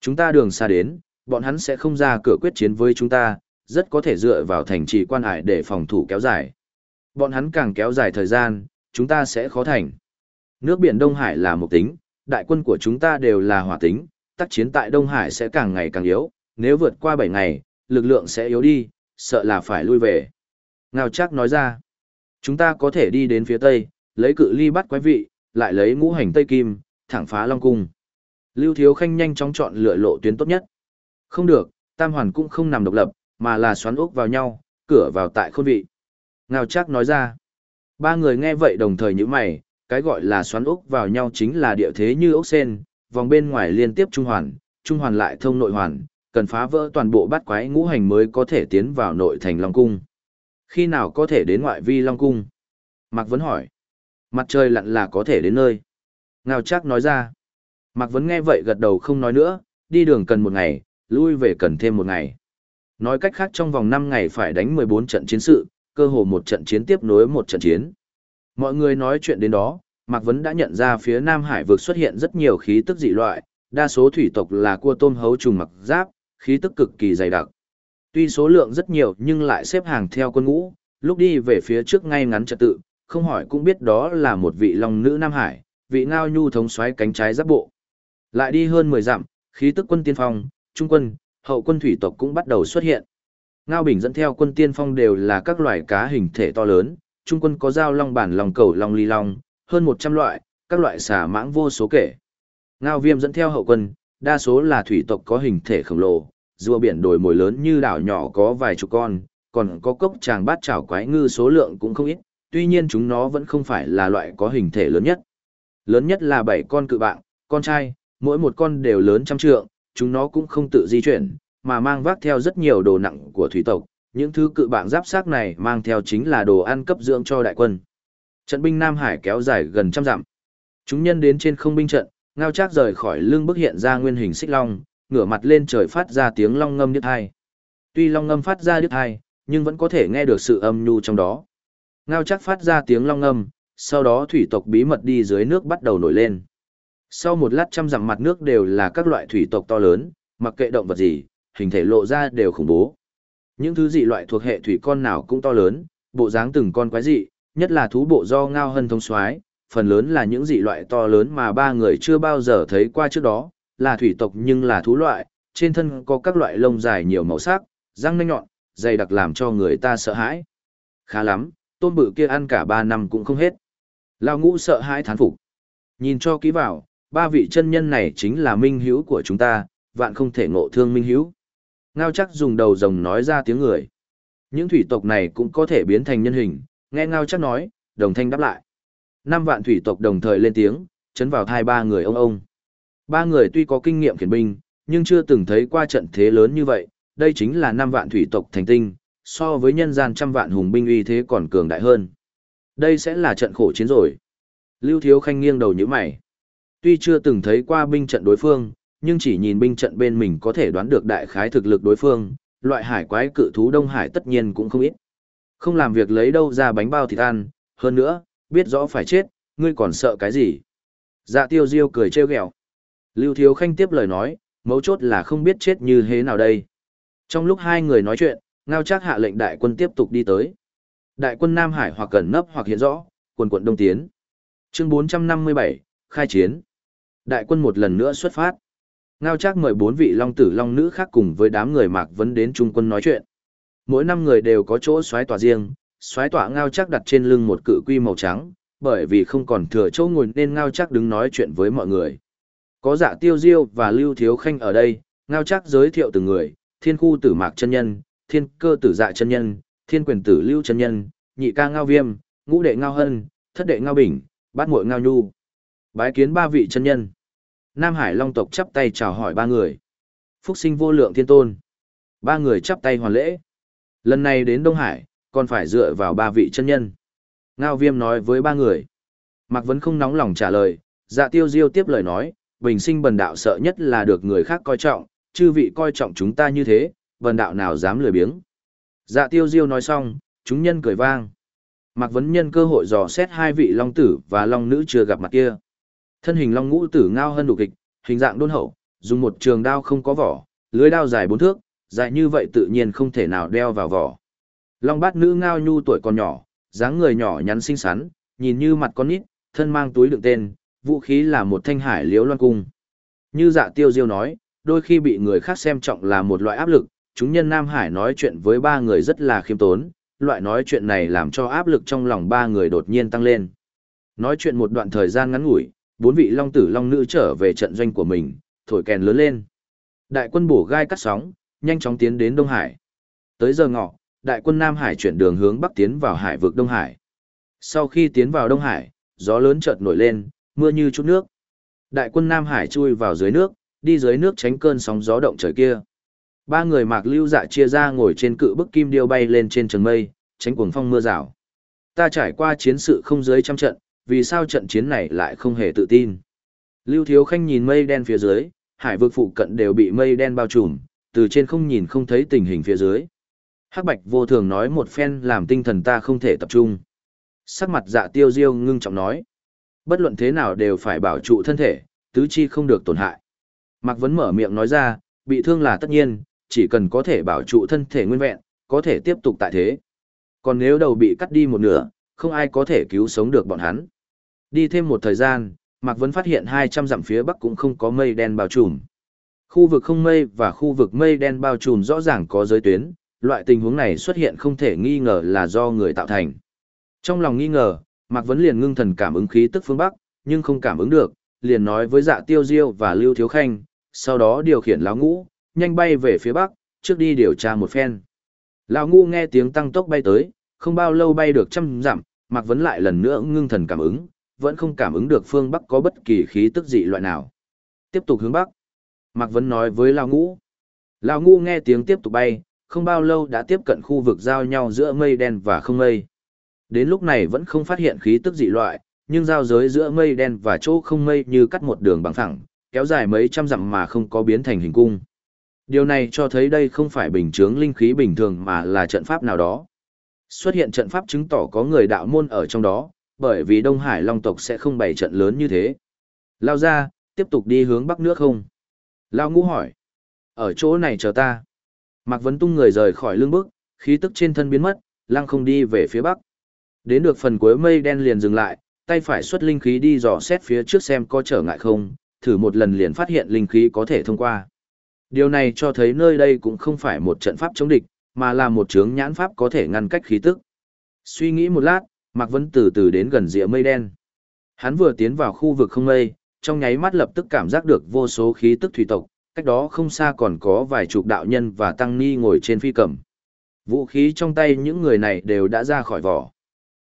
Chúng ta đường xa đến, bọn hắn sẽ không ra cửa quyết chiến với chúng ta, rất có thể dựa vào thành trì quan hải để phòng thủ kéo dài. Bọn hắn càng kéo dài thời gian, chúng ta sẽ khó thành. Nước biển Đông Hải là một tính, đại quân của chúng ta đều là hỏa tính, tác chiến tại Đông Hải sẽ càng ngày càng yếu, nếu vượt qua 7 ngày, lực lượng sẽ yếu đi, sợ là phải lui về. Ngao chắc nói ra, chúng ta có thể đi đến phía Tây, lấy cự ly bắt quái vị, lại lấy ngũ hành Tây Kim, thẳng phá Long Cung. Lưu Thiếu Khanh nhanh chóng chọn lựa lộ tuyến tốt nhất. Không được, Tam Hoàn cũng không nằm độc lập, mà là xoắn ốc vào nhau, cửa vào tại khôn vị. Ngao chắc nói ra. Ba người nghe vậy đồng thời như mày, cái gọi là xoắn ốc vào nhau chính là địa thế như ốc sen, vòng bên ngoài liên tiếp trung hoàn, trung hoàn lại thông nội hoàn, cần phá vỡ toàn bộ bát quái ngũ hành mới có thể tiến vào nội thành Long Cung. Khi nào có thể đến ngoại vi Long Cung? Mạc Vấn hỏi. Mặt trời lặn là có thể đến nơi. Ngao chắc nói ra. Mạc Vấn nghe vậy gật đầu không nói nữa, đi đường cần một ngày, lui về cần thêm một ngày. Nói cách khác trong vòng 5 ngày phải đánh 14 trận chiến sự, cơ hồ một trận chiến tiếp nối một trận chiến. Mọi người nói chuyện đến đó, Mạc Vấn đã nhận ra phía Nam Hải vực xuất hiện rất nhiều khí tức dị loại, đa số thủy tộc là cua tôm hấu trùng mặc giáp, khí tức cực kỳ dày đặc. Tuy số lượng rất nhiều nhưng lại xếp hàng theo quân ngũ, lúc đi về phía trước ngay ngắn trật tự, không hỏi cũng biết đó là một vị long nữ Nam Hải, vị ngao nhu thống xoáy cánh trái giáp bộ. Lại đi hơn 10 dặm, khí tức quân tiên phong, trung quân, hậu quân thủy tộc cũng bắt đầu xuất hiện. Ngao Bình dẫn theo quân tiên phong đều là các loài cá hình thể to lớn, trung quân có dao long bản lòng cầu long ly long, hơn 100 loại, các loại xà mãng vô số kể. Ngao Viêm dẫn theo hậu quân, đa số là thủy tộc có hình thể khổng lồ, rùa biển đổi mồi lớn như đảo nhỏ có vài chục con, còn có cốc tràng bát chảo quái ngư số lượng cũng không ít, tuy nhiên chúng nó vẫn không phải là loại có hình thể lớn nhất. Lớn nhất là 7 con cự bạn, con trai, mỗi một con đều lớn trăm trượng, chúng nó cũng không tự di chuyển, mà mang vác theo rất nhiều đồ nặng của thủy tộc, những thứ cự bạn giáp xác này mang theo chính là đồ ăn cấp dưỡng cho đại quân. Trận binh Nam Hải kéo dài gần trăm dặm. Chúng nhân đến trên không binh trận, ngao trác rời khỏi lưng bức hiện ra nguyên hình xích long, ngửa mặt lên trời phát ra tiếng long ngâm điếc hai. Tuy long ngâm phát ra điếc hai, nhưng vẫn có thể nghe được sự âm nhu trong đó. Ngao trác phát ra tiếng long ngâm, sau đó thủy tộc bí mật đi dưới nước bắt đầu nổi lên. Sau một lát trăm dặm mặt nước đều là các loại thủy tộc to lớn, mặc kệ động vật gì, hình thể lộ ra đều khủng bố. Những thứ dị loại thuộc hệ thủy con nào cũng to lớn, bộ dáng từng con quái dị, nhất là thú bộ do ngao hân thông soái phần lớn là những dị loại to lớn mà ba người chưa bao giờ thấy qua trước đó, là thủy tộc nhưng là thú loại, trên thân có các loại lông dài nhiều màu sắc, răng nanh nhọn, dày đặc làm cho người ta sợ hãi. Khá lắm, tôm bự kia ăn cả ba năm cũng không hết. Lao ngũ sợ hãi thán phục. Nhìn cho kỹ vào, ba vị chân nhân này chính là minh hữu của chúng ta, vạn không thể ngộ thương minh hữu. Ngao chắc dùng đầu rồng nói ra tiếng người. Những thủy tộc này cũng có thể biến thành nhân hình, nghe Ngao chắc nói, đồng thanh đáp lại. Năm vạn thủy tộc đồng thời lên tiếng, chấn vào thai ba người ông ông. Ba người tuy có kinh nghiệm khiển binh, nhưng chưa từng thấy qua trận thế lớn như vậy, đây chính là năm vạn thủy tộc thành tinh, so với nhân gian trăm vạn hùng binh uy thế còn cường đại hơn. Đây sẽ là trận khổ chiến rồi. Lưu Thiếu Khanh nghiêng đầu nhữ mày. Tuy chưa từng thấy qua binh trận đối phương, nhưng chỉ nhìn binh trận bên mình có thể đoán được đại khái thực lực đối phương, loại hải quái cự thú Đông Hải tất nhiên cũng không ít. Không làm việc lấy đâu ra bánh bao thịt ăn, hơn nữa, biết rõ phải chết, ngươi còn sợ cái gì? Dạ tiêu diêu cười trêu ghẹo. Lưu Thiếu Khanh tiếp lời nói, mấu chốt là không biết chết như thế nào đây. Trong lúc hai người nói chuyện, ngao chắc hạ lệnh đại quân tiếp tục đi tới. Đại quân Nam Hải hoặc cẩn nấp hoặc hiện rõ, quần quận đông tiến. Chương 457, khai chiến. Đại quân một lần nữa xuất phát. Ngao chắc mời bốn vị long tử long nữ khác cùng với đám người mạc vấn đến trung quân nói chuyện. Mỗi năm người đều có chỗ xoáy tỏa riêng, xoáy tỏa ngao chắc đặt trên lưng một cự quy màu trắng, bởi vì không còn thừa chỗ ngồi nên ngao chắc đứng nói chuyện với mọi người. Có dạ tiêu diêu và lưu thiếu khanh ở đây, ngao chắc giới thiệu từng người, thiên khu tử mạc chân nhân, thiên cơ tử dạ chân nhân, thiên quyền tử lưu chân nhân, nhị ca ngao viêm, ngũ đệ ngao hân, thất đệ ngao bình, bát muội ngao nhu. Bái kiến ba vị chân nhân. Nam Hải Long tộc chắp tay chào hỏi ba người. Phúc sinh vô lượng thiên tôn. Ba người chắp tay hoàn lễ. Lần này đến Đông Hải, còn phải dựa vào ba vị chân nhân. Ngao viêm nói với ba người. Mạc Vấn không nóng lòng trả lời, dạ tiêu diêu tiếp lời nói, bình sinh bần đạo sợ nhất là được người khác coi trọng, chư vị coi trọng chúng ta như thế, bần đạo nào dám lười biếng. Dạ tiêu diêu nói xong, chúng nhân cười vang. Mạc Vấn nhân cơ hội dò xét hai vị long tử và long nữ chưa gặp mặt kia. Thân hình long ngũ tử ngao hơn đủ kịch, hình dạng đôn hậu, dùng một trường đao không có vỏ, lưới đao dài bốn thước, dài như vậy tự nhiên không thể nào đeo vào vỏ. Long bát nữ ngao nhu tuổi còn nhỏ, dáng người nhỏ nhắn xinh xắn, nhìn như mặt con nít, thân mang túi đựng tên, vũ khí là một thanh hải liếu loan cung. Như dạ tiêu diêu nói, đôi khi bị người khác xem trọng là một loại áp lực, chúng nhân Nam Hải nói chuyện với ba người rất là khiêm tốn, loại nói chuyện này làm cho áp lực trong lòng ba người đột nhiên tăng lên. Nói chuyện một đoạn thời gian ngắn ngủi, bốn vị long tử long nữ trở về trận doanh của mình, thổi kèn lớn lên. Đại quân bổ gai cắt sóng, nhanh chóng tiến đến Đông Hải. Tới giờ ngọ, đại quân Nam Hải chuyển đường hướng bắc tiến vào hải vực Đông Hải. Sau khi tiến vào Đông Hải, gió lớn chợt nổi lên, mưa như chút nước. Đại quân Nam Hải chui vào dưới nước, đi dưới nước tránh cơn sóng gió động trời kia. Ba người mạc lưu dạ chia ra ngồi trên cự bức kim điêu bay lên trên trần mây, tránh cuồng phong mưa rào. Ta trải qua chiến sự không dưới trăm trận, vì sao trận chiến này lại không hề tự tin. Lưu Thiếu Khanh nhìn mây đen phía dưới, hải vực phụ cận đều bị mây đen bao trùm, từ trên không nhìn không thấy tình hình phía dưới. Hắc Bạch vô thường nói một phen làm tinh thần ta không thể tập trung. Sắc mặt dạ tiêu diêu ngưng trọng nói. Bất luận thế nào đều phải bảo trụ thân thể, tứ chi không được tổn hại. Mạc Vấn mở miệng nói ra, bị thương là tất nhiên, chỉ cần có thể bảo trụ thân thể nguyên vẹn, có thể tiếp tục tại thế. Còn nếu đầu bị cắt đi một nửa, không ai có thể cứu sống được bọn hắn. Đi thêm một thời gian, Mạc Vấn phát hiện 200 dặm phía bắc cũng không có mây đen bao trùm. Khu vực không mây và khu vực mây đen bao trùm rõ ràng có giới tuyến, loại tình huống này xuất hiện không thể nghi ngờ là do người tạo thành. Trong lòng nghi ngờ, Mạc Vấn liền ngưng thần cảm ứng khí tức phương Bắc, nhưng không cảm ứng được, liền nói với dạ tiêu diêu và Lưu Thiếu Khanh, sau đó điều khiển lão ngũ, nhanh bay về phía Bắc, trước đi điều tra một phen. Lão ngũ nghe tiếng tăng tốc bay tới, không bao lâu bay được trăm dặm, Mạc Vấn lại lần nữa ngưng thần cảm ứng, vẫn không cảm ứng được phương Bắc có bất kỳ khí tức dị loại nào. Tiếp tục hướng Bắc. Mạc Vấn nói với Lão ngũ. Lão ngũ nghe tiếng tiếp tục bay, không bao lâu đã tiếp cận khu vực giao nhau giữa mây đen và không mây. Đến lúc này vẫn không phát hiện khí tức dị loại, nhưng giao giới giữa mây đen và chỗ không mây như cắt một đường bằng phẳng, kéo dài mấy trăm dặm mà không có biến thành hình cung. Điều này cho thấy đây không phải bình chướng linh khí bình thường mà là trận pháp nào đó. Xuất hiện trận pháp chứng tỏ có người đạo môn ở trong đó, bởi vì Đông Hải Long tộc sẽ không bày trận lớn như thế. Lao ra, tiếp tục đi hướng bắc nước không? Lao ngũ hỏi. Ở chỗ này chờ ta. Mạc Vấn Tung người rời khỏi lưng Bước, khí tức trên thân biến mất, lăng không đi về phía bắc. Đến được phần cuối mây đen liền dừng lại, tay phải xuất linh khí đi dò xét phía trước xem có trở ngại không, thử một lần liền phát hiện linh khí có thể thông qua. Điều này cho thấy nơi đây cũng không phải một trận pháp chống địch, mà là một chướng nhãn pháp có thể ngăn cách khí tức. Suy nghĩ một lát, Mạc Vấn từ từ đến gần rìa mây đen. Hắn vừa tiến vào khu vực không mây, trong nháy mắt lập tức cảm giác được vô số khí tức thủy tộc, cách đó không xa còn có vài chục đạo nhân và tăng ni ngồi trên phi cầm. Vũ khí trong tay những người này đều đã ra khỏi vỏ.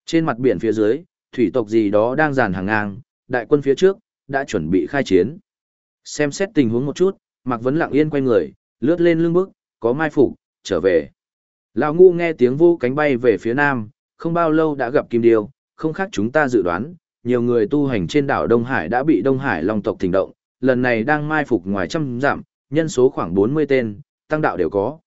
Trên mặt biển phía dưới, thủy tộc gì đó đang dàn hàng ngang, đại quân phía trước, đã chuẩn bị khai chiến. Xem xét tình huống một chút, Mạc Vấn lặng yên quay người, lướt lên lưng bước, có mai phục, trở về. Lão ngu nghe tiếng vô cánh bay về phía nam, không bao lâu đã gặp Kim Điêu, không khác chúng ta dự đoán, nhiều người tu hành trên đảo Đông Hải đã bị Đông Hải Long tộc thỉnh động, lần này đang mai phục ngoài trăm giảm, nhân số khoảng 40 tên, tăng đạo đều có.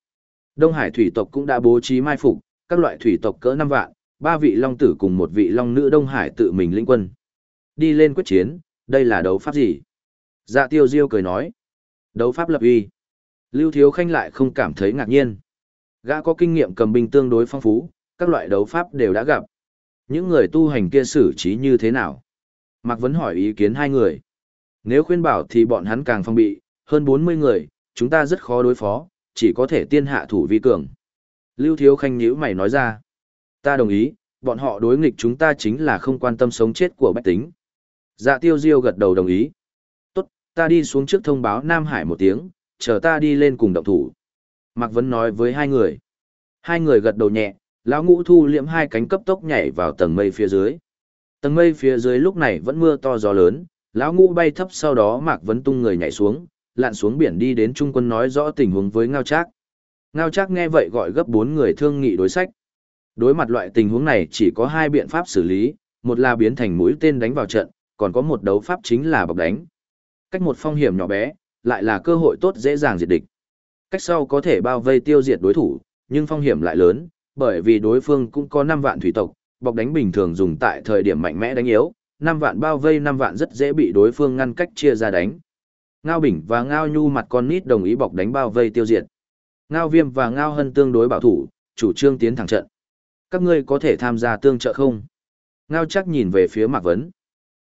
Đông Hải thủy tộc cũng đã bố trí mai phục, các loại thủy tộc cỡ 5 vạn, ba vị long tử cùng một vị long nữ Đông Hải tự mình lĩnh quân. Đi lên quyết chiến, đây là đấu pháp gì? Dạ tiêu diêu cười nói. Đấu pháp lập uy. Lưu Thiếu Khanh lại không cảm thấy ngạc nhiên. Gã có kinh nghiệm cầm binh tương đối phong phú, các loại đấu pháp đều đã gặp. Những người tu hành kia xử trí như thế nào? Mạc Vấn hỏi ý kiến hai người. Nếu khuyên bảo thì bọn hắn càng phong bị, hơn 40 người, chúng ta rất khó đối phó, chỉ có thể tiên hạ thủ vi cường. Lưu Thiếu Khanh nhíu mày nói ra. Ta đồng ý, bọn họ đối nghịch chúng ta chính là không quan tâm sống chết của bách tính. Dạ tiêu diêu gật đầu đồng ý. Tốt, ta đi xuống trước thông báo Nam Hải một tiếng, chờ ta đi lên cùng động thủ. Mạc Vấn nói với hai người. Hai người gật đầu nhẹ, lão ngũ thu liễm hai cánh cấp tốc nhảy vào tầng mây phía dưới. Tầng mây phía dưới lúc này vẫn mưa to gió lớn, lão ngũ bay thấp sau đó Mạc Vấn tung người nhảy xuống, lặn xuống biển đi đến trung quân nói rõ tình huống với Ngao Trác. Ngao Trác nghe vậy gọi gấp bốn người thương nghị đối sách. Đối mặt loại tình huống này chỉ có hai biện pháp xử lý, một là biến thành mũi tên đánh vào trận, còn có một đấu pháp chính là bọc đánh. Cách một phong hiểm nhỏ bé, lại là cơ hội tốt dễ dàng diệt địch. Cách sau có thể bao vây tiêu diệt đối thủ, nhưng phong hiểm lại lớn, bởi vì đối phương cũng có 5 vạn thủy tộc, bọc đánh bình thường dùng tại thời điểm mạnh mẽ đánh yếu, năm vạn bao vây năm vạn rất dễ bị đối phương ngăn cách chia ra đánh. Ngao Bình và Ngao Nhu mặt con nít đồng ý bọc đánh bao vây tiêu diệt. Ngao Viêm và Ngao Hân tương đối bảo thủ, chủ trương tiến thẳng trận. Các ngươi có thể tham gia tương trợ không? Ngao chắc nhìn về phía Mạc Vấn.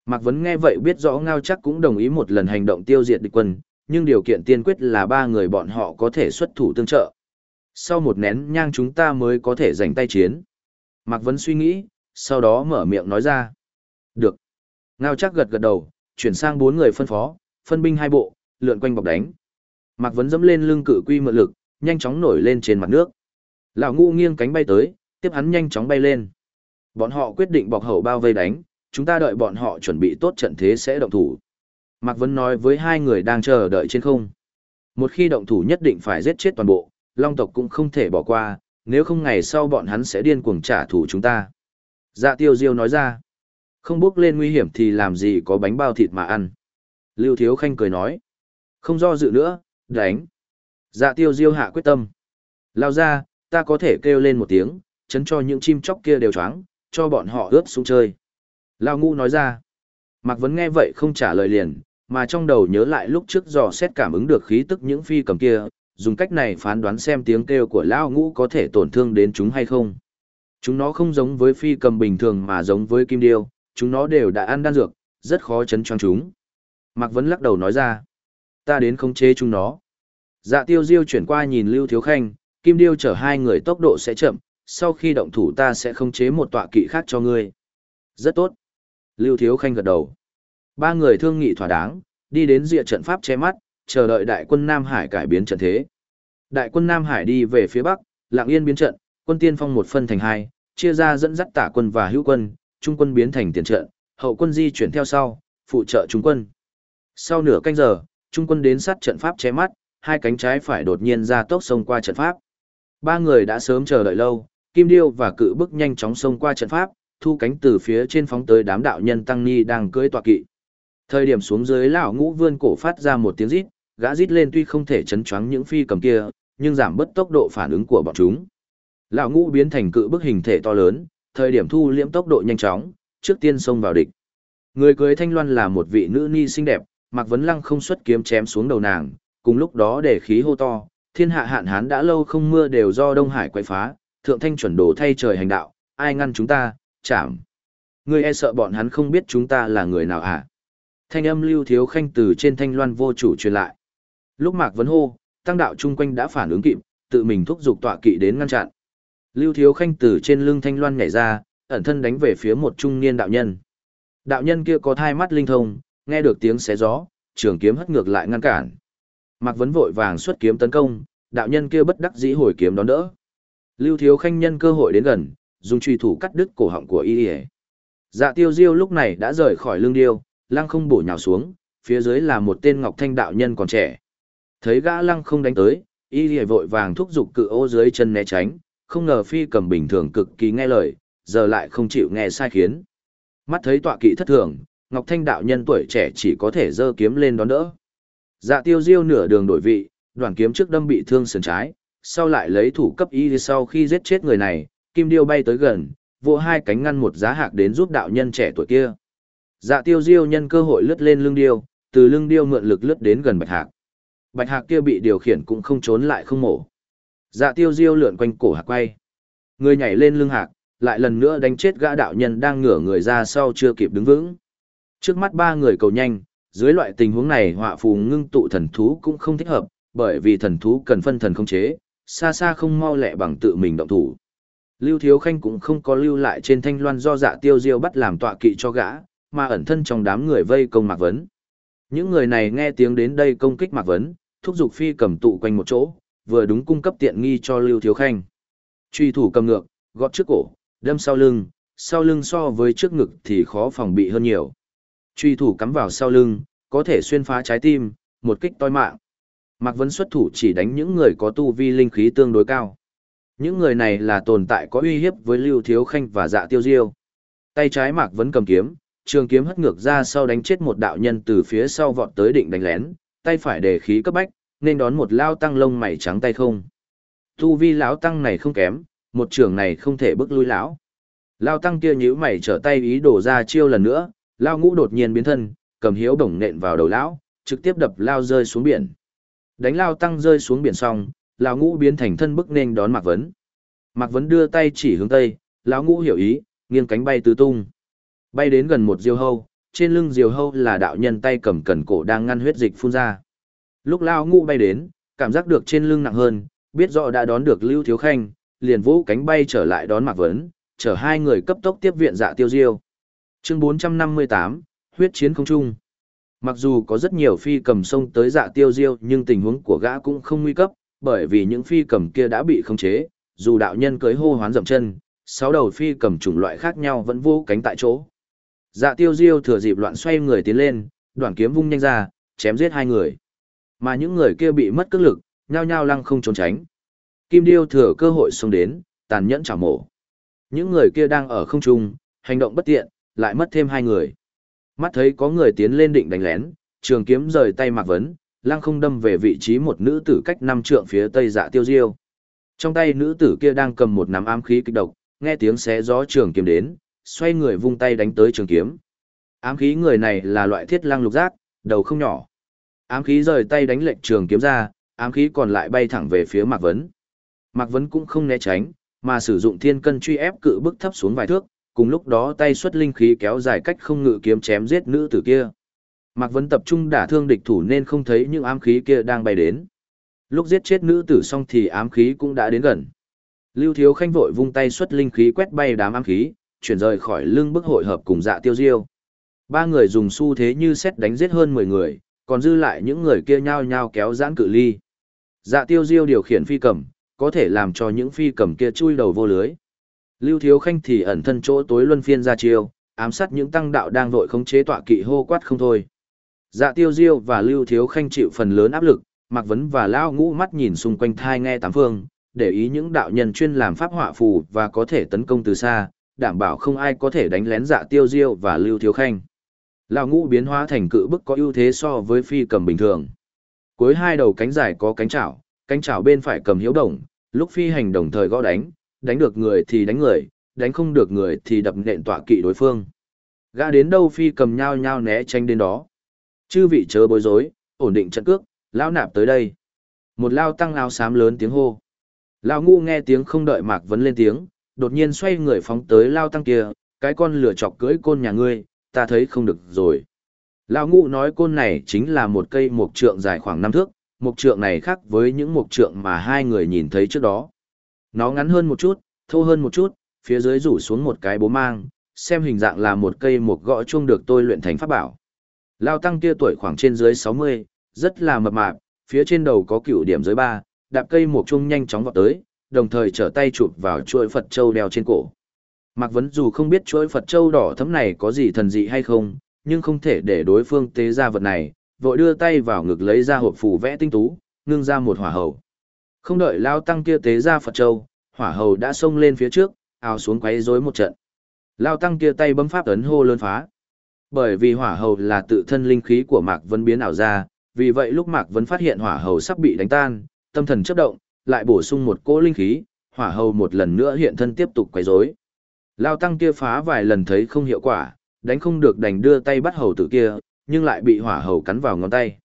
Mạc Vấn nghe vậy biết rõ Ngao chắc cũng đồng ý một lần hành động tiêu diệt địch quân, nhưng điều kiện tiên quyết là ba người bọn họ có thể xuất thủ tương trợ. Sau một nén nhang chúng ta mới có thể giành tay chiến. Mạc Vấn suy nghĩ, sau đó mở miệng nói ra. Được. Ngao chắc gật gật đầu, chuyển sang bốn người phân phó, phân binh hai bộ, lượn quanh bọc đánh. Mạc Vấn dẫm lên lưng cự quy mượn lực, nhanh chóng nổi lên trên mặt nước. Lão Ngũ nghiêng cánh bay tới, tiếp hắn nhanh chóng bay lên. Bọn họ quyết định bọc hậu bao vây đánh, chúng ta đợi bọn họ chuẩn bị tốt trận thế sẽ động thủ. Mạc Vấn nói với hai người đang chờ đợi trên không. Một khi động thủ nhất định phải giết chết toàn bộ, long tộc cũng không thể bỏ qua, nếu không ngày sau bọn hắn sẽ điên cuồng trả thù chúng ta. Dạ tiêu diêu nói ra, không bước lên nguy hiểm thì làm gì có bánh bao thịt mà ăn. Lưu Thiếu Khanh cười nói, không do dự nữa, đánh. Dạ tiêu diêu hạ quyết tâm. Lao ra, ta có thể kêu lên một tiếng, chấn cho những chim chóc kia đều choáng, cho bọn họ ướt xuống chơi. Lao ngu nói ra. Mạc Vấn nghe vậy không trả lời liền, mà trong đầu nhớ lại lúc trước dò xét cảm ứng được khí tức những phi cầm kia, dùng cách này phán đoán xem tiếng kêu của Lao ngũ có thể tổn thương đến chúng hay không. Chúng nó không giống với phi cầm bình thường mà giống với kim điêu, chúng nó đều đã ăn đan dược, rất khó chấn choáng chúng. Mạc Vấn lắc đầu nói ra. Ta đến khống chế chúng nó. Dạ tiêu diêu chuyển qua nhìn Lưu Thiếu Khanh, Kim Điêu chở hai người tốc độ sẽ chậm, sau khi động thủ ta sẽ khống chế một tọa kỵ khác cho ngươi. Rất tốt. Lưu Thiếu Khanh gật đầu. Ba người thương nghị thỏa đáng, đi đến rìa trận pháp che mắt, chờ đợi đại quân Nam Hải cải biến trận thế. Đại quân Nam Hải đi về phía bắc, lạng yên biến trận, quân tiên phong một phân thành hai, chia ra dẫn dắt tả quân và hữu quân, trung quân biến thành tiền trận, hậu quân di chuyển theo sau, phụ trợ trung quân. Sau nửa canh giờ, trung quân đến sát trận pháp che mắt, hai cánh trái phải đột nhiên ra tốc xông qua trận pháp. Ba người đã sớm chờ đợi lâu, Kim Điêu và cự bức nhanh chóng xông qua trận pháp, thu cánh từ phía trên phóng tới đám đạo nhân tăng ni đang cưỡi tọa kỵ. Thời điểm xuống dưới lão ngũ vươn cổ phát ra một tiếng rít, gã rít lên tuy không thể chấn choáng những phi cầm kia, nhưng giảm bớt tốc độ phản ứng của bọn chúng. Lão ngũ biến thành cự bức hình thể to lớn, thời điểm thu liễm tốc độ nhanh chóng, trước tiên xông vào địch. Người cưới thanh loan là một vị nữ ni xinh đẹp, Mạc Vấn Lăng không xuất kiếm chém xuống đầu nàng, cùng lúc đó để khí hô to, thiên hạ hạn hán đã lâu không mưa đều do Đông Hải quậy phá, thượng thanh chuẩn đồ thay trời hành đạo, ai ngăn chúng ta, chảm. người e sợ bọn hắn không biết chúng ta là người nào hả? Thanh âm lưu thiếu khanh từ trên thanh loan vô chủ truyền lại. Lúc Mạc Vấn hô, tăng đạo chung quanh đã phản ứng kịp, tự mình thúc giục tọa kỵ đến ngăn chặn. Lưu thiếu khanh từ trên lưng thanh loan nhảy ra, ẩn thân đánh về phía một trung niên đạo nhân. Đạo nhân kia có thai mắt linh thông, nghe được tiếng xé gió, trường kiếm hất ngược lại ngăn cản. Mạc Vấn vội vàng xuất kiếm tấn công, đạo nhân kia bất đắc dĩ hồi kiếm đón đỡ. Lưu Thiếu Khanh nhân cơ hội đến gần, dùng truy thủ cắt đứt cổ họng của y. Dạ Tiêu Diêu lúc này đã rời khỏi lưng điêu, lăng không bổ nhào xuống, phía dưới là một tên Ngọc Thanh đạo nhân còn trẻ. Thấy gã lăng không đánh tới, y vội vàng thúc giục cự ô dưới chân né tránh, không ngờ phi cầm bình thường cực kỳ nghe lời, giờ lại không chịu nghe sai khiến. Mắt thấy tọa kỵ thất thường, Ngọc Thanh đạo nhân tuổi trẻ chỉ có thể giơ kiếm lên đón đỡ. Dạ tiêu diêu nửa đường đổi vị, đoàn kiếm trước đâm bị thương sườn trái, sau lại lấy thủ cấp y sau khi giết chết người này, kim điêu bay tới gần, vỗ hai cánh ngăn một giá hạc đến giúp đạo nhân trẻ tuổi kia. Dạ tiêu diêu nhân cơ hội lướt lên lưng điêu, từ lưng điêu mượn lực lướt đến gần bạch hạc. Bạch hạc kia bị điều khiển cũng không trốn lại không mổ. Dạ tiêu diêu lượn quanh cổ hạc quay. Người nhảy lên lưng hạc, lại lần nữa đánh chết gã đạo nhân đang ngửa người ra sau chưa kịp đứng vững. Trước mắt ba người cầu nhanh, dưới loại tình huống này họa phù ngưng tụ thần thú cũng không thích hợp, bởi vì thần thú cần phân thần không chế, xa xa không mau lẹ bằng tự mình động thủ. Lưu Thiếu Khanh cũng không có lưu lại trên thanh loan do dạ tiêu diêu bắt làm tọa kỵ cho gã, mà ẩn thân trong đám người vây công Mạc Vấn. Những người này nghe tiếng đến đây công kích Mạc Vấn, thúc giục phi cầm tụ quanh một chỗ, vừa đúng cung cấp tiện nghi cho Lưu Thiếu Khanh. Truy thủ cầm ngược, gọt trước cổ, đâm sau lưng, sau lưng so với trước ngực thì khó phòng bị hơn nhiều. Truy thủ cắm vào sau lưng, có thể xuyên phá trái tim, một kích toi mạng. Mạc Vấn xuất thủ chỉ đánh những người có tu vi linh khí tương đối cao. Những người này là tồn tại có uy hiếp với Lưu Thiếu Khanh và Dạ Tiêu Diêu. Tay trái Mạc Vấn cầm kiếm, trường kiếm hất ngược ra sau đánh chết một đạo nhân từ phía sau vọt tới định đánh lén, tay phải đề khí cấp bách, nên đón một lao tăng lông mày trắng tay không. Tu vi lão tăng này không kém, một trường này không thể bước lui lão. Lao tăng kia nhíu mày trở tay ý đổ ra chiêu lần nữa, lao ngũ đột nhiên biến thân, cầm hiếu bổng nện vào đầu lão, trực tiếp đập lao rơi xuống biển. Đánh lao tăng rơi xuống biển xong, lão ngũ biến thành thân bức nên đón Mạc Vấn. Mạc Vấn đưa tay chỉ hướng tây, lão ngũ hiểu ý, nghiêng cánh bay tứ tung. Bay đến gần một diều hâu, trên lưng diều hâu là đạo nhân tay cầm cần cổ đang ngăn huyết dịch phun ra. Lúc lao ngũ bay đến, cảm giác được trên lưng nặng hơn, biết rõ đã đón được Lưu Thiếu Khanh, liền vũ cánh bay trở lại đón Mạc Vấn, chở hai người cấp tốc tiếp viện dạ tiêu diêu. Chương 458, huyết chiến không trung. Mặc dù có rất nhiều phi cầm sông tới dạ tiêu diêu nhưng tình huống của gã cũng không nguy cấp, bởi vì những phi cầm kia đã bị khống chế, dù đạo nhân cưới hô hoán dậm chân, sáu đầu phi cầm chủng loại khác nhau vẫn vô cánh tại chỗ. Dạ tiêu diêu thừa dịp loạn xoay người tiến lên, đoạn kiếm vung nhanh ra, chém giết hai người. Mà những người kia bị mất cước lực, nhao nhao lăng không trốn tránh. Kim Điêu thừa cơ hội xông đến, tàn nhẫn chảo mổ. Những người kia đang ở không trung, hành động bất tiện, lại mất thêm hai người. Mắt thấy có người tiến lên định đánh lén, trường kiếm rời tay Mạc Vấn, lăng không đâm về vị trí một nữ tử cách năm trượng phía tây dạ tiêu diêu. Trong tay nữ tử kia đang cầm một nắm ám khí kích độc, nghe tiếng xé gió trường kiếm đến, xoay người vung tay đánh tới trường kiếm. Ám khí người này là loại thiết lăng lục giác, đầu không nhỏ. Ám khí rời tay đánh lệnh trường kiếm ra, ám khí còn lại bay thẳng về phía Mạc Vấn. Mạc Vấn cũng không né tránh, mà sử dụng thiên cân truy ép cự bức thấp xuống vài thước, cùng lúc đó tay xuất linh khí kéo dài cách không ngự kiếm chém giết nữ tử kia. Mạc Vấn tập trung đả thương địch thủ nên không thấy những ám khí kia đang bay đến. Lúc giết chết nữ tử xong thì ám khí cũng đã đến gần. Lưu Thiếu Khanh vội vung tay xuất linh khí quét bay đám ám khí, chuyển rời khỏi lưng bức hội hợp cùng dạ tiêu diêu. Ba người dùng xu thế như xét đánh giết hơn 10 người, còn dư lại những người kia nhao nhao kéo giãn cự ly. Dạ tiêu diêu điều khiển phi cầm, có thể làm cho những phi cầm kia chui đầu vô lưới. Lưu Thiếu Khanh thì ẩn thân chỗ tối luân phiên ra chiêu, ám sát những tăng đạo đang vội khống chế tọa kỵ hô quát không thôi. Dạ Tiêu Diêu và Lưu Thiếu Khanh chịu phần lớn áp lực, Mạc Vấn và Lao Ngũ mắt nhìn xung quanh thai nghe tám phương, để ý những đạo nhân chuyên làm pháp họa phù và có thể tấn công từ xa, đảm bảo không ai có thể đánh lén Dạ Tiêu Diêu và Lưu Thiếu Khanh. Lão Ngũ biến hóa thành cự bức có ưu thế so với phi cầm bình thường. Cuối hai đầu cánh dài có cánh chảo, cánh chảo bên phải cầm hiếu đồng, lúc phi hành đồng thời gõ đánh, đánh được người thì đánh người, đánh không được người thì đập nện tọa kỵ đối phương. Gã đến đâu phi cầm nhau nhau né tránh đến đó. Chư vị chớ bối rối, ổn định trận cước, lão nạp tới đây. Một lao tăng lao xám lớn tiếng hô. Lão ngu nghe tiếng không đợi Mạc Vấn lên tiếng, đột nhiên xoay người phóng tới lao tăng kia, cái con lửa chọc cưỡi côn nhà ngươi, ta thấy không được rồi. Lão Ngụ nói côn này chính là một cây mục trượng dài khoảng năm thước, mục trượng này khác với những mục trượng mà hai người nhìn thấy trước đó. Nó ngắn hơn một chút, thô hơn một chút, phía dưới rủ xuống một cái bố mang, xem hình dạng là một cây mục gõ chuông được tôi luyện thành pháp bảo. Lao tăng kia tuổi khoảng trên dưới 60, rất là mập mạp, phía trên đầu có cựu điểm dưới ba, đạp cây mục chuông nhanh chóng vọt tới, đồng thời trở tay chụp vào chuỗi Phật Châu đeo trên cổ. Mạc Vấn dù không biết chuỗi Phật Châu đỏ thấm này có gì thần dị hay không, nhưng không thể để đối phương tế ra vật này, vội đưa tay vào ngực lấy ra hộp phù vẽ tinh tú, ngưng ra một hỏa hầu. Không đợi Lao Tăng kia tế ra Phật Châu, hỏa hầu đã xông lên phía trước, ào xuống quấy rối một trận. Lao Tăng kia tay bấm pháp ấn hô lớn phá. Bởi vì hỏa hầu là tự thân linh khí của Mạc Vấn biến ảo ra, vì vậy lúc Mạc Vấn phát hiện hỏa hầu sắp bị đánh tan, tâm thần chấp động, lại bổ sung một cỗ linh khí, hỏa hầu một lần nữa hiện thân tiếp tục quấy rối. Lao Tăng kia phá vài lần thấy không hiệu quả, đánh không được đành đưa tay bắt hầu tử kia, nhưng lại bị hỏa hầu cắn vào ngón tay.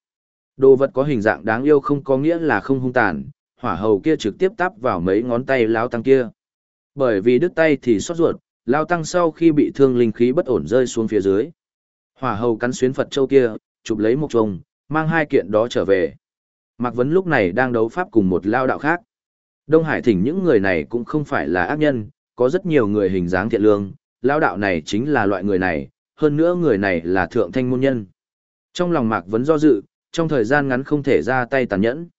Đồ vật có hình dạng đáng yêu không có nghĩa là không hung tàn, hỏa hầu kia trực tiếp tắp vào mấy ngón tay lao tăng kia. Bởi vì đứt tay thì xót ruột, lao tăng sau khi bị thương linh khí bất ổn rơi xuống phía dưới. Hỏa hầu cắn xuyến Phật châu kia, chụp lấy một chồng, mang hai kiện đó trở về. Mạc Vấn lúc này đang đấu pháp cùng một lao đạo khác. Đông Hải thỉnh những người này cũng không phải là ác nhân, có rất nhiều người hình dáng thiện lương, lao đạo này chính là loại người này, hơn nữa người này là thượng thanh môn nhân. Trong lòng Mạc Vấn do dự, trong thời gian ngắn không thể ra tay tàn nhẫn.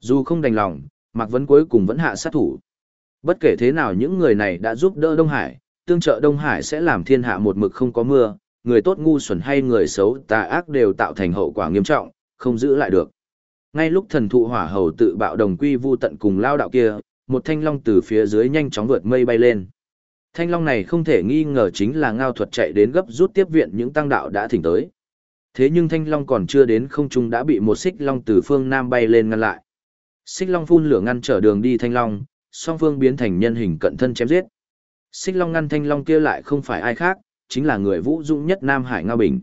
Dù không đành lòng, Mạc Vấn cuối cùng vẫn hạ sát thủ. Bất kể thế nào những người này đã giúp đỡ Đông Hải, tương trợ Đông Hải sẽ làm thiên hạ một mực không có mưa, người tốt ngu xuẩn hay người xấu tà ác đều tạo thành hậu quả nghiêm trọng, không giữ lại được. Ngay lúc thần thụ hỏa hầu tự bạo đồng quy vu tận cùng lao đạo kia, một thanh long từ phía dưới nhanh chóng vượt mây bay lên. Thanh long này không thể nghi ngờ chính là ngao thuật chạy đến gấp rút tiếp viện những tăng đạo đã thỉnh tới. Thế nhưng thanh long còn chưa đến không trung đã bị một xích long từ phương nam bay lên ngăn lại. Xích long phun lửa ngăn trở đường đi thanh long, song phương biến thành nhân hình cận thân chém giết. Xích long ngăn thanh long kia lại không phải ai khác, chính là người vũ dũng nhất Nam Hải Ngao Bình.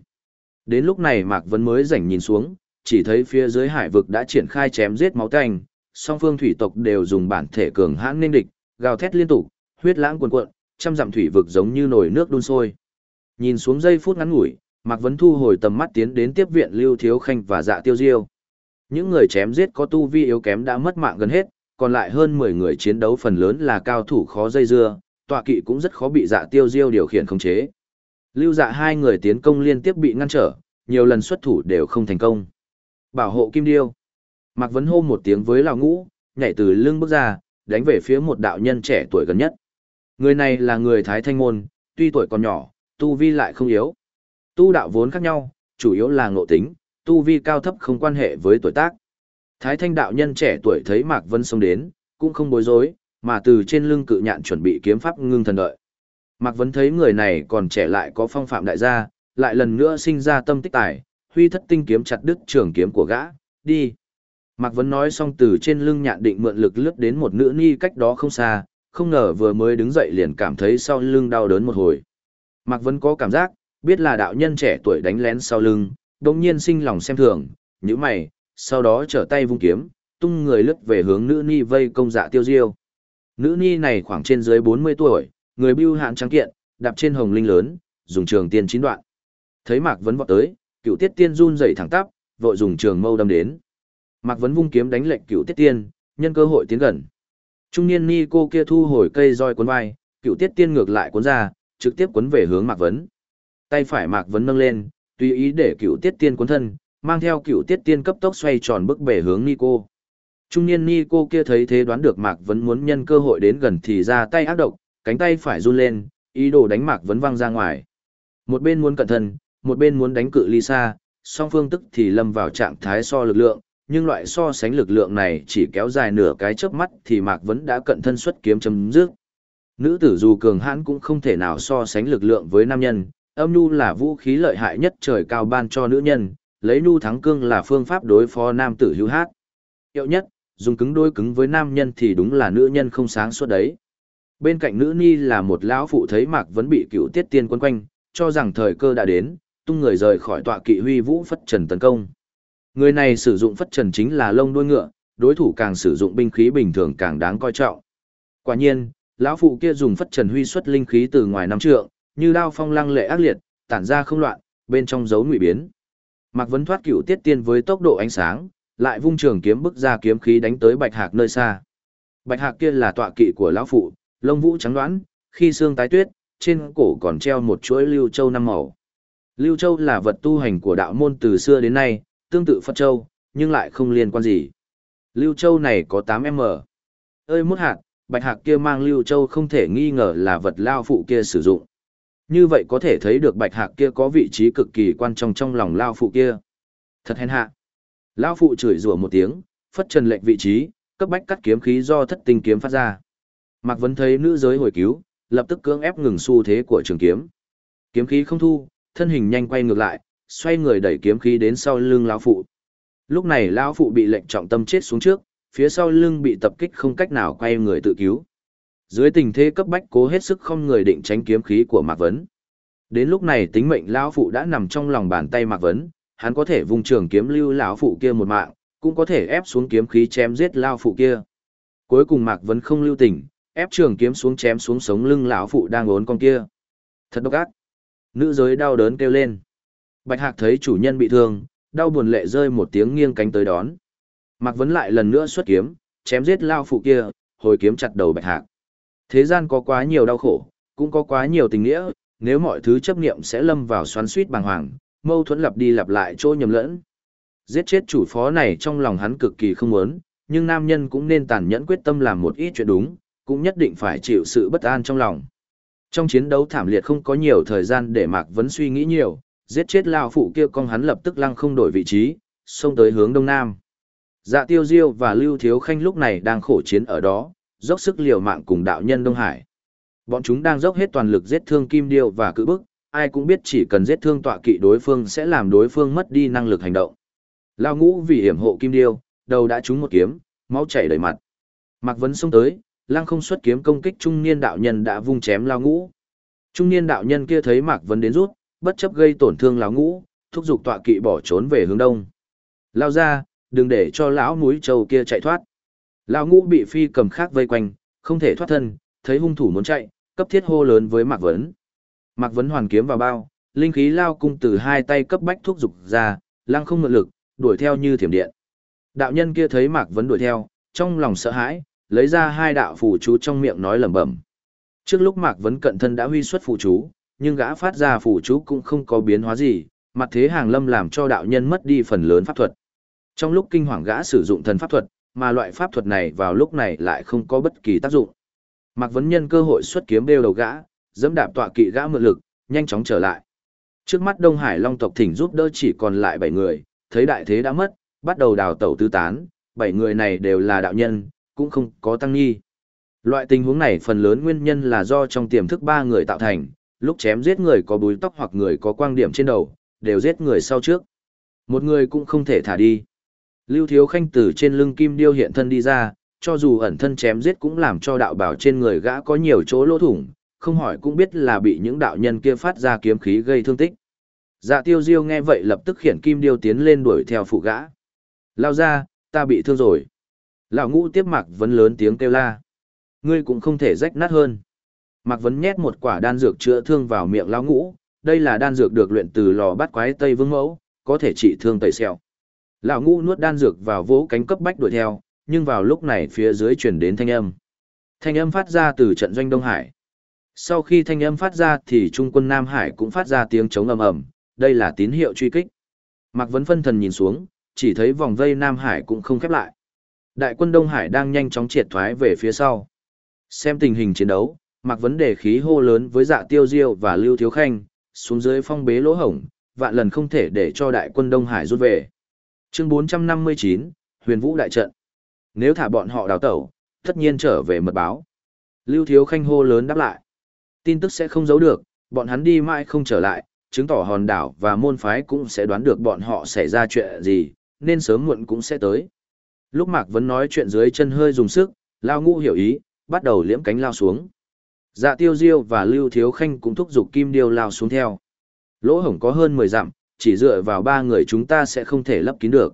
Đến lúc này Mạc Vân mới rảnh nhìn xuống, chỉ thấy phía dưới hải vực đã triển khai chém giết máu tanh, song phương thủy tộc đều dùng bản thể cường hãn nên địch, gào thét liên tục, huyết lãng cuồn cuộn, trăm dặm thủy vực giống như nồi nước đun sôi. Nhìn xuống giây phút ngắn ngủi, Mạc Vấn thu hồi tầm mắt tiến đến tiếp viện Lưu Thiếu Khanh và Dạ Tiêu Diêu. Những người chém giết có tu vi yếu kém đã mất mạng gần hết, còn lại hơn 10 người chiến đấu phần lớn là cao thủ khó dây dưa, tọa kỵ cũng rất khó bị Dạ Tiêu Diêu điều khiển khống chế. Lưu Dạ hai người tiến công liên tiếp bị ngăn trở, nhiều lần xuất thủ đều không thành công. Bảo hộ Kim Điêu. Mạc Vấn hô một tiếng với Lào Ngũ, nhảy từ lưng bước ra, đánh về phía một đạo nhân trẻ tuổi gần nhất. Người này là người Thái Thanh Môn, tuy tuổi còn nhỏ, tu vi lại không yếu. Tu đạo vốn khác nhau, chủ yếu là ngộ tính, tu vi cao thấp không quan hệ với tuổi tác. Thái thanh đạo nhân trẻ tuổi thấy Mạc Vân xông đến, cũng không bối rối, mà từ trên lưng cự nhạn chuẩn bị kiếm pháp ngưng thần đợi. Mạc Vân thấy người này còn trẻ lại có phong phạm đại gia, lại lần nữa sinh ra tâm tích tài, huy thất tinh kiếm chặt đứt trường kiếm của gã, đi. Mạc Vấn nói xong từ trên lưng nhạn định mượn lực lướt đến một nữ ni cách đó không xa, không ngờ vừa mới đứng dậy liền cảm thấy sau lưng đau đớn một hồi. Mạc Vấn có cảm giác, biết là đạo nhân trẻ tuổi đánh lén sau lưng, đồng nhiên sinh lòng xem thường, như mày, sau đó trở tay vung kiếm, tung người lướt về hướng nữ ni vây công dạ tiêu diêu. Nữ ni này khoảng trên dưới 40 tuổi, người bưu hạn trắng kiện, đạp trên hồng linh lớn, dùng trường tiên chín đoạn. Thấy Mạc Vấn vọt tới, cựu tiết tiên run dậy thẳng tắp, vội dùng trường mâu đâm đến. Mạc Vấn vung kiếm đánh lệnh cựu tiết tiên, nhân cơ hội tiến gần. Trung niên ni cô kia thu hồi cây roi cuốn vai, cựu tiết tiên ngược lại cuốn ra, trực tiếp cuốn về hướng Mạc Vấn. Tay phải Mạc Vấn nâng lên, tùy ý để cựu tiết tiên cuốn thân, mang theo cựu tiết tiên cấp tốc xoay tròn bước bể hướng ni cô. Trung niên ni cô kia thấy thế đoán được Mạc Vấn muốn nhân cơ hội đến gần thì ra tay ác độc, cánh tay phải run lên, ý đồ đánh Mạc Vấn văng ra ngoài. Một bên muốn cẩn thận, một bên muốn đánh cự ly xa, song phương tức thì lâm vào trạng thái so lực lượng, nhưng loại so sánh lực lượng này chỉ kéo dài nửa cái chớp mắt thì Mạc Vấn đã cận thân xuất kiếm chấm dứt. Nữ tử dù cường hãn cũng không thể nào so sánh lực lượng với nam nhân, âm nhu là vũ khí lợi hại nhất trời cao ban cho nữ nhân, lấy nhu thắng cương là phương pháp đối phó nam tử hữu hát. Hiệu nhất, dùng cứng đôi cứng với nam nhân thì đúng là nữ nhân không sáng suốt đấy. Bên cạnh nữ ni là một lão phụ thấy Mạc Vấn bị cựu tiết tiên quấn quanh, cho rằng thời cơ đã đến, tung người rời khỏi tọa kỵ huy vũ phất trần tấn công. Người này sử dụng phất trần chính là lông đuôi ngựa, đối thủ càng sử dụng binh khí bình thường càng đáng coi trọng. Quả nhiên, lão phụ kia dùng phất trần huy xuất linh khí từ ngoài năm trượng, như đao phong lăng lệ ác liệt, tản ra không loạn, bên trong dấu ngụy biến. Mạc Vấn thoát cửu tiết tiên với tốc độ ánh sáng, lại vung trường kiếm bức ra kiếm khí đánh tới Bạch Hạc nơi xa. Bạch Hạc kia là tọa kỵ của lão phụ, lông vũ trắng đoán, khi xương tái tuyết, trên cổ còn treo một chuỗi lưu châu năm màu. Lưu châu là vật tu hành của đạo môn từ xưa đến nay, tương tự Phật Châu, nhưng lại không liên quan gì. Lưu Châu này có 8M. Ơi mút hạt, bạch hạc kia mang Lưu Châu không thể nghi ngờ là vật lao phụ kia sử dụng. Như vậy có thể thấy được bạch hạc kia có vị trí cực kỳ quan trọng trong lòng lao phụ kia. Thật hèn hạ. Lao phụ chửi rủa một tiếng, phất trần lệnh vị trí, cấp bách cắt kiếm khí do thất tinh kiếm phát ra. Mạc Vấn thấy nữ giới hồi cứu, lập tức cưỡng ép ngừng xu thế của trường kiếm. Kiếm khí không thu, thân hình nhanh quay ngược lại, xoay người đẩy kiếm khí đến sau lưng lão phụ. Lúc này lão phụ bị lệnh trọng tâm chết xuống trước, phía sau lưng bị tập kích không cách nào quay người tự cứu. Dưới tình thế cấp bách cố hết sức không người định tránh kiếm khí của Mạc Vấn. Đến lúc này tính mệnh lão phụ đã nằm trong lòng bàn tay Mạc Vấn, hắn có thể vùng trường kiếm lưu lão phụ kia một mạng, cũng có thể ép xuống kiếm khí chém giết lão phụ kia. Cuối cùng Mạc Vấn không lưu tình, ép trường kiếm xuống chém xuống sống lưng lão phụ đang ốn con kia. Thật độc ác. Nữ giới đau đớn kêu lên. Bạch Hạc thấy chủ nhân bị thương, đau buồn lệ rơi một tiếng nghiêng cánh tới đón. Mạc Vấn lại lần nữa xuất kiếm, chém giết lao phụ kia, hồi kiếm chặt đầu Bạch Hạc. Thế gian có quá nhiều đau khổ, cũng có quá nhiều tình nghĩa, nếu mọi thứ chấp niệm sẽ lâm vào xoắn suýt bàng hoàng, mâu thuẫn lặp đi lặp lại trôi nhầm lẫn. Giết chết chủ phó này trong lòng hắn cực kỳ không muốn, nhưng nam nhân cũng nên tàn nhẫn quyết tâm làm một ít chuyện đúng, cũng nhất định phải chịu sự bất an trong lòng. Trong chiến đấu thảm liệt không có nhiều thời gian để Mạc Vấn suy nghĩ nhiều, giết chết lao phụ kia con hắn lập tức lăng không đổi vị trí, xông tới hướng đông nam. Dạ tiêu diêu và Lưu Thiếu Khanh lúc này đang khổ chiến ở đó, dốc sức liều mạng cùng đạo nhân Đông Hải. Bọn chúng đang dốc hết toàn lực giết thương Kim Điêu và cự bức, ai cũng biết chỉ cần giết thương tọa kỵ đối phương sẽ làm đối phương mất đi năng lực hành động. Lao ngũ vì hiểm hộ Kim Điêu, đầu đã trúng một kiếm, máu chảy đầy mặt. Mạc Vấn xông tới, lăng không xuất kiếm công kích trung niên đạo nhân đã vung chém Lao ngũ. Trung niên đạo nhân kia thấy Mạc Vấn đến rút, bất chấp gây tổn thương lão ngũ, thúc giục tọa kỵ bỏ trốn về hướng đông. Lao ra, đừng để cho lão núi châu kia chạy thoát. Lão ngũ bị phi cầm khác vây quanh, không thể thoát thân, thấy hung thủ muốn chạy, cấp thiết hô lớn với Mạc Vấn. Mạc Vấn hoàn kiếm vào bao, linh khí lao cung từ hai tay cấp bách thúc giục ra, lăng không ngự lực, đuổi theo như thiểm điện. Đạo nhân kia thấy Mạc Vấn đuổi theo, trong lòng sợ hãi, lấy ra hai đạo phù chú trong miệng nói lẩm bẩm. Trước lúc Mạc Vấn cận thân đã huy xuất phù chú, nhưng gã phát ra phủ chú cũng không có biến hóa gì, mặt thế hàng lâm làm cho đạo nhân mất đi phần lớn pháp thuật. Trong lúc kinh hoàng gã sử dụng thần pháp thuật, mà loại pháp thuật này vào lúc này lại không có bất kỳ tác dụng. Mạc Vấn Nhân cơ hội xuất kiếm đeo đầu gã, dẫm đạp tọa kỵ gã mượn lực, nhanh chóng trở lại. Trước mắt Đông Hải Long tộc thỉnh giúp đỡ chỉ còn lại 7 người, thấy đại thế đã mất, bắt đầu đào tẩu tứ tán, bảy người này đều là đạo nhân, cũng không có tăng nghi. Loại tình huống này phần lớn nguyên nhân là do trong tiềm thức ba người tạo thành, lúc chém giết người có búi tóc hoặc người có quang điểm trên đầu, đều giết người sau trước. Một người cũng không thể thả đi. Lưu Thiếu Khanh từ trên lưng kim điêu hiện thân đi ra, cho dù ẩn thân chém giết cũng làm cho đạo bảo trên người gã có nhiều chỗ lỗ thủng, không hỏi cũng biết là bị những đạo nhân kia phát ra kiếm khí gây thương tích. Dạ tiêu diêu nghe vậy lập tức khiển kim điêu tiến lên đuổi theo phụ gã. Lao ra, ta bị thương rồi. Lão ngũ tiếp mặc vẫn lớn tiếng kêu la. Ngươi cũng không thể rách nát hơn. Mạc Vấn nhét một quả đan dược chữa thương vào miệng lão ngũ, đây là đan dược được luyện từ lò bắt quái Tây Vương Mẫu, có thể trị thương tẩy xẹo. Lão ngũ nuốt đan dược vào vỗ cánh cấp bách đuổi theo, nhưng vào lúc này phía dưới chuyển đến thanh âm. Thanh âm phát ra từ trận doanh Đông Hải. Sau khi thanh âm phát ra thì trung quân Nam Hải cũng phát ra tiếng chống ầm ầm, đây là tín hiệu truy kích. Mạc Vấn phân thần nhìn xuống, chỉ thấy vòng vây Nam Hải cũng không khép lại. Đại quân Đông Hải đang nhanh chóng triệt thoái về phía sau. Xem tình hình chiến đấu, mặc Vấn đề khí hô lớn với dạ tiêu diêu và Lưu Thiếu Khanh, xuống dưới phong bế lỗ hổng, vạn lần không thể để cho đại quân Đông Hải rút về. Chương 459, Huyền Vũ Đại Trận. Nếu thả bọn họ đào tẩu, tất nhiên trở về mật báo. Lưu Thiếu Khanh hô lớn đáp lại. Tin tức sẽ không giấu được, bọn hắn đi mãi không trở lại, chứng tỏ hòn đảo và môn phái cũng sẽ đoán được bọn họ xảy ra chuyện gì, nên sớm muộn cũng sẽ tới. Lúc Mạc Vấn nói chuyện dưới chân hơi dùng sức, Lao Ngũ hiểu ý, bắt đầu liễm cánh lao xuống. Dạ tiêu diêu và Lưu Thiếu Khanh cũng thúc giục Kim Điêu lao xuống theo. Lỗ hổng có hơn 10 dặm, chỉ dựa vào ba người chúng ta sẽ không thể lấp kín được.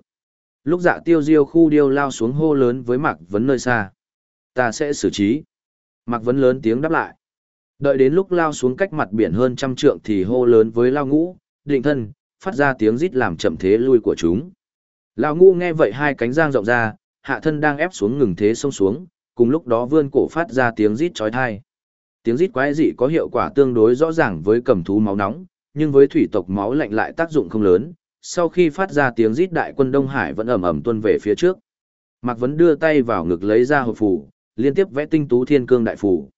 Lúc dạ tiêu diêu khu điêu lao xuống hô lớn với Mạc Vấn nơi xa. Ta sẽ xử trí. Mạc Vấn lớn tiếng đáp lại. Đợi đến lúc lao xuống cách mặt biển hơn trăm trượng thì hô lớn với lao ngũ, định thân, phát ra tiếng rít làm chậm thế lui của chúng. Lao ngũ nghe vậy hai cánh giang rộng ra, hạ thân đang ép xuống ngừng thế sông xuống, cùng lúc đó vươn cổ phát ra tiếng rít chói tai. Tiếng rít quái dị có hiệu quả tương đối rõ ràng với cầm thú máu nóng, nhưng với thủy tộc máu lạnh lại tác dụng không lớn. Sau khi phát ra tiếng rít đại quân Đông Hải vẫn ầm ầm tuân về phía trước. Mạc Vấn đưa tay vào ngực lấy ra hộp phù, liên tiếp vẽ tinh tú thiên cương đại phù.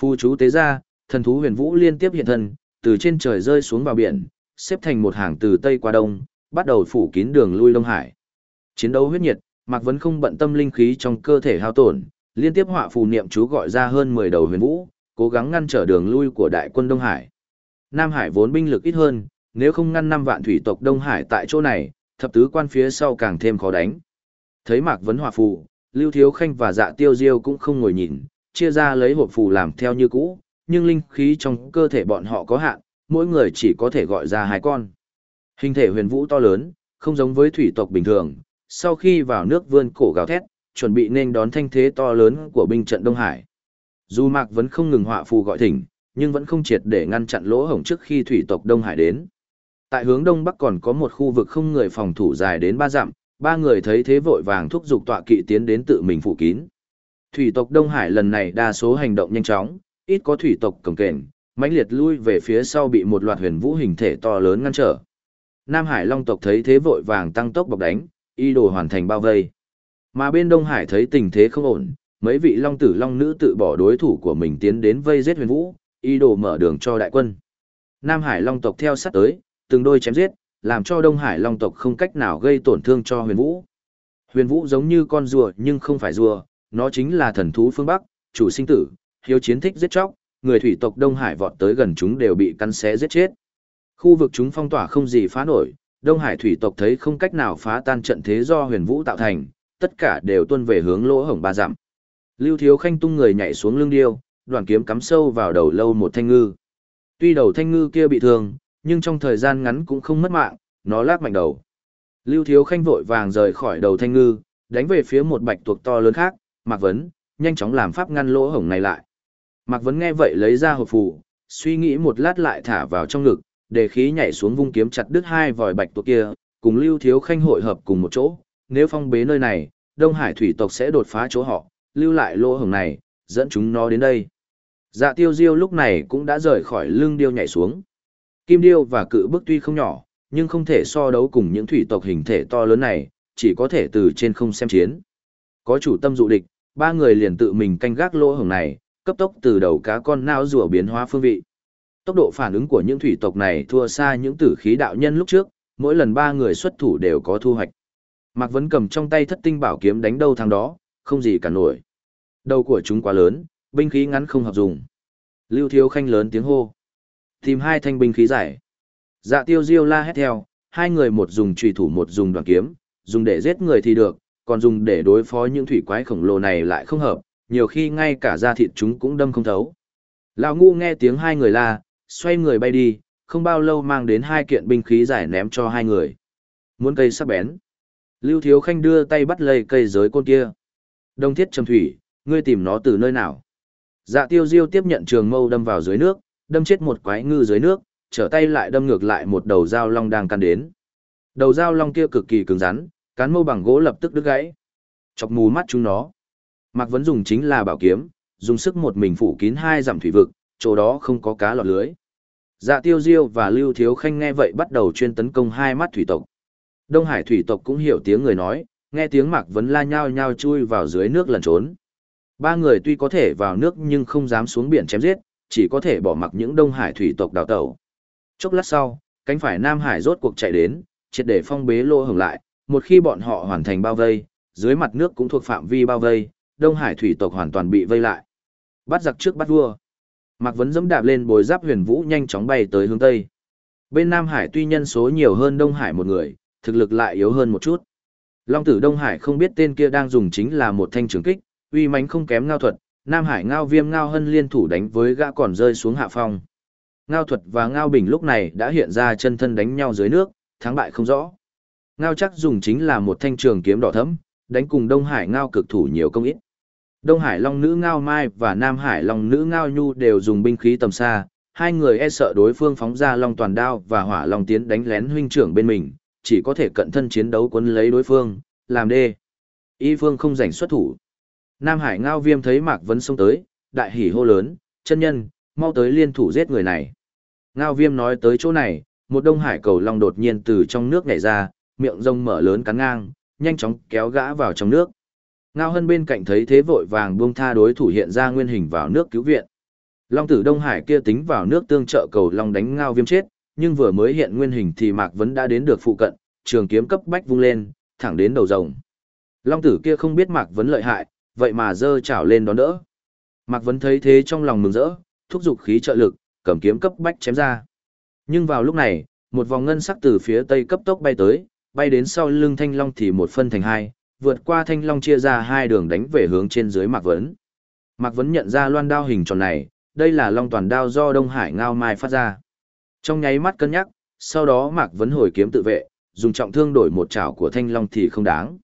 Phù chú tế ra, thần thú huyền vũ liên tiếp hiện thân, từ trên trời rơi xuống vào biển, xếp thành một hàng từ tây qua đông, bắt đầu phủ kín đường lui Đông Hải. Chiến đấu huyết nhiệt, Mạc Vấn không bận tâm linh khí trong cơ thể hao tổn, liên tiếp họa phù niệm chú gọi ra hơn 10 đầu huyền vũ, cố gắng ngăn trở đường lui của đại quân Đông Hải. Nam Hải vốn binh lực ít hơn, nếu không ngăn 5 vạn thủy tộc Đông Hải tại chỗ này, thập tứ quan phía sau càng thêm khó đánh. Thấy Mạc Vấn Hòa phù, Lưu Thiếu Khanh và Dạ Tiêu Diêu cũng không ngồi nhìn, chia ra lấy hộp phù làm theo như cũ, nhưng linh khí trong cơ thể bọn họ có hạn, mỗi người chỉ có thể gọi ra hai con. Hình thể huyền vũ to lớn, không giống với thủy tộc bình thường, sau khi vào nước vươn cổ gào thét, chuẩn bị nên đón thanh thế to lớn của binh trận Đông Hải. Dù Mạc vẫn không ngừng họa phù gọi thỉnh, nhưng vẫn không triệt để ngăn chặn lỗ hổng trước khi thủy tộc Đông Hải đến. Tại hướng đông bắc còn có một khu vực không người phòng thủ dài đến ba dặm, ba người thấy thế vội vàng thúc giục tọa kỵ tiến đến tự mình phủ kín. Thủy tộc Đông Hải lần này đa số hành động nhanh chóng, ít có thủy tộc cồng kềnh, mãnh liệt lui về phía sau bị một loạt huyền vũ hình thể to lớn ngăn trở. Nam Hải Long tộc thấy thế vội vàng tăng tốc bọc đánh, y đồ hoàn thành bao vây. Mà bên Đông Hải thấy tình thế không ổn, mấy vị long tử long nữ tự bỏ đối thủ của mình tiến đến vây giết huyền vũ, y đồ mở đường cho đại quân. Nam Hải long tộc theo sát tới, từng đôi chém giết, làm cho Đông Hải long tộc không cách nào gây tổn thương cho huyền vũ. Huyền vũ giống như con rùa nhưng không phải rùa, nó chính là thần thú phương Bắc, chủ sinh tử, hiếu chiến thích giết chóc, người thủy tộc Đông Hải vọt tới gần chúng đều bị cắn xé giết chết. Khu vực chúng phong tỏa không gì phá nổi, Đông Hải thủy tộc thấy không cách nào phá tan trận thế do huyền vũ tạo thành, tất cả đều tuân về hướng lỗ hổng ba dặm. Lưu Thiếu Khanh tung người nhảy xuống lưng điêu, đoàn kiếm cắm sâu vào đầu lâu một thanh ngư. Tuy đầu thanh ngư kia bị thương, nhưng trong thời gian ngắn cũng không mất mạng, nó lát mạnh đầu. Lưu Thiếu Khanh vội vàng rời khỏi đầu thanh ngư, đánh về phía một bạch tuộc to lớn khác, Mạc Vấn, nhanh chóng làm pháp ngăn lỗ hổng này lại. Mạc Vấn nghe vậy lấy ra hộp phù, suy nghĩ một lát lại thả vào trong ngực, để khí nhảy xuống vung kiếm chặt đứt hai vòi bạch tuộc kia, cùng Lưu Thiếu Khanh hội hợp cùng một chỗ, nếu phong bế nơi này, Đông Hải thủy tộc sẽ đột phá chỗ họ, lưu lại lỗ hồng này, dẫn chúng nó đến đây. Dạ tiêu diêu lúc này cũng đã rời khỏi lưng điêu nhảy xuống. Kim điêu và cự bức tuy không nhỏ, nhưng không thể so đấu cùng những thủy tộc hình thể to lớn này, chỉ có thể từ trên không xem chiến. Có chủ tâm dụ địch, ba người liền tự mình canh gác lỗ hồng này, cấp tốc từ đầu cá con nao rùa biến hóa phương vị. Tốc độ phản ứng của những thủy tộc này thua xa những tử khí đạo nhân lúc trước, mỗi lần ba người xuất thủ đều có thu hoạch. Mạc Vấn cầm trong tay thất tinh bảo kiếm đánh đâu thằng đó, không gì cả nổi. Đầu của chúng quá lớn, binh khí ngắn không hợp dùng. Lưu Thiếu Khanh lớn tiếng hô. Tìm hai thanh binh khí giải. Dạ tiêu diêu la hét theo, hai người một dùng trùy thủ một dùng đoàn kiếm, dùng để giết người thì được, còn dùng để đối phó những thủy quái khổng lồ này lại không hợp, nhiều khi ngay cả da thịt chúng cũng đâm không thấu. Lão ngu nghe tiếng hai người la, xoay người bay đi, không bao lâu mang đến hai kiện binh khí giải ném cho hai người. Muốn cây sắc bén. Lưu Thiếu Khanh đưa tay bắt lấy cây giới côn kia. Đông thiết trầm thủy, ngươi tìm nó từ nơi nào? Dạ tiêu diêu tiếp nhận trường mâu đâm vào dưới nước, đâm chết một quái ngư dưới nước, trở tay lại đâm ngược lại một đầu dao long đang căn đến. Đầu dao long kia cực kỳ cứng rắn, cán mâu bằng gỗ lập tức đứt gãy. Chọc mù mắt chúng nó. Mạc Vấn dùng chính là bảo kiếm, dùng sức một mình phủ kín hai dặm thủy vực, chỗ đó không có cá lọt lưới. Dạ tiêu diêu và Lưu Thiếu Khanh nghe vậy bắt đầu chuyên tấn công hai mắt thủy tộc. Đông Hải thủy tộc cũng hiểu tiếng người nói, nghe tiếng Mạc Vấn la nhao nhao chui vào dưới nước lẩn trốn. Ba người tuy có thể vào nước nhưng không dám xuống biển chém giết, chỉ có thể bỏ mặc những Đông Hải thủy tộc đào tẩu. Chốc lát sau, cánh phải Nam Hải rốt cuộc chạy đến, triệt để phong bế lô hưởng lại, một khi bọn họ hoàn thành bao vây, dưới mặt nước cũng thuộc phạm vi bao vây, Đông Hải thủy tộc hoàn toàn bị vây lại. Bắt giặc trước bắt vua. Mạc Vấn dẫm đạp lên bồi giáp huyền vũ nhanh chóng bay tới hướng Tây. Bên Nam Hải tuy nhân số nhiều hơn Đông Hải một người, thực lực lại yếu hơn một chút. Long tử Đông Hải không biết tên kia đang dùng chính là một thanh trường kích, uy Mánh không kém ngao thuật, Nam Hải ngao viêm ngao hân liên thủ đánh với gã còn rơi xuống hạ phong. Ngao thuật và ngao bình lúc này đã hiện ra chân thân đánh nhau dưới nước, thắng bại không rõ. Ngao chắc dùng chính là một thanh trường kiếm đỏ thẫm, đánh cùng Đông Hải ngao cực thủ nhiều công ít. Đông Hải Long nữ Ngao Mai và Nam Hải Long nữ Ngao Nhu đều dùng binh khí tầm xa, hai người e sợ đối phương phóng ra Long toàn đao và Hỏa Long tiến đánh lén huynh trưởng bên mình, chỉ có thể cận thân chiến đấu quấn lấy đối phương, làm đê. Y phương không giành xuất thủ. Nam Hải Ngao Viêm thấy Mạc Vấn xông tới, đại hỉ hô lớn, chân nhân, mau tới liên thủ giết người này. Ngao Viêm nói tới chỗ này, một Đông Hải cầu long đột nhiên từ trong nước nhảy ra, miệng rông mở lớn cắn ngang, nhanh chóng kéo gã vào trong nước. Ngao Hân bên cạnh thấy thế vội vàng buông tha đối thủ hiện ra nguyên hình vào nước cứu viện. Long tử Đông Hải kia tính vào nước tương trợ cầu long đánh Ngao Viêm chết, nhưng vừa mới hiện nguyên hình thì Mạc Vấn đã đến được phụ cận, trường kiếm cấp bách vung lên, thẳng đến đầu rồng. Long tử kia không biết Mạc Vấn lợi hại, vậy mà dơ chảo lên đón đỡ. Mạc Vấn thấy thế trong lòng mừng rỡ, thúc giục khí trợ lực, cầm kiếm cấp bách chém ra. Nhưng vào lúc này, một vòng ngân sắc từ phía tây cấp tốc bay tới, bay đến sau lưng thanh long thì một phân thành hai, vượt qua thanh long chia ra hai đường đánh về hướng trên dưới Mạc Vấn. Mạc Vấn nhận ra loan đao hình tròn này, đây là long toàn đao do Đông Hải Ngao Mai phát ra. Trong nháy mắt cân nhắc, sau đó Mạc Vấn hồi kiếm tự vệ, dùng trọng thương đổi một chảo của thanh long thì không đáng.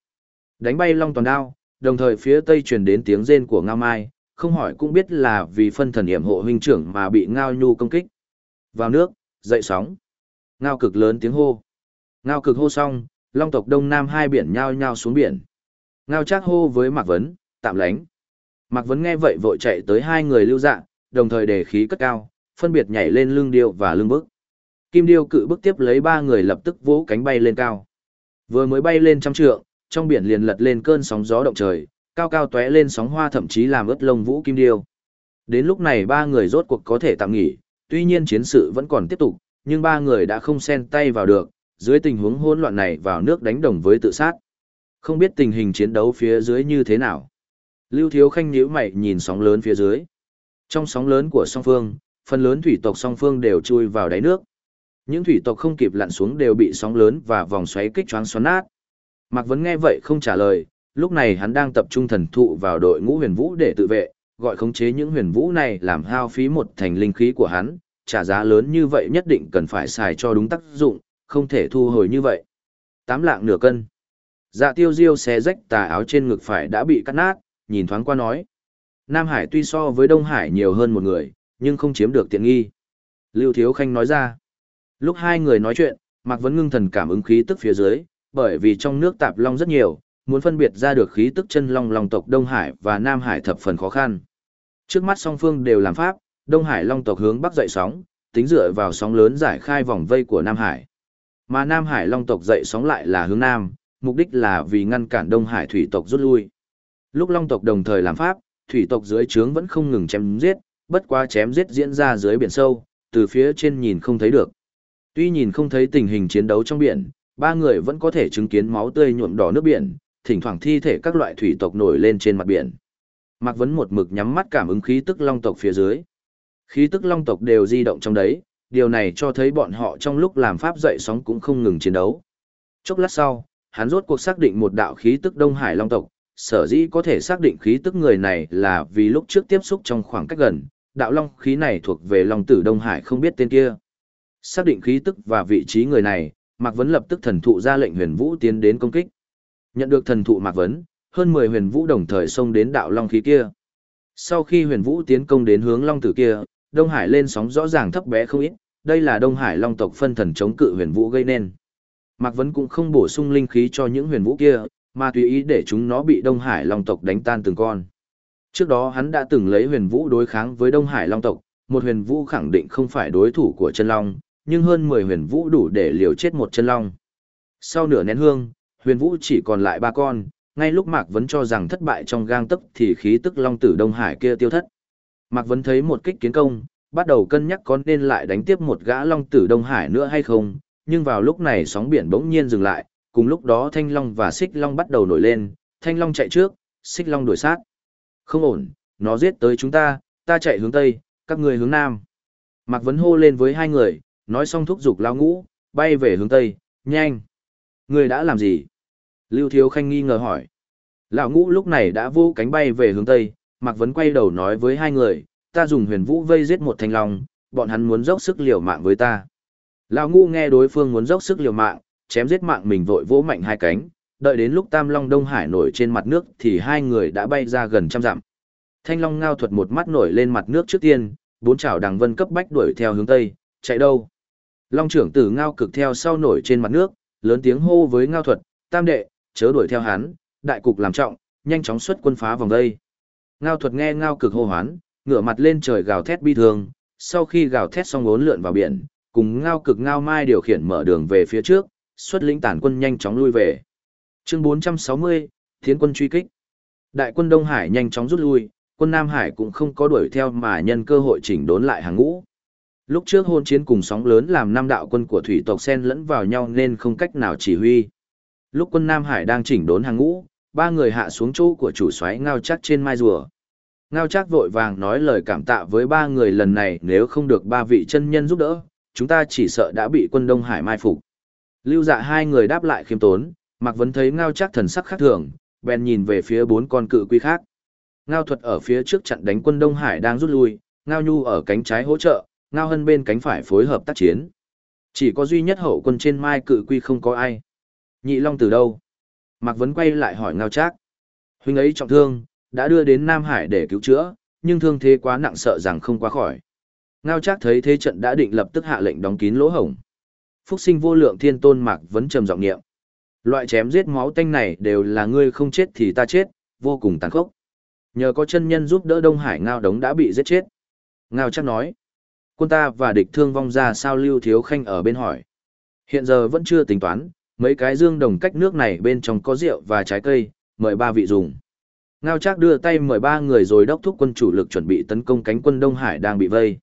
Đánh bay long toàn đao, đồng thời phía tây truyền đến tiếng rên của Ngao Mai, không hỏi cũng biết là vì phân thần hiểm hộ huynh trưởng mà bị Ngao Nhu công kích. Vào nước, dậy sóng. Ngao cực lớn tiếng hô. Ngao cực hô xong, long tộc đông nam hai biển nhao nhao xuống biển. Ngao trác hô với Mạc Vấn, tạm lánh. Mạc Vấn nghe vậy vội chạy tới hai người lưu dạ, đồng thời đề khí cất cao, phân biệt nhảy lên lưng điêu và lưng bức. Kim điêu cự bức tiếp lấy ba người lập tức vỗ cánh bay lên cao. Vừa mới bay lên trăm trượng, trong biển liền lật lên cơn sóng gió động trời, cao cao tóe lên sóng hoa thậm chí làm ướt lông vũ kim điêu. Đến lúc này ba người rốt cuộc có thể tạm nghỉ, tuy nhiên chiến sự vẫn còn tiếp tục, nhưng ba người đã không xen tay vào được, dưới tình huống hỗn loạn này vào nước đánh đồng với tự sát. Không biết tình hình chiến đấu phía dưới như thế nào. Lưu Thiếu Khanh nhíu mày nhìn sóng lớn phía dưới. Trong sóng lớn của song phương, phần lớn thủy tộc song phương đều chui vào đáy nước. Những thủy tộc không kịp lặn xuống đều bị sóng lớn và vòng xoáy kích choáng xoắn nát. Mạc Vấn nghe vậy không trả lời, lúc này hắn đang tập trung thần thụ vào đội ngũ huyền vũ để tự vệ, gọi khống chế những huyền vũ này làm hao phí một thành linh khí của hắn, trả giá lớn như vậy nhất định cần phải xài cho đúng tác dụng, không thể thu hồi như vậy. Tám lạng nửa cân. Dạ tiêu diêu xé rách tà áo trên ngực phải đã bị cắt nát, nhìn thoáng qua nói. Nam Hải tuy so với Đông Hải nhiều hơn một người, nhưng không chiếm được tiện nghi. Lưu Thiếu Khanh nói ra. Lúc hai người nói chuyện, Mạc Vấn ngưng thần cảm ứng khí tức phía dưới, bởi vì trong nước tạp long rất nhiều, muốn phân biệt ra được khí tức chân long long tộc Đông Hải và Nam Hải thập phần khó khăn. Trước mắt song phương đều làm pháp, Đông Hải long tộc hướng bắc dậy sóng, tính dựa vào sóng lớn giải khai vòng vây của Nam Hải. Mà Nam Hải long tộc dậy sóng lại là hướng nam, mục đích là vì ngăn cản Đông Hải thủy tộc rút lui. Lúc long tộc đồng thời làm pháp, thủy tộc dưới trướng vẫn không ngừng chém giết, bất quá chém giết diễn ra dưới biển sâu, từ phía trên nhìn không thấy được. Tuy nhìn không thấy tình hình chiến đấu trong biển, ba người vẫn có thể chứng kiến máu tươi nhuộm đỏ nước biển, thỉnh thoảng thi thể các loại thủy tộc nổi lên trên mặt biển. Mạc Vấn một mực nhắm mắt cảm ứng khí tức long tộc phía dưới. Khí tức long tộc đều di động trong đấy, điều này cho thấy bọn họ trong lúc làm pháp dậy sóng cũng không ngừng chiến đấu. Chốc lát sau, hắn rốt cuộc xác định một đạo khí tức Đông Hải long tộc, sở dĩ có thể xác định khí tức người này là vì lúc trước tiếp xúc trong khoảng cách gần, đạo long khí này thuộc về long tử Đông Hải không biết tên kia. Xác định khí tức và vị trí người này, Mạc Vấn lập tức thần thụ ra lệnh huyền vũ tiến đến công kích. Nhận được thần thụ Mạc Vấn, hơn 10 huyền vũ đồng thời xông đến đạo long khí kia. Sau khi huyền vũ tiến công đến hướng long tử kia, Đông Hải lên sóng rõ ràng thấp bé không ít, đây là Đông Hải long tộc phân thần chống cự huyền vũ gây nên. Mạc Vấn cũng không bổ sung linh khí cho những huyền vũ kia, mà tùy ý để chúng nó bị Đông Hải long tộc đánh tan từng con. Trước đó hắn đã từng lấy huyền vũ đối kháng với Đông Hải long tộc, một huyền vũ khẳng định không phải đối thủ của chân long, nhưng hơn 10 huyền vũ đủ để liều chết một chân long. Sau nửa nén hương, huyền vũ chỉ còn lại ba con, ngay lúc Mạc Vấn cho rằng thất bại trong gang tức thì khí tức long tử Đông Hải kia tiêu thất. Mạc Vấn thấy một kích kiến công, bắt đầu cân nhắc có nên lại đánh tiếp một gã long tử Đông Hải nữa hay không, nhưng vào lúc này sóng biển bỗng nhiên dừng lại, cùng lúc đó Thanh Long và Xích Long bắt đầu nổi lên, Thanh Long chạy trước, Xích Long đuổi sát. Không ổn, nó giết tới chúng ta, ta chạy hướng Tây, các người hướng Nam. Mạc Vấn hô lên với hai người, nói xong thúc giục lao ngũ, bay về hướng Tây, nhanh. Người đã làm gì? Lưu Thiếu Khanh nghi ngờ hỏi. Lão ngũ lúc này đã vô cánh bay về hướng Tây, Mạc Vấn quay đầu nói với hai người, ta dùng huyền vũ vây giết một thanh long, bọn hắn muốn dốc sức liều mạng với ta. Lão ngũ nghe đối phương muốn dốc sức liều mạng, chém giết mạng mình vội vỗ mạnh hai cánh, đợi đến lúc Tam Long Đông Hải nổi trên mặt nước thì hai người đã bay ra gần trăm dặm. Thanh Long ngao thuật một mắt nổi lên mặt nước trước tiên, bốn chảo đằng vân cấp bách đuổi theo hướng tây, chạy đâu? Long trưởng tử ngao cực theo sau nổi trên mặt nước, lớn tiếng hô với ngao thuật, tam đệ, chớ đuổi theo hắn, đại cục làm trọng, nhanh chóng xuất quân phá vòng đây. Ngao thuật nghe ngao cực hô hoán, ngửa mặt lên trời gào thét bi thương, sau khi gào thét xong bốn lượn vào biển, cùng ngao cực ngao mai điều khiển mở đường về phía trước, xuất lĩnh tản quân nhanh chóng lui về. Chương 460, Thiến quân truy kích. Đại quân Đông Hải nhanh chóng rút lui, quân Nam Hải cũng không có đuổi theo mà nhân cơ hội chỉnh đốn lại hàng ngũ. Lúc trước hôn chiến cùng sóng lớn làm năm đạo quân của thủy tộc xen lẫn vào nhau nên không cách nào chỉ huy. Lúc quân Nam Hải đang chỉnh đốn hàng ngũ, ba người hạ xuống chỗ của chủ soái ngao chắc trên mai rùa. Ngao chắc vội vàng nói lời cảm tạ với ba người lần này nếu không được ba vị chân nhân giúp đỡ, chúng ta chỉ sợ đã bị quân Đông Hải mai phục. Lưu dạ hai người đáp lại khiêm tốn, Mạc Vấn thấy ngao chắc thần sắc khác thường, bèn nhìn về phía bốn con cự quy khác. Ngao thuật ở phía trước chặn đánh quân Đông Hải đang rút lui, ngao nhu ở cánh trái hỗ trợ, ngao hân bên cánh phải phối hợp tác chiến. Chỉ có duy nhất hậu quân trên mai cự quy không có ai. Nhị Long từ đâu? Mạc Vấn quay lại hỏi ngao Trác. Huynh ấy trọng thương, đã đưa đến Nam Hải để cứu chữa, nhưng thương thế quá nặng sợ rằng không qua khỏi. Ngao Trác thấy thế trận đã định lập tức hạ lệnh đóng kín lỗ hổng. Phúc sinh vô lượng thiên tôn Mạc Vấn trầm giọng niệm. Loại chém giết máu tanh này đều là ngươi không chết thì ta chết, vô cùng tàn khốc. Nhờ có chân nhân giúp đỡ Đông Hải Ngao Đống đã bị giết chết. Ngao chắc nói. Quân ta và địch thương vong ra sao Lưu Thiếu Khanh ở bên hỏi. Hiện giờ vẫn chưa tính toán, mấy cái dương đồng cách nước này bên trong có rượu và trái cây, mời ba vị dùng. Ngao trác đưa tay mời ba người rồi đốc thúc quân chủ lực chuẩn bị tấn công cánh quân Đông Hải đang bị vây.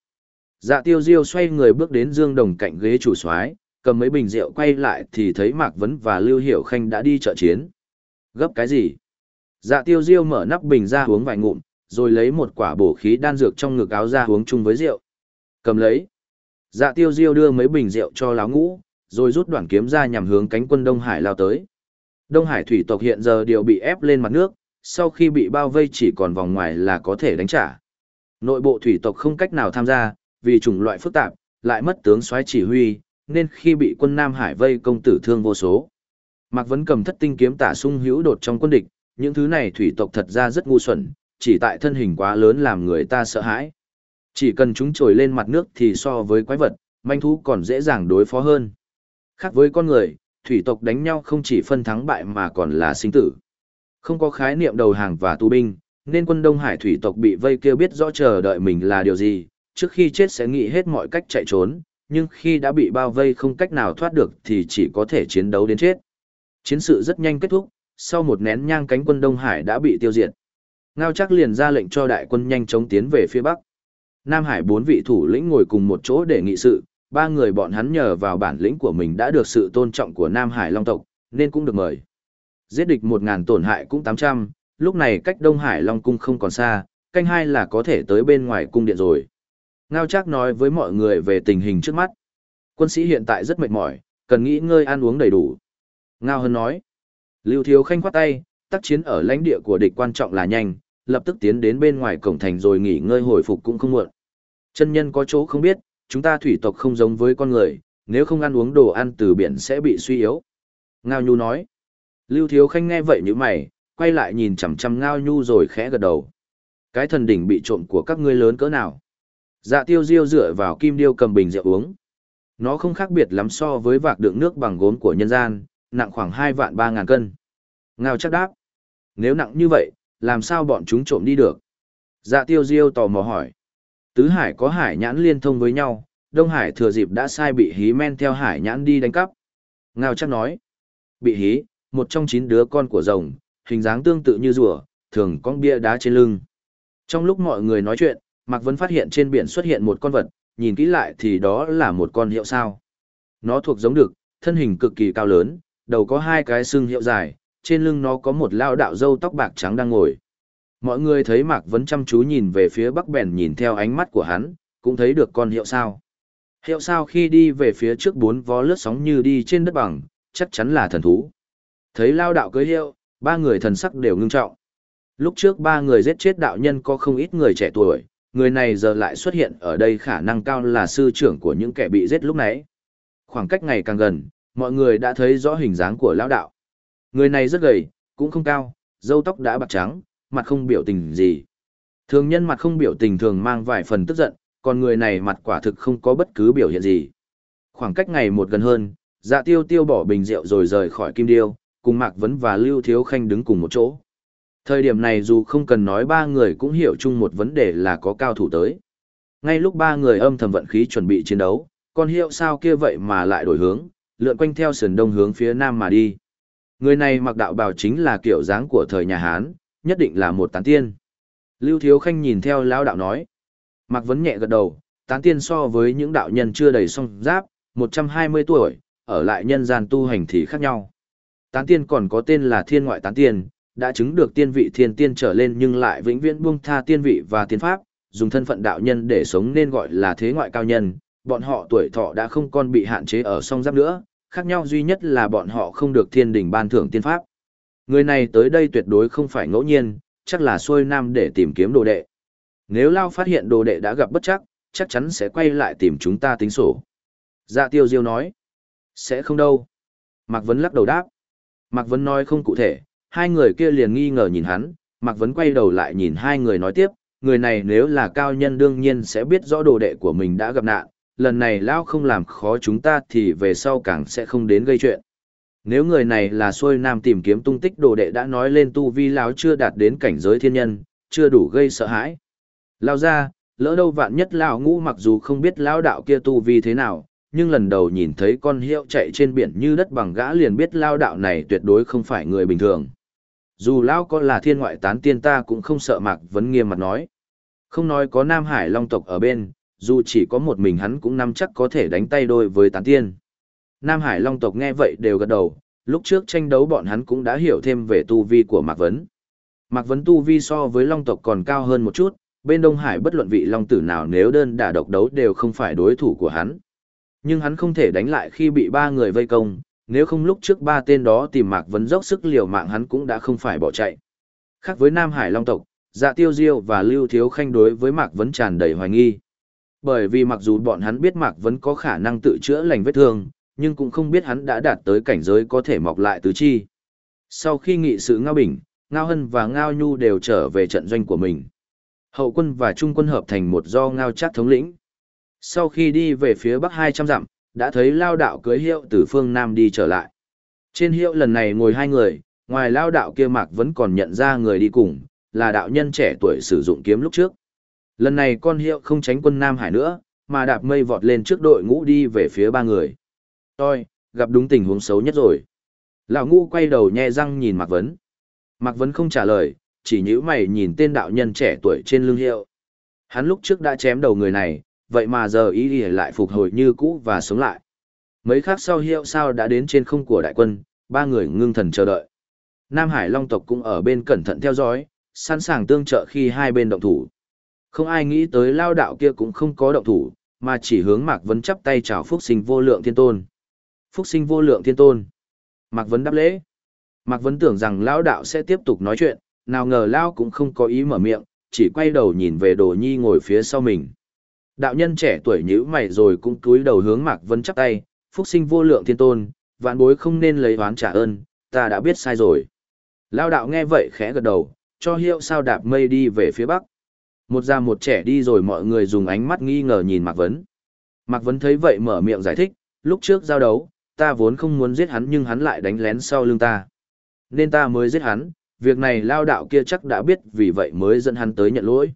Dạ tiêu diêu xoay người bước đến dương đồng cạnh ghế chủ soái cầm mấy bình rượu quay lại thì thấy Mạc Vấn và Lưu Hiểu Khanh đã đi trợ chiến. Gấp cái gì? Dạ tiêu diêu mở nắp bình ra uống vài ngụm, rồi lấy một quả bổ khí đan dược trong ngực áo ra uống chung với rượu. Cầm lấy. Dạ tiêu diêu đưa mấy bình rượu cho láo ngũ, rồi rút đoạn kiếm ra nhằm hướng cánh quân Đông Hải lao tới. Đông Hải thủy tộc hiện giờ đều bị ép lên mặt nước, sau khi bị bao vây chỉ còn vòng ngoài là có thể đánh trả. Nội bộ thủy tộc không cách nào tham gia, vì chủng loại phức tạp, lại mất tướng soái chỉ huy, nên khi bị quân Nam Hải vây công tử thương vô số. Mạc Vấn cầm thất tinh kiếm tả sung hữu đột trong quân địch, những thứ này thủy tộc thật ra rất ngu xuẩn, chỉ tại thân hình quá lớn làm người ta sợ hãi. Chỉ cần chúng trồi lên mặt nước thì so với quái vật, manh thú còn dễ dàng đối phó hơn. Khác với con người, thủy tộc đánh nhau không chỉ phân thắng bại mà còn là sinh tử. Không có khái niệm đầu hàng và tù binh, nên quân Đông Hải thủy tộc bị vây kêu biết rõ chờ đợi mình là điều gì, trước khi chết sẽ nghĩ hết mọi cách chạy trốn, nhưng khi đã bị bao vây không cách nào thoát được thì chỉ có thể chiến đấu đến chết. Chiến sự rất nhanh kết thúc, sau một nén nhang cánh quân Đông Hải đã bị tiêu diệt. Ngao chắc liền ra lệnh cho đại quân nhanh chóng tiến về phía Bắc. Nam Hải bốn vị thủ lĩnh ngồi cùng một chỗ để nghị sự, ba người bọn hắn nhờ vào bản lĩnh của mình đã được sự tôn trọng của Nam Hải Long tộc, nên cũng được mời. Giết địch 1000 tổn hại cũng 800, lúc này cách Đông Hải Long cung không còn xa, canh hai là có thể tới bên ngoài cung điện rồi. Ngao Trác nói với mọi người về tình hình trước mắt. Quân sĩ hiện tại rất mệt mỏi, cần nghỉ ngơi ăn uống đầy đủ. Ngao Hân nói. Lưu Thiếu Khanh khoát tay, tác chiến ở lãnh địa của địch quan trọng là nhanh, lập tức tiến đến bên ngoài cổng thành rồi nghỉ ngơi hồi phục cũng không muộn. Chân nhân có chỗ không biết, chúng ta thủy tộc không giống với con người, nếu không ăn uống đồ ăn từ biển sẽ bị suy yếu. Ngao Nhu nói. Lưu Thiếu Khanh nghe vậy như mày, quay lại nhìn chằm chằm Ngao Nhu rồi khẽ gật đầu. Cái thần đỉnh bị trộm của các ngươi lớn cỡ nào? Dạ tiêu diêu dựa vào kim điêu cầm bình rượu uống. Nó không khác biệt lắm so với vạc đựng nước bằng gốm của nhân gian, nặng khoảng hai vạn ba ngàn cân. Ngao chắc đáp. Nếu nặng như vậy, làm sao bọn chúng trộm đi được? Dạ tiêu diêu tò mò hỏi. Tứ hải có hải nhãn liên thông với nhau, Đông Hải thừa dịp đã sai bị hí men theo hải nhãn đi đánh cắp. Ngao chắc nói. Bị hí, một trong chín đứa con của rồng, hình dáng tương tự như rùa, thường con bia đá trên lưng. Trong lúc mọi người nói chuyện, Mạc Vân phát hiện trên biển xuất hiện một con vật, nhìn kỹ lại thì đó là một con hiệu sao. Nó thuộc giống đực, thân hình cực kỳ cao lớn, đầu có hai cái xương hiệu dài, trên lưng nó có một lao đạo dâu tóc bạc trắng đang ngồi. Mọi người thấy Mạc Vấn chăm chú nhìn về phía bắc bèn nhìn theo ánh mắt của hắn, cũng thấy được con hiệu sao. Hiệu sao khi đi về phía trước bốn vó lướt sóng như đi trên đất bằng, chắc chắn là thần thú. Thấy lao đạo cưới hiệu, ba người thần sắc đều ngưng trọng. Lúc trước ba người giết chết đạo nhân có không ít người trẻ tuổi, người này giờ lại xuất hiện ở đây khả năng cao là sư trưởng của những kẻ bị giết lúc nãy. Khoảng cách ngày càng gần, mọi người đã thấy rõ hình dáng của lão đạo. Người này rất gầy, cũng không cao, râu tóc đã bạc trắng, mặt không biểu tình gì. Thường nhân mặt không biểu tình thường mang vài phần tức giận, còn người này mặt quả thực không có bất cứ biểu hiện gì. Khoảng cách ngày một gần hơn, dạ tiêu tiêu bỏ bình rượu rồi rời khỏi kim điêu, cùng Mạc Vấn và Lưu Thiếu Khanh đứng cùng một chỗ. Thời điểm này dù không cần nói ba người cũng hiểu chung một vấn đề là có cao thủ tới. Ngay lúc ba người âm thầm vận khí chuẩn bị chiến đấu, con hiệu sao kia vậy mà lại đổi hướng, lượn quanh theo sườn đông hướng phía nam mà đi. Người này mặc đạo bào chính là kiểu dáng của thời nhà Hán, nhất định là một tán tiên. Lưu Thiếu Khanh nhìn theo lão đạo nói. Mạc Vấn nhẹ gật đầu, tán tiên so với những đạo nhân chưa đầy song giáp, 120 tuổi, ở lại nhân gian tu hành thì khác nhau. Tán tiên còn có tên là thiên ngoại tán tiên, đã chứng được tiên vị thiên tiên trở lên nhưng lại vĩnh viễn buông tha tiên vị và tiên pháp, dùng thân phận đạo nhân để sống nên gọi là thế ngoại cao nhân, bọn họ tuổi thọ đã không còn bị hạn chế ở song giáp nữa, khác nhau duy nhất là bọn họ không được thiên đình ban thưởng tiên pháp. Người này tới đây tuyệt đối không phải ngẫu nhiên, chắc là xuôi nam để tìm kiếm đồ đệ. Nếu Lao phát hiện đồ đệ đã gặp bất chắc, chắc chắn sẽ quay lại tìm chúng ta tính sổ. Dạ tiêu diêu nói. Sẽ không đâu. Mạc Vấn lắc đầu đáp. Mạc Vấn nói không cụ thể, hai người kia liền nghi ngờ nhìn hắn, Mạc Vấn quay đầu lại nhìn hai người nói tiếp, người này nếu là cao nhân đương nhiên sẽ biết rõ đồ đệ của mình đã gặp nạn, lần này Lão không làm khó chúng ta thì về sau càng sẽ không đến gây chuyện. Nếu người này là xuôi nam tìm kiếm tung tích đồ đệ đã nói lên tu vi Lão chưa đạt đến cảnh giới thiên nhân, chưa đủ gây sợ hãi. Lão ra, lỡ đâu vạn nhất Lão ngũ mặc dù không biết Lão đạo kia tu vi thế nào, nhưng lần đầu nhìn thấy con hiệu chạy trên biển như đất bằng gã liền biết Lão đạo này tuyệt đối không phải người bình thường. Dù Lão có là thiên ngoại tán tiên ta cũng không sợ Mạc Vấn nghiêm mặt nói. Không nói có Nam Hải Long tộc ở bên, dù chỉ có một mình hắn cũng nắm chắc có thể đánh tay đôi với tán tiên. Nam Hải Long tộc nghe vậy đều gật đầu, lúc trước tranh đấu bọn hắn cũng đã hiểu thêm về tu vi của Mạc Vấn. Mạc Vấn tu vi so với Long tộc còn cao hơn một chút, bên Đông Hải bất luận vị Long tử nào nếu đơn đả độc đấu đều không phải đối thủ của hắn. Nhưng hắn không thể đánh lại khi bị ba người vây công, nếu không lúc trước ba tên đó tìm Mạc Vấn dốc sức liều mạng hắn cũng đã không phải bỏ chạy. Khác với Nam Hải Long tộc, Dạ Tiêu Diêu và Lưu Thiếu Khanh đối với Mạc Vấn tràn đầy hoài nghi. Bởi vì mặc dù bọn hắn biết Mạc Vấn có khả năng tự chữa lành vết thương, nhưng cũng không biết hắn đã đạt tới cảnh giới có thể mọc lại tứ chi. Sau khi nghị sự Ngao Bình, Ngao Hân và Ngao Nhu đều trở về trận doanh của mình. Hậu quân và trung quân hợp thành một do Ngao Trác thống lĩnh. Sau khi đi về phía bắc 200 dặm, đã thấy lao đạo cưới hiệu từ phương Nam đi trở lại. Trên hiệu lần này ngồi hai người, ngoài lao đạo kia Mạc vẫn còn nhận ra người đi cùng, là đạo nhân trẻ tuổi sử dụng kiếm lúc trước. Lần này con hiệu không tránh quân Nam Hải nữa, mà đạp mây vọt lên trước đội ngũ đi về phía ba người. Tôi, gặp đúng tình huống xấu nhất rồi. Lão ngũ quay đầu nhe răng nhìn Mạc Vấn. Mạc Vấn không trả lời, chỉ nhíu mày nhìn tên đạo nhân trẻ tuổi trên lưng hiệu. Hắn lúc trước đã chém đầu người này, vậy mà giờ ý ý lại phục hồi như cũ và sống lại. Mấy khắc sau hiệu sao đã đến trên không của đại quân, ba người ngưng thần chờ đợi. Nam Hải Long tộc cũng ở bên cẩn thận theo dõi, sẵn sàng tương trợ khi hai bên động thủ. Không ai nghĩ tới lao đạo kia cũng không có động thủ, mà chỉ hướng Mạc Vấn chắp tay chào Phúc Sinh vô lượng thiên tôn. Phúc Sinh vô lượng thiên tôn. Mạc Vấn đáp lễ. Mạc Vấn tưởng rằng lao đạo sẽ tiếp tục nói chuyện, nào ngờ lao cũng không có ý mở miệng, chỉ quay đầu nhìn về đồ nhi ngồi phía sau mình. Đạo nhân trẻ tuổi nhữ mày rồi cũng cúi đầu hướng Mạc Vấn chắp tay, Phúc Sinh vô lượng thiên tôn, vạn bối không nên lấy oán trả ơn, ta đã biết sai rồi. Lao đạo nghe vậy khẽ gật đầu, cho hiệu sao đạp mây đi về phía bắc. Một già một trẻ đi rồi mọi người dùng ánh mắt nghi ngờ nhìn Mạc Vấn. Mạc Vấn thấy vậy mở miệng giải thích, lúc trước giao đấu, ta vốn không muốn giết hắn nhưng hắn lại đánh lén sau lưng ta. Nên ta mới giết hắn, việc này lao đạo kia chắc đã biết vì vậy mới dẫn hắn tới nhận lỗi.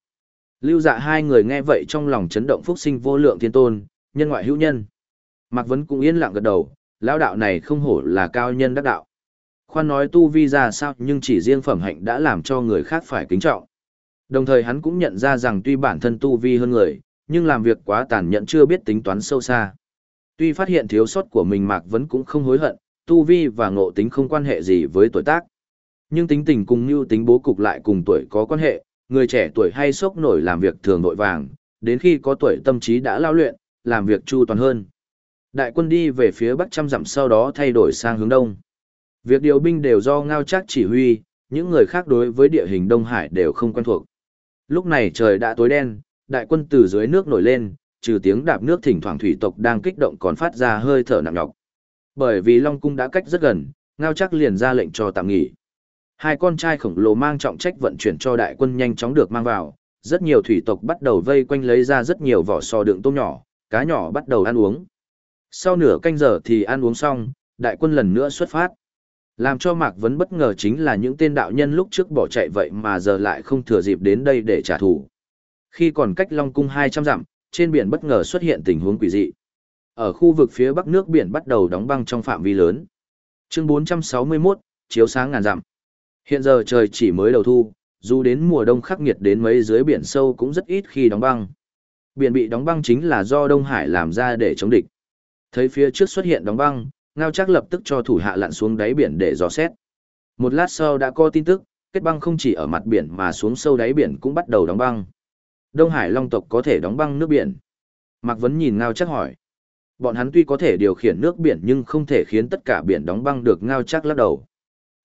Lưu dạ hai người nghe vậy trong lòng chấn động phúc sinh vô lượng thiên tôn, nhân ngoại hữu nhân. Mạc Vấn cũng yên lặng gật đầu, lao đạo này không hổ là cao nhân đắc đạo. Khoan nói tu vi ra sao nhưng chỉ riêng phẩm hạnh đã làm cho người khác phải kính trọng. Đồng thời hắn cũng nhận ra rằng tuy bản thân tu vi hơn người, nhưng làm việc quá tàn nhẫn chưa biết tính toán sâu xa. Tuy phát hiện thiếu sót của mình Mạc Vấn cũng không hối hận, tu vi và ngộ tính không quan hệ gì với tuổi tác. Nhưng tính tình cùng như tính bố cục lại cùng tuổi có quan hệ, người trẻ tuổi hay sốc nổi làm việc thường nội vàng, đến khi có tuổi tâm trí đã lao luyện, làm việc chu toàn hơn. Đại quân đi về phía bắc trăm dặm sau đó thay đổi sang hướng đông. Việc điều binh đều do Ngao Trác chỉ huy, những người khác đối với địa hình Đông Hải đều không quen thuộc. Lúc này trời đã tối đen, đại quân từ dưới nước nổi lên, trừ tiếng đạp nước thỉnh thoảng thủy tộc đang kích động còn phát ra hơi thở nặng nhọc. Bởi vì Long Cung đã cách rất gần, Ngao Trác liền ra lệnh cho tạm nghỉ. Hai con trai khổng lồ mang trọng trách vận chuyển cho đại quân nhanh chóng được mang vào, rất nhiều thủy tộc bắt đầu vây quanh lấy ra rất nhiều vỏ sò đựng tôm nhỏ, cá nhỏ bắt đầu ăn uống. Sau nửa canh giờ thì ăn uống xong, đại quân lần nữa xuất phát. Làm cho Mạc Vấn bất ngờ chính là những tên đạo nhân lúc trước bỏ chạy vậy mà giờ lại không thừa dịp đến đây để trả thù. Khi còn cách Long Cung 200 dặm, trên biển bất ngờ xuất hiện tình huống quỷ dị. Ở khu vực phía bắc nước biển bắt đầu đóng băng trong phạm vi lớn. Chương 461, chiếu sáng ngàn dặm. Hiện giờ trời chỉ mới đầu thu, dù đến mùa đông khắc nghiệt đến mấy dưới biển sâu cũng rất ít khi đóng băng. Biển bị đóng băng chính là do Đông Hải làm ra để chống địch. Thấy phía trước xuất hiện đóng băng, Ngao chắc lập tức cho thủ hạ lặn xuống đáy biển để dò xét. Một lát sau đã có tin tức, kết băng không chỉ ở mặt biển mà xuống sâu đáy biển cũng bắt đầu đóng băng. Đông Hải Long tộc có thể đóng băng nước biển. Mạc Vấn nhìn Ngao chắc hỏi. Bọn hắn tuy có thể điều khiển nước biển nhưng không thể khiến tất cả biển đóng băng được Ngao chắc lắc đầu.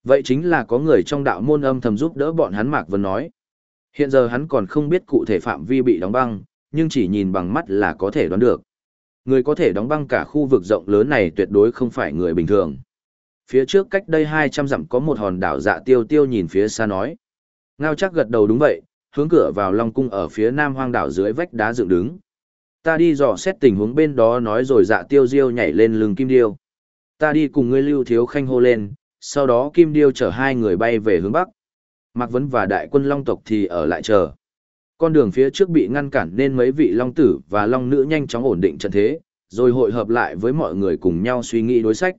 Vậy chính là có người trong đạo môn âm thầm giúp đỡ bọn hắn Mạc Vấn nói. Hiện giờ hắn còn không biết cụ thể phạm vi bị đóng băng, nhưng chỉ nhìn bằng mắt là có thể đoán được. Người có thể đóng băng cả khu vực rộng lớn này tuyệt đối không phải người bình thường. Phía trước cách đây 200 dặm có một hòn đảo dạ tiêu tiêu nhìn phía xa nói. Ngao chắc gật đầu đúng vậy, hướng cửa vào Long Cung ở phía nam hoang đảo dưới vách đá dựng đứng. Ta đi dò xét tình huống bên đó nói rồi dạ tiêu diêu nhảy lên lưng kim điêu. Ta đi cùng ngươi lưu thiếu khanh hô lên, sau đó kim điêu chở hai người bay về hướng bắc. Mạc Vấn và đại quân Long tộc thì ở lại chờ. Con đường phía trước bị ngăn cản nên mấy vị long tử và long nữ nhanh chóng ổn định trận thế, rồi hội hợp lại với mọi người cùng nhau suy nghĩ đối sách.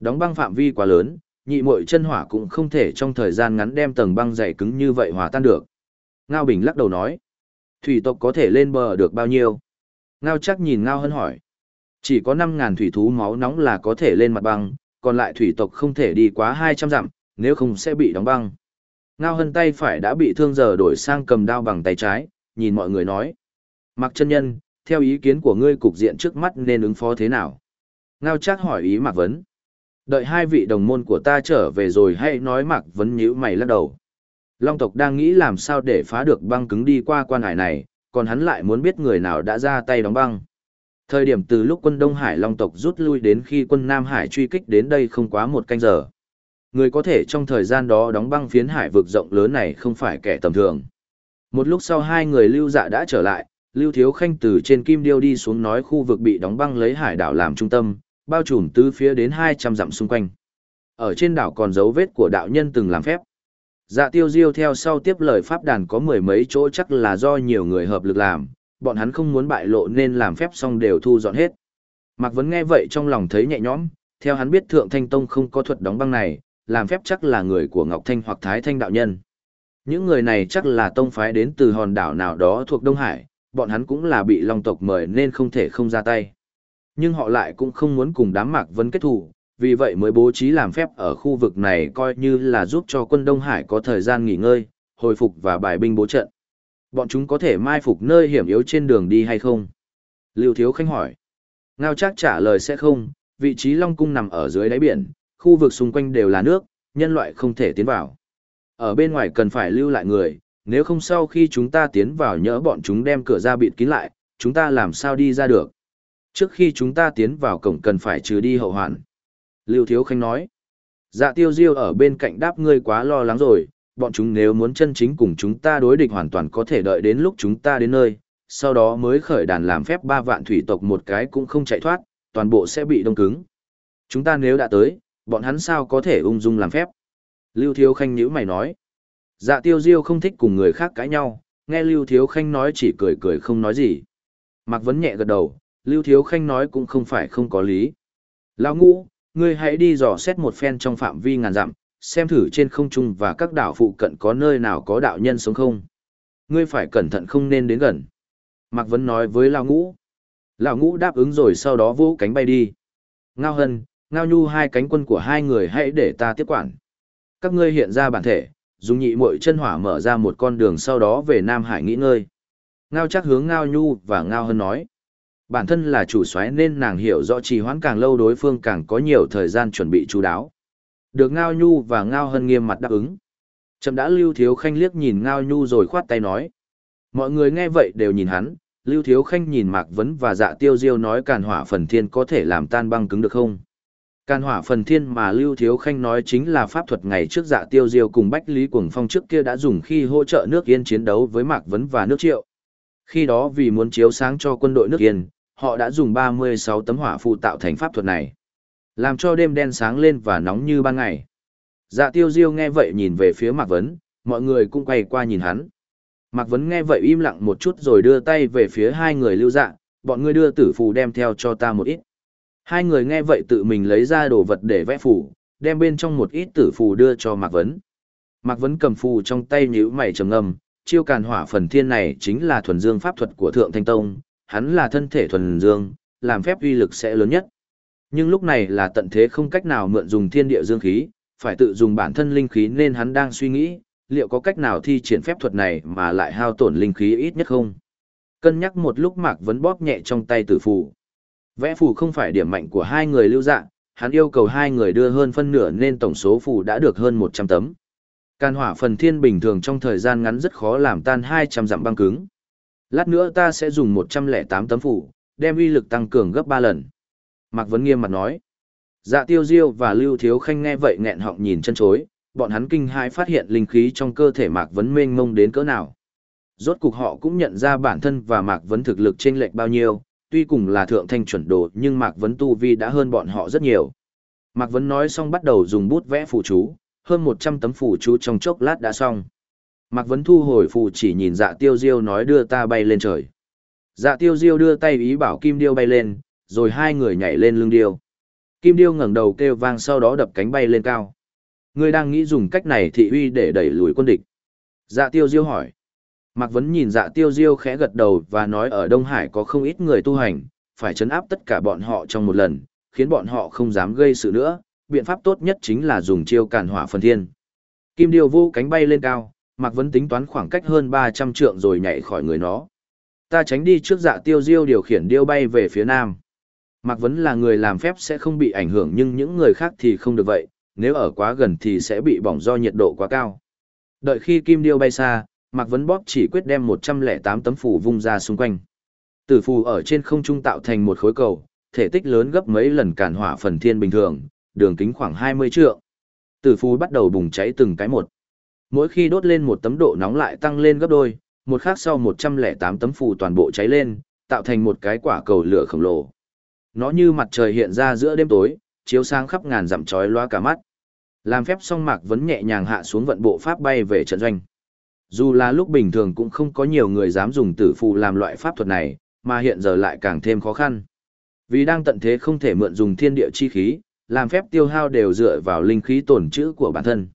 Đóng băng phạm vi quá lớn, nhị muội chân hỏa cũng không thể trong thời gian ngắn đem tầng băng dày cứng như vậy hòa tan được. Ngao Bình lắc đầu nói, thủy tộc có thể lên bờ được bao nhiêu? Ngao chắc nhìn Ngao Hân hỏi, chỉ có 5.000 thủy thú máu nóng là có thể lên mặt băng, còn lại thủy tộc không thể đi quá 200 dặm, nếu không sẽ bị đóng băng. Ngao hân tay phải đã bị thương giờ đổi sang cầm đao bằng tay trái, nhìn mọi người nói. Mặc chân nhân, theo ý kiến của ngươi cục diện trước mắt nên ứng phó thế nào? Ngao chắc hỏi ý Mạc Vấn. Đợi hai vị đồng môn của ta trở về rồi hãy nói Mạc Vấn nhíu mày lắc đầu. Long tộc đang nghĩ làm sao để phá được băng cứng đi qua quan hải này, còn hắn lại muốn biết người nào đã ra tay đóng băng. Thời điểm từ lúc quân Đông Hải Long tộc rút lui đến khi quân Nam Hải truy kích đến đây không quá một canh giờ. Người có thể trong thời gian đó đóng băng phiến hải vực rộng lớn này không phải kẻ tầm thường. Một lúc sau hai người lưu dạ đã trở lại, lưu thiếu khanh từ trên kim điêu đi xuống nói khu vực bị đóng băng lấy hải đảo làm trung tâm, bao trùm tứ phía đến 200 dặm xung quanh. Ở trên đảo còn dấu vết của đạo nhân từng làm phép. Dạ tiêu diêu theo sau tiếp lời pháp đàn có mười mấy chỗ chắc là do nhiều người hợp lực làm, bọn hắn không muốn bại lộ nên làm phép xong đều thu dọn hết. Mạc Vấn nghe vậy trong lòng thấy nhẹ nhõm, theo hắn biết Thượng Thanh Tông không có thuật đóng băng này, làm phép chắc là người của Ngọc Thanh hoặc Thái Thanh đạo nhân. Những người này chắc là tông phái đến từ hòn đảo nào đó thuộc Đông Hải, bọn hắn cũng là bị long tộc mời nên không thể không ra tay. Nhưng họ lại cũng không muốn cùng đám mạc Vân kết thù, vì vậy mới bố trí làm phép ở khu vực này coi như là giúp cho quân Đông Hải có thời gian nghỉ ngơi, hồi phục và bài binh bố trận. Bọn chúng có thể mai phục nơi hiểm yếu trên đường đi hay không? Lưu Thiếu Khanh hỏi. Ngao chắc trả lời sẽ không, vị trí Long Cung nằm ở dưới đáy biển, khu vực xung quanh đều là nước, nhân loại không thể tiến vào. Ở bên ngoài cần phải lưu lại người, nếu không sau khi chúng ta tiến vào nhỡ bọn chúng đem cửa ra bịt kín lại, chúng ta làm sao đi ra được. Trước khi chúng ta tiến vào cổng cần phải trừ đi hậu hoạn. Lưu Thiếu Khanh nói. Dạ tiêu diêu ở bên cạnh đáp ngươi quá lo lắng rồi, bọn chúng nếu muốn chân chính cùng chúng ta đối địch hoàn toàn có thể đợi đến lúc chúng ta đến nơi, sau đó mới khởi đàn làm phép ba vạn thủy tộc một cái cũng không chạy thoát, toàn bộ sẽ bị đông cứng. Chúng ta nếu đã tới, bọn hắn sao có thể ung dung làm phép? Lưu Thiếu Khanh nhữ mày nói. Dạ tiêu diêu không thích cùng người khác cãi nhau, nghe Lưu Thiếu Khanh nói chỉ cười cười không nói gì. Mạc Vấn nhẹ gật đầu, Lưu Thiếu Khanh nói cũng không phải không có lý. Lão ngũ, ngươi hãy đi dò xét một phen trong phạm vi ngàn dặm, xem thử trên không trung và các đảo phụ cận có nơi nào có đạo nhân sống không. Ngươi phải cẩn thận không nên đến gần. Mạc Vấn nói với Lão ngũ. Lão ngũ đáp ứng rồi sau đó vỗ cánh bay đi. Ngao hân, ngao nhu hai cánh quân của hai người hãy để ta tiếp quản. Các ngươi hiện ra bản thể, dùng nhị muội chân hỏa mở ra một con đường sau đó về Nam Hải nghỉ ngơi. Ngao chắc hướng Ngao Nhu và Ngao Hân nói. Bản thân là chủ soái nên nàng hiểu rõ trì hoãn càng lâu đối phương càng có nhiều thời gian chuẩn bị chú đáo. Được Ngao Nhu và Ngao Hân nghiêm mặt đáp ứng. Trầm đã Lưu Thiếu Khanh liếc nhìn Ngao Nhu rồi khoát tay nói. Mọi người nghe vậy đều nhìn hắn, Lưu Thiếu Khanh nhìn Mạc Vấn và dạ tiêu diêu nói càn hỏa phần thiên có thể làm tan băng cứng được không? Càn hỏa phần thiên mà Lưu Thiếu Khanh nói chính là pháp thuật ngày trước dạ tiêu diêu cùng Bách Lý Cuồng Phong trước kia đã dùng khi hỗ trợ nước Yên chiến đấu với Mạc Vấn và nước Triệu. Khi đó vì muốn chiếu sáng cho quân đội nước Yên, họ đã dùng 36 tấm hỏa phụ tạo thành pháp thuật này. Làm cho đêm đen sáng lên và nóng như ban ngày. Dạ tiêu diêu nghe vậy nhìn về phía Mạc Vấn, mọi người cũng quay qua nhìn hắn. Mạc Vấn nghe vậy im lặng một chút rồi đưa tay về phía hai người lưu dạ, bọn ngươi đưa tử phù đem theo cho ta một ít. Hai người nghe vậy tự mình lấy ra đồ vật để vẽ phù, đem bên trong một ít tử phù đưa cho Mạc Vấn. Mạc Vấn cầm phù trong tay nhíu mày trầm ngâm, chiêu càn hỏa phần thiên này chính là thuần dương pháp thuật của Thượng Thanh Tông, hắn là thân thể thuần dương, làm phép uy lực sẽ lớn nhất. Nhưng lúc này là tận thế không cách nào mượn dùng thiên địa dương khí, phải tự dùng bản thân linh khí nên hắn đang suy nghĩ, liệu có cách nào thi triển phép thuật này mà lại hao tổn linh khí ít nhất không? Cân nhắc một lúc Mạc Vấn bóp nhẹ trong tay tử phù. Vẽ phù không phải điểm mạnh của hai người lưu dạ, hắn yêu cầu hai người đưa hơn phân nửa nên tổng số phù đã được hơn 100 tấm. Can hỏa phần thiên bình thường trong thời gian ngắn rất khó làm tan 200 dặm băng cứng. Lát nữa ta sẽ dùng 108 tấm phù, đem uy lực tăng cường gấp 3 lần. Mạc Vấn nghiêm mặt nói. Dạ tiêu diêu và Lưu Thiếu Khanh nghe vậy nghẹn họng nhìn chân chối, bọn hắn kinh hãi phát hiện linh khí trong cơ thể Mạc Vấn mênh mông đến cỡ nào. Rốt cục họ cũng nhận ra bản thân và Mạc Vấn thực lực chênh lệch bao nhiêu, tuy cùng là thượng thanh chuẩn đồ nhưng Mạc Vấn tu vi đã hơn bọn họ rất nhiều. Mạc Vấn nói xong bắt đầu dùng bút vẽ phù chú, hơn 100 tấm phù chú trong chốc lát đã xong. Mạc Vấn thu hồi phù chỉ nhìn dạ tiêu diêu nói đưa ta bay lên trời. Dạ tiêu diêu đưa tay ý bảo kim điêu bay lên, rồi hai người nhảy lên lưng điêu. Kim điêu ngẩng đầu kêu vang sau đó đập cánh bay lên cao. Ngươi đang nghĩ dùng cách này thị uy để đẩy lùi quân địch. Dạ tiêu diêu hỏi. Mạc Vấn nhìn dạ tiêu diêu khẽ gật đầu và nói ở Đông Hải có không ít người tu hành, phải chấn áp tất cả bọn họ trong một lần, khiến bọn họ không dám gây sự nữa, biện pháp tốt nhất chính là dùng chiêu cản hỏa phần thiên. Kim Điều vô cánh bay lên cao, Mạc Vấn tính toán khoảng cách hơn 300 trượng rồi nhảy khỏi người nó. Ta tránh đi trước dạ tiêu diêu điều khiển điêu bay về phía nam. Mạc Vấn là người làm phép sẽ không bị ảnh hưởng nhưng những người khác thì không được vậy, nếu ở quá gần thì sẽ bị bỏng do nhiệt độ quá cao. Đợi khi kim điêu bay xa, Mạc Vấn Bóp chỉ quyết đem 108 tấm phủ vung ra xung quanh. Tử phù ở trên không trung tạo thành một khối cầu, thể tích lớn gấp mấy lần cản hỏa phần thiên bình thường, đường kính khoảng 20 trượng. Tử phù bắt đầu bùng cháy từng cái một. Mỗi khi đốt lên một tấm độ nóng lại tăng lên gấp đôi, một khác sau 108 tấm phù toàn bộ cháy lên, tạo thành một cái quả cầu lửa khổng lồ. Nó như mặt trời hiện ra giữa đêm tối, chiếu sáng khắp ngàn dặm chói loa cả mắt. Làm phép xong Mạc Vấn nhẹ nhàng hạ xuống vận bộ pháp bay về trận doanh. Dù là lúc bình thường cũng không có nhiều người dám dùng tử phù làm loại pháp thuật này, mà hiện giờ lại càng thêm khó khăn. Vì đang tận thế không thể mượn dùng thiên địa chi khí, làm phép tiêu hao đều dựa vào linh khí tổn trữ của bản thân.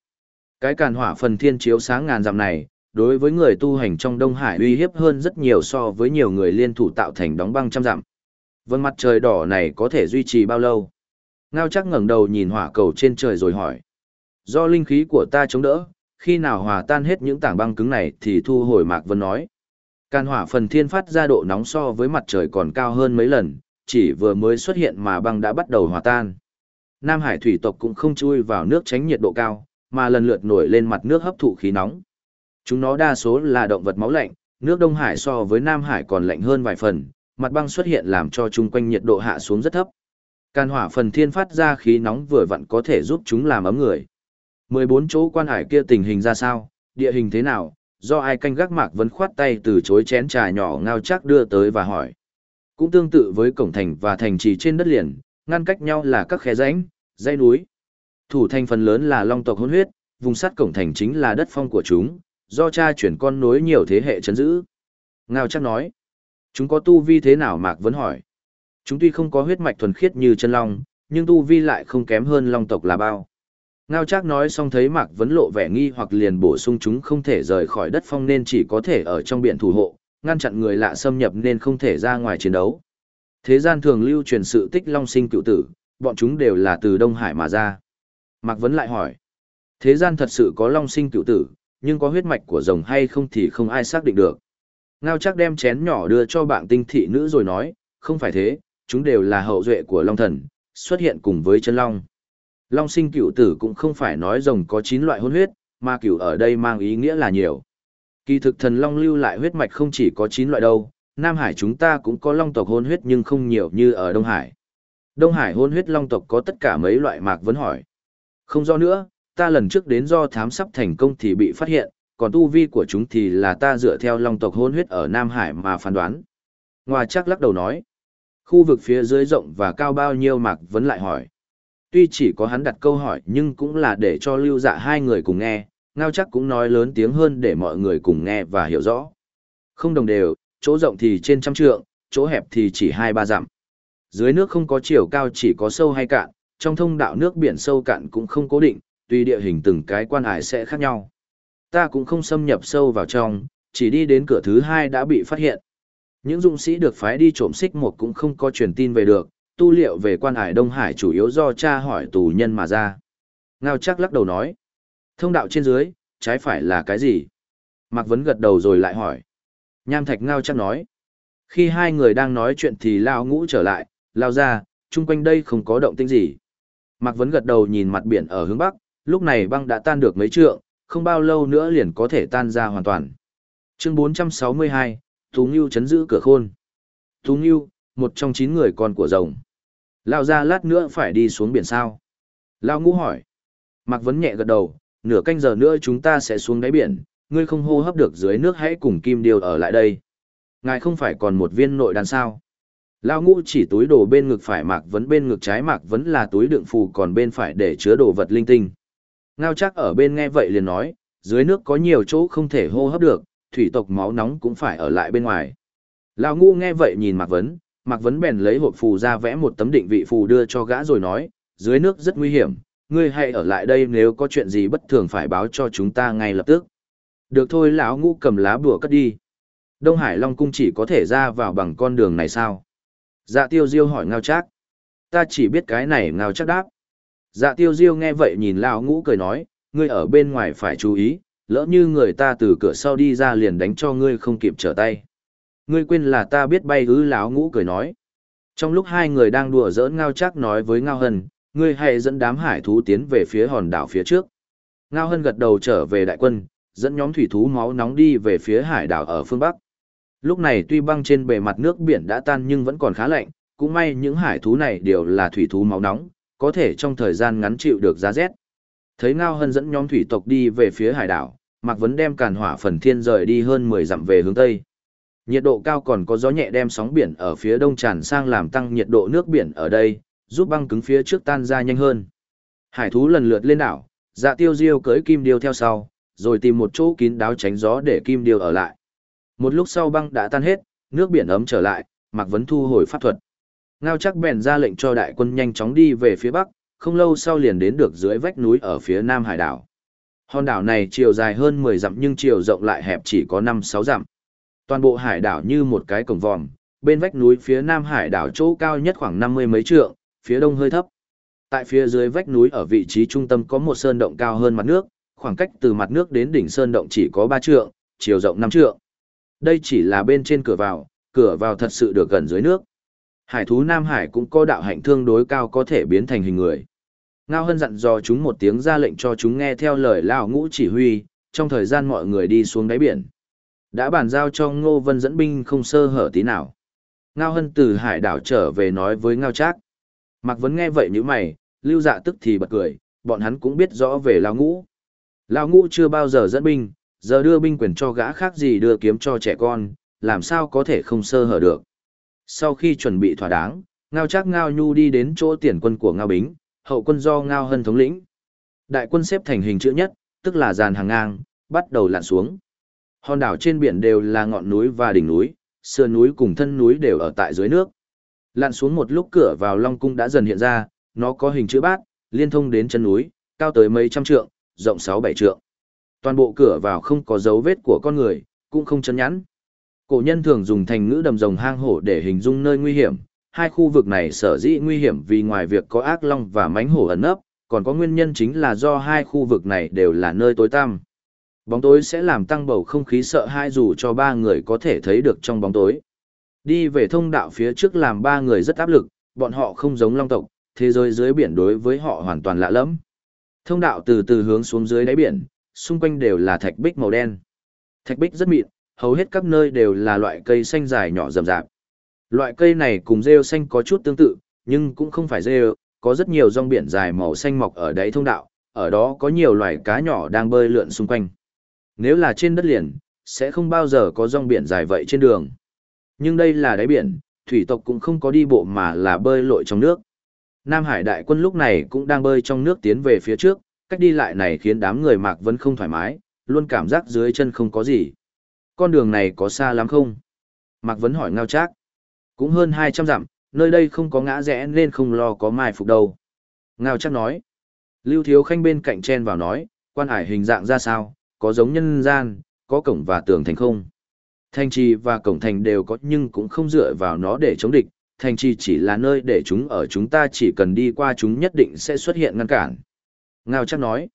Cái càn hỏa phần thiên chiếu sáng ngàn dặm này, đối với người tu hành trong Đông Hải uy hiếp hơn rất nhiều so với nhiều người liên thủ tạo thành đóng băng trăm dặm. Vân mặt trời đỏ này có thể duy trì bao lâu? Ngao chắc ngẩng đầu nhìn hỏa cầu trên trời rồi hỏi. Do linh khí của ta chống đỡ, khi nào hòa tan hết những tảng băng cứng này thì thu hồi Mạc Vân nói. Can hỏa phần thiên phát ra độ nóng so với mặt trời còn cao hơn mấy lần, chỉ vừa mới xuất hiện mà băng đã bắt đầu hòa tan. Nam Hải thủy tộc cũng không chui vào nước tránh nhiệt độ cao, mà lần lượt nổi lên mặt nước hấp thụ khí nóng. Chúng nó đa số là động vật máu lạnh, nước Đông Hải so với Nam Hải còn lạnh hơn vài phần, mặt băng xuất hiện làm cho chung quanh nhiệt độ hạ xuống rất thấp. Can hỏa phần thiên phát ra khí nóng vừa vặn có thể giúp chúng làm ấm người. 14 chỗ quan hải kia tình hình ra sao, địa hình thế nào, do ai canh gác mạc vẫn khoát tay từ chối chén trà nhỏ ngao chắc đưa tới và hỏi. Cũng tương tự với cổng thành và thành trì trên đất liền, ngăn cách nhau là các khe rãnh, dãy núi. Thủ thành phần lớn là long tộc hôn huyết, vùng sắt cổng thành chính là đất phong của chúng, do cha chuyển con nối nhiều thế hệ chấn giữ. Ngao chắc nói, chúng có tu vi thế nào Mạc vẫn hỏi. Chúng tuy không có huyết mạch thuần khiết như chân long, nhưng tu vi lại không kém hơn long tộc là bao. Ngao Trác nói xong thấy Mạc Vấn lộ vẻ nghi hoặc liền bổ sung chúng không thể rời khỏi đất phong nên chỉ có thể ở trong biển thủ hộ, ngăn chặn người lạ xâm nhập nên không thể ra ngoài chiến đấu. Thế gian thường lưu truyền sự tích long sinh cựu tử, bọn chúng đều là từ Đông Hải mà ra. Mạc Vấn lại hỏi, thế gian thật sự có long sinh cựu tử, nhưng có huyết mạch của rồng hay không thì không ai xác định được. Ngao Trác đem chén nhỏ đưa cho bạn tinh thị nữ rồi nói, không phải thế, chúng đều là hậu duệ của long thần, xuất hiện cùng với chân long. Long sinh cựu tử cũng không phải nói rồng có 9 loại hôn huyết, mà cựu ở đây mang ý nghĩa là nhiều. Kỳ thực thần long lưu lại huyết mạch không chỉ có 9 loại đâu, Nam Hải chúng ta cũng có long tộc hôn huyết nhưng không nhiều như ở Đông Hải. Đông Hải hôn huyết long tộc có tất cả mấy loại mạc vấn hỏi. Không do nữa, ta lần trước đến do thám sắp thành công thì bị phát hiện, còn tu vi của chúng thì là ta dựa theo long tộc hôn huyết ở Nam Hải mà phán đoán. Ngoà chắc lắc đầu nói. Khu vực phía dưới rộng và cao bao nhiêu mạc vấn lại hỏi tuy chỉ có hắn đặt câu hỏi nhưng cũng là để cho lưu dạ hai người cùng nghe, ngao chắc cũng nói lớn tiếng hơn để mọi người cùng nghe và hiểu rõ. Không đồng đều, chỗ rộng thì trên trăm trượng, chỗ hẹp thì chỉ hai ba dặm. Dưới nước không có chiều cao chỉ có sâu hay cạn, trong thông đạo nước biển sâu cạn cũng không cố định, tùy địa hình từng cái quan hải sẽ khác nhau. Ta cũng không xâm nhập sâu vào trong, chỉ đi đến cửa thứ hai đã bị phát hiện. Những dũng sĩ được phái đi trộm xích một cũng không có truyền tin về được, tu liệu về quan hải Đông Hải chủ yếu do cha hỏi tù nhân mà ra. Ngao chắc lắc đầu nói. Thông đạo trên dưới, trái phải là cái gì? Mạc Vấn gật đầu rồi lại hỏi. Nham Thạch Ngao chắc nói. Khi hai người đang nói chuyện thì Lao ngũ trở lại, lao ra, chung quanh đây không có động tĩnh gì. Mạc Vấn gật đầu nhìn mặt biển ở hướng bắc, lúc này băng đã tan được mấy trượng, không bao lâu nữa liền có thể tan ra hoàn toàn. Chương 462, Thú Ngưu chấn giữ cửa khôn. Thú Ngưu, một trong chín người con của rồng. Lao ra lát nữa phải đi xuống biển sao? Lao ngũ hỏi. Mạc Vấn nhẹ gật đầu, nửa canh giờ nữa chúng ta sẽ xuống đáy biển, ngươi không hô hấp được dưới nước hãy cùng Kim Điều ở lại đây. Ngài không phải còn một viên nội đan sao? Lao ngũ chỉ túi đồ bên ngực phải Mạc Vấn bên ngực trái Mạc Vấn là túi đựng phù còn bên phải để chứa đồ vật linh tinh. Ngao chắc ở bên nghe vậy liền nói, dưới nước có nhiều chỗ không thể hô hấp được, thủy tộc máu nóng cũng phải ở lại bên ngoài. Lao ngũ nghe vậy nhìn Mạc Vấn, Mạc Vấn bèn lấy hộp phù ra vẽ một tấm định vị phù đưa cho gã rồi nói, dưới nước rất nguy hiểm, ngươi hãy ở lại đây nếu có chuyện gì bất thường phải báo cho chúng ta ngay lập tức. Được thôi lão ngũ cầm lá bùa cất đi. Đông Hải Long Cung chỉ có thể ra vào bằng con đường này sao? Dạ tiêu diêu hỏi ngao chắc. Ta chỉ biết cái này ngao chắc đáp. Dạ tiêu diêu nghe vậy nhìn lão ngũ cười nói, ngươi ở bên ngoài phải chú ý, lỡ như người ta từ cửa sau đi ra liền đánh cho ngươi không kịp trở tay ngươi quên là ta biết bay ư láo ngũ cười nói. Trong lúc hai người đang đùa giỡn Ngao Chắc nói với Ngao Hân, ngươi hãy dẫn đám hải thú tiến về phía hòn đảo phía trước. Ngao Hân gật đầu trở về đại quân, dẫn nhóm thủy thú máu nóng đi về phía hải đảo ở phương Bắc. Lúc này tuy băng trên bề mặt nước biển đã tan nhưng vẫn còn khá lạnh, cũng may những hải thú này đều là thủy thú máu nóng, có thể trong thời gian ngắn chịu được giá rét. Thấy Ngao Hân dẫn nhóm thủy tộc đi về phía hải đảo, Mạc Vấn đem càn hỏa phần thiên rời đi hơn 10 dặm về hướng Tây. Nhiệt độ cao còn có gió nhẹ đem sóng biển ở phía đông tràn sang làm tăng nhiệt độ nước biển ở đây, giúp băng cứng phía trước tan ra nhanh hơn. Hải thú lần lượt lên đảo, dạ tiêu diêu cưới kim điêu theo sau, rồi tìm một chỗ kín đáo tránh gió để kim điêu ở lại. Một lúc sau băng đã tan hết, nước biển ấm trở lại, Mạc Vấn thu hồi pháp thuật. Ngao chắc bèn ra lệnh cho đại quân nhanh chóng đi về phía bắc, không lâu sau liền đến được dưới vách núi ở phía nam hải đảo. Hòn đảo này chiều dài hơn 10 dặm nhưng chiều rộng lại hẹp chỉ có 5-6 dặm. Toàn bộ hải đảo như một cái cổng vòm, bên vách núi phía nam hải đảo chỗ cao nhất khoảng 50 mấy trượng, phía đông hơi thấp. Tại phía dưới vách núi ở vị trí trung tâm có một sơn động cao hơn mặt nước, khoảng cách từ mặt nước đến đỉnh sơn động chỉ có 3 trượng, chiều rộng 5 trượng. Đây chỉ là bên trên cửa vào, cửa vào thật sự được gần dưới nước. Hải thú Nam Hải cũng có đạo hạnh thương đối cao có thể biến thành hình người. Ngao Hân dặn dò chúng một tiếng ra lệnh cho chúng nghe theo lời Lao Ngũ chỉ huy, trong thời gian mọi người đi xuống đáy biển. Đã bàn giao cho Ngô Vân dẫn binh không sơ hở tí nào. Ngao Hân từ hải đảo trở về nói với Ngao Trác. Mạc Vấn nghe vậy như mày, lưu dạ tức thì bật cười, bọn hắn cũng biết rõ về Lao Ngũ. Lao Ngũ chưa bao giờ dẫn binh, giờ đưa binh quyền cho gã khác gì đưa kiếm cho trẻ con, làm sao có thể không sơ hở được. Sau khi chuẩn bị thỏa đáng, Ngao Trác Ngao Nhu đi đến chỗ tiền quân của Ngao Bính, hậu quân do Ngao Hân thống lĩnh. Đại quân xếp thành hình chữ nhất, tức là dàn hàng ngang, bắt đầu lặn xuống. Hòn đảo trên biển đều là ngọn núi và đỉnh núi, sườn núi cùng thân núi đều ở tại dưới nước. Lặn xuống một lúc cửa vào Long Cung đã dần hiện ra, nó có hình chữ bát, liên thông đến chân núi, cao tới mấy trăm trượng, rộng sáu bảy trượng. Toàn bộ cửa vào không có dấu vết của con người, cũng không chấn nhắn. Cổ nhân thường dùng thành ngữ đầm rồng hang hổ để hình dung nơi nguy hiểm, hai khu vực này sở dĩ nguy hiểm vì ngoài việc có ác long và mánh hổ ẩn nấp, còn có nguyên nhân chính là do hai khu vực này đều là nơi tối tăm. Bóng tối sẽ làm tăng bầu không khí sợ hãi dù cho ba người có thể thấy được trong bóng tối. Đi về thông đạo phía trước làm ba người rất áp lực, bọn họ không giống long tộc, thế giới dưới biển đối với họ hoàn toàn lạ lẫm. Thông đạo từ từ hướng xuống dưới đáy biển, xung quanh đều là thạch bích màu đen. Thạch bích rất mịn, hầu hết các nơi đều là loại cây xanh dài nhỏ rậm rạp. Loại cây này cùng rêu xanh có chút tương tự, nhưng cũng không phải rêu, có rất nhiều rong biển dài màu xanh mọc ở đáy thông đạo, ở đó có nhiều loài cá nhỏ đang bơi lượn xung quanh. Nếu là trên đất liền, sẽ không bao giờ có rong biển dài vậy trên đường. Nhưng đây là đáy biển, thủy tộc cũng không có đi bộ mà là bơi lội trong nước. Nam Hải đại quân lúc này cũng đang bơi trong nước tiến về phía trước, cách đi lại này khiến đám người Mạc Vân không thoải mái, luôn cảm giác dưới chân không có gì. Con đường này có xa lắm không? Mạc vẫn hỏi ngao trác. Cũng hơn 200 dặm, nơi đây không có ngã rẽ nên không lo có mai phục đâu. Ngao trác nói. Lưu Thiếu Khanh bên cạnh chen vào nói, quan hải hình dạng ra sao, có giống nhân gian, có cổng và tường thành không? Thành trì và cổng thành đều có nhưng cũng không dựa vào nó để chống địch, thành trì chỉ là nơi để chúng ở chúng ta chỉ cần đi qua chúng nhất định sẽ xuất hiện ngăn cản. Ngao chắc nói,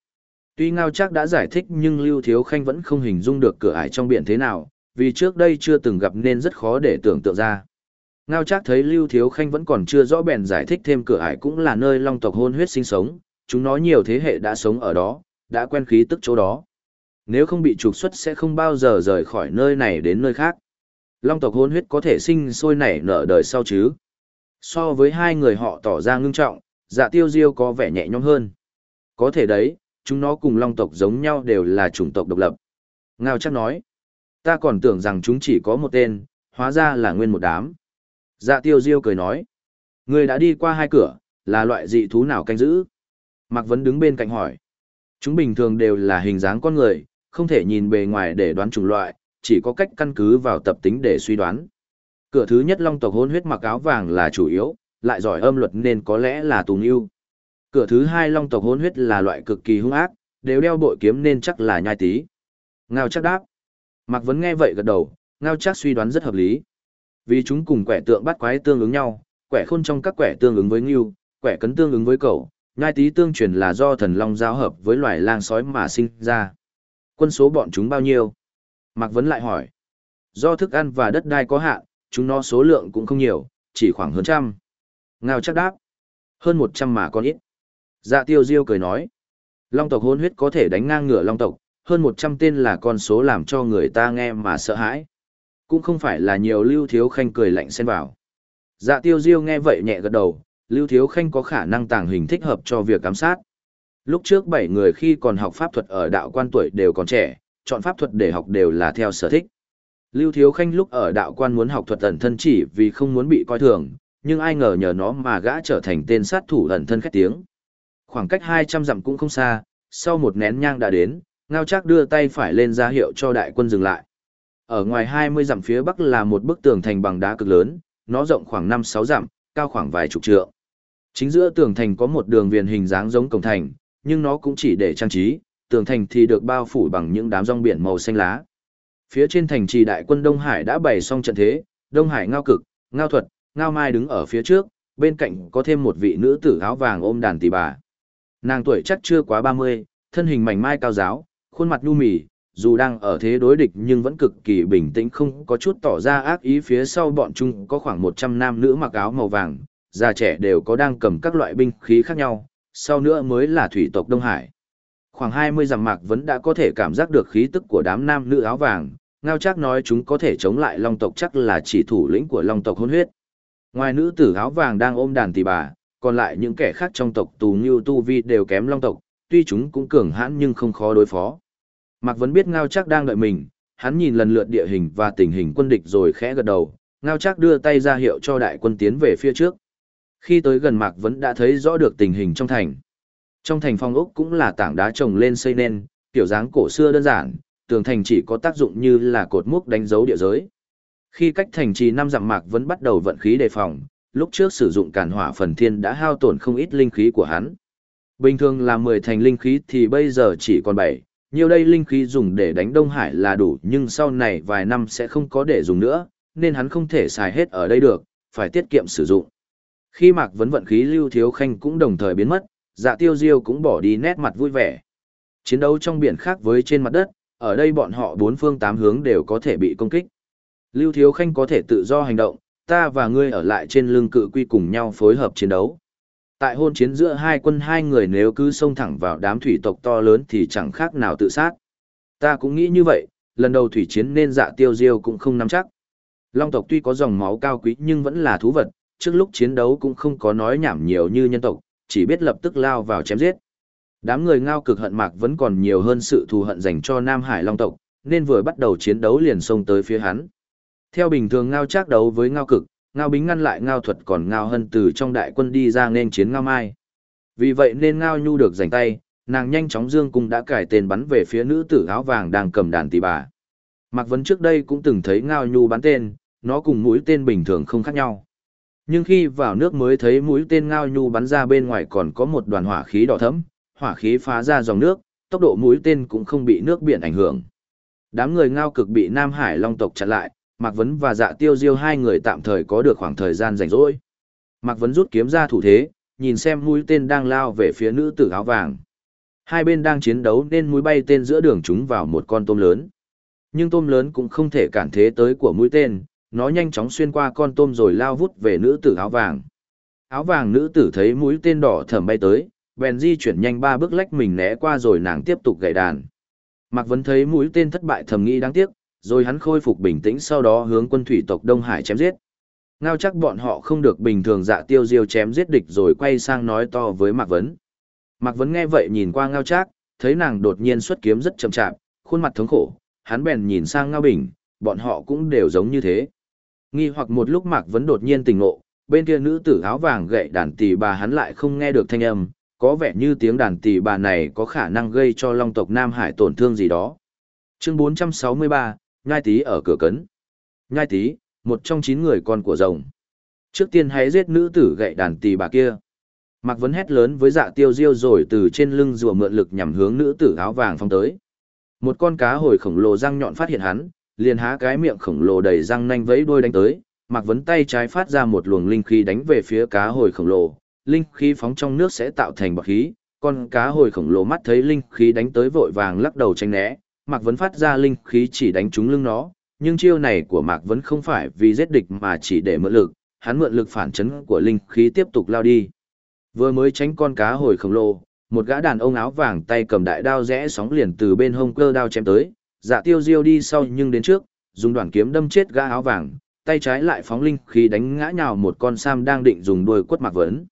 tuy Ngao chắc đã giải thích nhưng Lưu Thiếu Khanh vẫn không hình dung được cửa ải trong biển thế nào, vì trước đây chưa từng gặp nên rất khó để tưởng tượng ra. Ngao chắc thấy Lưu Thiếu Khanh vẫn còn chưa rõ bèn giải thích thêm cửa ải cũng là nơi long tộc hôn huyết sinh sống, chúng nó nhiều thế hệ đã sống ở đó, đã quen khí tức chỗ đó. Nếu không bị trục xuất sẽ không bao giờ rời khỏi nơi này đến nơi khác. Long tộc hôn huyết có thể sinh sôi nảy nở đời sau chứ. So với hai người họ tỏ ra ngưng trọng, dạ tiêu diêu có vẻ nhẹ nhõm hơn. Có thể đấy, chúng nó cùng long tộc giống nhau đều là chủng tộc độc lập. Ngao chắc nói, ta còn tưởng rằng chúng chỉ có một tên, hóa ra là nguyên một đám. Dạ tiêu diêu cười nói, người đã đi qua hai cửa, là loại dị thú nào canh giữ? Mạc Vấn đứng bên cạnh hỏi. Chúng bình thường đều là hình dáng con người, không thể nhìn bề ngoài để đoán chủng loại, chỉ có cách căn cứ vào tập tính để suy đoán. Cửa thứ nhất long tộc hôn huyết mặc áo vàng là chủ yếu, lại giỏi âm luật nên có lẽ là tù yêu. Cửa thứ hai long tộc hôn huyết là loại cực kỳ hung ác, đều đeo bội kiếm nên chắc là nhai tí. Ngao chắc đáp. Mạc Vấn nghe vậy gật đầu, Ngao chắc suy đoán rất hợp lý. Vì chúng cùng quẻ tượng bắt quái tương ứng nhau, quẻ khôn trong các quẻ tương ứng với ngưu, quẻ cấn tương ứng với cẩu, nhai tí tương truyền là do thần long giao hợp với loài lang sói mà sinh ra. Quân số bọn chúng bao nhiêu? Mạc Vấn lại hỏi. Do thức ăn và đất đai có hạn, chúng nó số lượng cũng không nhiều, chỉ khoảng hơn trăm. Ngao chắc đáp. Hơn một trăm mà còn ít. Dạ tiêu diêu cười nói. Long tộc hôn huyết có thể đánh ngang ngửa long tộc, hơn một trăm tên là con số làm cho người ta nghe mà sợ hãi. Cũng không phải là nhiều lưu thiếu khanh cười lạnh xen vào. Dạ tiêu diêu nghe vậy nhẹ gật đầu, lưu thiếu khanh có khả năng tàng hình thích hợp cho việc giám sát. Lúc trước bảy người khi còn học pháp thuật ở đạo quan tuổi đều còn trẻ, chọn pháp thuật để học đều là theo sở thích. Lưu Thiếu Khanh lúc ở đạo quan muốn học thuật ẩn thân chỉ vì không muốn bị coi thường, nhưng ai ngờ nhờ nó mà gã trở thành tên sát thủ ẩn thân khét tiếng. Khoảng cách 200 dặm cũng không xa, sau một nén nhang đã đến, Ngao Trác đưa tay phải lên ra hiệu cho đại quân dừng lại. Ở ngoài 20 dặm phía bắc là một bức tường thành bằng đá cực lớn, nó rộng khoảng 5-6 dặm, cao khoảng vài chục trượng. Chính giữa tường thành có một đường viền hình dáng giống cổng thành, nhưng nó cũng chỉ để trang trí, tường thành thì được bao phủ bằng những đám rong biển màu xanh lá. Phía trên thành trì đại quân Đông Hải đã bày xong trận thế, Đông Hải ngao cực, ngao thuật, ngao mai đứng ở phía trước, bên cạnh có thêm một vị nữ tử áo vàng ôm đàn tỷ bà. Nàng tuổi chắc chưa quá 30, thân hình mảnh mai cao giáo, khuôn mặt nhu mì, dù đang ở thế đối địch nhưng vẫn cực kỳ bình tĩnh không có chút tỏ ra ác ý phía sau bọn chúng có khoảng 100 nam nữ mặc áo màu vàng, già trẻ đều có đang cầm các loại binh khí khác nhau, sau nữa mới là thủy tộc Đông Hải. Khoảng 20 dặm mạc vẫn đã có thể cảm giác được khí tức của đám nam nữ áo vàng, ngao chắc nói chúng có thể chống lại long tộc chắc là chỉ thủ lĩnh của long tộc hôn huyết. Ngoài nữ tử áo vàng đang ôm đàn tỷ bà, còn lại những kẻ khác trong tộc tù như tu vi đều kém long tộc, tuy chúng cũng cường hãn nhưng không khó đối phó. Mạc Vấn biết Ngao Trác đang đợi mình, hắn nhìn lần lượt địa hình và tình hình quân địch rồi khẽ gật đầu, Ngao Trác đưa tay ra hiệu cho đại quân tiến về phía trước. Khi tới gần Mạc Vấn đã thấy rõ được tình hình trong thành. Trong thành phong ốc cũng là tảng đá trồng lên xây nên, kiểu dáng cổ xưa đơn giản, tường thành chỉ có tác dụng như là cột mốc đánh dấu địa giới. Khi cách thành trì năm dặm Mạc Vấn bắt đầu vận khí đề phòng, lúc trước sử dụng cản hỏa phần thiên đã hao tổn không ít linh khí của hắn. Bình thường là 10 thành linh khí thì bây giờ chỉ còn 7, nhiều đây linh khí dùng để đánh Đông Hải là đủ nhưng sau này vài năm sẽ không có để dùng nữa, nên hắn không thể xài hết ở đây được, phải tiết kiệm sử dụng. Khi Mạc Vấn vận khí Lưu Thiếu Khanh cũng đồng thời biến mất, dạ tiêu diêu cũng bỏ đi nét mặt vui vẻ. Chiến đấu trong biển khác với trên mặt đất, ở đây bọn họ bốn phương tám hướng đều có thể bị công kích. Lưu Thiếu Khanh có thể tự do hành động, ta và ngươi ở lại trên lưng cự quy cùng nhau phối hợp chiến đấu. Tại hôn chiến giữa hai quân hai người nếu cứ xông thẳng vào đám thủy tộc to lớn thì chẳng khác nào tự sát. Ta cũng nghĩ như vậy, lần đầu thủy chiến nên dạ tiêu diêu cũng không nắm chắc. Long tộc tuy có dòng máu cao quý nhưng vẫn là thú vật, trước lúc chiến đấu cũng không có nói nhảm nhiều như nhân tộc, chỉ biết lập tức lao vào chém giết. Đám người ngao cực hận mạc vẫn còn nhiều hơn sự thù hận dành cho Nam Hải Long tộc, nên vừa bắt đầu chiến đấu liền xông tới phía hắn. Theo bình thường ngao trác đấu với ngao cực, ngao bính ngăn lại ngao thuật còn ngao hân từ trong đại quân đi ra nên chiến ngao mai. Vì vậy nên ngao nhu được giành tay, nàng nhanh chóng dương cung đã cải tên bắn về phía nữ tử áo vàng đang cầm đàn tỷ bà. Mạc Vấn trước đây cũng từng thấy ngao nhu bắn tên, nó cùng mũi tên bình thường không khác nhau. Nhưng khi vào nước mới thấy mũi tên ngao nhu bắn ra bên ngoài còn có một đoàn hỏa khí đỏ thẫm, hỏa khí phá ra dòng nước, tốc độ mũi tên cũng không bị nước biển ảnh hưởng. Đám người ngao cực bị Nam Hải Long tộc chặn lại, Mạc Vấn và Dạ Tiêu Diêu hai người tạm thời có được khoảng thời gian rảnh rỗi. Mạc Vấn rút kiếm ra thủ thế, nhìn xem mũi tên đang lao về phía nữ tử áo vàng. Hai bên đang chiến đấu nên mũi bay tên giữa đường chúng vào một con tôm lớn. Nhưng tôm lớn cũng không thể cản thế tới của mũi tên, nó nhanh chóng xuyên qua con tôm rồi lao vút về nữ tử áo vàng. Áo vàng nữ tử thấy mũi tên đỏ thầm bay tới, bèn di chuyển nhanh ba bước lách mình né qua rồi nàng tiếp tục gậy đàn. Mạc Vấn thấy mũi tên thất bại thầm nghĩ đáng tiếc, rồi hắn khôi phục bình tĩnh sau đó hướng quân thủy tộc Đông Hải chém giết. Ngao chắc bọn họ không được bình thường dạ tiêu diêu chém giết địch rồi quay sang nói to với Mạc Vấn. Mạc Vấn nghe vậy nhìn qua Ngao Trác, thấy nàng đột nhiên xuất kiếm rất chậm chạp, khuôn mặt thống khổ, hắn bèn nhìn sang Ngao Bình, bọn họ cũng đều giống như thế. Nghi hoặc một lúc Mạc Vấn đột nhiên tỉnh ngộ, bên kia nữ tử áo vàng gậy đàn tỷ bà hắn lại không nghe được thanh âm, có vẻ như tiếng đàn tỷ bà này có khả năng gây cho long tộc Nam Hải tổn thương gì đó. Chương 463, Nhai Tý ở cửa cấn. Nhai Tý, một trong chín người con của rồng. Trước tiên hãy giết nữ tử gậy đàn tỷ bà kia. Mạc Vấn hét lớn với dạ tiêu diêu rồi từ trên lưng rùa mượn lực nhằm hướng nữ tử áo vàng phong tới. Một con cá hồi khổng lồ răng nhọn phát hiện hắn, liền há cái miệng khổng lồ đầy răng nanh vẫy đuôi đánh tới, Mạc Vấn tay trái phát ra một luồng linh khí đánh về phía cá hồi khổng lồ, linh khí phóng trong nước sẽ tạo thành bọt khí, con cá hồi khổng lồ mắt thấy linh khí đánh tới vội vàng lắc đầu tránh né, Mạc Vấn phát ra linh khí chỉ đánh trúng lưng nó, nhưng chiêu này của Mạc Vấn không phải vì giết địch mà chỉ để mượn lực, hắn mượn lực phản chấn của linh khí tiếp tục lao đi. Vừa mới tránh con cá hồi khổng lồ, một gã đàn ông áo vàng tay cầm đại đao rẽ sóng liền từ bên hông cơ đao chém tới, dạ tiêu diêu đi sau nhưng đến trước, dùng đoạn kiếm đâm chết gã áo vàng, tay trái lại phóng linh khí đánh ngã nhào một con sam đang định dùng đuôi quất Mạc Vấn.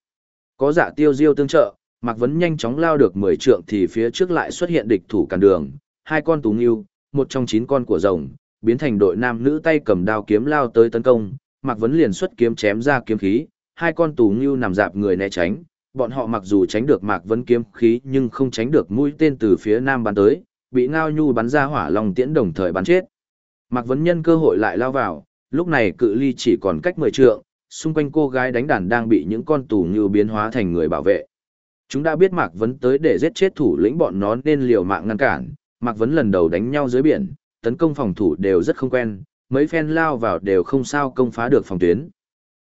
Có dạ tiêu diêu tương trợ, Mạc Vấn nhanh chóng lao được 10 trượng thì phía trước lại xuất hiện địch thủ cản đường, hai con tú nghiêu, một trong chín con của rồng, biến thành đội nam nữ tay cầm đao kiếm lao tới tấn công, Mạc Vấn liền xuất kiếm chém ra kiếm khí, hai con tú nghiêu nằm dạp người né tránh, bọn họ mặc dù tránh được Mạc Vấn kiếm khí nhưng không tránh được mũi tên từ phía nam bắn tới, bị ngao nhu bắn ra hỏa long tiễn đồng thời bắn chết. Mạc Vấn nhân cơ hội lại lao vào, lúc này cự ly chỉ còn cách 10 trượng, xung quanh cô gái đánh đàn đang bị những con tù như biến hóa thành người bảo vệ. Chúng đã biết Mạc Vấn tới để giết chết thủ lĩnh bọn nó nên liều mạng ngăn cản, Mạc Vấn lần đầu đánh nhau dưới biển, tấn công phòng thủ đều rất không quen, mấy phen lao vào đều không sao công phá được phòng tuyến.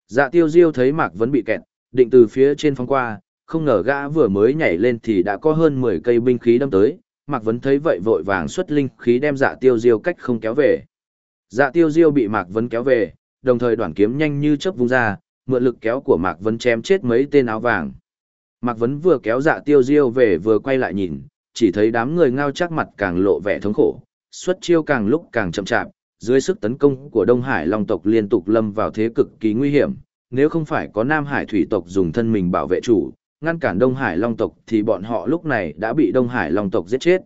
Dạ tiêu diêu thấy Mạc Vấn bị kẹt, định từ phía trên phong qua, không ngờ gã vừa mới nhảy lên thì đã có hơn 10 cây binh khí đâm tới, Mạc Vấn thấy vậy vội vàng xuất linh khí đem dạ tiêu diêu cách không kéo về. Dạ tiêu diêu bị Mạc Vấn kéo về, đồng thời đoạn kiếm nhanh như chớp vung ra, mượn lực kéo của Mạc Vấn chém chết mấy tên áo vàng. Mạc Vấn vừa kéo dạ tiêu diêu về vừa quay lại nhìn, chỉ thấy đám người ngao chắc mặt càng lộ vẻ thống khổ, xuất chiêu càng lúc càng chậm chạp, dưới sức tấn công của Đông Hải Long tộc liên tục lâm vào thế cực kỳ nguy hiểm, nếu không phải có Nam Hải thủy tộc dùng thân mình bảo vệ chủ, ngăn cản Đông Hải Long tộc thì bọn họ lúc này đã bị Đông Hải Long tộc giết chết.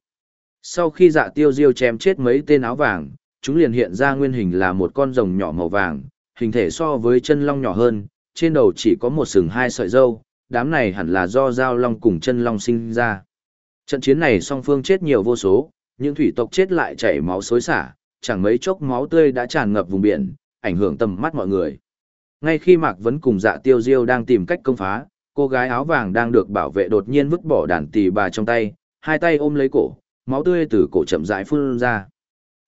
Sau khi dạ tiêu diêu chém chết mấy tên áo vàng, chúng liền hiện ra nguyên hình là một con rồng nhỏ màu vàng, hình thể so với chân long nhỏ hơn, trên đầu chỉ có một sừng hai sợi dâu, đám này hẳn là do giao long cùng chân long sinh ra. Trận chiến này song phương chết nhiều vô số, những thủy tộc chết lại chảy máu xối xả, chẳng mấy chốc máu tươi đã tràn ngập vùng biển, ảnh hưởng tầm mắt mọi người. Ngay khi Mạc Vấn cùng dạ tiêu diêu đang tìm cách công phá, cô gái áo vàng đang được bảo vệ đột nhiên vứt bỏ đàn tỳ bà trong tay, hai tay ôm lấy cổ, máu tươi từ cổ chậm rãi phun ra.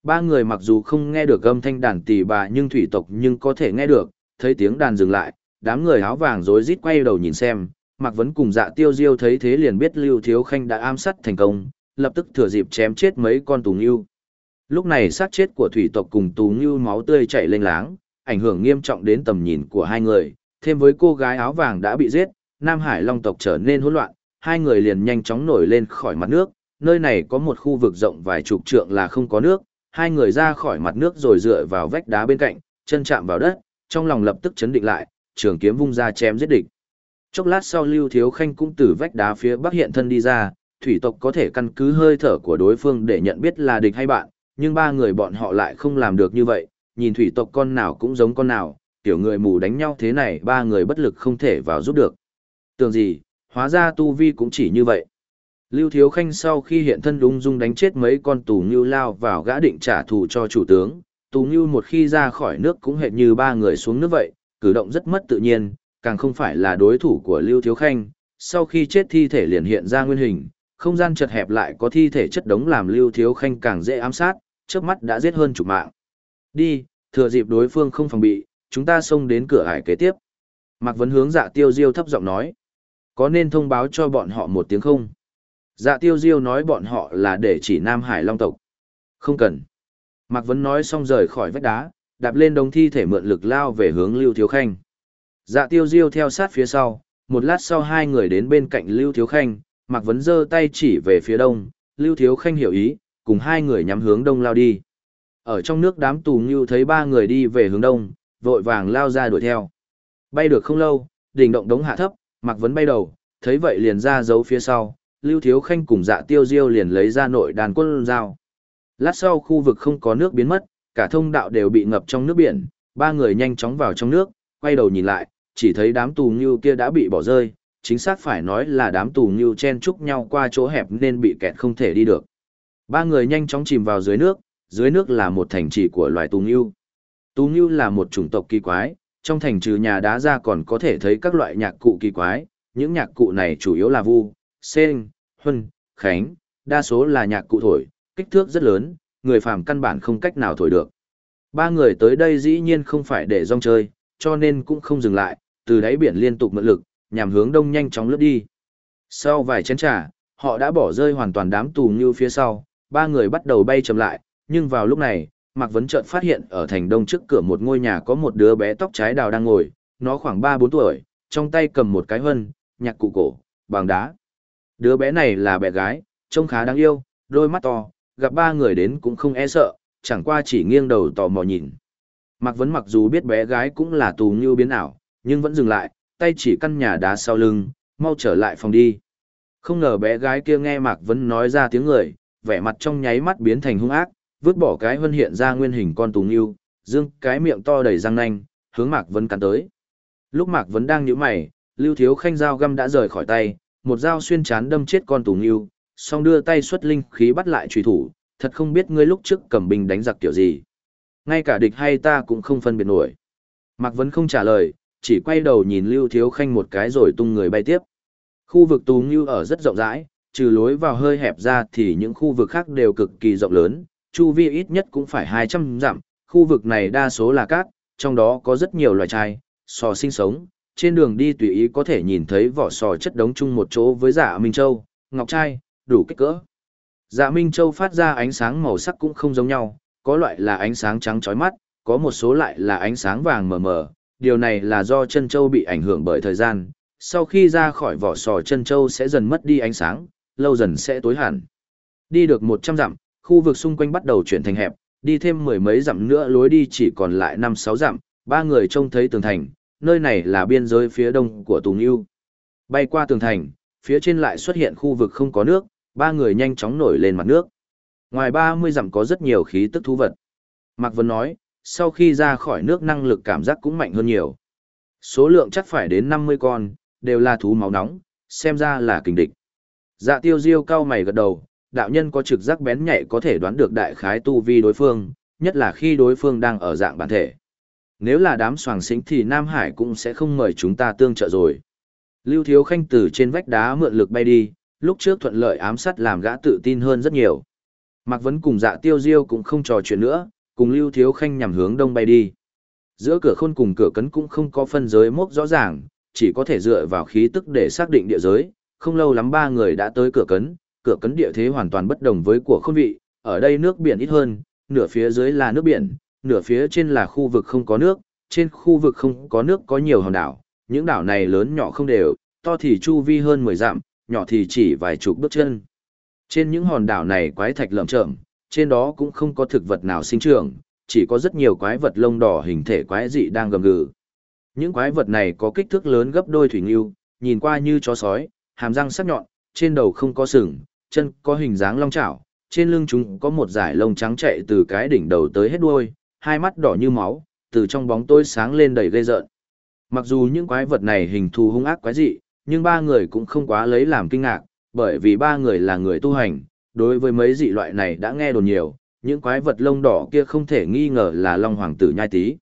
Ba người mặc dù không nghe được âm thanh đàn tỳ bà nhưng thủy tộc nhưng có thể nghe được, thấy tiếng đàn dừng lại, đám người áo vàng rối rít quay đầu nhìn xem, Mạc Vấn cùng dạ tiêu diêu thấy thế liền biết Lưu Thiếu Khanh đã ám sát thành công, lập tức thừa dịp chém chết mấy con tù ngưu. Lúc này xác chết của thủy tộc cùng tù ngưu máu tươi chảy lênh láng, ảnh hưởng nghiêm trọng đến tầm nhìn của hai người, thêm với cô gái áo vàng đã bị giết, Nam Hải Long tộc trở nên hỗn loạn, hai người liền nhanh chóng nổi lên khỏi mặt nước, nơi này có một khu vực rộng vài chục trượng là không có nước, hai người ra khỏi mặt nước rồi dựa vào vách đá bên cạnh, chân chạm vào đất, trong lòng lập tức chấn định lại, trường kiếm vung ra chém giết địch. Chốc lát sau Lưu Thiếu Khanh cũng từ vách đá phía bắc hiện thân đi ra, thủy tộc có thể căn cứ hơi thở của đối phương để nhận biết là địch hay bạn, nhưng ba người bọn họ lại không làm được như vậy, nhìn thủy tộc con nào cũng giống con nào, tiểu người mù đánh nhau thế này ba người bất lực không thể vào giúp được. Tưởng gì, hóa ra tu vi cũng chỉ như vậy. Lưu Thiếu Khanh sau khi hiện thân đúng dung đánh chết mấy con tù ngưu lao vào gã định trả thù cho chủ tướng, tù ngưu một khi ra khỏi nước cũng hệt như ba người xuống nước vậy, cử động rất mất tự nhiên, càng không phải là đối thủ của Lưu Thiếu Khanh, sau khi chết thi thể liền hiện ra nguyên hình, không gian chật hẹp lại có thi thể chất đống làm Lưu Thiếu Khanh càng dễ ám sát, trước mắt đã giết hơn chục mạng. Đi, thừa dịp đối phương không phòng bị, chúng ta xông đến cửa hải kế tiếp. Mạc Vấn hướng dạ tiêu diêu thấp giọng nói. Có nên thông báo cho bọn họ một tiếng không? Dạ tiêu diêu nói bọn họ là để chỉ Nam Hải Long tộc. Không cần. Mạc Vấn nói xong rời khỏi vách đá, đạp lên đống thi thể mượn lực lao về hướng Lưu Thiếu Khanh. Dạ tiêu diêu theo sát phía sau, một lát sau hai người đến bên cạnh Lưu Thiếu Khanh, Mạc Vấn giơ tay chỉ về phía đông, Lưu Thiếu Khanh hiểu ý, cùng hai người nhắm hướng đông lao đi. Ở trong nước đám tù ngưu thấy ba người đi về hướng đông, vội vàng lao ra đuổi theo. Bay được không lâu, đỉnh động đống hạ thấp, Mạc Vấn bay đầu, thấy vậy liền ra giấu phía sau, Lưu Thiếu Khanh cùng dạ tiêu diêu liền lấy ra nội đàn quân dao. Lát sau khu vực không có nước biến mất, cả thông đạo đều bị ngập trong nước biển, ba người nhanh chóng vào trong nước, quay đầu nhìn lại, chỉ thấy đám tù như kia đã bị bỏ rơi, chính xác phải nói là đám tù như chen chúc nhau qua chỗ hẹp nên bị kẹt không thể đi được. Ba người nhanh chóng chìm vào dưới nước, dưới nước là một thành trì của loài tù như. Tù như là một chủng tộc kỳ quái, trong thành trừ nhà đá ra còn có thể thấy các loại nhạc cụ kỳ quái, những nhạc cụ này chủ yếu là vu, sen, huân, khánh, đa số là nhạc cụ thổi, kích thước rất lớn, người phàm căn bản không cách nào thổi được. Ba người tới đây dĩ nhiên không phải để rong chơi, cho nên cũng không dừng lại, từ đáy biển liên tục mượn lực, nhằm hướng đông nhanh chóng lướt đi. Sau vài chén trà, họ đã bỏ rơi hoàn toàn đám tù như phía sau, ba người bắt đầu bay chậm lại, nhưng vào lúc này, Mạc Vấn chợt phát hiện ở thành đông trước cửa một ngôi nhà có một đứa bé tóc trái đào đang ngồi, nó khoảng 3-4 tuổi, trong tay cầm một cái hân, nhạc cụ cổ, bằng đá. Đứa bé này là bé gái, trông khá đáng yêu, đôi mắt to, gặp ba người đến cũng không e sợ, chẳng qua chỉ nghiêng đầu tò mò nhìn. Mạc Vấn mặc dù biết bé gái cũng là tù như biến ảo, nhưng vẫn dừng lại, tay chỉ căn nhà đá sau lưng, mau trở lại phòng đi. Không ngờ bé gái kia nghe Mạc Vấn nói ra tiếng người, vẻ mặt trong nháy mắt biến thành hung ác, vứt bỏ cái huân hiện ra nguyên hình con tù như, dương cái miệng to đầy răng nanh, hướng Mạc Vân cắn tới. Lúc Mạc Vân đang nhíu mày, Lưu Thiếu Khanh dao găm đã rời khỏi tay, một dao xuyên chán đâm chết con tù như, song đưa tay xuất linh khí bắt lại truy thủ, thật không biết ngươi lúc trước cầm binh đánh giặc kiểu gì. Ngay cả địch hay ta cũng không phân biệt nổi. Mạc Vân không trả lời, chỉ quay đầu nhìn Lưu Thiếu Khanh một cái rồi tung người bay tiếp. Khu vực Tú Ngưu ở rất rộng rãi, trừ lối vào hơi hẹp ra thì những khu vực khác đều cực kỳ rộng lớn, chu vi ít nhất cũng phải 200 dặm, khu vực này đa số là cát, trong đó có rất nhiều loài trai, sò sinh sống, trên đường đi tùy ý có thể nhìn thấy vỏ sò chất đống chung một chỗ với dạ Minh Châu, ngọc trai, đủ kích cỡ. Dạ Minh Châu phát ra ánh sáng màu sắc cũng không giống nhau, có loại là ánh sáng trắng chói mắt, có một số lại là ánh sáng vàng mờ mờ, điều này là do chân châu bị ảnh hưởng bởi thời gian, sau khi ra khỏi vỏ sò chân châu sẽ dần mất đi ánh sáng, lâu dần sẽ tối hẳn. Đi được 100 dặm, khu vực xung quanh bắt đầu chuyển thành hẹp, đi thêm mười mấy dặm nữa lối đi chỉ còn lại 5-6 dặm, ba người trông thấy tường thành, nơi này là biên giới phía đông của Tùng Yêu. Bay qua tường thành, phía trên lại xuất hiện khu vực không có nước, ba người nhanh chóng nổi lên mặt nước. Ngoài 30 dặm có rất nhiều khí tức thú vật. Mạc Vân nói, sau khi ra khỏi nước năng lực cảm giác cũng mạnh hơn nhiều. Số lượng chắc phải đến 50 con, đều là thú máu nóng, xem ra là kình địch. Dạ tiêu diêu cao mày gật đầu, đạo nhân có trực giác bén nhạy có thể đoán được đại khái tu vi đối phương, nhất là khi đối phương đang ở dạng bản thể. Nếu là đám soàng xính thì Nam Hải cũng sẽ không mời chúng ta tương trợ rồi. Lưu Thiếu Khanh từ trên vách đá mượn lực bay đi, lúc trước thuận lợi ám sát làm gã tự tin hơn rất nhiều. Mạc Vấn cùng dạ tiêu diêu cũng không trò chuyện nữa, cùng Lưu Thiếu Khanh nhằm hướng đông bay đi. Giữa cửa khôn cùng cửa cấn cũng không có phân giới mốc rõ ràng, chỉ có thể dựa vào khí tức để xác định địa giới. Không lâu lắm ba người đã tới cửa cấn, cửa cấn địa thế hoàn toàn bất đồng với của khôn vị, ở đây nước biển ít hơn, nửa phía dưới là nước biển, nửa phía trên là khu vực không có nước, trên khu vực không có nước có nhiều hòn đảo, những đảo này lớn nhỏ không đều, to thì chu vi hơn 10 dặm, nhỏ thì chỉ vài chục bước chân. Trên những hòn đảo này quái thạch lởm chởm, trên đó cũng không có thực vật nào sinh trưởng, chỉ có rất nhiều quái vật lông đỏ hình thể quái dị đang gầm gừ. Những quái vật này có kích thước lớn gấp đôi thủy ngưu, nhìn qua như chó sói, hàm răng sắc nhọn, trên đầu không có sừng, chân có hình dáng long chảo, trên lưng chúng có một dải lông trắng chạy từ cái đỉnh đầu tới hết đuôi, hai mắt đỏ như máu, từ trong bóng tối sáng lên đầy ghê rợn. Mặc dù những quái vật này hình thù hung ác quái dị, nhưng ba người cũng không quá lấy làm kinh ngạc, bởi vì ba người là người tu hành, đối với mấy dị loại này đã nghe đồn nhiều, những quái vật lông đỏ kia không thể nghi ngờ là Long Hoàng tử nhai tí.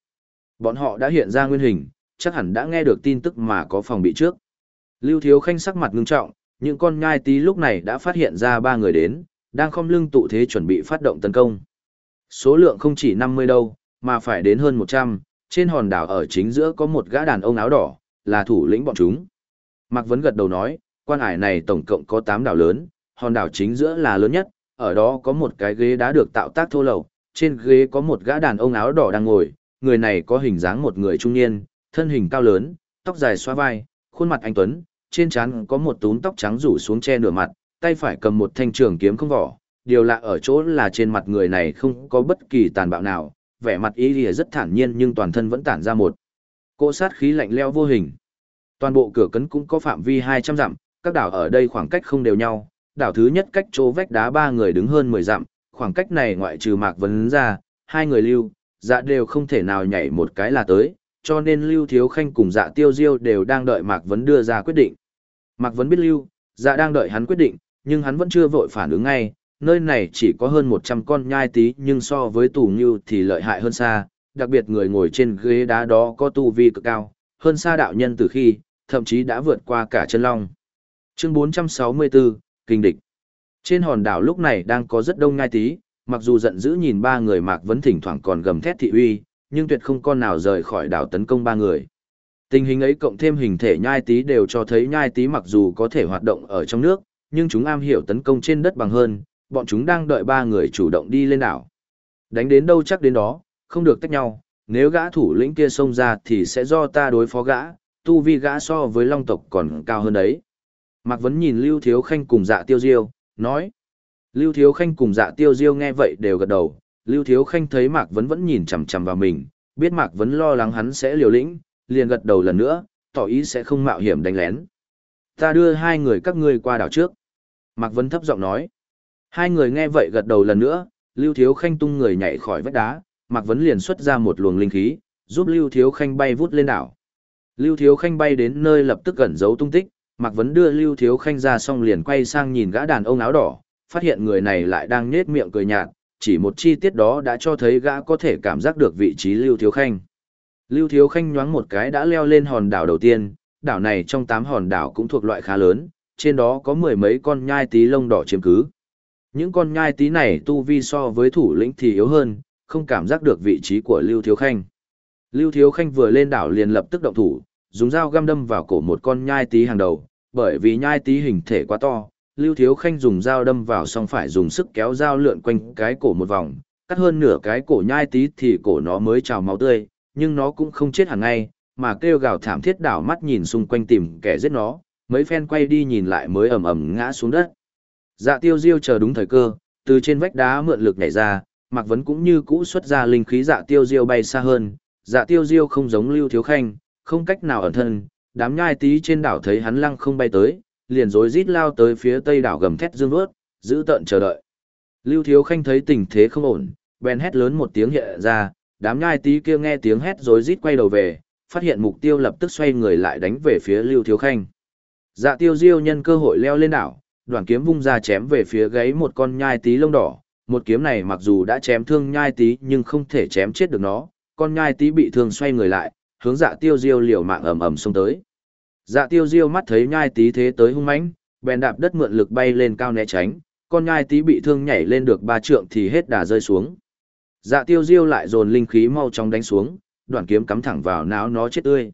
Bọn họ đã hiện ra nguyên hình, chắc hẳn đã nghe được tin tức mà có phòng bị trước. Lưu Thiếu Khanh sắc mặt ngưng trọng, những con nhai tí lúc này đã phát hiện ra ba người đến, đang không lưng tụ thế chuẩn bị phát động tấn công. Số lượng không chỉ 50 đâu, mà phải đến hơn 100, trên hòn đảo ở chính giữa có một gã đàn ông áo đỏ, là thủ lĩnh bọn chúng. Mạc Vấn gật đầu nói, quan ải này tổng cộng có 8 đảo lớn, hòn đảo chính giữa là lớn nhất, ở đó có một cái ghế đã được tạo tác thô lầu, trên ghế có một gã đàn ông áo đỏ đang ngồi, người này có hình dáng một người trung niên, thân hình cao lớn, tóc dài xoa vai, khuôn mặt anh tuấn, trên trán có một túm tóc trắng rủ xuống che nửa mặt, tay phải cầm một thanh trường kiếm không vỏ. Điều lạ ở chỗ là trên mặt người này không có bất kỳ tàn bạo nào, vẻ mặt ý lìa rất thản nhiên nhưng toàn thân vẫn tản ra một cỗ sát khí lạnh leo vô hình. Toàn bộ cửa cấn cũng có phạm vi 200 dặm, các đảo ở đây khoảng cách không đều nhau, đảo thứ nhất cách chỗ vách đá ba người đứng hơn 10 dặm, khoảng cách này ngoại trừ Mạc Vấn ra, hai người lưu, dạ đều không thể nào nhảy một cái là tới, cho nên Lưu Thiếu Khanh cùng dạ tiêu diêu đều đang đợi Mạc Vấn đưa ra quyết định. Mạc Vấn biết Lưu, dạ đang đợi hắn quyết định, nhưng hắn vẫn chưa vội phản ứng ngay, nơi này chỉ có hơn 100 con nhai tí nhưng so với tù như thì lợi hại hơn xa, đặc biệt người ngồi trên ghế đá đó có tu vi cực cao, hơn xa đạo nhân từ khi, thậm chí đã vượt qua cả chân long. Chương 464, Kinh địch. Trên hòn đảo lúc này đang có rất đông nhai tí, mặc dù giận dữ nhìn ba người Mạc Vấn thỉnh thoảng còn gầm thét thị uy, nhưng tuyệt không con nào rời khỏi đảo tấn công ba người. Tình hình ấy cộng thêm hình thể nhai tí đều cho thấy nhai tí mặc dù có thể hoạt động ở trong nước, nhưng chúng am hiểu tấn công trên đất bằng hơn, bọn chúng đang đợi ba người chủ động đi lên đảo. Đánh đến đâu chắc đến đó, không được tách nhau, nếu gã thủ lĩnh kia xông ra thì sẽ do ta đối phó gã, tu vi gã so với long tộc còn cao hơn đấy. Mạc Vấn nhìn Lưu Thiếu Khanh cùng dạ tiêu diêu, nói. Lưu Thiếu Khanh cùng dạ tiêu diêu nghe vậy đều gật đầu, Lưu Thiếu Khanh thấy Mạc Vấn vẫn nhìn chằm chằm vào mình, biết Mạc Vấn lo lắng hắn sẽ liều lĩnh, liền gật đầu lần nữa, tỏ ý sẽ không mạo hiểm đánh lén. Ta đưa hai người các ngươi qua đảo trước. Mạc Vấn thấp giọng nói. Hai người nghe vậy gật đầu lần nữa, Lưu Thiếu Khanh tung người nhảy khỏi vách đá, Mạc Vấn liền xuất ra một luồng linh khí, giúp Lưu Thiếu Khanh bay vút lên đảo. Lưu Thiếu Khanh bay đến nơi lập tức gần giấu tung tích, Mạc Vấn đưa Lưu Thiếu Khanh ra xong liền quay sang nhìn gã đàn ông áo đỏ, phát hiện người này lại đang nhếch miệng cười nhạt, chỉ một chi tiết đó đã cho thấy gã có thể cảm giác được vị trí Lưu Thiếu Khanh. Lưu Thiếu Khanh nhoáng một cái đã leo lên hòn đảo đầu tiên, đảo này trong tám hòn đảo cũng thuộc loại khá lớn, trên đó có mười mấy con nhai tí lông đỏ chiếm cứ. Những con nhai tí này tu vi so với thủ lĩnh thì yếu hơn, không cảm giác được vị trí của Lưu Thiếu Khanh. Lưu Thiếu Khanh vừa lên đảo liền lập tức động thủ, dùng dao găm đâm vào cổ một con nhai tí hàng đầu, bởi vì nhai tí hình thể quá to, Lưu Thiếu Khanh dùng dao đâm vào xong phải dùng sức kéo dao lượn quanh cái cổ một vòng, cắt hơn nửa cái cổ nhai tí thì cổ nó mới trào máu tươi, nhưng nó cũng không chết hẳn ngay, mà kêu gào thảm thiết đảo mắt nhìn xung quanh tìm kẻ giết nó, mấy phen quay đi nhìn lại mới ầm ầm ngã xuống đất. Dạ tiêu diêu chờ đúng thời cơ, từ trên vách đá mượn lực nhảy ra, Mạc Vấn cũng như cũ xuất ra linh khí dạ tiêu diêu bay xa hơn, dạ tiêu diêu không giống lưu thiếu khanh, không cách nào ẩn thân, đám nhai tí trên đảo thấy hắn lăng không bay tới, liền rối rít lao tới phía tây đảo gầm thét dương vớt, giữ tận chờ đợi. Lưu thiếu khanh thấy tình thế không ổn, bèn hét lớn một tiếng hiện ra, đám nhai tí kia nghe tiếng hét rối rít quay đầu về, phát hiện mục tiêu lập tức xoay người lại đánh về phía Lưu Thiếu Khanh. Dạ tiêu diêu nhân cơ hội leo lên đảo, đoàn kiếm vung ra chém về phía gáy một con nhai tí lông đỏ, một kiếm này mặc dù đã chém thương nhai tí nhưng không thể chém chết được nó, con nhai tí bị thương xoay người lại, hướng dạ tiêu diêu liều mạng ầm ầm xông tới. Dạ tiêu diêu mắt thấy nhai tí thế tới hung mãnh, bèn đạp đất mượn lực bay lên cao né tránh, con nhai tí bị thương nhảy lên được ba trượng thì hết đà rơi xuống. Dạ tiêu diêu lại dồn linh khí mau chóng đánh xuống, đoạn kiếm cắm thẳng vào não nó chết tươi.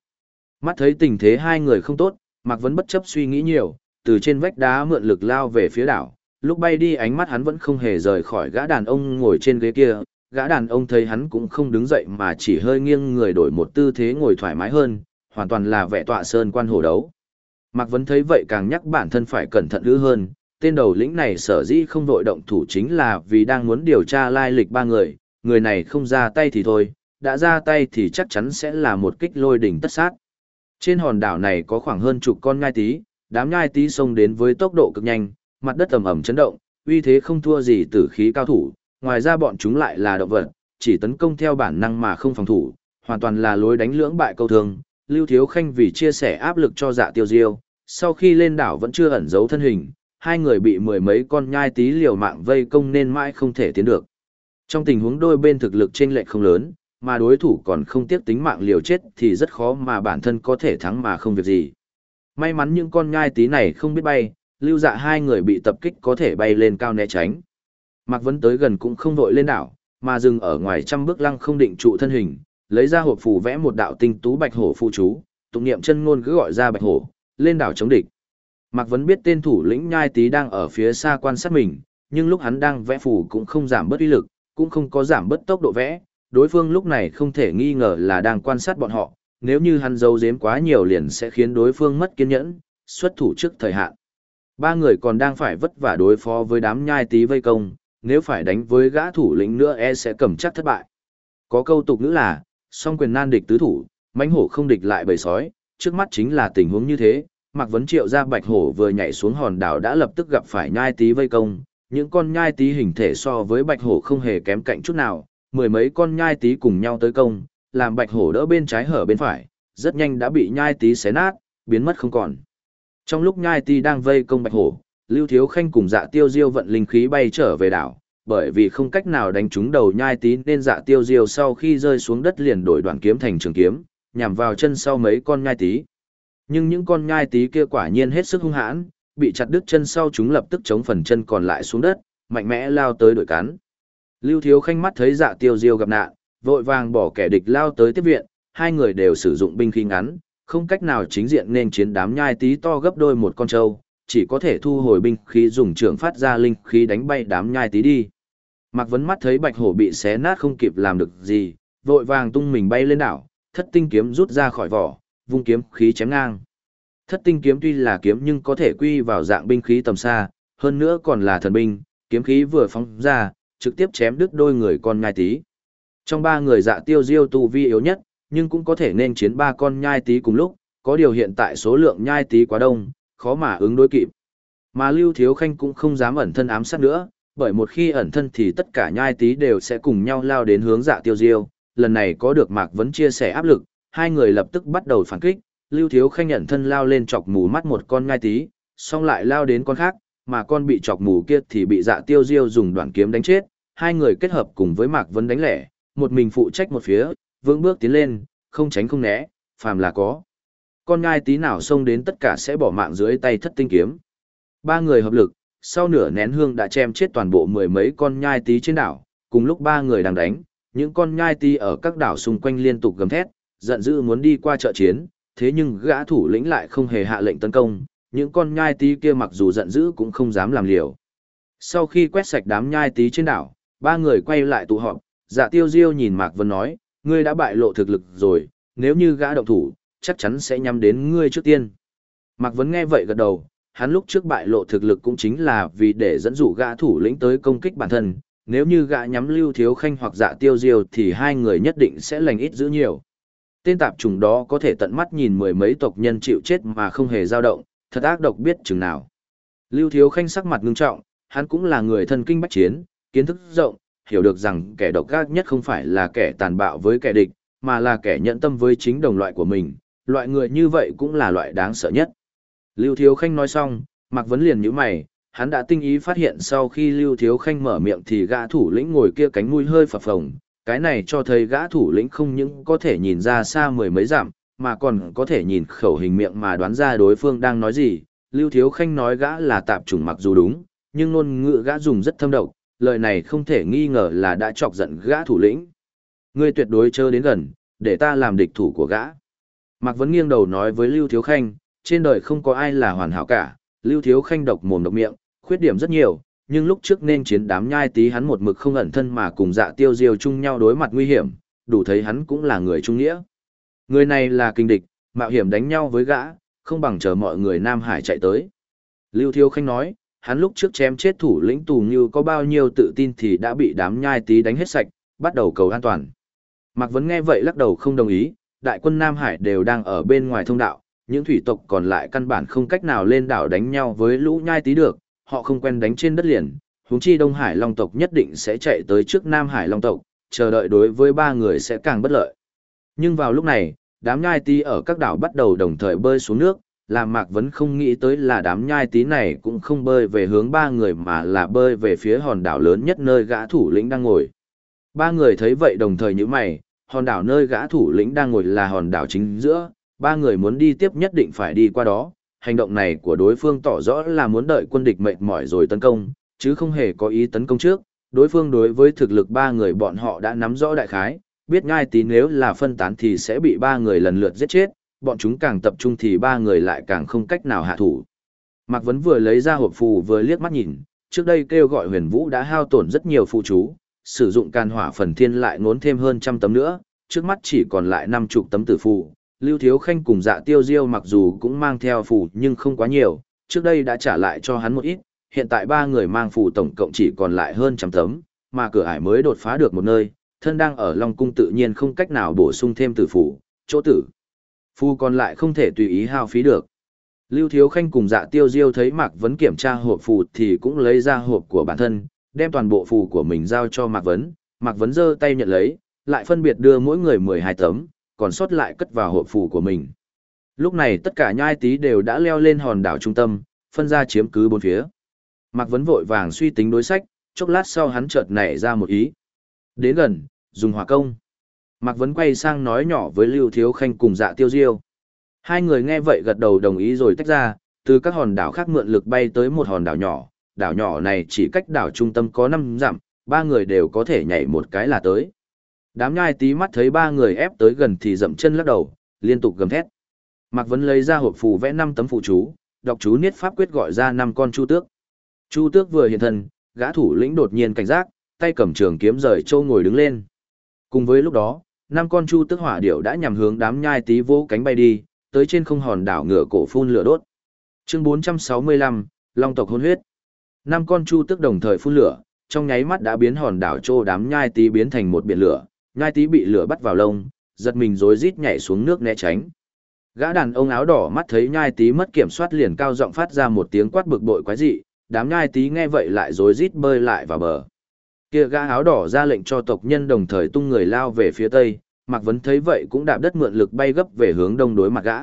Mắt thấy tình thế hai người không tốt, Mạc Vấn bất chấp suy nghĩ nhiều, từ trên vách đá mượn lực lao về phía đảo, lúc bay đi ánh mắt hắn vẫn không hề rời khỏi gã đàn ông ngồi trên ghế kia, gã đàn ông thấy hắn cũng không đứng dậy mà chỉ hơi nghiêng người đổi một tư thế ngồi thoải mái hơn, hoàn toàn là vẻ tọa sơn quan hồ đấu. Mạc Vấn thấy vậy càng nhắc bản thân phải cẩn thận ư hơn, tên đầu lĩnh này sở dĩ không vội động thủ chính là vì đang muốn điều tra lai lịch ba người, người này không ra tay thì thôi, đã ra tay thì chắc chắn sẽ là một kích lôi đỉnh tất sát. Trên hòn đảo này có khoảng hơn chục con nhai tí, đám nhai tí xông đến với tốc độ cực nhanh, mặt đất ầm ầm chấn động, uy thế không thua gì tử khí cao thủ, ngoài ra bọn chúng lại là động vật, chỉ tấn công theo bản năng mà không phòng thủ, hoàn toàn là lối đánh lưỡng bại câu thường. Lưu Thiếu Khanh vì chia sẻ áp lực cho dạ tiêu diêu, sau khi lên đảo vẫn chưa ẩn giấu thân hình, hai người bị mười mấy con nhai tí liều mạng vây công nên mãi không thể tiến được. Trong tình huống đôi bên thực lực chênh lệch không lớn, mà đối thủ còn không tiếc tính mạng liều chết thì rất khó mà bản thân có thể thắng mà không việc gì. May mắn những con nhai tí này không biết bay, lưu dạ hai người bị tập kích có thể bay lên cao né tránh. Mạc Vấn tới gần cũng không vội lên đảo, mà dừng ở ngoài trăm bước lăng không định trụ thân hình, lấy ra hộp phù vẽ một đạo tinh tú bạch hổ phụ chú, tụng niệm chân ngôn cứ gọi ra bạch hổ, lên đảo chống địch. Mạc Vấn biết tên thủ lĩnh nhai tí đang ở phía xa quan sát mình, nhưng lúc hắn đang vẽ phù cũng không giảm bớt uy lực, cũng không có giảm bớt tốc độ vẽ, đối phương lúc này không thể nghi ngờ là đang quan sát bọn họ, nếu như hắn giấu giếm quá nhiều liền sẽ khiến đối phương mất kiên nhẫn, xuất thủ trước thời hạn. Ba người còn đang phải vất vả đối phó với đám nhai tí vây công, nếu phải đánh với gã thủ lĩnh nữa e sẽ cầm chắc thất bại. Có câu tục ngữ là, song quyền nan địch tứ thủ, mãnh hổ không địch lại bầy sói, trước mắt chính là tình huống như thế, Mạc Vấn Triệu ra bạch hổ vừa nhảy xuống hòn đảo đã lập tức gặp phải nhai tí vây công, những con nhai tí hình thể so với bạch hổ không hề kém cạnh chút nào, mười mấy con nhai tí cùng nhau tới công, làm bạch hổ đỡ bên trái hở bên phải, rất nhanh đã bị nhai tí xé nát, biến mất không còn. Trong lúc nhai tí đang vây công bạch hổ, Lưu Thiếu Khanh cùng dạ tiêu diêu vận linh khí bay trở về đảo, bởi vì không cách nào đánh trúng đầu nhai tí nên dạ tiêu diêu sau khi rơi xuống đất liền đổi đoạn kiếm thành trường kiếm, nhằm vào chân sau mấy con nhai tí. Nhưng những con nhai tí kia quả nhiên hết sức hung hãn, bị chặt đứt chân sau chúng lập tức chống phần chân còn lại xuống đất, mạnh mẽ lao tới đội cắn. Lưu Thiếu Khanh mắt thấy dạ tiêu diêu gặp nạn, vội vàng bỏ kẻ địch lao tới tiếp viện, hai người đều sử dụng binh khí ngắn, không cách nào chính diện nên chiến đám nhai tí to gấp đôi một con trâu, chỉ có thể thu hồi binh khí dùng trưởng phát ra linh khí đánh bay đám nhai tí đi. Mạc Vấn mắt thấy bạch hổ bị xé nát không kịp làm được gì, vội vàng tung mình bay lên đảo, thất tinh kiếm rút ra khỏi vỏ, vung kiếm khí chém ngang. Thất tinh kiếm tuy là kiếm nhưng có thể quy vào dạng binh khí tầm xa, hơn nữa còn là thần binh, kiếm khí vừa phóng ra, trực tiếp chém đứt đôi người con nhai tí. Trong ba người dạ tiêu diêu tu vi yếu nhất, nhưng cũng có thể nên chiến ba con nhai tí cùng lúc, có điều hiện tại số lượng nhai tí quá đông, khó mà ứng đối kịp. Mà Lưu Thiếu Khanh cũng không dám ẩn thân ám sát nữa, bởi một khi ẩn thân thì tất cả nhai tí đều sẽ cùng nhau lao đến hướng dạ tiêu diêu. Lần này có được Mạc Vấn chia sẻ áp lực, hai người lập tức bắt đầu phản kích, Lưu Thiếu Khanh nhận thân lao lên chọc mù mắt một con ngai tí, xong lại lao đến con khác, mà con bị chọc mù kia thì bị dạ tiêu diêu dùng đoạn kiếm đánh chết, hai người kết hợp cùng với Mạc Vân đánh lẻ, một mình phụ trách một phía, vững bước tiến lên, không tránh không né, phàm là có. Con ngai tí nào xông đến tất cả sẽ bỏ mạng dưới tay thất tinh kiếm. ba người hợp lực, sau nửa nén hương đã chém chết toàn bộ mười mấy con nhai tí trên đảo, cùng lúc ba người đang đánh, những con nhai tí ở các đảo xung quanh liên tục gầm thét, giận dữ muốn đi qua trợ chiến, thế nhưng gã thủ lĩnh lại không hề hạ lệnh tấn công, những con nhai tí kia mặc dù giận dữ cũng không dám làm liều. Sau khi quét sạch đám nhai tí trên đảo, ba người quay lại tụ họp, dạ tiêu diêu nhìn Mạc Vân nói, ngươi đã bại lộ thực lực rồi, nếu như gã động thủ, chắc chắn sẽ nhắm đến ngươi trước tiên. Mạc Vân nghe vậy gật đầu, hắn lúc trước bại lộ thực lực cũng chính là vì để dẫn dụ gã thủ lĩnh tới công kích bản thân, nếu như gã nhắm lưu thiếu khanh hoặc dạ tiêu diêu thì hai người nhất định sẽ lành ít giữ nhiều. Tên tạp trùng đó có thể tận mắt nhìn mười mấy tộc nhân chịu chết mà không hề dao động, thật ác độc biết chừng nào. Lưu thiếu khanh sắc mặt ngưng trọng, hắn cũng là người thân kinh bách chiến, kiến thức rộng, hiểu được rằng kẻ độc ác nhất không phải là kẻ tàn bạo với kẻ địch, mà là kẻ nhận tâm với chính đồng loại của mình, loại người như vậy cũng là loại đáng sợ nhất. Lưu Thiếu Khanh nói xong, Mạc Vấn liền nhíu mày, hắn đã tinh ý phát hiện sau khi Lưu Thiếu Khanh mở miệng thì gã thủ lĩnh ngồi kia cánh mũi hơi phập phồng, cái này cho thấy gã thủ lĩnh không những có thể nhìn ra xa mười mấy dặm, mà còn có thể nhìn khẩu hình miệng mà đoán ra đối phương đang nói gì. Lưu Thiếu Khanh nói gã là tạp chủng mặc dù đúng, nhưng ngôn ngữ gã dùng rất thâm độc, lời này không thể nghi ngờ là đã chọc giận gã thủ lĩnh. Ngươi tuyệt đối chớ đến gần, để ta làm địch thủ của gã. Mạc Vấn nghiêng đầu nói với Lưu Thiếu Khanh, trên đời không có ai là hoàn hảo cả, Lưu Thiếu Khanh độc mồm độc miệng, khuyết điểm rất nhiều, nhưng lúc trước nên chiến đám nhai tí hắn một mực không ẩn thân mà cùng dạ tiêu diêu chung nhau đối mặt nguy hiểm, đủ thấy hắn cũng là người trung nghĩa. Người này là kinh địch, mạo hiểm đánh nhau với gã, không bằng chờ mọi người Nam Hải chạy tới. Lưu Thiếu Khanh nói, hắn lúc trước chém chết thủ lĩnh tù như có bao nhiêu tự tin thì đã bị đám nhai tí đánh hết sạch, bắt đầu cầu an toàn. Mạc Vấn nghe vậy lắc đầu không đồng ý, đại quân Nam Hải đều đang ở bên ngoài thông đạo, những thủy tộc còn lại căn bản không cách nào lên đảo đánh nhau với lũ nhai tí được, họ không quen đánh trên đất liền, huống chi Đông Hải Long tộc nhất định sẽ chạy tới trước Nam Hải Long tộc, chờ đợi đối với ba người sẽ càng bất lợi. Nhưng vào lúc này, đám nhai tí ở các đảo bắt đầu đồng thời bơi xuống nước, làm Mạc Vấn không nghĩ tới là đám nhai tí này cũng không bơi về hướng ba người mà là bơi về phía hòn đảo lớn nhất nơi gã thủ lĩnh đang ngồi. Ba người thấy vậy đồng thời như mày, hòn đảo nơi gã thủ lĩnh đang ngồi là hòn đảo chính giữa, ba người muốn đi tiếp nhất định phải đi qua đó. Hành động này của đối phương tỏ rõ là muốn đợi quân địch mệt mỏi rồi tấn công, chứ không hề có ý tấn công trước. Đối phương đối với thực lực ba người bọn họ đã nắm rõ đại khái, biết ngay tí nếu là phân tán thì sẽ bị ba người lần lượt giết chết, bọn chúng càng tập trung thì ba người lại càng không cách nào hạ thủ. Mạc Vấn vừa lấy ra hộp phù vừa liếc mắt nhìn, trước đây kêu gọi huyền vũ đã hao tổn rất nhiều phụ chú, sử dụng can hỏa phần thiên lại ngốn thêm hơn trăm tấm nữa, trước mắt chỉ còn lại năm chục tấm tử phù. Lưu Thiếu Khanh cùng dạ tiêu diêu mặc dù cũng mang theo phù nhưng không quá nhiều, trước đây đã trả lại cho hắn một ít, hiện tại ba người mang phù tổng cộng chỉ còn lại hơn trăm tấm, mà cửa ải mới đột phá được một nơi, thân đang ở Long Cung tự nhiên không cách nào bổ sung thêm tử phù, chỗ tử. Phù còn lại không thể tùy ý hao phí được. Lưu Thiếu Khanh cùng dạ tiêu diêu thấy Mạc Vấn kiểm tra hộp phù thì cũng lấy ra hộp của bản thân, đem toàn bộ phù của mình giao cho Mạc Vấn. Mạc Vấn giơ tay nhận lấy, lại phân biệt đưa mỗi người 12 tấm, còn sót lại cất vào hộp phủ của mình. Lúc này tất cả nhai tí đều đã leo lên hòn đảo trung tâm, phân ra chiếm cứ bốn phía. Mạc Vấn vội vàng suy tính đối sách, chốc lát sau hắn chợt nảy ra một ý. Đến gần, dùng hỏa công. Mạc Vấn quay sang nói nhỏ với Lưu Thiếu Khanh cùng dạ tiêu diêu. Hai người nghe vậy gật đầu đồng ý rồi tách ra, từ các hòn đảo khác mượn lực bay tới một hòn đảo nhỏ. Đảo nhỏ này chỉ cách đảo trung tâm có 5 dặm, ba người đều có thể nhảy một cái là tới. Đám nhai tí mắt thấy ba người ép tới gần thì dậm chân lắc đầu, liên tục gầm thét. Mạc Vấn lấy ra hộp phù vẽ năm tấm phụ chú, đọc chú niết pháp quyết gọi ra năm con chu tước. Chu tước vừa hiện thân, gã thủ lĩnh đột nhiên cảnh giác, tay cầm trường kiếm rời châu ngồi đứng lên. Cùng với lúc đó, năm con chu tước hỏa điểu đã nhằm hướng đám nhai tí vỗ cánh bay đi, tới trên không hòn đảo ngựa cổ phun lửa đốt. Chương 465, Long tộc hôn huyết. Năm con chu tước đồng thời phun lửa, trong nháy mắt đã biến hòn đảo trô đám nhai tí biến thành một biển lửa, Ngai tí bị lửa bắt vào lông, giật mình rối rít nhảy xuống nước né tránh. Gã đàn ông áo đỏ mắt thấy nhai tí mất kiểm soát liền cao giọng phát ra một tiếng quát bực bội quái dị, đám nhai tí nghe vậy lại rối rít bơi lại vào bờ. Kia gã áo đỏ ra lệnh cho tộc nhân đồng thời tung người lao về phía tây, Mạc Vấn thấy vậy cũng đạp đất mượn lực bay gấp về hướng đông đối mặt gã.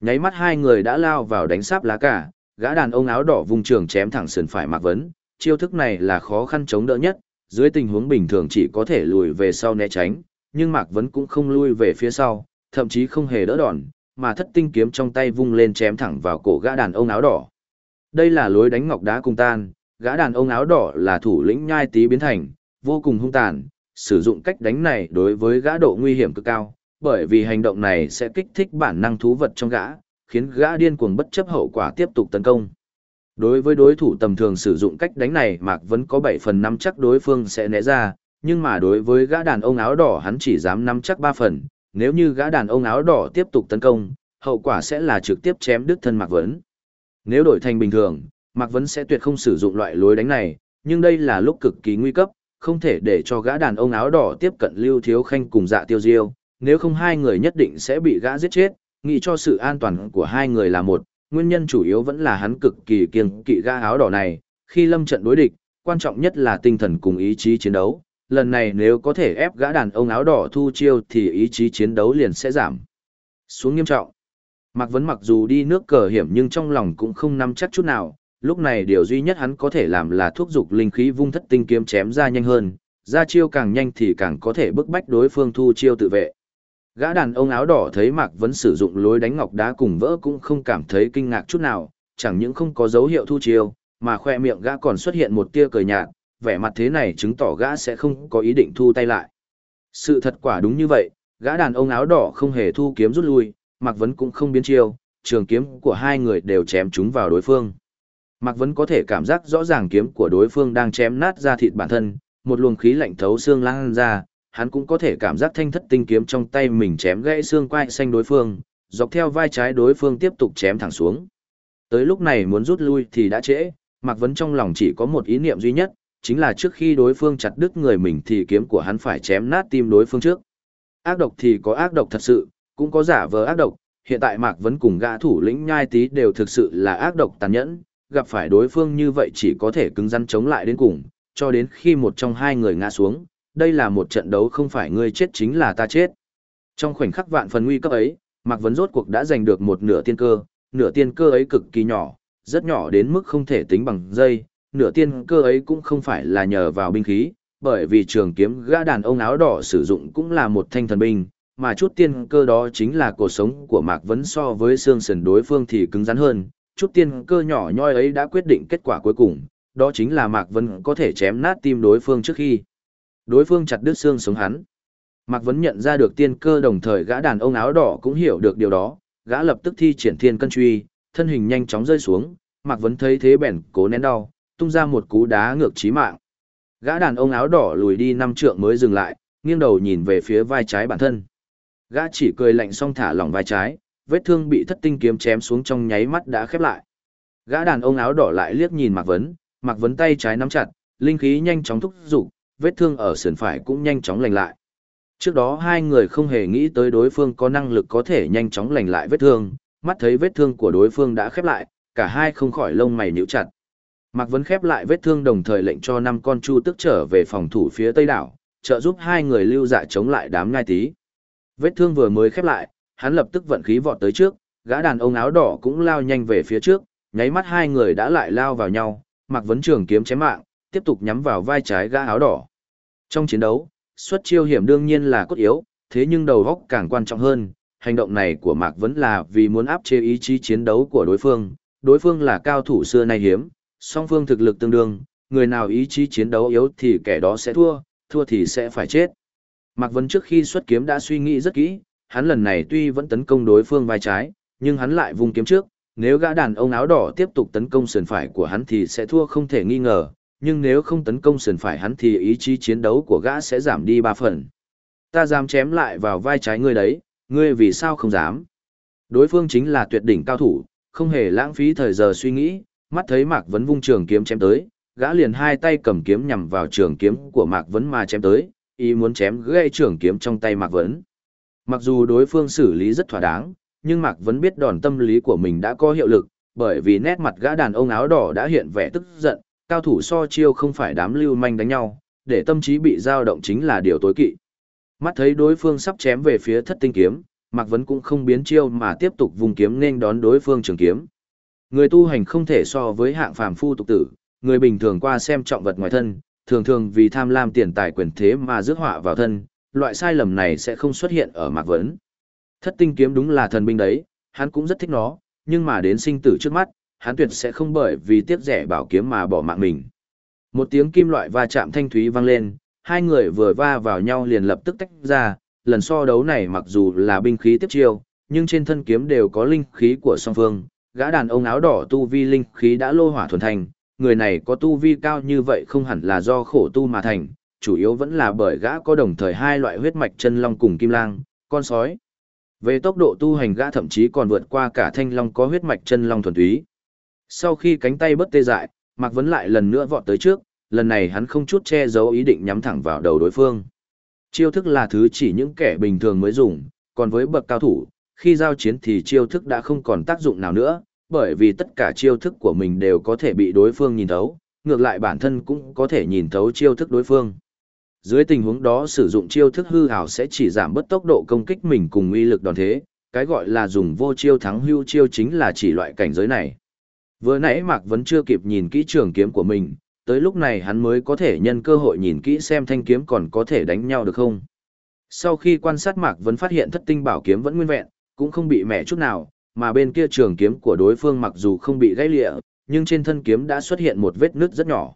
Nháy mắt hai người đã lao vào đánh sáp lá cả, gã đàn ông áo đỏ vùng trường chém thẳng sườn phải Mạc Vấn, chiêu thức này là khó khăn chống đỡ nhất, dưới tình huống bình thường chỉ có thể lùi về sau né tránh, nhưng Mạc Vấn cũng không lui về phía sau, thậm chí không hề đỡ đòn, mà thất tinh kiếm trong tay vung lên chém thẳng vào cổ gã đàn ông áo đỏ. Đây là lối đánh ngọc đá cùng tan, gã đàn ông áo đỏ là thủ lĩnh nhai tí biến thành, vô cùng hung tàn, sử dụng cách đánh này đối với gã độ nguy hiểm cực cao, bởi vì hành động này sẽ kích thích bản năng thú vật trong gã, khiến gã điên cuồng bất chấp hậu quả tiếp tục tấn công. Đối với đối thủ tầm thường sử dụng cách đánh này Mạc vẫn có 7 phần 5 chắc đối phương sẽ né ra, nhưng mà đối với gã đàn ông áo đỏ hắn chỉ dám nắm chắc 3 phần, nếu như gã đàn ông áo đỏ tiếp tục tấn công, hậu quả sẽ là trực tiếp chém đứt thân Mạc Vấn. Nếu đổi thành bình thường, Mạc Vấn sẽ tuyệt không sử dụng loại lối đánh này, nhưng đây là lúc cực kỳ nguy cấp, không thể để cho gã đàn ông áo đỏ tiếp cận Lưu Thiếu Khanh cùng dạ tiêu diêu, nếu không hai người nhất định sẽ bị gã giết chết, nghĩ cho sự an toàn của hai người là một, nguyên nhân chủ yếu vẫn là hắn cực kỳ kiêng kỵ ga áo đỏ này, khi lâm trận đối địch, quan trọng nhất là tinh thần cùng ý chí chiến đấu, lần này nếu có thể ép gã đàn ông áo đỏ thu chiêu thì ý chí chiến đấu liền sẽ giảm xuống nghiêm trọng. Mạc Vấn mặc dù đi nước cờ hiểm nhưng trong lòng cũng không nắm chắc chút nào, lúc này điều duy nhất hắn có thể làm là thúc giục linh khí vung thất tinh kiếm chém ra nhanh hơn, ra chiêu càng nhanh thì càng có thể bức bách đối phương thu chiêu tự vệ. Gã đàn ông áo đỏ thấy Mạc Vấn sử dụng lối đánh ngọc đá cùng vỡ cũng không cảm thấy kinh ngạc chút nào, chẳng những không có dấu hiệu thu chiêu, mà khoe miệng gã còn xuất hiện một tia cười nhạt, vẻ mặt thế này chứng tỏ gã sẽ không có ý định thu tay lại. Sự thật quả đúng như vậy, gã đàn ông áo đỏ không hề thu kiếm rút lui, Mạc Vấn cũng không biến chiêu, trường kiếm của hai người đều chém chúng vào đối phương. Mạc Vấn có thể cảm giác rõ ràng kiếm của đối phương đang chém nát ra thịt bản thân, một luồng khí lạnh thấu xương lan ra, hắn cũng có thể cảm giác thanh thất tinh kiếm trong tay mình chém gãy xương quai xanh đối phương, dọc theo vai trái đối phương tiếp tục chém thẳng xuống. Tới lúc này muốn rút lui thì đã trễ, Mạc Vấn trong lòng chỉ có một ý niệm duy nhất, chính là trước khi đối phương chặt đứt người mình thì kiếm của hắn phải chém nát tim đối phương trước. Ác độc thì có ác độc thật sự, cũng có giả vờ ác độc, hiện tại Mạc Vấn cùng gã thủ lĩnh nhai tí đều thực sự là ác độc tàn nhẫn, gặp phải đối phương như vậy chỉ có thể cứng rắn chống lại đến cùng, cho đến khi một trong hai người ngã xuống, đây là một trận đấu không phải ngươi chết chính là ta chết. Trong khoảnh khắc vạn phần nguy cấp ấy, Mạc Vấn rốt cuộc đã giành được một nửa tiên cơ, nửa tiên cơ ấy cực kỳ nhỏ, rất nhỏ đến mức không thể tính bằng dây, nửa tiên cơ ấy cũng không phải là nhờ vào binh khí, bởi vì trường kiếm gã đàn ông áo đỏ sử dụng cũng là một thanh thần binh, mà chút tiên cơ đó chính là cuộc sống của Mạc Vấn so với xương sườn đối phương thì cứng rắn hơn, chút tiên cơ nhỏ nhoi ấy đã quyết định kết quả cuối cùng, đó chính là Mạc Vấn có thể chém nát tim đối phương trước khi đối phương chặt đứt xương sống hắn. Mạc Vấn nhận ra được tiên cơ đồng thời gã đàn ông áo đỏ cũng hiểu được điều đó, gã lập tức thi triển thiên cân truy, thân hình nhanh chóng rơi xuống, Mạc Vấn thấy thế bèn cố nén đau, tung ra một cú đá ngược chí mạng. Gã đàn ông áo đỏ lùi đi năm trượng mới dừng lại, nghiêng đầu nhìn về phía vai trái bản thân. Gã chỉ cười lạnh xong thả lỏng vai trái, vết thương bị thất tinh kiếm chém xuống trong nháy mắt đã khép lại. Gã đàn ông áo đỏ lại liếc nhìn Mạc Vấn, Mạc Vấn tay trái nắm chặt, linh khí nhanh chóng thúc giục, vết thương ở sườn phải cũng nhanh chóng lành lại. Trước đó hai người không hề nghĩ tới đối phương có năng lực có thể nhanh chóng lành lại vết thương, mắt thấy vết thương của đối phương đã khép lại, cả hai không khỏi lông mày nhíu chặt. Mạc Vấn khép lại vết thương đồng thời lệnh cho năm con chu tức trở về phòng thủ phía tây đảo, trợ giúp hai người lưu dạ chống lại đám ngai tí. Vết thương vừa mới khép lại, hắn lập tức vận khí vọt tới trước, gã đàn ông áo đỏ cũng lao nhanh về phía trước, nháy mắt hai người đã lại lao vào nhau, Mạc Vấn trường kiếm chém mạng, tiếp tục nhắm vào vai trái gã áo đỏ. Trong chiến đấu, xuất chiêu hiểm đương nhiên là cốt yếu, thế nhưng đầu góc càng quan trọng hơn, hành động này của Mạc vẫn là vì muốn áp chế ý chí chiến đấu của đối phương, đối phương là cao thủ xưa nay hiếm, song phương thực lực tương đương, người nào ý chí chiến đấu yếu thì kẻ đó sẽ thua, thua thì sẽ phải chết. Mạc Vân trước khi xuất kiếm đã suy nghĩ rất kỹ, hắn lần này tuy vẫn tấn công đối phương vai trái, nhưng hắn lại vung kiếm trước, nếu gã đàn ông áo đỏ tiếp tục tấn công sườn phải của hắn thì sẽ thua không thể nghi ngờ, nhưng nếu không tấn công sườn phải hắn thì ý chí chiến đấu của gã sẽ giảm đi ba phần. Ta dám chém lại vào vai trái ngươi đấy, ngươi vì sao không dám? Đối phương chính là tuyệt đỉnh cao thủ, không hề lãng phí thời giờ suy nghĩ, mắt thấy Mạc Vấn vung trường kiếm chém tới, gã liền hai tay cầm kiếm nhằm vào trường kiếm của Mạc Vấn mà chém tới, ý muốn chém gãy trường kiếm trong tay Mạc Vấn. Mặc dù đối phương xử lý rất thỏa đáng, nhưng Mạc Vấn biết đòn tâm lý của mình đã có hiệu lực, bởi vì nét mặt gã đàn ông áo đỏ đã hiện vẻ tức giận, cao thủ so chiêu không phải đám lưu manh đánh nhau, để tâm trí bị dao động chính là điều tối kỵ. Mắt thấy đối phương sắp chém về phía thất tinh kiếm, Mạc Vấn cũng không biến chiêu mà tiếp tục vùng kiếm nên đón đối phương trường kiếm. Người tu hành không thể so với hạng phàm phu tục tử, người bình thường qua xem trọng vật ngoài thân, thường thường vì tham lam tiền tài quyền thế mà rước họa vào thân, loại sai lầm này sẽ không xuất hiện ở Mạc Vấn. Thất tinh kiếm đúng là thần binh đấy, hắn cũng rất thích nó, nhưng mà đến sinh tử trước mắt, hắn tuyệt sẽ không bởi vì tiếc rẻ bảo kiếm mà bỏ mạng mình. Một tiếng kim loại va chạm thanh thúy vang lên, hai người vừa va vào nhau liền lập tức tách ra, lần so đấu này mặc dù là binh khí tiếp chiêu, nhưng trên thân kiếm đều có linh khí của song phương, gã đàn ông áo đỏ tu vi linh khí đã lô hỏa thuần thành, người này có tu vi cao như vậy không hẳn là do khổ tu mà thành, chủ yếu vẫn là bởi gã có đồng thời hai loại huyết mạch chân long cùng kim lang, con sói. Về tốc độ tu hành gã thậm chí còn vượt qua cả thanh long có huyết mạch chân long thuần túy. Sau khi cánh tay bất tê dại, Mạc Vấn lại lần nữa vọt tới trước, lần này hắn không chút che giấu ý định nhắm thẳng vào đầu đối phương. Chiêu thức là thứ chỉ những kẻ bình thường mới dùng, còn với bậc cao thủ, khi giao chiến thì chiêu thức đã không còn tác dụng nào nữa, bởi vì tất cả chiêu thức của mình đều có thể bị đối phương nhìn thấu, ngược lại bản thân cũng có thể nhìn thấu chiêu thức đối phương. Dưới tình huống đó sử dụng chiêu thức hư hào sẽ chỉ giảm bớt tốc độ công kích mình cùng uy lực đòn thế, cái gọi là dùng vô chiêu thắng hưu chiêu chính là chỉ loại cảnh giới này. Vừa nãy Mạc vẫn chưa kịp nhìn kỹ trường kiếm của mình, tới lúc này hắn mới có thể nhân cơ hội nhìn kỹ xem thanh kiếm còn có thể đánh nhau được không. Sau khi quan sát Mạc vẫn phát hiện thất tinh bảo kiếm vẫn nguyên vẹn, cũng không bị mẻ chút nào, mà bên kia trường kiếm của đối phương mặc dù không bị gãy lịa, nhưng trên thân kiếm đã xuất hiện một vết nứt rất nhỏ.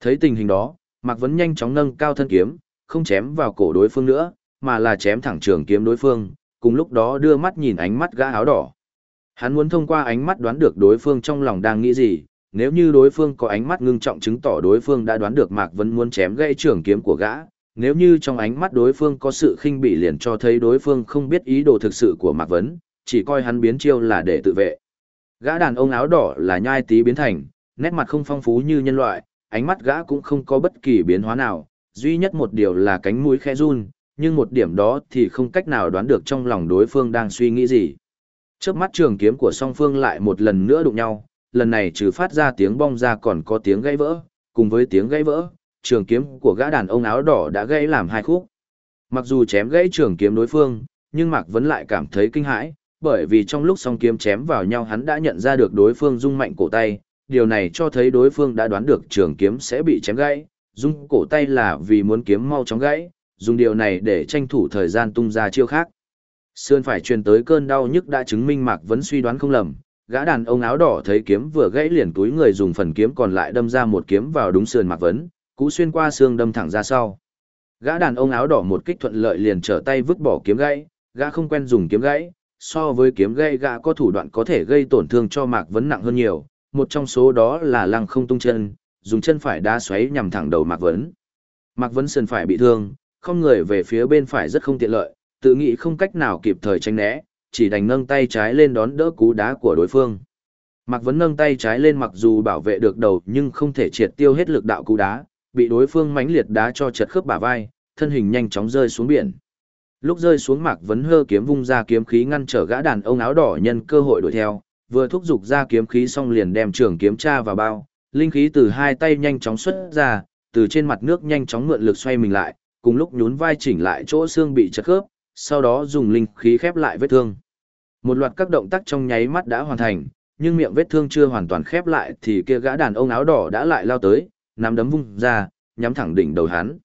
Thấy tình hình đó, Mạc Vấn nhanh chóng nâng cao thân kiếm, không chém vào cổ đối phương nữa, mà là chém thẳng trường kiếm đối phương, cùng lúc đó đưa mắt nhìn ánh mắt gã áo đỏ. Hắn muốn thông qua ánh mắt đoán được đối phương trong lòng đang nghĩ gì, nếu như đối phương có ánh mắt ngưng trọng chứng tỏ đối phương đã đoán được Mạc Vân muốn chém gãy trường kiếm của gã, nếu như trong ánh mắt đối phương có sự khinh bỉ liền cho thấy đối phương không biết ý đồ thực sự của Mạc Vấn, chỉ coi hắn biến chiêu là để tự vệ. Gã đàn ông áo đỏ là nhai tí biến thành, nét mặt không phong phú như nhân loại, ánh mắt gã cũng không có bất kỳ biến hóa nào, duy nhất một điều là cánh mũi khẽ run, nhưng một điểm đó thì không cách nào đoán được trong lòng đối phương đang suy nghĩ gì. Trước mắt trường kiếm của song phương lại một lần nữa đụng nhau, lần này trừ phát ra tiếng bong ra còn có tiếng gãy vỡ, cùng với tiếng gãy vỡ, trường kiếm của gã đàn ông áo đỏ đã gãy làm hai khúc. Mặc dù chém gãy trường kiếm đối phương, nhưng Mạc Vấn lại cảm thấy kinh hãi, bởi vì trong lúc song kiếm chém vào nhau hắn đã nhận ra được đối phương rung mạnh cổ tay, điều này cho thấy đối phương đã đoán được trường kiếm sẽ bị chém gãy, rung cổ tay là vì muốn kiếm mau chóng gãy, dùng điều này để tranh thủ thời gian tung ra chiêu khác. Sơn phải truyền tới cơn đau nhức đã chứng minh Mạc Vấn suy đoán không lầm, gã đàn ông áo đỏ thấy kiếm vừa gãy liền túi người dùng phần kiếm còn lại đâm ra một kiếm vào đúng sườn Mạc Vấn, cú xuyên qua xương đâm thẳng ra sau. Gã đàn ông áo đỏ một kích thuận lợi liền trở tay vứt bỏ kiếm gãy, gã không quen dùng kiếm gãy, so với kiếm gãy gã có thủ đoạn có thể gây tổn thương cho Mạc Vấn nặng hơn nhiều, một trong số đó là lăng không tung chân, dùng chân phải đá xoáy nhằm thẳng đầu Mạc Vấn. Mạc Vấn sườn phải bị thương, không người về phía bên phải rất không tiện lợi, tự nghĩ không cách nào kịp thời tránh né, chỉ đành nâng tay trái lên đón đỡ cú đá của đối phương. Mạc Vấn nâng tay trái lên mặc dù bảo vệ được đầu nhưng không thể triệt tiêu hết lực đạo cú đá, bị đối phương mãnh liệt đá cho chật khớp bả vai, thân hình nhanh chóng rơi xuống biển. Lúc rơi xuống Mạc Vấn hơ kiếm vung ra kiếm khí ngăn trở gã đàn ông áo đỏ nhân cơ hội đuổi theo, vừa thúc giục ra kiếm khí xong liền đem trường kiếm tra vào bao, linh khí từ hai tay nhanh chóng xuất ra, từ trên mặt nước nhanh chóng mượn lực xoay mình lại, cùng lúc nhún vai chỉnh lại chỗ xương bị chật khớp, sau đó dùng linh khí khép lại vết thương. Một loạt các động tác trong nháy mắt đã hoàn thành, nhưng miệng vết thương chưa hoàn toàn khép lại thì kia gã đàn ông áo đỏ đã lại lao tới, nắm đấm vung ra, nhắm thẳng đỉnh đầu hắn.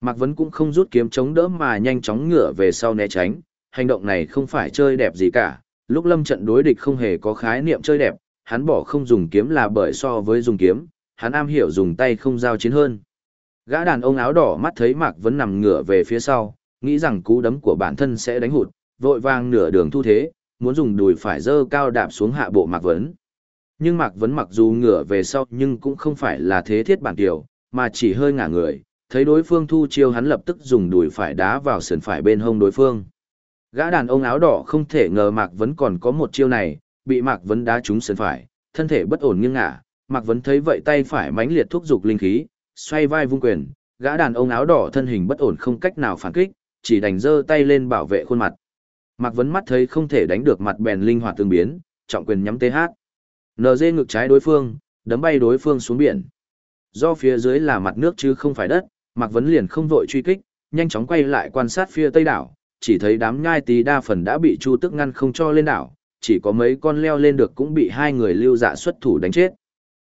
Mạc Vấn cũng không rút kiếm chống đỡ mà nhanh chóng ngửa về sau né tránh, hành động này không phải chơi đẹp gì cả, lúc lâm trận đối địch không hề có khái niệm chơi đẹp, hắn bỏ không dùng kiếm là bởi so với dùng kiếm, hắn am hiểu dùng tay không giao chiến hơn. Gã đàn ông áo đỏ mắt thấy Mạc Vấn nằm ngửa về phía sau, nghĩ rằng cú đấm của bản thân sẽ đánh hụt, vội vàng nửa đường thu thế, muốn dùng đùi phải dơ cao đạp xuống hạ bộ Mạc Vấn. Nhưng Mạc Vấn mặc dù ngửa về sau nhưng cũng không phải là thế thiết bản tiểu, mà chỉ hơi ngả người, thấy đối phương thu chiêu hắn lập tức dùng đùi phải đá vào sườn phải bên hông đối phương. Gã đàn ông áo đỏ không thể ngờ Mạc Vấn còn có một chiêu này, bị Mạc Vấn đá trúng sườn phải, thân thể bất ổn nghiêng ngả, Mạc Vấn thấy vậy tay phải mãnh liệt thúc dục linh khí, xoay vai vung quyền, gã đàn ông áo đỏ thân hình bất ổn không cách nào phản kích, chỉ đành giơ tay lên bảo vệ khuôn mặt. Mạc Vấn mắt thấy không thể đánh được mặt bèn linh hoạt tương biến, trọng quyền nhắm TH. NG ngực trái đối phương, đấm bay đối phương xuống biển. Do phía dưới là mặt nước chứ không phải đất, Mạc Vấn liền không vội truy kích, nhanh chóng quay lại quan sát phía tây đảo, chỉ thấy đám nhai tí đa phần đã bị Chu Tức ngăn không cho lên đảo, chỉ có mấy con leo lên được cũng bị hai người lưu dạ xuất thủ đánh chết.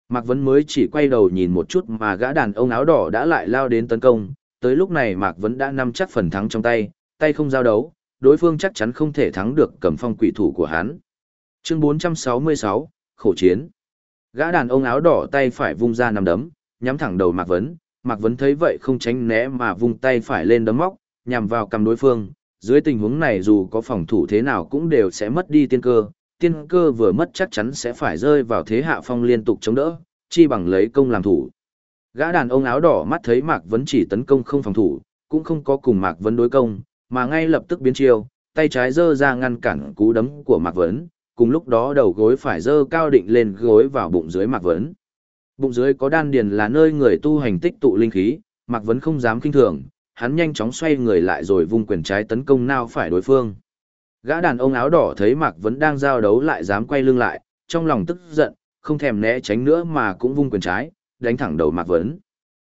Mạc Vấn mới chỉ quay đầu nhìn một chút mà gã đàn ông áo đỏ đã lại lao đến tấn công, tới lúc này Mạc Vấn đã nắm chắc phần thắng trong tay, tay không giao đấu, đối phương chắc chắn không thể thắng được cầm phong quỷ thủ của hắn. Chương 466, Khổ Chiến Gã đàn ông áo đỏ tay phải vung ra nằm đấm, nhắm thẳng đầu Mạc Vấn, Mạc Vấn thấy vậy không tránh né mà vung tay phải lên đấm móc, nhằm vào cầm đối phương. Dưới tình huống này dù có phòng thủ thế nào cũng đều sẽ mất đi tiên cơ, tiên cơ vừa mất chắc chắn sẽ phải rơi vào thế hạ phong liên tục chống đỡ, chi bằng lấy công làm thủ. Gã đàn ông áo đỏ mắt thấy Mạc Vấn chỉ tấn công không phòng thủ, cũng không có cùng Mạc Vấn đối công, mà ngay lập tức biến chiêu, tay trái giơ ra ngăn cản cú đấm của Mạc Vấn, cùng lúc đó đầu gối phải giơ cao định lên gối vào bụng dưới Mạc Vấn. Bụng dưới có đan điền là nơi người tu hành tích tụ linh khí, Mạc Vấn không dám kinh thường, hắn nhanh chóng xoay người lại rồi vung quyền trái tấn công nào phải đối phương. Gã đàn ông áo đỏ thấy Mạc Vấn đang giao đấu lại dám quay lưng lại, trong lòng tức giận, không thèm né tránh nữa mà cũng vung quyền trái, đánh thẳng đầu Mạc Vấn.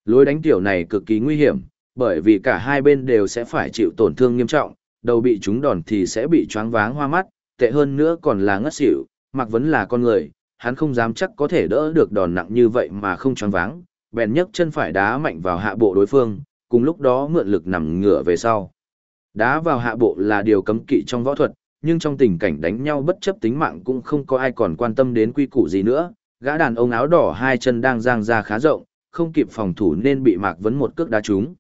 Lối đánh tiểu này cực kỳ nguy hiểm, bởi vì cả hai bên đều sẽ phải chịu tổn thương nghiêm trọng, đầu bị trúng đòn thì sẽ bị choáng váng hoa mắt, tệ hơn nữa còn là ngất xỉu, Mạc Vấn là con người, hắn không dám chắc có thể đỡ được đòn nặng như vậy mà không choáng váng, bèn nhấc chân phải đá mạnh vào hạ bộ đối phương, cùng lúc đó mượn lực nằm ngửa về sau. Đá vào hạ bộ là điều cấm kỵ trong võ thuật, nhưng trong tình cảnh đánh nhau bất chấp tính mạng cũng không có ai còn quan tâm đến quy củ gì nữa, gã đàn ông áo đỏ hai chân đang giang ra khá rộng, không kịp phòng thủ nên bị Mạc Vấn một cước đá trúng.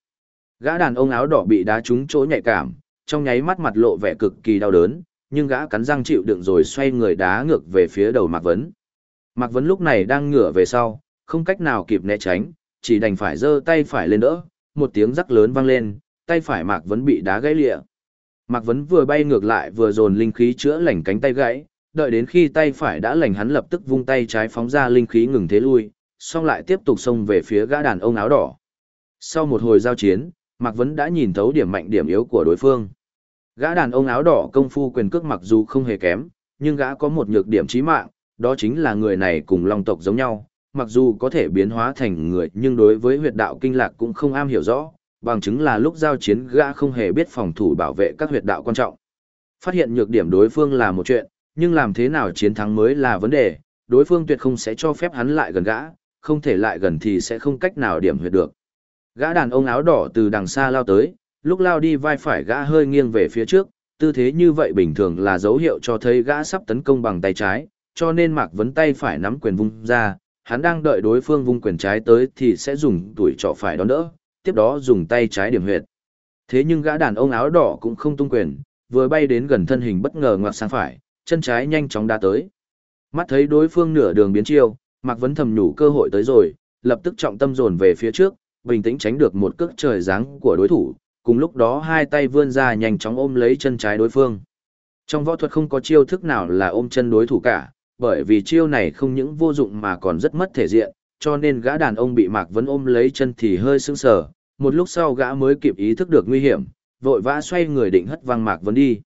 Gã đàn ông áo đỏ bị đá trúng chỗ nhạy cảm, trong nháy mắt mặt lộ vẻ cực kỳ đau đớn, nhưng gã cắn răng chịu đựng rồi xoay người đá ngược về phía đầu Mạc Vấn. Mạc Vấn lúc này đang ngửa về sau, không cách nào kịp né tránh, chỉ đành phải giơ tay phải lên đỡ, một tiếng rắc lớn vang lên, tay phải Mạc Vấn bị đá gãy lịa. Mạc Vấn vừa bay ngược lại vừa dồn linh khí chữa lành cánh tay gãy, đợi đến khi tay phải đã lành hắn lập tức vung tay trái phóng ra linh khí ngừng thế lui, xong lại tiếp tục xông về phía gã đàn ông áo đỏ. Sau một hồi giao chiến, Mạc Vấn đã nhìn thấu điểm mạnh điểm yếu của đối phương. Gã đàn ông áo đỏ công phu quyền cước mặc dù không hề kém, nhưng gã có một nhược điểm chí mạng, đó chính là người này cùng long tộc giống nhau, mặc dù có thể biến hóa thành người nhưng đối với huyệt đạo kinh lạc cũng không am hiểu rõ, bằng chứng là lúc giao chiến gã không hề biết phòng thủ bảo vệ các huyệt đạo quan trọng. Phát hiện nhược điểm đối phương là một chuyện, nhưng làm thế nào chiến thắng mới là vấn đề, đối phương tuyệt không sẽ cho phép hắn lại gần gã, không thể lại gần thì sẽ không cách nào điểm huyệt được. Gã đàn ông áo đỏ từ đằng xa lao tới, lúc lao đi vai phải gã hơi nghiêng về phía trước, tư thế như vậy bình thường là dấu hiệu cho thấy gã sắp tấn công bằng tay trái, cho nên Mạc Vấn tay phải nắm quyền vung ra, hắn đang đợi đối phương vung quyền trái tới thì sẽ dùng tuổi trọ phải đón đỡ, tiếp đó dùng tay trái điểm huyệt. Thế nhưng gã đàn ông áo đỏ cũng không tung quyền, vừa bay đến gần thân hình bất ngờ ngoặt sang phải, chân trái nhanh chóng đá tới. Mắt thấy đối phương nửa đường biến chiêu, Mạc Vấn thầm nhủ cơ hội tới rồi, lập tức trọng tâm dồn về phía trước, bình tĩnh tránh được một cước trời giáng của đối thủ, cùng lúc đó hai tay vươn ra nhanh chóng ôm lấy chân trái đối phương. Trong võ thuật không có chiêu thức nào là ôm chân đối thủ cả, bởi vì chiêu này không những vô dụng mà còn rất mất thể diện, cho nên gã đàn ông bị Mạc Vấn ôm lấy chân thì hơi sững sờ, một lúc sau gã mới kịp ý thức được nguy hiểm, vội vã xoay người định hất văng Mạc Vấn đi.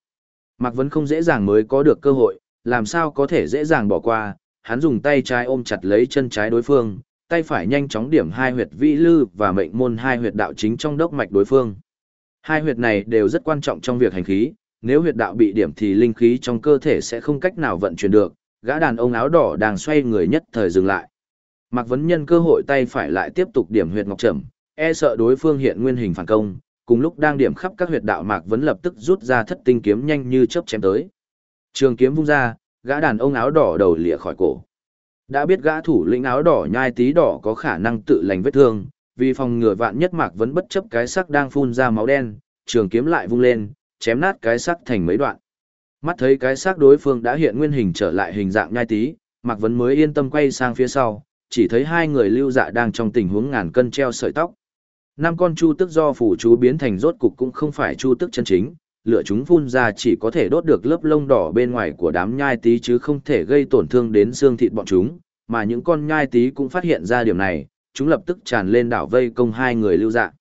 Mạc Vấn không dễ dàng mới có được cơ hội, làm sao có thể dễ dàng bỏ qua, hắn dùng tay trái ôm chặt lấy chân trái đối phương, tay phải nhanh chóng điểm hai huyệt vĩ lư và mệnh môn hai huyệt đạo chính trong đốc mạch đối phương. Hai huyệt này đều rất quan trọng trong việc hành khí, nếu huyệt đạo bị điểm thì linh khí trong cơ thể sẽ không cách nào vận chuyển được, gã đàn ông áo đỏ đang xoay người nhất thời dừng lại. Mạc Vấn nhân cơ hội tay phải lại tiếp tục điểm huyệt ngọc trầm, e sợ đối phương hiện nguyên hình phản công, cùng lúc đang điểm khắp các huyệt đạo Mạc Vấn lập tức rút ra thất tinh kiếm nhanh như chớp chém tới. Trường kiếm vung ra, gã đàn ông áo đỏ đầu lìa khỏi cổ. Đã biết gã thủ lĩnh áo đỏ nhai tí đỏ có khả năng tự lành vết thương, vì phòng ngừa vạn nhất Mạc vẫn bất chấp cái sắc đang phun ra máu đen, trường kiếm lại vung lên, chém nát cái sắc thành mấy đoạn. Mắt thấy cái xác đối phương đã hiện nguyên hình trở lại hình dạng nhai tí, Mạc Vấn mới yên tâm quay sang phía sau, chỉ thấy hai người lưu dạ đang trong tình huống ngàn cân treo sợi tóc. Năm con chu tức do phủ chú biến thành rốt cục cũng không phải chu tức chân chính, lửa chúng phun ra chỉ có thể đốt được lớp lông đỏ bên ngoài của đám nhai tí chứ không thể gây tổn thương đến xương thịt bọn chúng, mà những con nhai tí cũng phát hiện ra điểm này, chúng lập tức tràn lên đảo vây công hai người lưu dạ.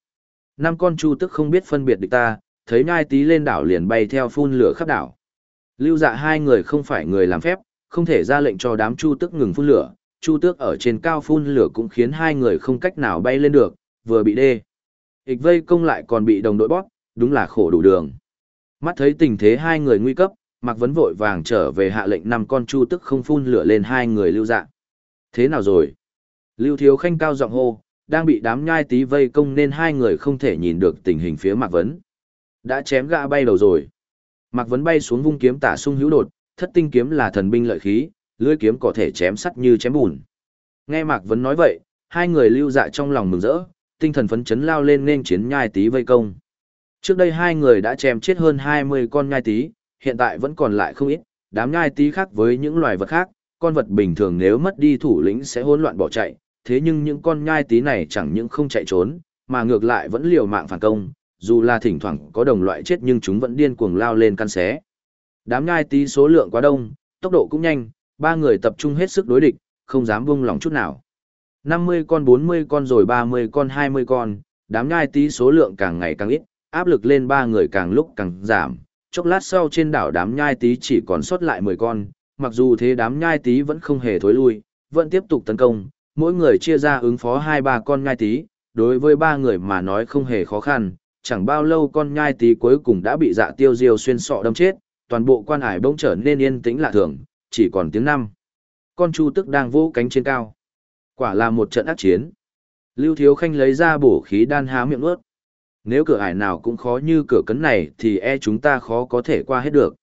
Năm con chu tức không biết phân biệt địch ta, thấy nhai tí lên đảo liền bay theo phun lửa khắp đảo. Lưu dạ hai người không phải người làm phép, không thể ra lệnh cho đám chu tức ngừng phun lửa, chu tước ở trên cao phun lửa cũng khiến hai người không cách nào bay lên được, vừa bị đê. Ịch vây công lại còn bị đồng đội bóp, đúng là khổ đủ đường. Mắt thấy tình thế hai người nguy cấp, Mạc Vấn vội vàng trở về hạ lệnh năm con chu tức không phun lửa lên hai người lưu dạ. Thế nào rồi? Lưu Thiếu Khanh cao giọng hô, đang bị đám nhai tí vây công nên hai người không thể nhìn được tình hình phía Mạc Vấn. Đã chém gã bay đầu rồi. Mạc Vấn bay xuống vung kiếm tả sung hữu đột, thất tinh kiếm là thần binh lợi khí, lưỡi kiếm có thể chém sắt như chém bùn. Nghe Mạc Vấn nói vậy, hai người lưu dạ trong lòng mừng rỡ, tinh thần phấn chấn lao lên nên chiến nhai tí vây công. Trước đây hai người đã chém chết hơn 20 con nhai tí, hiện tại vẫn còn lại không ít, đám nhai tí khác với những loài vật khác, con vật bình thường nếu mất đi thủ lĩnh sẽ hỗn loạn bỏ chạy, thế nhưng những con nhai tí này chẳng những không chạy trốn, mà ngược lại vẫn liều mạng phản công, dù là thỉnh thoảng có đồng loại chết nhưng chúng vẫn điên cuồng lao lên căn xé. Đám nhai tí số lượng quá đông, tốc độ cũng nhanh, ba người tập trung hết sức đối địch, không dám buông lòng chút nào. 50 con 40 con rồi 30 con 20 con, đám nhai tí số lượng càng ngày càng ít, áp lực lên ba người càng lúc càng giảm. Chốc lát sau trên đảo đám nhai tí chỉ còn sót lại 10 con, mặc dù thế đám nhai tí vẫn không hề thối lui, vẫn tiếp tục tấn công, mỗi người chia ra ứng phó hai ba con nhai tí, đối với ba người mà nói không hề khó khăn, chẳng bao lâu con nhai tí cuối cùng đã bị dạ tiêu diêu xuyên sọ đâm chết, toàn bộ quan hải bỗng trở nên yên tĩnh lạ thường, chỉ còn tiếng năm. Con chu tức đang vỗ cánh trên cao. Quả là một trận ác chiến. Lưu Thiếu Khanh lấy ra bổ khí đan há miệng ướt. Nếu cửa ải nào cũng khó như cửa cấn này thì e chúng ta khó có thể qua hết được.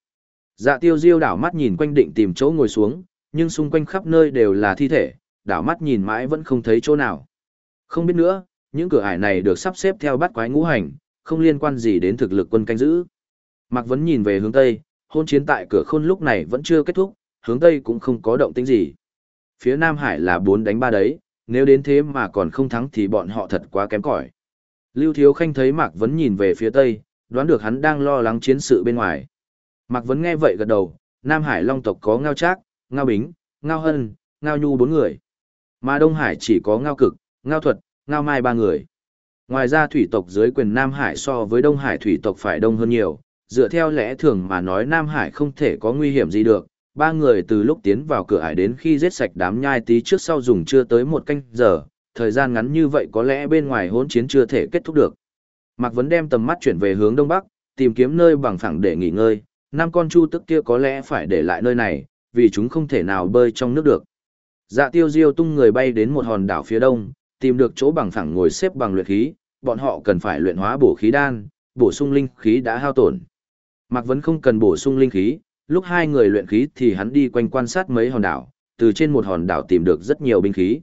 Dạ tiêu diêu đảo mắt nhìn quanh định tìm chỗ ngồi xuống, nhưng xung quanh khắp nơi đều là thi thể, đảo mắt nhìn mãi vẫn không thấy chỗ nào. Không biết nữa, những cửa ải này được sắp xếp theo bắt quái ngũ hành, không liên quan gì đến thực lực quân canh giữ. Mạc Vấn nhìn về hướng Tây, hôn chiến tại cửa khôn lúc này vẫn chưa kết thúc, hướng Tây cũng không có động tĩnh gì. Phía Nam Hải là 4 đánh 3 đấy, nếu đến thế mà còn không thắng thì bọn họ thật quá kém cỏi. Lưu Thiếu Khanh thấy Mạc Vấn nhìn về phía Tây, đoán được hắn đang lo lắng chiến sự bên ngoài. Mạc Vấn nghe vậy gật đầu, Nam Hải Long tộc có Ngao Trác, Ngao Bính, Ngao Hân, Ngao Nhu bốn người. Mà Đông Hải chỉ có Ngao Cực, Ngao Thuật, Ngao Mai ba người. Ngoài ra thủy tộc dưới quyền Nam Hải so với Đông Hải thủy tộc phải đông hơn nhiều, dựa theo lẽ thường mà nói Nam Hải không thể có nguy hiểm gì được, ba người từ lúc tiến vào cửa ải đến khi giết sạch đám nhai tí trước sau dùng chưa tới một canh giờ, thời gian ngắn như vậy có lẽ bên ngoài hỗn chiến chưa thể kết thúc được. Mạc Vấn đem tầm mắt chuyển về hướng đông bắc, tìm kiếm nơi bằng phẳng để nghỉ ngơi, năm con chu tức kia có lẽ phải để lại nơi này, vì chúng không thể nào bơi trong nước được. Dạ tiêu diêu tung người bay đến một hòn đảo phía đông, tìm được chỗ bằng phẳng ngồi xếp bằng luyện khí, bọn họ cần phải luyện hóa bổ khí đan, bổ sung linh khí đã hao tổn. Mạc Vấn không cần bổ sung linh khí, lúc hai người luyện khí thì hắn đi quanh quan sát mấy hòn đảo, từ trên một hòn đảo tìm được rất nhiều binh khí.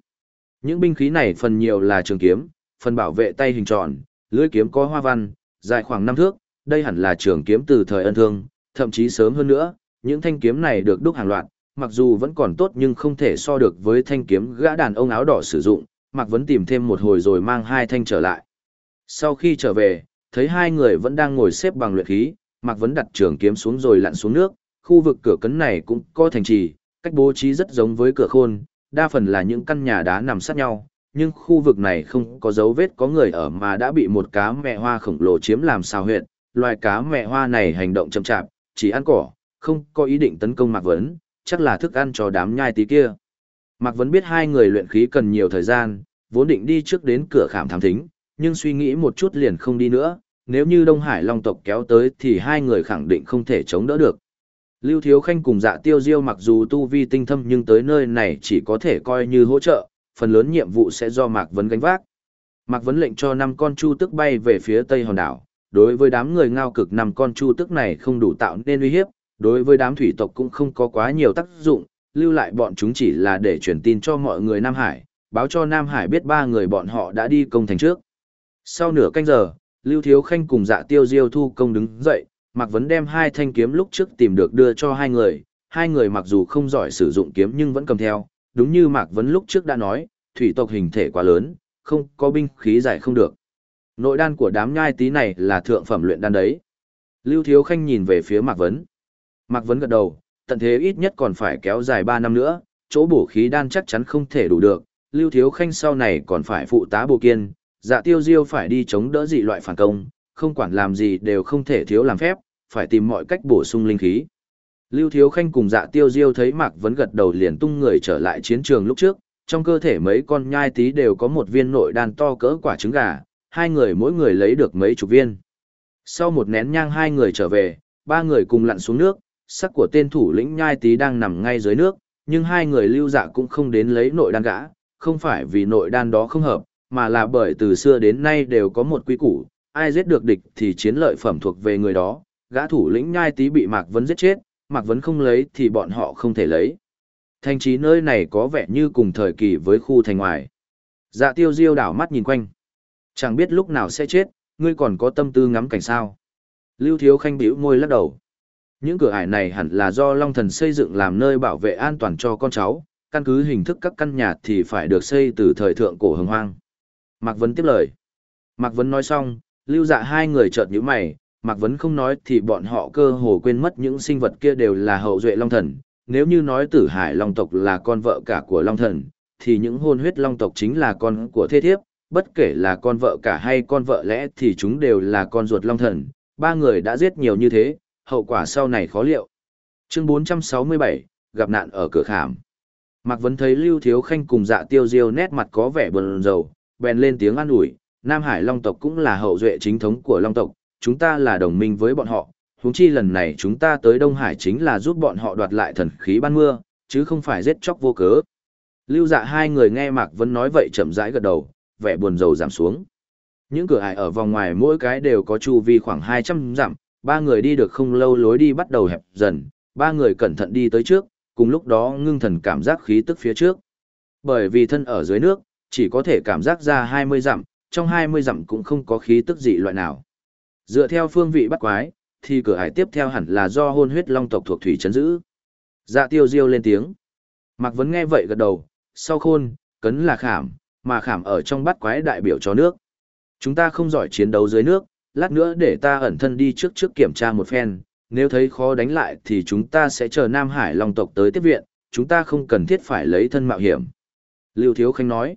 Những binh khí này phần nhiều là trường kiếm, phần bảo vệ tay hình tròn, lưỡi kiếm có hoa văn, dài khoảng 5 thước, đây hẳn là trường kiếm từ thời ân thương, thậm chí sớm hơn nữa, những thanh kiếm này được đúc hàng loạt, mặc dù vẫn còn tốt nhưng không thể so được với thanh kiếm gã đàn ông áo đỏ sử dụng, Mạc Vấn tìm thêm một hồi rồi mang hai thanh trở lại. Sau khi trở về, thấy hai người vẫn đang ngồi xếp bằng luyện khí, Mạc Vấn đặt trường kiếm xuống rồi lặn xuống nước, khu vực cửa cấn này cũng có thành trì, cách bố trí rất giống với cửa khôn, đa phần là những căn nhà đá nằm sát nhau, nhưng khu vực này không có dấu vết có người ở mà đã bị một cá mẹ hoa khổng lồ chiếm làm sao huyệt. Loài cá mẹ hoa này hành động chậm chạp, chỉ ăn cỏ, không có ý định tấn công Mạc Vấn, chắc là thức ăn cho đám nhai tí kia. Mạc Vấn biết hai người luyện khí cần nhiều thời gian, vốn định đi trước đến cửa khảm thám thính, nhưng suy nghĩ một chút liền không đi nữa, nếu như Đông Hải Long tộc kéo tới thì hai người khẳng định không thể chống đỡ được. Lưu Thiếu Khanh cùng dạ tiêu diêu mặc dù tu vi tinh thâm nhưng tới nơi này chỉ có thể coi như hỗ trợ, phần lớn nhiệm vụ sẽ do Mạc Vấn gánh vác. Mạc Vấn lệnh cho 5 con chu tức bay về phía tây hòn đảo, đối với đám người ngao cực 5 con chu tức này không đủ tạo nên uy hiếp, đối với đám thủy tộc cũng không có quá nhiều tác dụng, lưu lại bọn chúng chỉ là để truyền tin cho mọi người Nam Hải, báo cho Nam Hải biết ba người bọn họ đã đi công thành trước. Sau nửa canh giờ, Lưu Thiếu Khanh cùng dạ tiêu diêu thu công đứng dậy, Mạc Vấn đem hai thanh kiếm lúc trước tìm được đưa cho hai người, hai người mặc dù không giỏi sử dụng kiếm nhưng vẫn cầm theo, đúng như Mạc Vấn lúc trước đã nói, thủy tộc hình thể quá lớn, không có binh khí giải không được. Nội đan của đám nhai tí này là thượng phẩm luyện đan đấy. Lưu Thiếu Khanh nhìn về phía Mạc Vấn. Mạc Vấn gật đầu, tận thế ít nhất còn phải kéo dài 3 năm nữa, chỗ bổ khí đan chắc chắn không thể đủ được. Lưu Thiếu Khanh sau này còn phải phụ tá bồ kiên, dạ tiêu diêu phải đi chống đỡ dị loại phản công, không quản làm gì đều không thể thiếu làm phép, phải tìm mọi cách bổ sung linh khí. Lưu Thiếu Khanh cùng dạ tiêu diêu thấy Mạc Vấn gật đầu liền tung người trở lại chiến trường lúc trước, trong cơ thể mấy con nhai tí đều có một viên nội đan to cỡ quả trứng gà, hai người mỗi người lấy được mấy chục viên. Sau một nén nhang hai người trở về, ba người cùng lặn xuống nước, sắc của tên thủ lĩnh nhai tí đang nằm ngay dưới nước, nhưng hai người lưu dạ cũng không đến lấy nội đan gã, không phải vì nội đan đó không hợp, mà là bởi từ xưa đến nay đều có một quy củ, ai giết được địch thì chiến lợi phẩm thuộc về người đó, gã thủ lĩnh nhai tí bị Mạc Vấn giết chết, Mạc Vấn không lấy thì bọn họ không thể lấy. Thành trí nơi này có vẻ như cùng thời kỳ với khu thành ngoài. Dạ tiêu diêu đảo mắt nhìn quanh. Chẳng biết lúc nào sẽ chết, ngươi còn có tâm tư ngắm cảnh sao. Lưu Thiếu Khanh bĩu môi lắc đầu. Những cửa ải này hẳn là do Long Thần xây dựng làm nơi bảo vệ an toàn cho con cháu, căn cứ hình thức các căn nhà thì phải được xây từ thời thượng cổ hồng hoang. Mạc Vấn tiếp lời. Mạc Vấn nói xong, lưu dạ hai người chợt nhíu mày, Mạc Vấn không nói thì bọn họ cơ hồ quên mất những sinh vật kia đều là hậu duệ Long Thần. Nếu như nói tử hải Long tộc là con vợ cả của Long Thần, thì những hôn huyết Long tộc chính là con của thế thiếp, bất kể là con vợ cả hay con vợ lẽ thì chúng đều là con ruột Long Thần. Ba người đã giết nhiều như thế, hậu quả sau này khó liệu. Chương 467, gặp nạn ở cửa khảm. Mạc Vấn thấy Lưu Thiếu Khanh cùng dạ tiêu diêu nét mặt có vẻ buồn rầu, bèn lên tiếng an ủi, Nam Hải Long tộc cũng là hậu duệ chính thống của Long tộc, chúng ta là đồng minh với bọn họ, huống chi lần này chúng ta tới Đông Hải chính là giúp bọn họ đoạt lại thần khí ban mưa, chứ không phải giết chóc vô cớ. Lưu dạ hai người nghe Mạc Vân nói vậy chậm rãi gật đầu, vẻ buồn rầu giảm xuống. Những cửa ải ở vòng ngoài mỗi cái đều có chu vi khoảng 200 dặm, ba người đi được không lâu lối đi bắt đầu hẹp dần, ba người cẩn thận đi tới trước, cùng lúc đó ngưng thần cảm giác khí tức phía trước. Bởi vì thân ở dưới nước, chỉ có thể cảm giác ra 20 dặm, trong 20 dặm cũng không có khí tức dị loại nào. Dựa theo phương vị bắt quái, thì cửa hải tiếp theo hẳn là do hôn huyết long tộc thuộc thủy chấn giữ. Dạ tiêu diêu lên tiếng. Mạc Vấn nghe vậy gật đầu, sau khôn, cấn là khảm, mà khảm ở trong bắt quái đại biểu cho nước. Chúng ta không giỏi chiến đấu dưới nước, lát nữa để ta ẩn thân đi trước trước kiểm tra một phen, nếu thấy khó đánh lại thì chúng ta sẽ chờ Nam Hải Long tộc tới tiếp viện, chúng ta không cần thiết phải lấy thân mạo hiểm. Lưu Thiếu Khanh nói.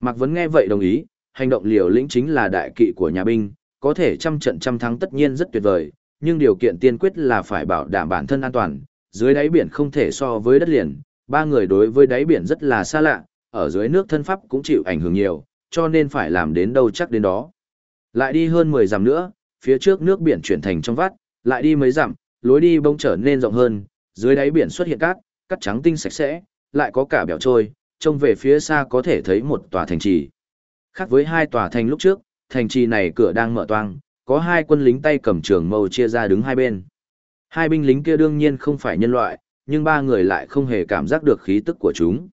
Mạc Vấn nghe vậy đồng ý, hành động liều lĩnh chính là đại kỵ của nhà binh, có thể trăm trận trăm thắng tất nhiên rất tuyệt vời, nhưng điều kiện tiên quyết là phải bảo đảm bản thân an toàn, dưới đáy biển không thể so với đất liền, ba người đối với đáy biển rất là xa lạ, ở dưới nước thân pháp cũng chịu ảnh hưởng nhiều, cho nên phải làm đến đâu chắc đến đó. Lại đi hơn 10 dặm nữa, phía trước nước biển chuyển thành trong vắt, lại đi mấy dặm, lối đi bông trở nên rộng hơn, dưới đáy biển xuất hiện cát, cát trắng tinh sạch sẽ, lại có cả bèo trôi, trông về phía xa có thể thấy một tòa thành trì. Khác với hai tòa thành lúc trước, thành trì này cửa đang mở toang, có hai quân lính tay cầm trường mâu chia ra đứng hai bên. Hai binh lính kia đương nhiên không phải nhân loại, nhưng ba người lại không hề cảm giác được khí tức của chúng.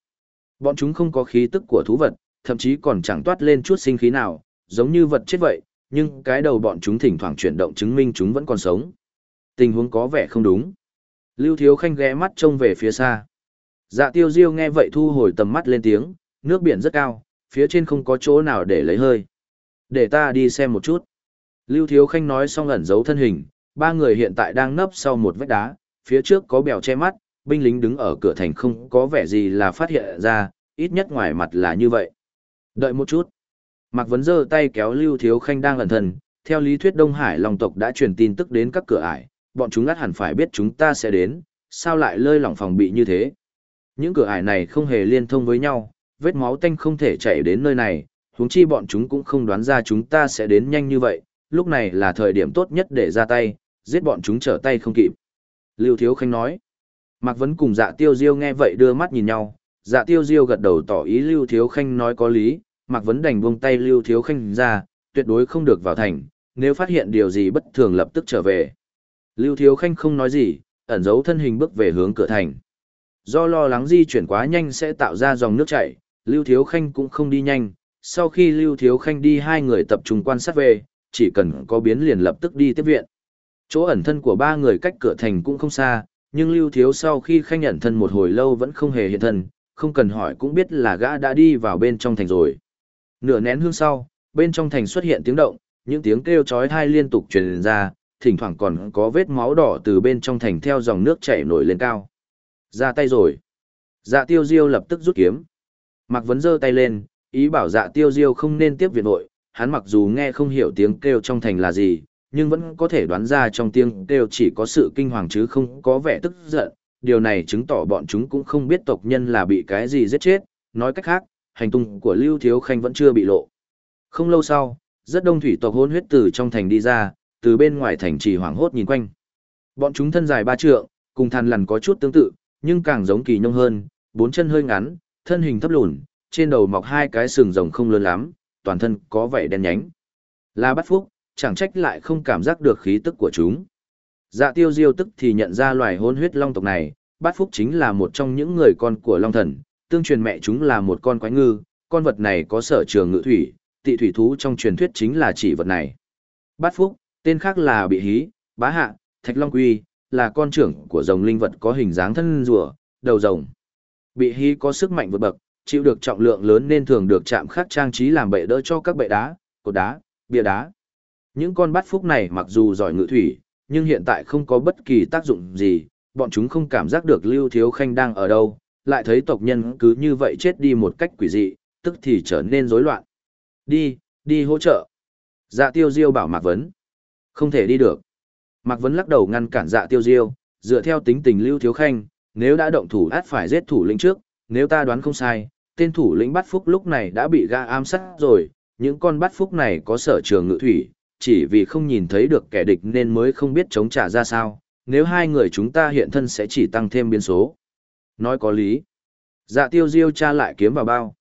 Bọn chúng không có khí tức của thú vật, thậm chí còn chẳng toát lên chút sinh khí nào, giống như vật chết vậy, nhưng cái đầu bọn chúng thỉnh thoảng chuyển động chứng minh chúng vẫn còn sống. Tình huống có vẻ không đúng. Lưu Thiếu Khanh ghé mắt trông về phía xa. Dạ tiêu diêu nghe vậy thu hồi tầm mắt lên tiếng, nước biển rất cao, phía trên không có chỗ nào để lấy hơi. Để ta đi xem một chút. Lưu Thiếu Khanh nói xong ẩn giấu thân hình, ba người hiện tại đang nấp sau một vách đá, phía trước có bèo che mắt, binh lính đứng ở cửa thành không có vẻ gì là phát hiện ra, ít nhất ngoài mặt là như vậy. Đợi một chút. Mạc Vấn giơ tay kéo Lưu Thiếu Khanh đang ẩn thần, theo lý thuyết Đông Hải Long tộc đã truyền tin tức đến các cửa ải, bọn chúng ngắt hẳn phải biết chúng ta sẽ đến, sao lại lơi lỏng phòng bị như thế. Những cửa ải này không hề liên thông với nhau, vết máu tanh không thể chạy đến nơi này, huống chi bọn chúng cũng không đoán ra chúng ta sẽ đến nhanh như vậy, lúc này là thời điểm tốt nhất để ra tay, giết bọn chúng trở tay không kịp. Lưu Thiếu Khanh nói. Mạc Vấn cùng dạ tiêu diêu nghe vậy đưa mắt nhìn nhau, dạ tiêu diêu gật đầu tỏ ý Lưu Thiếu Khanh nói có lý, Mạc Vấn đành buông tay Lưu Thiếu Khanh ra, tuyệt đối không được vào thành, nếu phát hiện điều gì bất thường lập tức trở về. Lưu Thiếu Khanh không nói gì, ẩn giấu thân hình bước về hướng cửa thành. Do lo lắng di chuyển quá nhanh sẽ tạo ra dòng nước chảy, Lưu Thiếu Khanh cũng không đi nhanh. Sau khi Lưu Thiếu Khanh đi hai người tập trung quan sát về, chỉ cần có biến liền lập tức đi tiếp viện. Chỗ ẩn thân của ba người cách cửa thành cũng không xa, nhưng Lưu Thiếu sau khi Khanh ẩn thân một hồi lâu vẫn không hề hiện thân, không cần hỏi cũng biết là gã đã đi vào bên trong thành rồi. Nửa nén hương sau, bên trong thành xuất hiện tiếng động, những tiếng kêu chói tai liên tục truyền ra, thỉnh thoảng còn có vết máu đỏ từ bên trong thành theo dòng nước chảy nổi lên cao. Ra tay rồi. Dạ tiêu diêu lập tức rút kiếm. Mạc Vấn giơ tay lên, ý bảo dạ tiêu diêu không nên tiếp viện nội, hắn mặc dù nghe không hiểu tiếng kêu trong thành là gì, nhưng vẫn có thể đoán ra trong tiếng kêu chỉ có sự kinh hoàng chứ không có vẻ tức giận. Điều này chứng tỏ bọn chúng cũng không biết tộc nhân là bị cái gì giết chết, nói cách khác, hành tung của Lưu Thiếu Khanh vẫn chưa bị lộ. Không lâu sau, rất đông thủy tộc hôn huyết từ trong thành đi ra, từ bên ngoài thành chỉ hoảng hốt nhìn quanh. Bọn chúng thân dài ba trượng, cùng thằn lằn có chút tương tự, nhưng càng giống kỳ nhông hơn, bốn chân hơi ngắn, thân hình thấp lùn, trên đầu mọc hai cái sừng rồng không lớn lắm, toàn thân có vẻ đen nhánh. Là bắt phúc, chẳng trách lại không cảm giác được khí tức của chúng. Dạ tiêu diêu tức thì nhận ra loài hôn huyết long tộc này, bát phúc chính là một trong những người con của Long Thần, tương truyền mẹ chúng là một con quái ngư, con vật này có sở trường ngự thủy, tị thủy thú trong truyền thuyết chính là chỉ vật này. Bát phúc, tên khác là bị hí, bá hạ, thạch long quy, là con trưởng của rồng linh vật có hình dáng thân rùa, đầu rồng. Bị hí có sức mạnh vượt bậc, chịu được trọng lượng lớn nên thường được chạm khắc trang trí làm bệ đỡ cho các bệ đá, cột đá, bia đá. Những con bát phúc này mặc dù giỏi ngự thủy, nhưng hiện tại không có bất kỳ tác dụng gì, bọn chúng không cảm giác được Lưu Thiếu Khanh đang ở đâu, lại thấy tộc nhân cứ như vậy chết đi một cách quỷ dị, tức thì trở nên rối loạn. Đi, đi hỗ trợ. Dạ tiêu diêu bảo Mạc Vấn. Không thể đi được. Mạc Vấn lắc đầu ngăn cản dạ tiêu diêu, dựa theo tính tình Lưu Thiếu Khanh, nếu đã động thủ át phải giết thủ lĩnh trước, nếu ta đoán không sai, tên thủ lĩnh bắt phúc lúc này đã bị ga ám sát rồi, những con bắt phúc này có sở trường ngự thủy, chỉ vì không nhìn thấy được kẻ địch nên mới không biết chống trả ra sao, nếu hai người chúng ta hiện thân sẽ chỉ tăng thêm biến số. Nói có lý. Dạ tiêu diêu tra lại kiếm vào bao.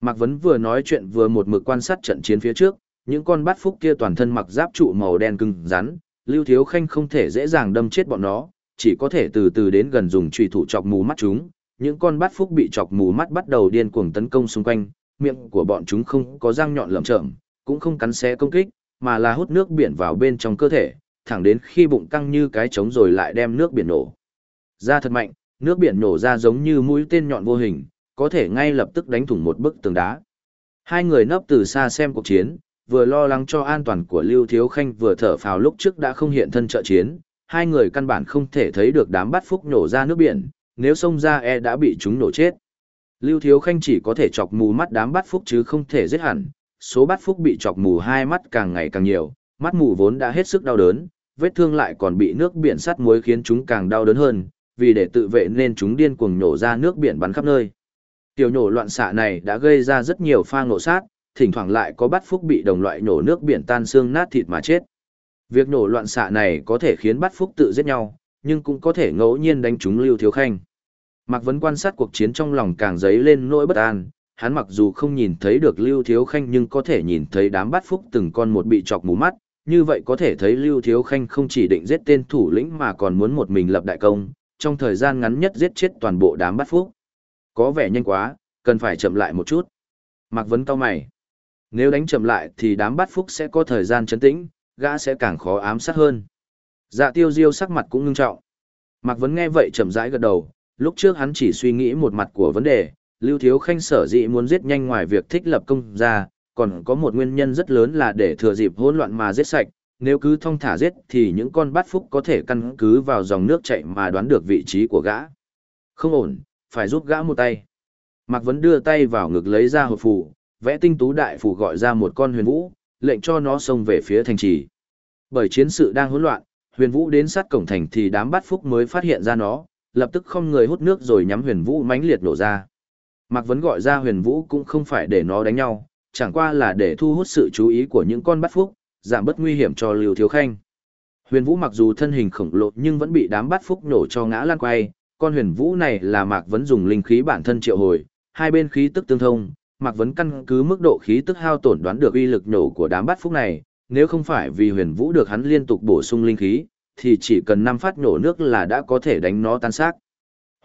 Mạc Vấn vừa nói chuyện vừa một mực quan sát trận chiến phía trước, những con bát phúc kia toàn thân mặc giáp trụ màu đen cứng rắn, Lưu Thiếu Khanh không thể dễ dàng đâm chết bọn nó, chỉ có thể từ từ đến gần dùng trùy thủ chọc mù mắt chúng. Những con bát phúc bị chọc mù mắt bắt đầu điên cuồng tấn công xung quanh, miệng của bọn chúng không có răng nhọn lởm chởm, cũng không cắn xé công kích, mà là hút nước biển vào bên trong cơ thể, thẳng đến khi bụng căng như cái trống rồi lại đem nước biển nổ. Ra thật mạnh, nước biển nổ ra giống như mũi tên nhọn vô hình, có thể ngay lập tức đánh thủng một bức tường đá. Hai người nấp từ xa xem cuộc chiến, vừa lo lắng cho an toàn của Lưu Thiếu Khanh vừa thở phào lúc trước đã không hiện thân trợ chiến, hai người căn bản không thể thấy được đám bắt phúc nổ ra nước biển, nếu xông ra e đã bị chúng nổ chết. Lưu Thiếu Khanh chỉ có thể chọc mù mắt đám bắt phúc chứ không thể giết hẳn, số bắt phúc bị chọc mù hai mắt càng ngày càng nhiều, mắt mù vốn đã hết sức đau đớn, vết thương lại còn bị nước biển sắt muối khiến chúng càng đau đớn hơn, vì để tự vệ nên chúng điên cuồng nổ ra nước biển bắn khắp nơi. Tiểu nổ loạn xạ này đã gây ra rất nhiều pha nổ sát, thỉnh thoảng lại có bắt phúc bị đồng loại nổ nước biển tan xương nát thịt mà chết. Việc nổ loạn xạ này có thể khiến bắt phúc tự giết nhau, nhưng cũng có thể ngẫu nhiên đánh trúng Lưu Thiếu Khanh. Mạc Vấn quan sát cuộc chiến trong lòng càng dấy lên nỗi bất an, hắn mặc dù không nhìn thấy được Lưu Thiếu Khanh nhưng có thể nhìn thấy đám bắt phúc từng con một bị chọc mù mắt, như vậy có thể thấy Lưu Thiếu Khanh không chỉ định giết tên thủ lĩnh mà còn muốn một mình lập đại công, trong thời gian ngắn nhất giết chết toàn bộ đám bắt phúc. Có vẻ nhanh quá, cần phải chậm lại một chút. Mạc Vấn cao mày. Nếu đánh chậm lại thì đám bắt phúc sẽ có thời gian chấn tĩnh, gã sẽ càng khó ám sát hơn. Dạ tiêu diêu sắc mặt cũng ngưng trọng. Mạc Vấn nghe vậy chậm rãi gật đầu, lúc trước hắn chỉ suy nghĩ một mặt của vấn đề, Lưu Thiếu Khanh sở dĩ muốn giết nhanh ngoài việc thích lập công ra, còn có một nguyên nhân rất lớn là để thừa dịp hỗn loạn mà giết sạch, nếu cứ thong thả giết thì những con bát phúc có thể căn cứ vào dòng nước chảy mà đoán được vị trí của gã. Không ổn, phải giúp gã một tay. Mạc Vấn đưa tay vào ngực lấy ra hộp phù, vẽ tinh tú đại phù gọi ra một con huyền vũ, lệnh cho nó xông về phía thành trì. Bởi chiến sự đang hỗn loạn, huyền vũ đến sát cổng thành thì đám bát phúc mới phát hiện ra nó, lập tức không người hút nước rồi nhắm huyền vũ mãnh liệt nổ ra. Mạc Vấn gọi ra huyền vũ cũng không phải để nó đánh nhau, chẳng qua là để thu hút sự chú ý của những con bát phúc, giảm bớt nguy hiểm cho Lưu Thiếu Khanh. Huyền Vũ mặc dù thân hình khổng lồ nhưng vẫn bị đám bát phúc nổ cho ngã lan quay, con Huyền Vũ này là Mạc Vấn dùng linh khí bản thân triệu hồi, hai bên khí tức tương thông, Mạc Vấn căn cứ mức độ khí tức hao tổn đoán được uy lực nổ của đám bát phúc này, nếu không phải vì Huyền Vũ được hắn liên tục bổ sung linh khí, thì chỉ cần năm phát nổ nước là đã có thể đánh nó tan xác.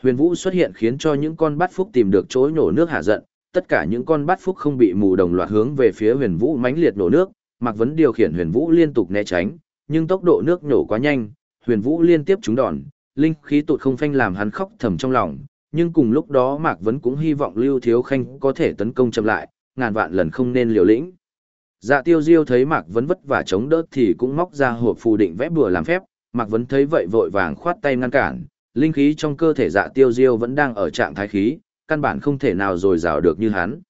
Huyền Vũ xuất hiện khiến cho những con bát phúc tìm được chỗ nổ nước hạ giận, tất cả những con bát phúc không bị mù đồng loạt hướng về phía Huyền Vũ mãnh liệt nổ nước, Mạc Vấn điều khiển huyền vũ liên tục né tránh, nhưng tốc độ nước nổ quá nhanh, huyền vũ liên tiếp trúng đòn, linh khí tụt không phanh làm hắn khóc thầm trong lòng, nhưng cùng lúc đó Mạc Vấn cũng hy vọng Lưu Thiếu Khanh có thể tấn công chậm lại, ngàn vạn lần không nên liều lĩnh. Dạ tiêu diêu thấy Mạc Vấn vất vả chống đỡ thì cũng móc ra hộp phù định vẽ bừa làm phép, Mạc Vấn thấy vậy vội vàng khoát tay ngăn cản, linh khí trong cơ thể dạ tiêu diêu vẫn đang ở trạng thái khí, căn bản không thể nào dồi dào được như hắn.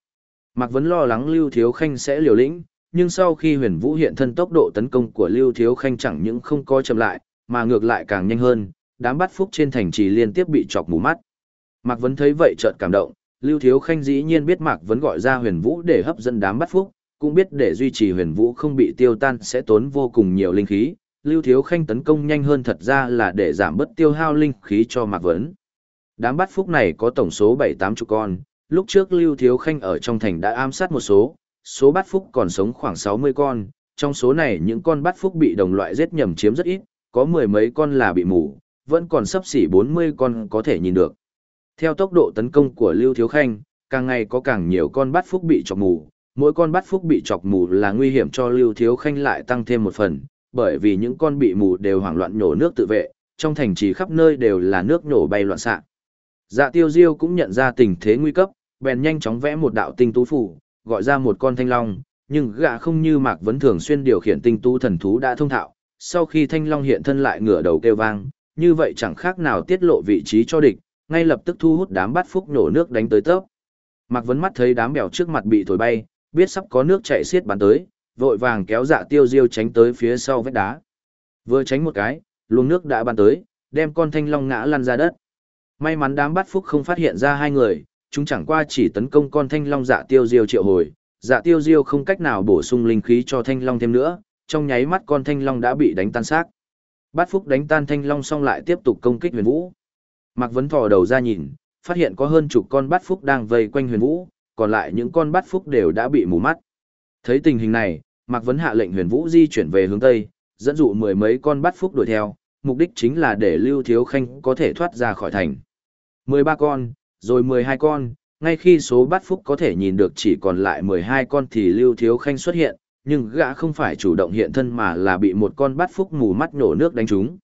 Mạc Vấn lo lắng Lưu Thiếu Khanh sẽ liều lĩnh, nhưng sau khi huyền vũ hiện thân tốc độ tấn công của Lưu Thiếu Khanh chẳng những không có chậm lại, mà ngược lại càng nhanh hơn, đám bắt phúc trên thành trì liên tiếp bị chọc mù mắt. Mạc Vấn thấy vậy chợt cảm động, Lưu Thiếu Khanh dĩ nhiên biết Mạc Vấn gọi ra huyền vũ để hấp dẫn đám bắt phúc, cũng biết để duy trì huyền vũ không bị tiêu tan sẽ tốn vô cùng nhiều linh khí. Lưu Thiếu Khanh tấn công nhanh hơn thật ra là để giảm bớt tiêu hao linh khí cho Mạc Vấn. Đám bắt phúc này có tổng số 7-8 chục con, lúc trước Lưu Thiếu Khanh ở trong thành đã ám sát một số, số bát phúc còn sống khoảng 60 con, trong số này những con bát phúc bị đồng loại giết nhầm chiếm rất ít, có mười mấy con là bị mù, vẫn còn sấp xỉ 40 con có thể nhìn được. Theo tốc độ tấn công của Lưu Thiếu Khanh, càng ngày có càng nhiều con bắt phúc bị chọc mù, mỗi con bắt phúc bị chọc mù là nguy hiểm cho Lưu Thiếu Khanh lại tăng thêm một phần, bởi vì những con bị mù đều hoảng loạn nhổ nước tự vệ, trong thành trì khắp nơi đều là nước nhổ bay loạn xạ. Dạ Tiêu Diêu cũng nhận ra tình thế nguy cấp, bèn nhanh chóng vẽ một đạo tinh tú phủ, gọi ra một con thanh long, nhưng gã không như Mạc Vấn thường xuyên điều khiển tinh tú thần thú đã thông thạo, sau khi thanh long hiện thân lại ngửa đầu kêu vang, như vậy chẳng khác nào tiết lộ vị trí cho địch, ngay lập tức thu hút đám bắt phúc nổ nước đánh tới tớp. Mạc Vấn mắt thấy đám bèo trước mặt bị thổi bay, biết sắp có nước chảy xiết bắn tới, vội vàng kéo dạ tiêu diêu tránh tới phía sau vách đá. Vừa tránh một cái, luồng nước đã bắn tới, đem con thanh long ngã lăn ra đất. May mắn đám bắt phúc không phát hiện ra hai người, chúng chẳng qua chỉ tấn công con thanh long dạ tiêu diêu triệu hồi, dạ tiêu diêu không cách nào bổ sung linh khí cho thanh long thêm nữa, trong nháy mắt con thanh long đã bị đánh tan xác. Bát phúc đánh tan thanh long xong lại tiếp tục công kích huyền vũ. Mạc Vấn thò đầu ra nhìn, phát hiện có hơn chục con bát phúc đang vây quanh huyền vũ, còn lại những con bát phúc đều đã bị mù mắt. Thấy tình hình này, Mạc Vấn hạ lệnh huyền vũ di chuyển về hướng Tây, dẫn dụ mười mấy con bát phúc đuổi theo, mục đích chính là để Lưu Thiếu Khanh có thể thoát ra khỏi thành. 13 con, rồi 12 con, ngay khi số bát phúc có thể nhìn được chỉ còn lại 12 con thì Lưu Thiếu Khanh xuất hiện, nhưng gã không phải chủ động hiện thân mà là bị một con bát phúc mù mắt nổ nước đánh trúng.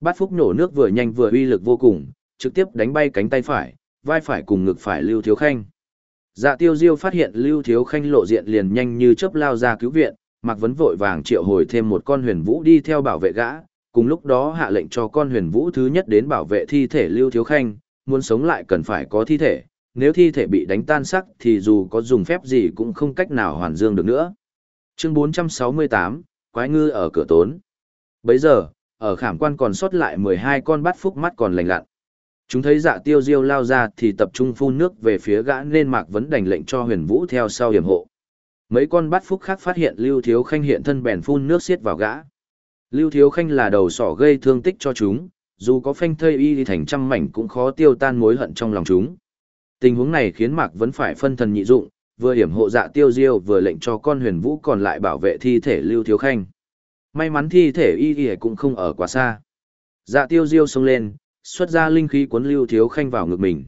Bát phúc nổ nước vừa nhanh vừa uy lực vô cùng, trực tiếp đánh bay cánh tay phải, vai phải cùng ngực phải Lưu Thiếu Khanh. Dạ tiêu diêu phát hiện Lưu Thiếu Khanh lộ diện liền nhanh như chớp lao ra cứu viện, Mạc Vấn vội vàng triệu hồi thêm một con huyền vũ đi theo bảo vệ gã, cùng lúc đó hạ lệnh cho con huyền vũ thứ nhất đến bảo vệ thi thể Lưu Thiếu Khanh, muốn sống lại cần phải có thi thể, nếu thi thể bị đánh tan sắc thì dù có dùng phép gì cũng không cách nào hoàn dương được nữa. Chương 468, Quái ngư ở cửa tốn. Bấy giờ, ở khảm quan còn sót lại 12 con bắt phúc mắt còn lành lặn. Chúng thấy dạ tiêu diêu lao ra thì tập trung phun nước về phía gã nên Mạc Vấn đành lệnh cho huyền vũ theo sau hiểm hộ. Mấy con bắt phúc khác phát hiện Lưu Thiếu Khanh hiện thân bèn phun nước xiết vào gã. Lưu Thiếu Khanh là đầu sỏ gây thương tích cho chúng, dù có phanh thây y thì thành trăm mảnh cũng khó tiêu tan mối hận trong lòng chúng. Tình huống này khiến Mạc Vấn phải phân thần nhị dụng, vừa hiểm hộ dạ tiêu diêu vừa lệnh cho con huyền vũ còn lại bảo vệ thi thể Lưu Thiếu Khanh. May mắn thi thể y y cũng không ở quá xa. Dạ tiêu diêu xông lên, xuất ra linh khí cuốn Lưu Thiếu Khanh vào ngực mình.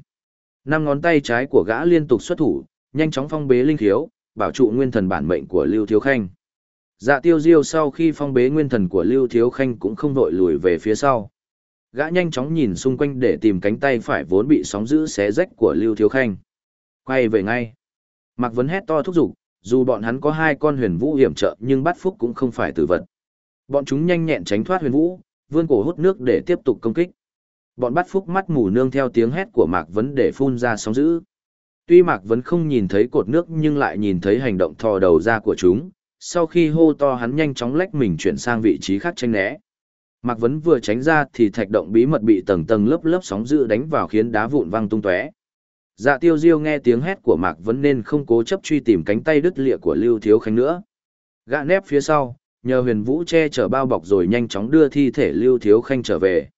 Năm ngón tay trái của gã liên tục xuất thủ, nhanh chóng phong bế linh khiếu, bảo trụ nguyên thần bản mệnh của Lưu Thiếu Khanh. Dạ tiêu diêu sau khi phong bế nguyên thần của Lưu Thiếu Khanh cũng không vội lùi về phía sau. Gã nhanh chóng nhìn xung quanh để tìm cánh tay phải vốn bị sóng giữ xé rách của Lưu Thiếu Khanh. Quay về ngay. Mạc Vấn hét to thúc giục, dù bọn hắn có hai con huyền vũ hiểm trợ nhưng bắt phúc cũng không phải tử vật. Bọn chúng nhanh nhẹn tránh thoát huyền vũ, vươn cổ hút nước để tiếp tục công kích. Bọn bắt phúc mắt mù nương theo tiếng hét của Mạc Vấn để phun ra sóng dữ. Tuy Mạc Vấn không nhìn thấy cột nước nhưng lại nhìn thấy hành động thò đầu ra của chúng, sau khi hô to hắn nhanh chóng lách mình chuyển sang vị trí khác tranh né. Mạc Vấn vừa tránh ra thì thạch động bí mật bị tầng tầng lớp lớp sóng dữ đánh vào khiến đá vụn văng tung tóe. Dạ tiêu diêu nghe tiếng hét của Mạc Vấn nên không cố chấp truy tìm cánh tay đứt lịa của Lưu Thiếu Khánh nữa. Gã nép phía sau, nhờ huyền vũ che chở bao bọc rồi nhanh chóng đưa thi thể Lưu Thiếu Khanh trở về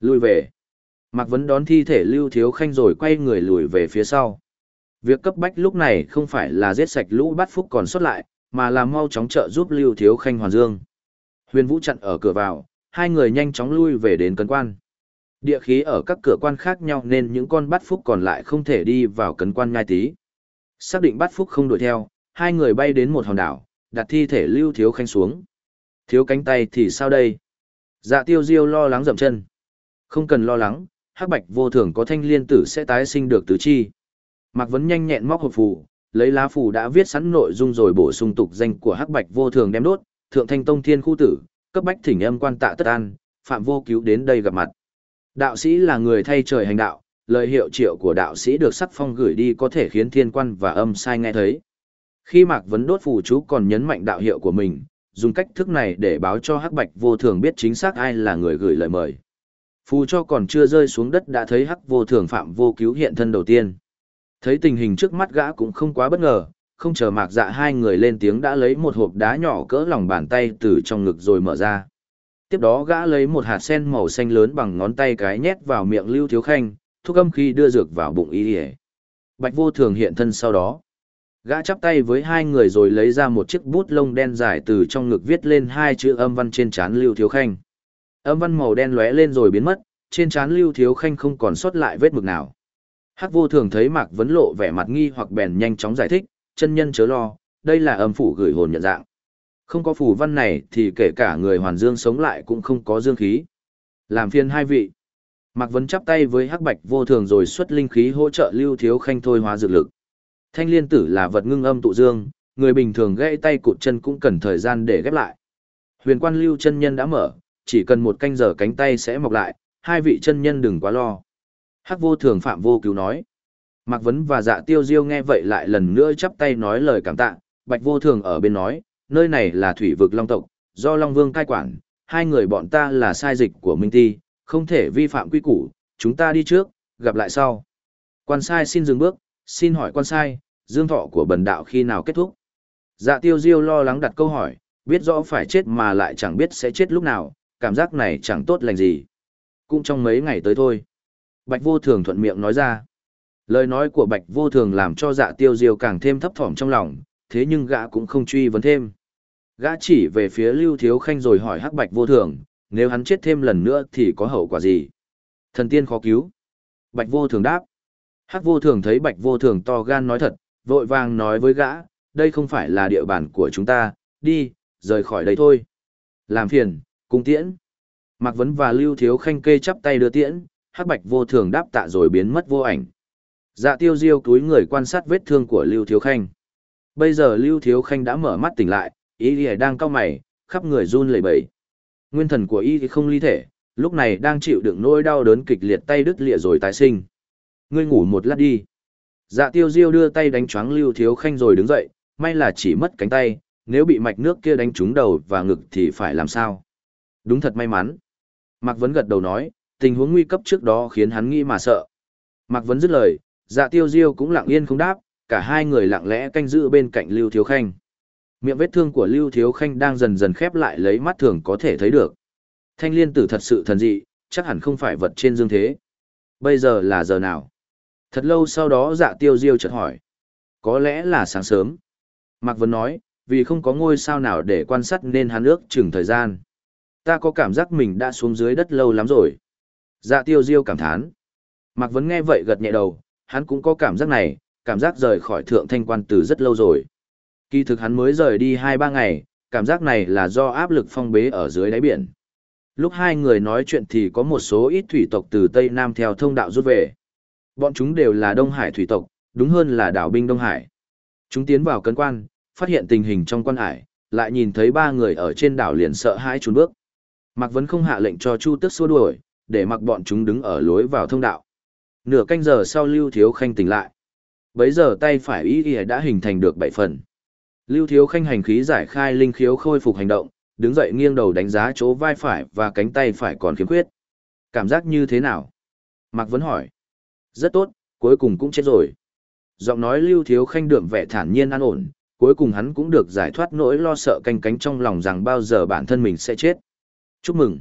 lui về. Mạc Vấn đón thi thể Lưu Thiếu Khanh rồi quay người lùi về phía sau. Việc cấp bách lúc này không phải là giết sạch lũ Bát phúc còn sót lại, mà là mau chóng trợ giúp Lưu Thiếu Khanh hoàn dương. Huyền Vũ chặn ở cửa vào, hai người nhanh chóng lui về đến cấn quan. Địa khí ở các cửa quan khác nhau nên những con Bát phúc còn lại không thể đi vào cấn quan nhai tí. Xác định Bát phúc không đuổi theo, hai người bay đến một hòn đảo, đặt thi thể Lưu Thiếu Khanh xuống. Thiếu cánh tay thì sao đây? Dạ tiêu diêu lo lắng dậm chân. Không cần lo lắng, hắc bạch vô thường có thanh liên tử sẽ tái sinh được tứ chi. Mạc Vấn nhanh nhẹn móc hộp phù, lấy lá phù đã viết sẵn nội dung rồi bổ sung tục danh của hắc bạch vô thường đem đốt, thượng thanh tông thiên khu tử, cấp bách thỉnh âm quan tạ tất an, phạm vô cứu đến đây gặp mặt. Đạo sĩ là người thay trời hành đạo, lời hiệu triệu của đạo sĩ được sắc phong gửi đi có thể khiến thiên quan và âm sai nghe thấy. Khi Mạc Vấn đốt phù chú còn nhấn mạnh đạo hiệu của mình, dùng cách thức này để báo cho hắc bạch vô thường biết chính xác ai là người gửi lời mời. Phù cho còn chưa rơi xuống đất đã thấy hắc vô thường phạm vô cứu hiện thân đầu tiên. Thấy tình hình trước mắt gã cũng không quá bất ngờ, không chờ mạc dạ hai người lên tiếng đã lấy một hộp đá nhỏ cỡ lòng bàn tay từ trong ngực rồi mở ra. Tiếp đó gã lấy một hạt sen màu xanh lớn bằng ngón tay cái nhét vào miệng Lưu Thiếu Khanh, thúc âm khi đưa dược vào bụng y ỉa. Bạch vô thường hiện thân sau đó. Gã chắp tay với hai người rồi lấy ra một chiếc bút lông đen dài từ trong ngực viết lên hai chữ âm văn trên trán Lưu Thiếu Khanh. Âm văn màu đen lóe lên rồi biến mất, trên trán Lưu Thiếu Khanh không còn sót lại vết mực nào. Hắc vô thường thấy Mạc Vấn lộ vẻ mặt nghi hoặc bèn nhanh chóng giải thích, chân nhân chớ lo, đây là âm phủ gửi hồn nhận dạng. Không có phù văn này thì kể cả người hoàn dương sống lại cũng không có dương khí. Làm phiền hai vị. Mạc Vấn chắp tay với Hắc Bạch vô thường rồi xuất linh khí hỗ trợ Lưu Thiếu Khanh thôi hóa dược lực. Thanh liên tử là vật ngưng âm tụ dương, người bình thường gãy tay cụt chân cũng cần thời gian để ghép lại. Huyền quan Lưu chân nhân đã mở, chỉ cần một canh giờ cánh tay sẽ mọc lại, hai vị chân nhân đừng quá lo. Hắc vô thường phạm vô cứu nói. Mạc Vấn và dạ tiêu diêu nghe vậy lại lần nữa chắp tay nói lời cảm tạ, bạch vô thường ở bên nói, nơi này là thủy vực long tộc, do Long Vương cai quản, hai người bọn ta là sai dịch của Minh Ti, không thể vi phạm quy củ, chúng ta đi trước, gặp lại sau. Quan sai xin dừng bước, xin hỏi quan sai, dương thọ của bần đạo khi nào kết thúc? Dạ tiêu diêu lo lắng đặt câu hỏi, biết rõ phải chết mà lại chẳng biết sẽ chết lúc nào, cảm giác này chẳng tốt lành gì. Cũng trong mấy ngày tới thôi. Bạch vô thường thuận miệng nói ra. Lời nói của bạch vô thường làm cho dạ tiêu diêu càng thêm thấp thỏm trong lòng, thế nhưng gã cũng không truy vấn thêm. Gã chỉ về phía lưu thiếu khanh rồi hỏi hắc bạch vô thường, nếu hắn chết thêm lần nữa thì có hậu quả gì? Thần tiên khó cứu. Bạch vô thường đáp. Hắc vô thường thấy bạch vô thường to gan nói thật, vội vàng nói với gã, đây không phải là địa bàn của chúng ta, đi, rời khỏi đây thôi. Làm phiền, cung tiễn. Mạc Vấn và Lưu Thiếu Khanh kê chắp tay đưa tiễn, hắc bạch vô thường đáp tạ rồi biến mất vô ảnh. Dạ tiêu diêu túi người quan sát vết thương của Lưu Thiếu Khanh. Bây giờ Lưu Thiếu Khanh đã mở mắt tỉnh lại, ý thì đang cao mày, khắp người run lẩy bẩy. Nguyên thần của y thì không ly thể, lúc này đang chịu đựng nỗi đau đớn kịch liệt tay đứt lìa rồi tái sinh. Ngươi ngủ một lát đi. Dạ tiêu diêu đưa tay đánh choáng Lưu Thiếu Khanh rồi đứng dậy, may là chỉ mất cánh tay, nếu bị mạch nước kia đánh trúng đầu và ngực thì phải làm sao? Đúng thật may mắn. Mạc Vấn gật đầu nói, tình huống nguy cấp trước đó khiến hắn nghĩ mà sợ. Mạc Vấn dứt lời, dạ tiêu diêu cũng lặng yên không đáp, cả hai người lặng lẽ canh giữ bên cạnh Lưu Thiếu Khanh. Miệng vết thương của Lưu Thiếu Khanh đang dần dần khép lại lấy mắt thường có thể thấy được. Thanh liên tử thật sự thần dị, chắc hẳn không phải vật trên dương thế. Bây giờ là giờ nào? Thật lâu sau đó dạ tiêu diêu chợt hỏi. Có lẽ là sáng sớm. Mạc Vấn nói, vì không có ngôi sao nào để quan sát nên hắn ước chừng thời gian. Ta có cảm giác mình đã xuống dưới đất lâu lắm rồi. Dạ tiêu diêu cảm thán. Mạc Vấn nghe vậy gật nhẹ đầu, hắn cũng có cảm giác này, cảm giác rời khỏi thượng thanh quan từ rất lâu rồi. Kỳ thực hắn mới rời đi 2-3 ngày, cảm giác này là do áp lực phong bế ở dưới đáy biển. Lúc hai người nói chuyện thì có một số ít thủy tộc từ Tây Nam theo thông đạo rút về. Bọn chúng đều là Đông Hải thủy tộc, đúng hơn là đảo binh Đông Hải. Chúng tiến vào cấn quan, phát hiện tình hình trong quan hải, lại nhìn thấy ba người ở trên đảo liền sợ hãi trốn bước. Mạc Vấn không hạ lệnh cho Chu Tước xua đuổi, để mặc bọn chúng đứng ở lối vào thông đạo. Nửa canh giờ sau Lưu Thiếu Khanh tỉnh lại. Bấy giờ tay phải ý y đã hình thành được bảy phần. Lưu Thiếu Khanh hành khí giải khai linh khiếu khôi phục hành động, đứng dậy nghiêng đầu đánh giá chỗ vai phải và cánh tay phải còn khiếm khuyết. Cảm giác như thế nào? Mạc Vấn hỏi. Rất tốt, cuối cùng cũng chết rồi. Giọng nói Lưu Thiếu Khanh đượm vẻ thản nhiên an ổn, cuối cùng hắn cũng được giải thoát nỗi lo sợ canh cánh trong lòng rằng bao giờ bản thân mình sẽ chết. Chúc mừng.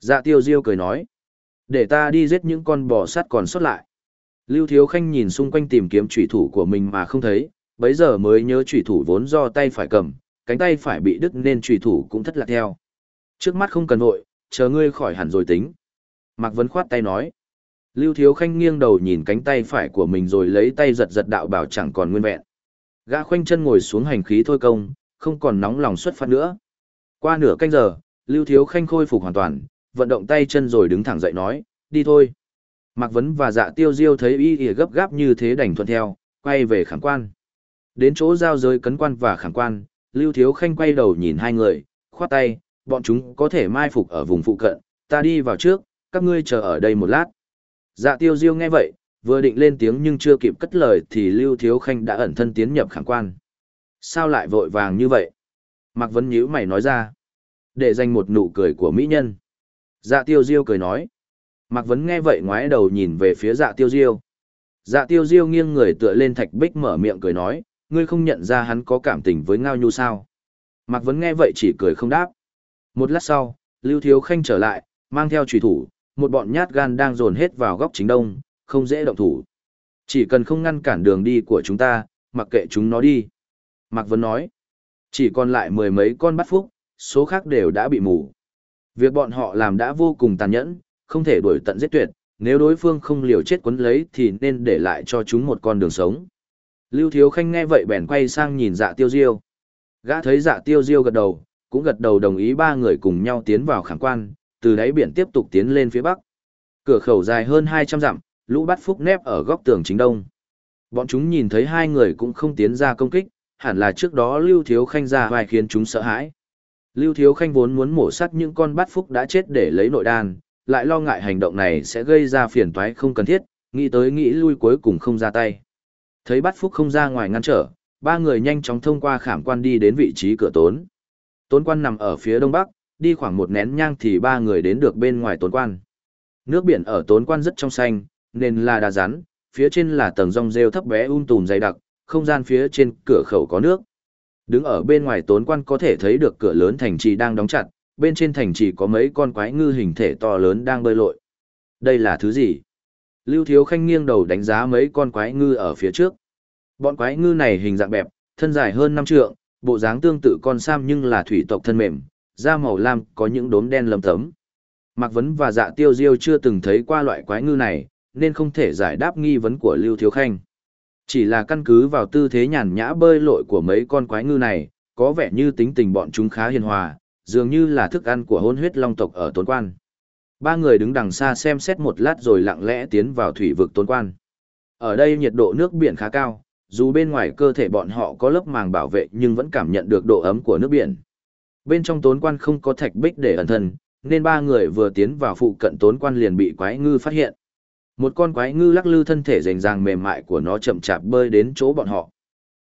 Dạ tiêu diêu cười nói. Để ta đi giết những con bò sắt còn sót lại. Lưu Thiếu Khanh nhìn xung quanh tìm kiếm trùy thủ của mình mà không thấy, bấy giờ mới nhớ trùy thủ vốn do tay phải cầm, cánh tay phải bị đứt nên trùy thủ cũng thất lạc theo. Trước mắt không cần vội, chờ ngươi khỏi hẳn rồi tính. Mạc Vấn khoát tay nói. Lưu Thiếu Khanh nghiêng đầu nhìn cánh tay phải của mình rồi lấy tay giật giật đạo bảo chẳng còn nguyên vẹn. Gã khoanh chân ngồi xuống hành khí thôi công, không còn nóng lòng xuất phát nữa. Qua nửa canh giờ, Lưu Thiếu Khanh khôi phục hoàn toàn, vận động tay chân rồi đứng thẳng dậy nói, đi thôi. Mạc Vấn và dạ tiêu diêu thấy y ỉa gấp gáp như thế đành thuận theo, quay về khẳng quan. Đến chỗ giao giới cấn quan và khẳng quan, Lưu Thiếu Khanh quay đầu nhìn hai người, khoát tay, bọn chúng có thể mai phục ở vùng phụ cận, ta đi vào trước, các ngươi chờ ở đây một lát. Dạ tiêu diêu nghe vậy, vừa định lên tiếng nhưng chưa kịp cất lời thì Lưu Thiếu Khanh đã ẩn thân tiến nhập khẳng quan. Sao lại vội vàng như vậy? Mạc Vấn nhíu mày nói ra. Để dành một nụ cười của mỹ nhân. Dạ tiêu diêu cười nói. Mạc Vấn nghe vậy ngoái đầu nhìn về phía dạ tiêu diêu. Dạ tiêu diêu nghiêng người tựa lên thạch bích mở miệng cười nói, ngươi không nhận ra hắn có cảm tình với Ngao Nhu sao? Mạc Vấn nghe vậy chỉ cười không đáp. Một lát sau, Lưu Thiếu Khanh trở lại, mang theo trùy thủ, một bọn nhát gan đang dồn hết vào góc chính đông, không dễ động thủ. Chỉ cần không ngăn cản đường đi của chúng ta, mặc kệ chúng nó đi. Mạc Vấn nói, chỉ còn lại mười mấy con bắt phúc, số khác đều đã bị mù. Việc bọn họ làm đã vô cùng tàn nhẫn, không thể đuổi tận giết tuyệt, nếu đối phương không liều chết quấn lấy thì nên để lại cho chúng một con đường sống. Lưu Thiếu Khanh nghe vậy bèn quay sang nhìn dạ tiêu diêu. Gã thấy dạ tiêu diêu gật đầu, cũng gật đầu đồng ý ba người cùng nhau tiến vào khảm quan, từ đáy biển tiếp tục tiến lên phía bắc. Cửa khẩu dài hơn 200 dặm, lũ bắt phúc nép ở góc tường chính đông. Bọn chúng nhìn thấy hai người cũng không tiến ra công kích, hẳn là trước đó Lưu Thiếu Khanh ra vài khiến chúng sợ hãi. Lưu Thiếu Khanh vốn muốn mổ sắt những con Bát phúc đã chết để lấy nội đan, lại lo ngại hành động này sẽ gây ra phiền toái không cần thiết, nghĩ tới nghĩ lui cuối cùng không ra tay. Thấy Bát phúc không ra ngoài ngăn trở, ba người nhanh chóng thông qua khảm quan đi đến vị trí cửa tốn. Tốn quan nằm ở phía đông bắc, đi khoảng một nén nhang thì ba người đến được bên ngoài tốn quan. Nước biển ở tốn quan rất trong xanh, nên là đá rắn, phía trên là tầng rong rêu thấp bé um tùm dày đặc, không gian phía trên cửa khẩu có nước. Đứng ở bên ngoài tốn quan có thể thấy được cửa lớn thành trì đang đóng chặt, bên trên thành trì có mấy con quái ngư hình thể to lớn đang bơi lội. Đây là thứ gì? Lưu Thiếu Khanh nghiêng đầu đánh giá mấy con quái ngư ở phía trước. Bọn quái ngư này hình dạng bẹp, thân dài hơn năm trượng, bộ dáng tương tự con sam nhưng là thủy tộc thân mềm, da màu lam có những đốm đen lấm tấm. Mạc Vấn và Dạ Tiêu Diêu chưa từng thấy qua loại quái ngư này, nên không thể giải đáp nghi vấn của Lưu Thiếu Khanh. Chỉ là căn cứ vào tư thế nhàn nhã bơi lội của mấy con quái ngư này, có vẻ như tính tình bọn chúng khá hiền hòa, dường như là thức ăn của hôn huyết long tộc ở Tốn Quan. Ba người đứng đằng xa xem xét một lát rồi lặng lẽ tiến vào thủy vực Tốn Quan. Ở đây nhiệt độ nước biển khá cao, dù bên ngoài cơ thể bọn họ có lớp màng bảo vệ nhưng vẫn cảm nhận được độ ấm của nước biển. Bên trong Tốn Quan không có thạch bích để ẩn thân, nên ba người vừa tiến vào phụ cận Tốn Quan liền bị quái ngư phát hiện. Một con quái ngư lắc lư thân thể rành ràng mềm mại của nó chậm chạp bơi đến chỗ bọn họ.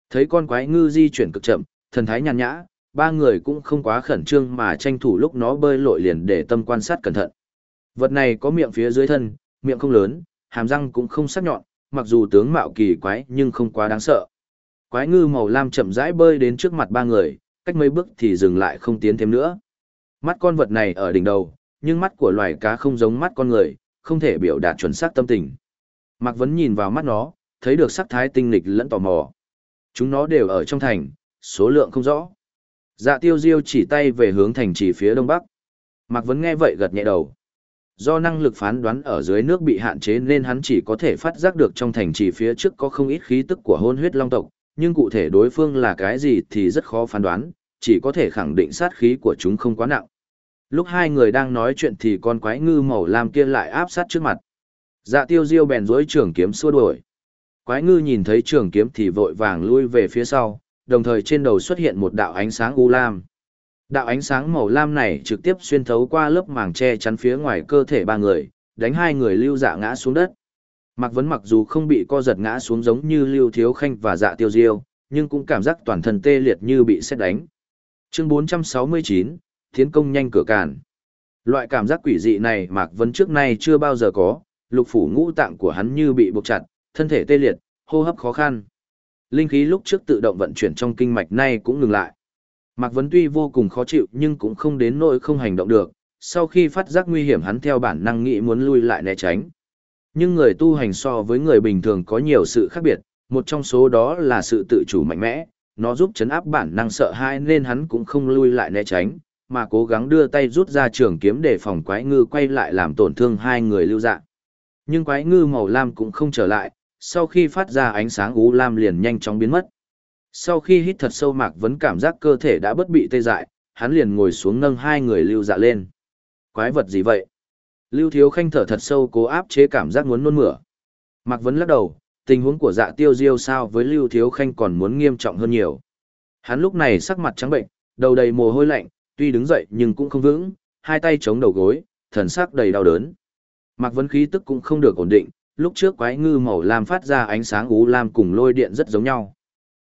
Thấy con quái ngư di chuyển cực chậm, thần thái nhàn nhã, ba người cũng không quá khẩn trương mà tranh thủ lúc nó bơi lội liền để tâm quan sát cẩn thận. Vật này có miệng phía dưới thân, miệng không lớn, hàm răng cũng không sắc nhọn, mặc dù tướng mạo kỳ quái nhưng không quá đáng sợ. Quái ngư màu lam chậm rãi bơi đến trước mặt ba người, cách mấy bước thì dừng lại không tiến thêm nữa. Mắt con vật này ở đỉnh đầu, nhưng mắt của loài cá không giống mắt con người, không thể biểu đạt chuẩn xác tâm tình. Mạc Vấn nhìn vào mắt nó, thấy được sắc thái tinh nghịch lẫn tò mò. Chúng nó đều ở trong thành, số lượng không rõ. Dạ tiêu diêu chỉ tay về hướng thành trì phía đông bắc. Mạc Vấn nghe vậy gật nhẹ đầu. Do năng lực phán đoán ở dưới nước bị hạn chế nên hắn chỉ có thể phát giác được trong thành trì phía trước có không ít khí tức của hôn huyết long tộc, nhưng cụ thể đối phương là cái gì thì rất khó phán đoán, chỉ có thể khẳng định sát khí của chúng không quá nặng. Lúc hai người đang nói chuyện thì con quái ngư màu lam kia lại áp sát trước mặt. Dạ tiêu diêu bèn dối trường kiếm xua đuổi. Quái ngư nhìn thấy trường kiếm thì vội vàng lui về phía sau, đồng thời trên đầu xuất hiện một đạo ánh sáng u lam. Đạo ánh sáng màu lam này trực tiếp xuyên thấu qua lớp màng che chắn phía ngoài cơ thể ba người, đánh hai người lưu dạ ngã xuống đất. Mạc Vấn mặc dù không bị co giật ngã xuống giống như Lưu Thiếu Khanh và Dạ Tiêu Diêu, nhưng cũng cảm giác toàn thân tê liệt như bị xét đánh. Chương 469, Thiến công nhanh cửa càn. Loại cảm giác quỷ dị này Mạc Vân trước nay chưa bao giờ có, lục phủ ngũ tạng của hắn như bị buộc chặt, thân thể tê liệt, hô hấp khó khăn. Linh khí lúc trước tự động vận chuyển trong kinh mạch nay cũng ngừng lại. Mạc Vân tuy vô cùng khó chịu nhưng cũng không đến nỗi không hành động được, sau khi phát giác nguy hiểm hắn theo bản năng nghĩ muốn lui lại né tránh. Nhưng người tu hành so với người bình thường có nhiều sự khác biệt, một trong số đó là sự tự chủ mạnh mẽ, nó giúp chấn áp bản năng sợ hãi nên hắn cũng không lui lại né tránh, mà cố gắng đưa tay rút ra trường kiếm để phòng quái ngư quay lại làm tổn thương hai người lưu dạng. Nhưng quái ngư màu lam cũng không trở lại, sau khi phát ra ánh sáng ú lam liền nhanh chóng biến mất. Sau khi hít thật sâu Mạc Vấn cảm giác cơ thể đã bất bị tê dại, hắn liền ngồi xuống nâng hai người lưu dạ lên. Quái vật gì vậy? Lưu Thiếu Khanh thở thật sâu cố áp chế cảm giác muốn nôn mửa. Mạc Vấn lắc đầu, tình huống của dạ tiêu diêu sao với Lưu Thiếu Khanh còn muốn nghiêm trọng hơn nhiều. Hắn lúc này sắc mặt trắng bệnh, đầu đầy mồ hôi lạnh, tuy đứng dậy nhưng cũng không vững, hai tay chống đầu gối, thần sắc đầy đau đớn. Mạc Vân khí tức cũng không được ổn định, lúc trước quái ngư màu lam phát ra ánh sáng ú lam cùng lôi điện rất giống nhau.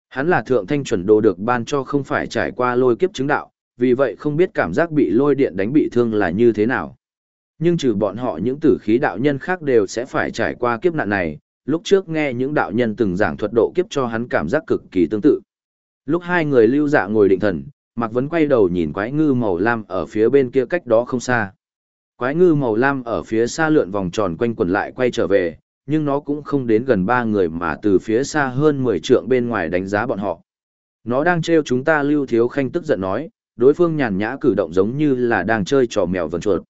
Hắn là thượng thanh chuẩn đồ được ban cho không phải trải qua lôi kiếp chứng đạo, vì vậy không biết cảm giác bị lôi điện đánh bị thương là như thế nào. Nhưng trừ bọn họ những tử khí đạo nhân khác đều sẽ phải trải qua kiếp nạn này, lúc trước nghe những đạo nhân từng giảng thuật độ kiếp cho hắn cảm giác cực kỳ tương tự. Lúc hai người lưu dạ ngồi định thần, Mạc Vấn quay đầu nhìn quái ngư màu lam ở phía bên kia cách đó không xa. Quái ngư màu lam ở phía xa lượn vòng tròn quanh quần lại quay trở về, nhưng nó cũng không đến gần ba người mà từ phía xa hơn 10 trượng bên ngoài đánh giá bọn họ. Nó đang trêu chúng ta Lưu Thiếu Khanh tức giận nói, đối phương nhàn nhã cử động giống như là đang chơi trò mèo vần chuột.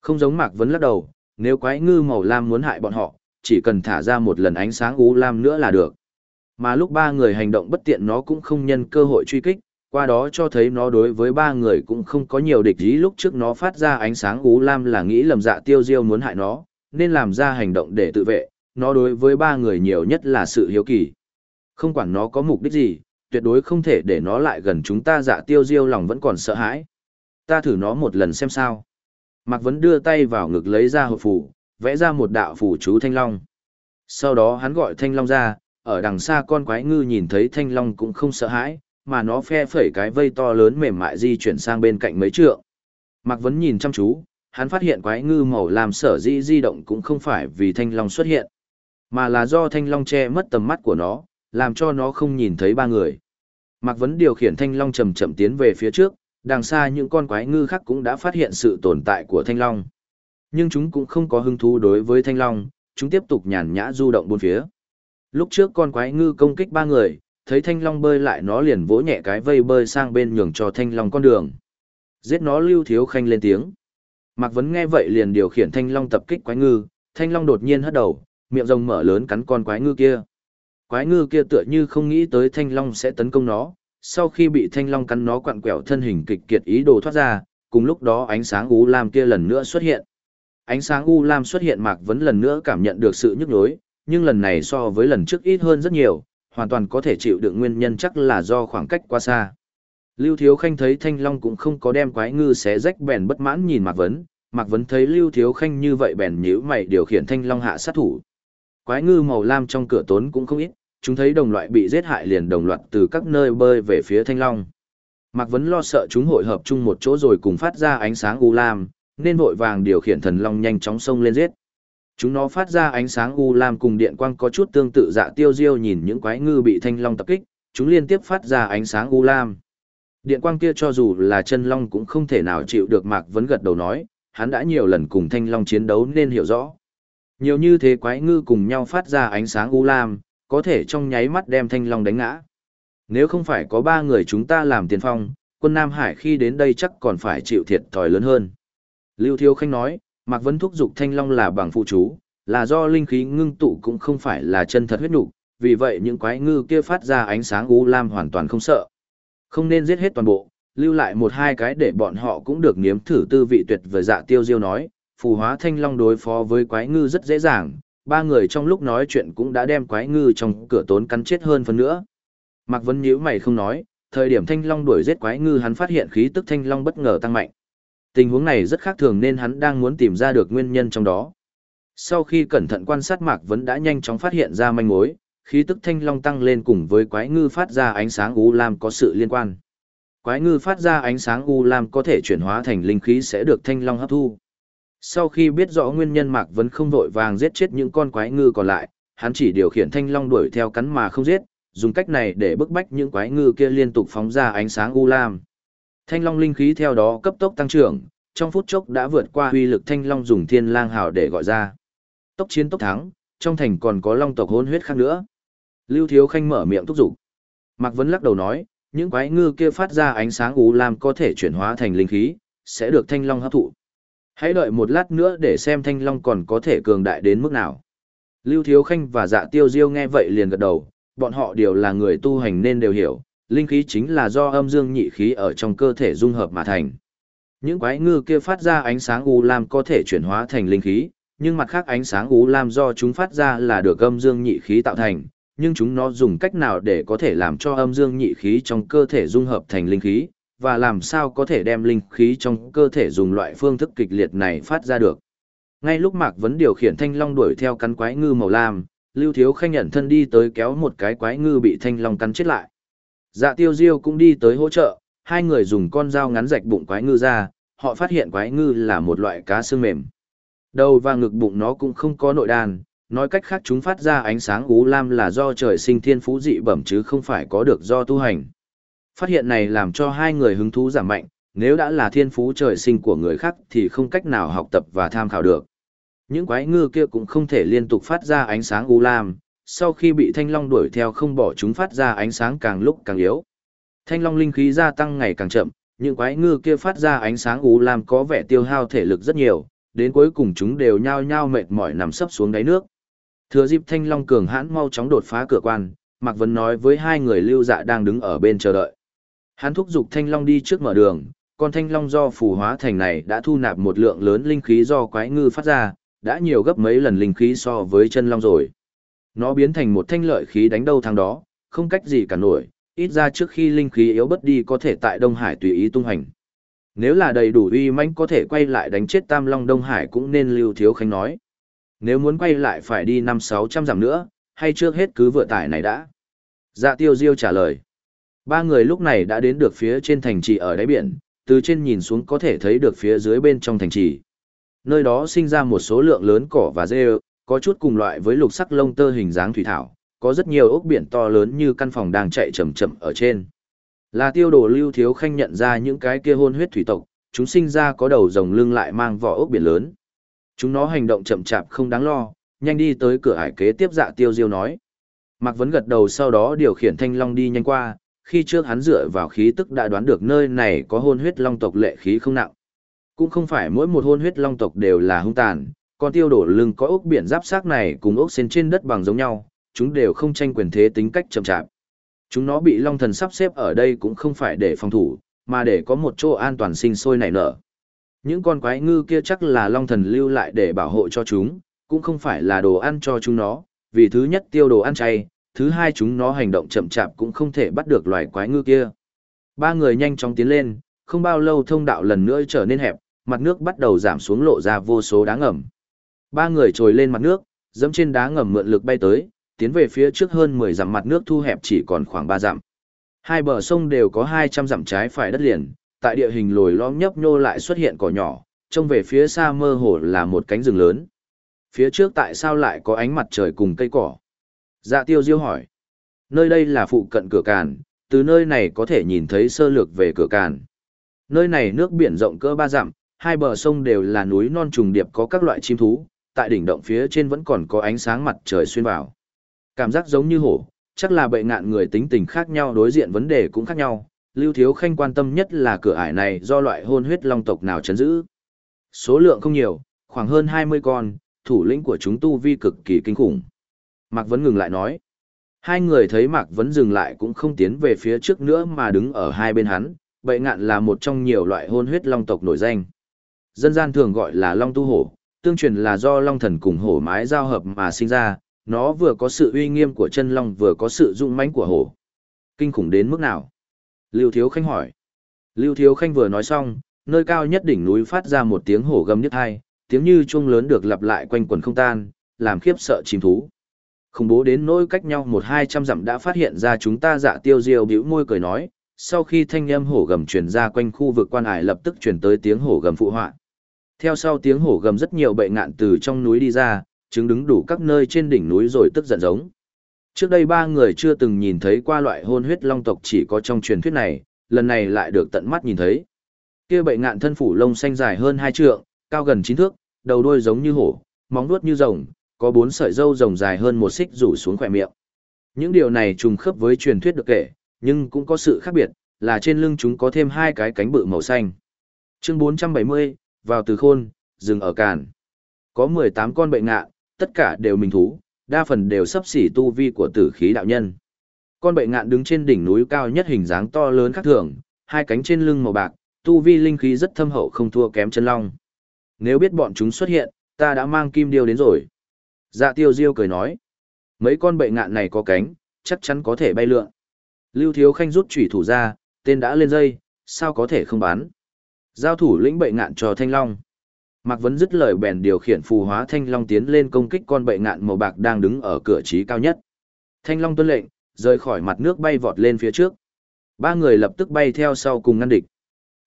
Không giống Mạc Vấn lắc đầu, nếu quái ngư màu lam muốn hại bọn họ, chỉ cần thả ra một lần ánh sáng u lam nữa là được. Mà lúc ba người hành động bất tiện nó cũng không nhân cơ hội truy kích, qua đó cho thấy nó đối với ba người cũng không có nhiều địch ý lúc trước nó phát ra ánh sáng ú lam là nghĩ lầm dạ tiêu diêu muốn hại nó, nên làm ra hành động để tự vệ, nó đối với ba người nhiều nhất là sự hiếu kỳ. Không quản nó có mục đích gì, tuyệt đối không thể để nó lại gần chúng ta dạ tiêu diêu lòng vẫn còn sợ hãi. Ta thử nó một lần xem sao. Mạc Vấn đưa tay vào ngực lấy ra hộp phủ, vẽ ra một đạo phủ chú Thanh Long. Sau đó hắn gọi Thanh Long ra, ở đằng xa con quái ngư nhìn thấy Thanh Long cũng không sợ hãi, mà nó phe phẩy cái vây to lớn mềm mại di chuyển sang bên cạnh mấy trượng. Mạc Vấn nhìn chăm chú, hắn phát hiện quái ngư màu làm sở di di động cũng không phải vì Thanh Long xuất hiện, mà là do Thanh Long che mất tầm mắt của nó, làm cho nó không nhìn thấy ba người. Mạc Vấn điều khiển Thanh Long chậm chậm tiến về phía trước, đằng xa những con quái ngư khác cũng đã phát hiện sự tồn tại của Thanh Long. Nhưng chúng cũng không có hứng thú đối với Thanh Long, chúng tiếp tục nhàn nhã du động bốn phía. Lúc trước con quái ngư công kích ba người, thấy Thanh Long bơi lại nó liền vỗ nhẹ cái vây bơi sang bên nhường cho Thanh Long con đường. Giết nó lưu thiếu khanh lên tiếng. Mạc Vấn nghe vậy liền điều khiển Thanh Long tập kích quái ngư, Thanh Long đột nhiên hất đầu, miệng rồng mở lớn cắn con quái ngư kia. Quái ngư kia tựa như không nghĩ tới Thanh Long sẽ tấn công nó, sau khi bị thanh long cắn nó quặn quẹo thân hình kịch kiệt ý đồ thoát ra, cùng lúc đó ánh sáng u lam kia lần nữa xuất hiện. Ánh sáng u lam xuất hiện Mạc Vấn lần nữa cảm nhận được sự nhức nhối, nhưng lần này so với lần trước ít hơn rất nhiều, hoàn toàn có thể chịu đựng nguyên nhân chắc là do khoảng cách quá xa. Lưu Thiếu Khanh thấy Thanh Long cũng không có đem quái ngư xé rách bèn bất mãn nhìn Mạc Vấn, Mạc Vấn thấy Lưu Thiếu Khanh như vậy bèn nhíu mày điều khiển Thanh Long hạ sát thủ. Quái ngư màu lam trong cửa tốn cũng không ít, chúng thấy đồng loại bị giết hại liền đồng loạt từ các nơi bơi về phía thanh long. Mạc Vấn lo sợ chúng hội hợp chung một chỗ rồi cùng phát ra ánh sáng u lam, nên vội vàng điều khiển thần long nhanh chóng sông lên giết. Chúng nó phát ra ánh sáng u lam cùng điện quang có chút tương tự dạ tiêu diêu nhìn những quái ngư bị thanh long tập kích, chúng liên tiếp phát ra ánh sáng u lam. Điện quang kia cho dù là chân long cũng không thể nào chịu được Mạc Vấn gật đầu nói, hắn đã nhiều lần cùng thanh long chiến đấu nên hiểu rõ. Nhiều như thế quái ngư cùng nhau phát ra ánh sáng u lam, có thể trong nháy mắt đem thanh long đánh ngã. Nếu không phải có ba người chúng ta làm tiền phong, quân Nam Hải khi đến đây chắc còn phải chịu thiệt thòi lớn hơn. Lưu Thiếu Khanh nói, Mạc Vấn thúc dục thanh long là bằng phụ chú, là do linh khí ngưng tụ cũng không phải là chân thật huyết nục, vì vậy những quái ngư kia phát ra ánh sáng u lam hoàn toàn không sợ. Không nên giết hết toàn bộ, lưu lại một hai cái để bọn họ cũng được nếm thử tư vị tuyệt vời dạ tiêu diêu nói, phù hóa thanh long đối phó với quái ngư rất dễ dàng, ba người trong lúc nói chuyện cũng đã đem quái ngư trong cửa tốn cắn chết hơn phần nữa. Mạc Vân nhíu mày không nói, thời điểm Thanh Long đuổi giết quái ngư hắn phát hiện khí tức Thanh Long bất ngờ tăng mạnh. Tình huống này rất khác thường nên hắn đang muốn tìm ra được nguyên nhân trong đó. Sau khi cẩn thận quan sát Mạc Vấn đã nhanh chóng phát hiện ra manh mối, khí tức Thanh Long tăng lên cùng với quái ngư phát ra ánh sáng u lam có sự liên quan. Quái ngư phát ra ánh sáng u lam có thể chuyển hóa thành linh khí sẽ được Thanh Long hấp thu. Sau khi biết rõ nguyên nhân Mạc Vấn không vội vàng giết chết những con quái ngư còn lại, hắn chỉ điều khiển thanh long đuổi theo cắn mà không giết, dùng cách này để bức bách những quái ngư kia liên tục phóng ra ánh sáng u lam. Thanh long linh khí theo đó cấp tốc tăng trưởng, trong phút chốc đã vượt qua uy lực thanh long dùng thiên lang hào để gọi ra. Tốc chiến tốc thắng, trong thành còn có long tộc hôn huyết khác nữa. Lưu Thiếu Khanh mở miệng thúc giục. Mạc Vân lắc đầu nói, những quái ngư kia phát ra ánh sáng u lam có thể chuyển hóa thành linh khí, sẽ được thanh long hấp thụ. Hãy đợi một lát nữa để xem thanh long còn có thể cường đại đến mức nào. Lưu Thiếu Khanh và dạ tiêu diêu nghe vậy liền gật đầu, bọn họ đều là người tu hành nên đều hiểu, linh khí chính là do âm dương nhị khí ở trong cơ thể dung hợp mà thành. Những quái ngư kia phát ra ánh sáng u lam có thể chuyển hóa thành linh khí, nhưng mặt khác ánh sáng u lam do chúng phát ra là được âm dương nhị khí tạo thành, nhưng chúng nó dùng cách nào để có thể làm cho âm dương nhị khí trong cơ thể dung hợp thành linh khí, và làm sao có thể đem linh khí trong cơ thể dùng loại phương thức kịch liệt này phát ra được. Ngay lúc Mạc Vấn điều khiển thanh long đuổi theo cắn quái ngư màu lam, Lưu Thiếu Khanh nhận thân đi tới kéo một cái quái ngư bị thanh long cắn chết lại. Dạ Tiêu Diêu cũng đi tới hỗ trợ, hai người dùng con dao ngắn rạch bụng quái ngư ra, họ phát hiện quái ngư là một loại cá xương mềm. Đầu và ngực bụng nó cũng không có nội đàn, nói cách khác chúng phát ra ánh sáng ú lam là do trời sinh thiên phú dị bẩm chứ không phải có được do tu hành. Phát hiện này làm cho hai người hứng thú giảm mạnh, nếu đã là thiên phú trời sinh của người khác thì không cách nào học tập và tham khảo được. Những quái ngư kia cũng không thể liên tục phát ra ánh sáng u lam, sau khi bị thanh long đuổi theo không bỏ chúng phát ra ánh sáng càng lúc càng yếu. Thanh long linh khí gia tăng ngày càng chậm, những quái ngư kia phát ra ánh sáng u lam có vẻ tiêu hao thể lực rất nhiều, đến cuối cùng chúng đều nhao nhao mệt mỏi nằm sấp xuống đáy nước. Thừa dịp Thanh Long cường hãn mau chóng đột phá cửa quan, Mạc Vân nói với hai người lưu dạ đang đứng ở bên chờ đợi. Hắn thúc giục Thanh Long đi trước mở đường, con Thanh Long do phù hóa thành này đã thu nạp một lượng lớn linh khí do quái ngư phát ra, đã nhiều gấp mấy lần linh khí so với chân Long rồi. Nó biến thành một thanh lợi khí đánh đâu thằng đó, không cách gì cả nổi, ít ra trước khi linh khí yếu bất đi có thể tại Đông Hải tùy ý tung hành. Nếu là đầy đủ uy mãnh có thể quay lại đánh chết Tam Long Đông Hải cũng nên Lưu Thiếu Khánh nói. Nếu muốn quay lại phải đi năm sáu trăm dặm nữa, hay trước hết cứ vừa tải này đã. Dạ tiêu diêu trả lời. Ba người lúc này đã đến được phía trên thành trì ở đáy biển, từ trên nhìn xuống có thể thấy được phía dưới bên trong thành trì. Nơi đó sinh ra một số lượng lớn cỏ và rêu có chút cùng loại với lục sắc lông tơ hình dáng thủy thảo, có rất nhiều ốc biển to lớn như căn phòng đang chạy chậm chậm ở trên. Là tiêu đồ lưu thiếu khanh nhận ra những cái kia hôn huyết thủy tộc, chúng sinh ra có đầu rồng lưng lại mang vỏ ốc biển lớn. Chúng nó hành động chậm chạp không đáng lo, nhanh đi tới cửa ải kế tiếp dạ tiêu diêu nói. Mạc Vấn gật đầu sau đó điều khiển thanh long đi nhanh qua, khi trước hắn dựa vào khí tức đã đoán được nơi này có hôn huyết long tộc lệ khí không nặng. Cũng không phải mỗi một hôn huyết long tộc đều là hung tàn, còn tiêu đổ lưng có ốc biển giáp xác này cùng ốc xên trên đất bằng giống nhau, chúng đều không tranh quyền thế tính cách chậm chạp. Chúng nó bị long thần sắp xếp ở đây cũng không phải để phòng thủ, mà để có một chỗ an toàn sinh sôi nảy nở. Những con quái ngư kia chắc là long thần lưu lại để bảo hộ cho chúng, cũng không phải là đồ ăn cho chúng nó, vì thứ nhất tiêu đồ ăn chay, thứ hai chúng nó hành động chậm chạp cũng không thể bắt được loài quái ngư kia. Ba người nhanh chóng tiến lên, không bao lâu thông đạo lần nữa trở nên hẹp, mặt nước bắt đầu giảm xuống lộ ra vô số đá ngầm. Ba người trồi lên mặt nước, dẫm trên đá ngầm mượn lực bay tới, tiến về phía trước hơn 10 dặm mặt nước thu hẹp chỉ còn khoảng 3 dặm. Hai bờ sông đều có 200 dặm trái phải đất liền, tại địa hình lồi lõm nhấp nhô lại xuất hiện cỏ nhỏ, trông về phía xa mơ hồ là một cánh rừng lớn. Phía trước tại sao lại có ánh mặt trời cùng cây cỏ? Dạ tiêu diêu hỏi. Nơi đây là phụ cận cửa càn, từ nơi này có thể nhìn thấy sơ lược về cửa càn. Nơi này nước biển rộng cỡ ba dặm, hai bờ sông đều là núi non trùng điệp có các loại chim thú, tại đỉnh động phía trên vẫn còn có ánh sáng mặt trời xuyên vào. Cảm giác giống như hổ, chắc là bệ ngạn người tính tình khác nhau đối diện vấn đề cũng khác nhau. Lưu Thiếu Khanh quan tâm nhất là cửa ải này do loại hôn huyết long tộc nào chấn giữ. Số lượng không nhiều, khoảng hơn 20 con, thủ lĩnh của chúng tu vi cực kỳ kinh khủng. Mạc Vấn ngừng lại nói. Hai người thấy Mạc Vấn dừng lại cũng không tiến về phía trước nữa mà đứng ở hai bên hắn, bệ ngạn là một trong nhiều loại hôn huyết long tộc nổi danh. Dân gian thường gọi là long tu hổ, tương truyền là do long thần cùng hổ mái giao hợp mà sinh ra, nó vừa có sự uy nghiêm của chân long vừa có sự dũng mãnh của hổ. Kinh khủng đến mức nào? Lưu Thiếu Khanh hỏi. Lưu Thiếu Khanh vừa nói xong, nơi cao nhất đỉnh núi phát ra một tiếng hổ gầm nhất hai, tiếng như chuông lớn được lặp lại quanh quần không tan, làm khiếp sợ chim thú. Khủng bố đến nỗi cách nhau một hai trăm dặm đã phát hiện ra chúng ta dạ tiêu diêu bĩu môi cười nói, sau khi thanh âm hổ gầm truyền ra quanh khu vực quan hải lập tức truyền tới tiếng hổ gầm phụ họa. Theo sau tiếng hổ gầm rất nhiều bệ ngạn từ trong núi đi ra, chứng đứng đủ các nơi trên đỉnh núi rồi tức giận giống. Trước đây ba người chưa từng nhìn thấy qua loại hôn huyết long tộc chỉ có trong truyền thuyết này, lần này lại được tận mắt nhìn thấy. Kia bệ ngạn thân phủ lông xanh dài hơn hai trượng, cao gần chín thước, đầu đuôi giống như hổ, móng vuốt như rồng, có bốn sợi râu rồng dài hơn một xích rủ xuống khỏe miệng. Những điều này trùng khớp với truyền thuyết được kể, nhưng cũng có sự khác biệt, là trên lưng chúng có thêm hai cái cánh bự màu xanh. Chương 470, vào từ khôn, dừng ở càn. Có 18 con bệ ngạ, tất cả đều mình thú, đa phần đều sắp xỉ tu vi của tử khí đạo nhân. Con bệ ngạn đứng trên đỉnh núi cao nhất hình dáng to lớn khác thường, hai cánh trên lưng màu bạc, tu vi linh khí rất thâm hậu không thua kém chân long. Nếu biết bọn chúng xuất hiện, ta đã mang kim điêu đến rồi. Dạ tiêu diêu cười nói. Mấy con bệ ngạn này có cánh, chắc chắn có thể bay lượn. Lưu Thiếu Khanh rút chủy thủ ra, tên đã lên dây, sao có thể không bán. Giao thủ lĩnh bệ ngạn cho Thanh Long. Mạc Vấn dứt lời bèn điều khiển phù hóa Thanh Long tiến lên công kích con bệ ngạn màu bạc đang đứng ở cửa trí cao nhất. Thanh Long tuân lệnh, rời khỏi mặt nước bay vọt lên phía trước. Ba người lập tức bay theo sau cùng ngăn địch.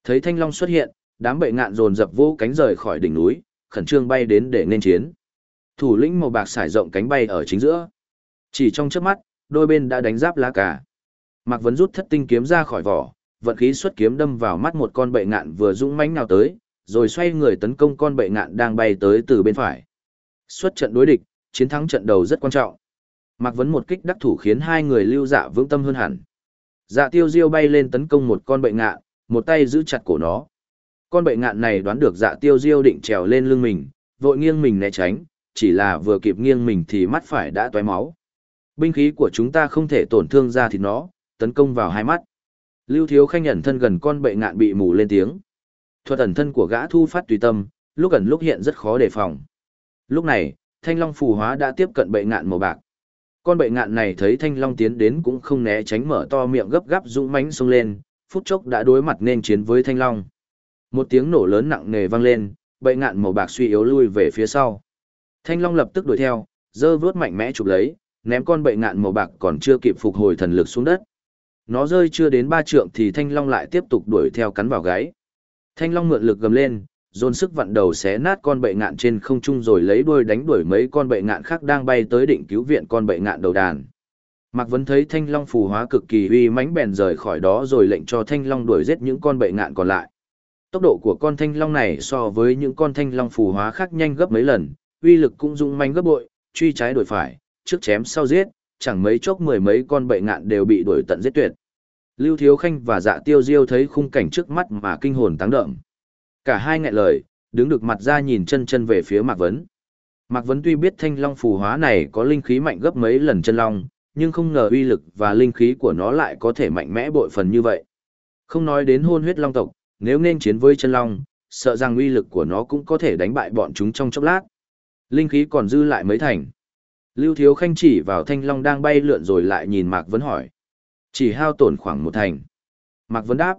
Thấy Thanh Long xuất hiện, đám bệ ngạn dồn dập vô cánh rời khỏi đỉnh núi, khẩn trương bay đến để nên chiến. Thủ lĩnh màu bạc xải rộng cánh bay ở chính giữa. Chỉ trong chớp mắt, đôi bên đã đánh giáp lá cả. Mạc Vấn rút thất tinh kiếm ra khỏi vỏ, vận khí xuất kiếm đâm vào mắt một con bệ ngạn vừa dũng mãnh nào tới, rồi xoay người tấn công con bệ ngạn đang bay tới từ bên phải. Xuất trận đối địch, chiến thắng trận đầu rất quan trọng. Mạc Vấn một kích đắc thủ khiến hai người lưu dạ vững tâm hơn hẳn. Dạ tiêu diêu bay lên tấn công một con bệ ngạn, một tay giữ chặt cổ nó. Con bệ ngạn này đoán được dạ tiêu diêu định trèo lên lưng mình, vội nghiêng mình né tránh, chỉ là vừa kịp nghiêng mình thì mắt phải đã toái máu. Binh khí của chúng ta không thể tổn thương ra thịt nó, tấn công vào hai mắt. Lưu Thiếu Khanh ẩn thân gần con bệ ngạn bị mù lên tiếng. Thuật ẩn thân của gã thu phát tùy tâm, lúc ẩn lúc hiện rất khó đề phòng. Lúc này, Thanh Long phù hóa đã tiếp cận bệ ngạn màu bạc. Con bệ ngạn này thấy Thanh Long tiến đến cũng không né tránh mở to miệng gấp gáp dũng mãnh xông lên, phút chốc đã đối mặt nên chiến với Thanh Long. Một tiếng nổ lớn nặng nề vang lên, bệ ngạn màu bạc suy yếu lui về phía sau. Thanh Long lập tức đuổi theo, giơ vớt mạnh mẽ chụp lấy, ném con bệ ngạn màu bạc còn chưa kịp phục hồi thần lực xuống đất. Nó rơi chưa đến ba trượng thì Thanh Long lại tiếp tục đuổi theo cắn vào gáy. Thanh Long mượn lực gầm lên, dồn sức vặn đầu xé nát con bệ ngạn trên không trung rồi lấy đuôi đánh đuổi mấy con bệ ngạn khác đang bay tới định cứu viện con bệ ngạn đầu đàn. Mạc Vấn thấy Thanh Long phù hóa cực kỳ uy mãnh bèn rời khỏi đó rồi lệnh cho Thanh Long đuổi giết những con bệ ngạn còn lại. Tốc độ của con Thanh Long này so với những con Thanh Long phù hóa khác nhanh gấp mấy lần, uy lực cũng dung manh gấp bội, truy trái đuổi phải, trước chém sau giết, chẳng mấy chốc mười mấy con bệ ngạn đều bị đuổi tận giết tuyệt. Lưu Thiếu Khanh và Dạ Tiêu Diêu thấy khung cảnh trước mắt mà kinh hồn táng đậm. Cả hai nghẹn lời, đứng được mặt ra nhìn chân chân về phía Mạc Vấn. Mạc Vấn tuy biết thanh long phù hóa này có linh khí mạnh gấp mấy lần chân long, nhưng không ngờ uy lực và linh khí của nó lại có thể mạnh mẽ bội phần như vậy. Không nói đến hôn huyết long tộc, nếu nên chiến với chân long, sợ rằng uy lực của nó cũng có thể đánh bại bọn chúng trong chốc lát. Linh khí còn dư lại mấy thành. Lưu Thiếu Khanh chỉ vào thanh long đang bay lượn rồi lại nhìn Mạc Vấn hỏi. Chỉ hao tổn khoảng một thành. Mạc Vấn đáp.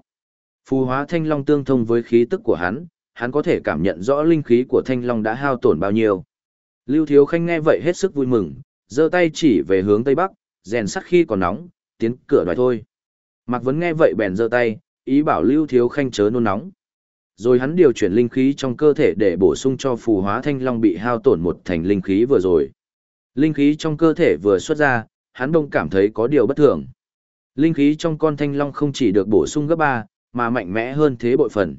Phù hóa thanh long tương thông với khí tức của hắn, hắn có thể cảm nhận rõ linh khí của thanh long đã hao tổn bao nhiêu. Lưu Thiếu Khanh nghe vậy hết sức vui mừng, giơ tay chỉ về hướng tây bắc, rèn sắt khi còn nóng, tiến cửa đoài thôi. Mạc Vấn nghe vậy bèn giơ tay, ý bảo Lưu Thiếu Khanh chớ nôn nóng. Rồi hắn điều chuyển linh khí trong cơ thể để bổ sung cho phù hóa thanh long bị hao tổn một thành linh khí vừa rồi. Linh khí trong cơ thể vừa xuất ra, hắn đông cảm thấy có điều bất thường. Linh khí trong con thanh long không chỉ được bổ sung gấp ba, mà mạnh mẽ hơn thế bội phần.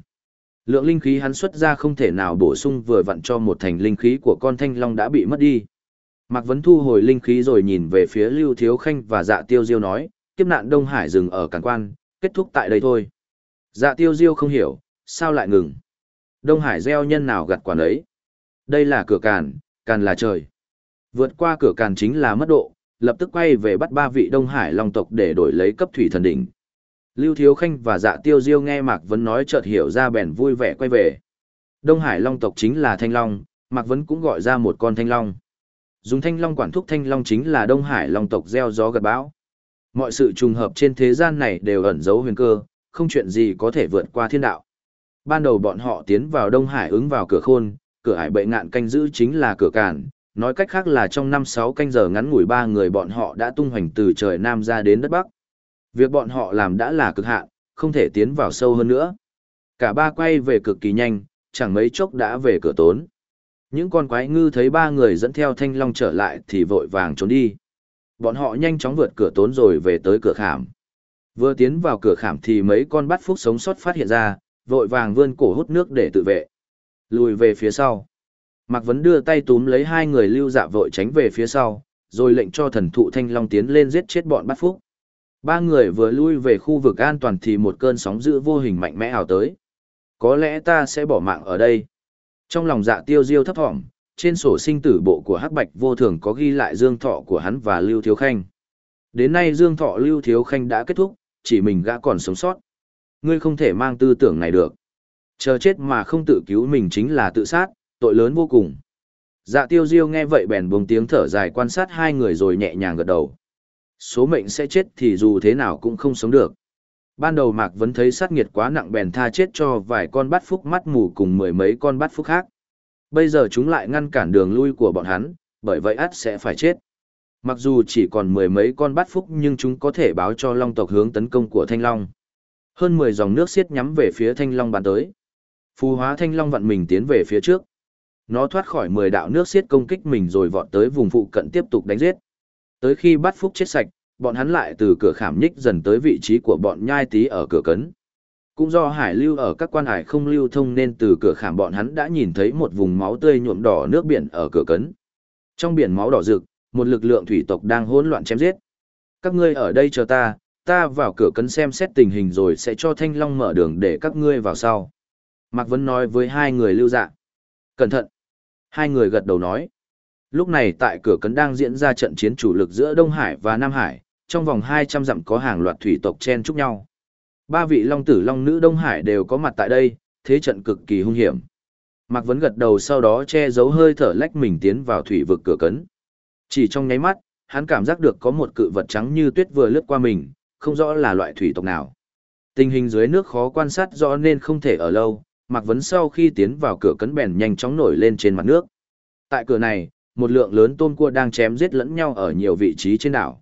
Lượng linh khí hắn xuất ra không thể nào bổ sung vừa vặn cho một thành linh khí của con thanh long đã bị mất đi. Mạc Vấn thu hồi linh khí rồi nhìn về phía Lưu Thiếu Khanh và Dạ Tiêu Diêu nói, kiếp nạn Đông Hải dừng ở Càn Quan, kết thúc tại đây thôi. Dạ Tiêu Diêu không hiểu, sao lại ngừng? Đông Hải gieo nhân nào gặt quả ấy? Đây là cửa càn, càn là trời. Vượt qua cửa càn chính là mất độ, lập tức quay về bắt ba vị Đông Hải Long tộc để đổi lấy cấp thủy thần đỉnh. Lưu Thiếu Khanh và Dạ Tiêu Diêu nghe Mạc Vấn nói chợt hiểu ra bèn vui vẻ quay về. Đông Hải Long tộc chính là Thanh Long, Mạc Vấn cũng gọi ra một con Thanh Long. Dùng Thanh Long quản thúc Thanh Long chính là Đông Hải Long tộc gieo gió gặt bão. Mọi sự trùng hợp trên thế gian này đều ẩn giấu huyền cơ, không chuyện gì có thể vượt qua thiên đạo. Ban đầu bọn họ tiến vào Đông Hải ứng vào cửa khôn, cửa hải bệ ngạn canh giữ chính là cửa cản, nói cách khác là trong năm sáu canh giờ ngắn ngủi ba người bọn họ đã tung hoành từ trời Nam ra đến đất Bắc. Việc bọn họ làm đã là cực hạn, không thể tiến vào sâu hơn nữa. Cả ba quay về cực kỳ nhanh, chẳng mấy chốc đã về cửa tốn. Những con quái ngư thấy ba người dẫn theo thanh long trở lại thì vội vàng trốn đi. Bọn họ nhanh chóng vượt cửa tốn rồi về tới cửa khảm. Vừa tiến vào cửa khảm thì mấy con bắt phúc sống sót phát hiện ra, vội vàng vươn cổ hút nước để tự vệ. Lùi về phía sau. Mạc Vấn đưa tay túm lấy hai người lưu dạ vội tránh về phía sau, rồi lệnh cho thần thụ thanh long tiến lên giết chết bọn bắt phúc. Ba người vừa lui về khu vực an toàn thì một cơn sóng dữ vô hình mạnh mẽ ảo tới. Có lẽ ta sẽ bỏ mạng ở đây. Trong lòng dạ tiêu diêu thấp thỏm, trên sổ sinh tử bộ của Hắc Bạch vô thường có ghi lại dương thọ của hắn và Lưu Thiếu Khanh. Đến nay dương thọ Lưu Thiếu Khanh đã kết thúc, chỉ mình gã còn sống sót. Ngươi không thể mang tư tưởng này được. Chờ chết mà không tự cứu mình chính là tự sát, tội lớn vô cùng. Dạ tiêu diêu nghe vậy bèn buông tiếng thở dài quan sát hai người rồi nhẹ nhàng gật đầu số mệnh sẽ chết thì dù thế nào cũng không sống được. Ban đầu Mạc vẫn thấy sát nghiệt quá nặng bèn tha chết cho vài con bát phúc mắt mù cùng mười mấy con bát phúc khác. Bây giờ chúng lại ngăn cản đường lui của bọn hắn, bởi vậy ắt sẽ phải chết. Mặc dù chỉ còn mười mấy con bát phúc nhưng chúng có thể báo cho long tộc hướng tấn công của Thanh Long. Hơn mười dòng nước xiết nhắm về phía Thanh Long bàn tới. Phù hóa Thanh Long vặn mình tiến về phía trước. Nó thoát khỏi mười đạo nước xiết công kích mình rồi vọt tới vùng phụ cận tiếp tục đánh giết. Tới khi bắt phúc chết sạch, bọn hắn lại từ cửa khảm nhích dần tới vị trí của bọn nhai tí ở cửa cấn. Cũng do hải lưu ở các quan hải không lưu thông nên từ cửa khảm bọn hắn đã nhìn thấy một vùng máu tươi nhuộm đỏ nước biển ở cửa cấn. Trong biển máu đỏ rực, một lực lượng thủy tộc đang hỗn loạn chém giết. Các ngươi ở đây chờ ta, ta vào cửa cấn xem xét tình hình rồi sẽ cho Thanh Long mở đường để các ngươi vào sau. Mạc Vấn nói với hai người lưu dạ. Cẩn thận. Hai người gật đầu nói. Lúc này tại cửa cấn đang diễn ra trận chiến chủ lực giữa Đông Hải và Nam Hải, trong vòng 200 dặm có hàng loạt thủy tộc chen chúc nhau. Ba vị long tử long nữ Đông Hải đều có mặt tại đây, thế trận cực kỳ hung hiểm. Mạc Vấn gật đầu sau đó che giấu hơi thở lách mình tiến vào thủy vực cửa cấn. Chỉ trong nháy mắt, hắn cảm giác được có một cự vật trắng như tuyết vừa lướt qua mình, không rõ là loại thủy tộc nào. Tình hình dưới nước khó quan sát rõ nên không thể ở lâu, Mạc Vấn sau khi tiến vào cửa cấn bèn nhanh chóng nổi lên trên mặt nước. Tại cửa này, một lượng lớn tôm cua đang chém giết lẫn nhau ở nhiều vị trí trên đảo.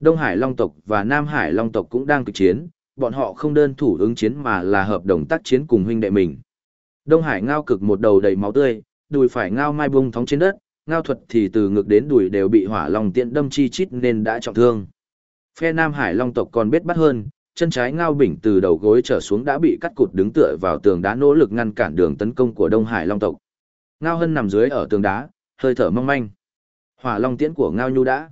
Đông Hải Long tộc và Nam Hải Long tộc cũng đang kịch chiến, bọn họ không đơn thủ ứng chiến mà là hợp đồng tác chiến cùng huynh đệ mình. Đông Hải ngao cực một đầu đầy máu tươi, đùi phải ngao mai bung thóng trên đất, ngao thuật thì từ ngực đến đùi đều bị hỏa long tiện đâm chi chít nên đã trọng thương. Phe Nam Hải Long tộc còn biết bắt hơn, chân trái ngao bình từ đầu gối trở xuống đã bị cắt cụt đứng tựa vào tường đá nỗ lực ngăn cản đường tấn công của Đông Hải Long tộc. Ngao hân nằm dưới ở tường đá, hơi thở mong manh. Hỏa long tiễn của Ngao Nhu đã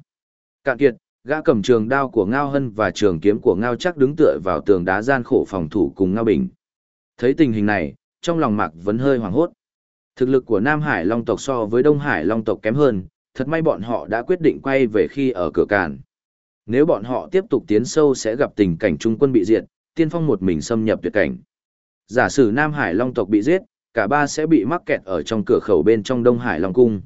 cạn kiệt, gã cầm trường đao của Ngao hân và trường kiếm của Ngao chắc đứng tựa vào tường đá gian khổ phòng thủ cùng Ngao bình. Thấy tình hình này, trong lòng Mạc vẫn hơi hoảng hốt. Thực lực của Nam Hải Long tộc so với Đông Hải Long tộc kém hơn, thật may bọn họ đã quyết định quay về khi ở cửa càn. Nếu bọn họ tiếp tục tiến sâu sẽ gặp tình cảnh trung quân bị diệt, tiên phong một mình xâm nhập tuyệt cảnh. Giả sử Nam Hải Long tộc bị giết, cả ba sẽ bị mắc kẹt ở trong cửa khẩu bên trong Đông Hải Long cung.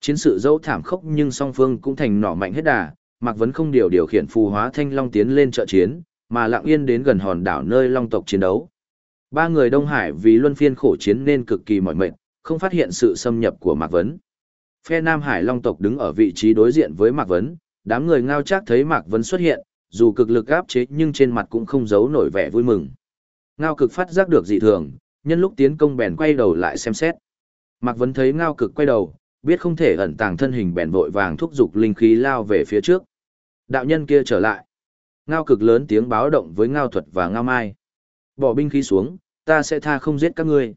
Chiến sự dẫu thảm khốc nhưng song phương cũng thành nỏ mạnh hết đà, Mạc Vấn không điều điều khiển phù hóa thanh long tiến lên trợ chiến, mà lặng yên đến gần hòn đảo nơi long tộc chiến đấu. Ba người Đông Hải vì luân phiên khổ chiến nên cực kỳ mỏi mệt, không phát hiện sự xâm nhập của Mạc Vấn. Phe Nam Hải Long tộc đứng ở vị trí đối diện với Mạc Vấn, đám người ngao chắc thấy Mạc Vấn xuất hiện, dù cực lực áp chế nhưng trên mặt cũng không giấu nổi vẻ vui mừng. Ngao cực phát giác được dị thường, nhân lúc tiến công bèn quay đầu lại xem xét. Mạc Vấn thấy ngao cực quay đầu, biết không thể ẩn tàng thân hình bèn vội vàng thúc giục linh khí lao về phía trước. Đạo nhân kia trở lại. Ngao cực lớn tiếng báo động với ngao thuật và ngao mai. Bỏ binh khí xuống, ta sẽ tha không giết các ngươi.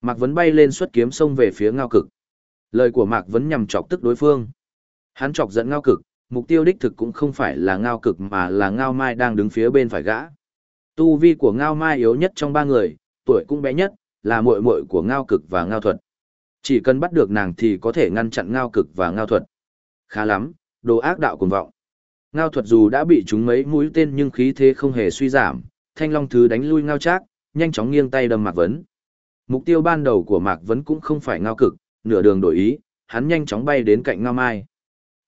Mạc Vấn bay lên xuất kiếm xông về phía ngao cực. Lời của Mạc Vấn nhằm chọc tức đối phương. Hắn chọc giận ngao cực, mục tiêu đích thực cũng không phải là ngao cực mà là ngao mai đang đứng phía bên phải gã. Tu vi của ngao mai yếu nhất trong ba người, tuổi cũng bé nhất, là muội muội của ngao cực và ngao thuật. Chỉ cần bắt được nàng thì có thể ngăn chặn ngao cực và ngao thuật. Khá lắm, đồ ác đạo cuồng vọng. Ngao thuật dù đã bị trúng mấy mũi tên nhưng khí thế không hề suy giảm, thanh long thứ đánh lui ngao trác, nhanh chóng nghiêng tay đâm Mạc Vấn. Mục tiêu ban đầu của Mạc Vấn cũng không phải ngao cực, nửa đường đổi ý, hắn nhanh chóng bay đến cạnh ngao mai.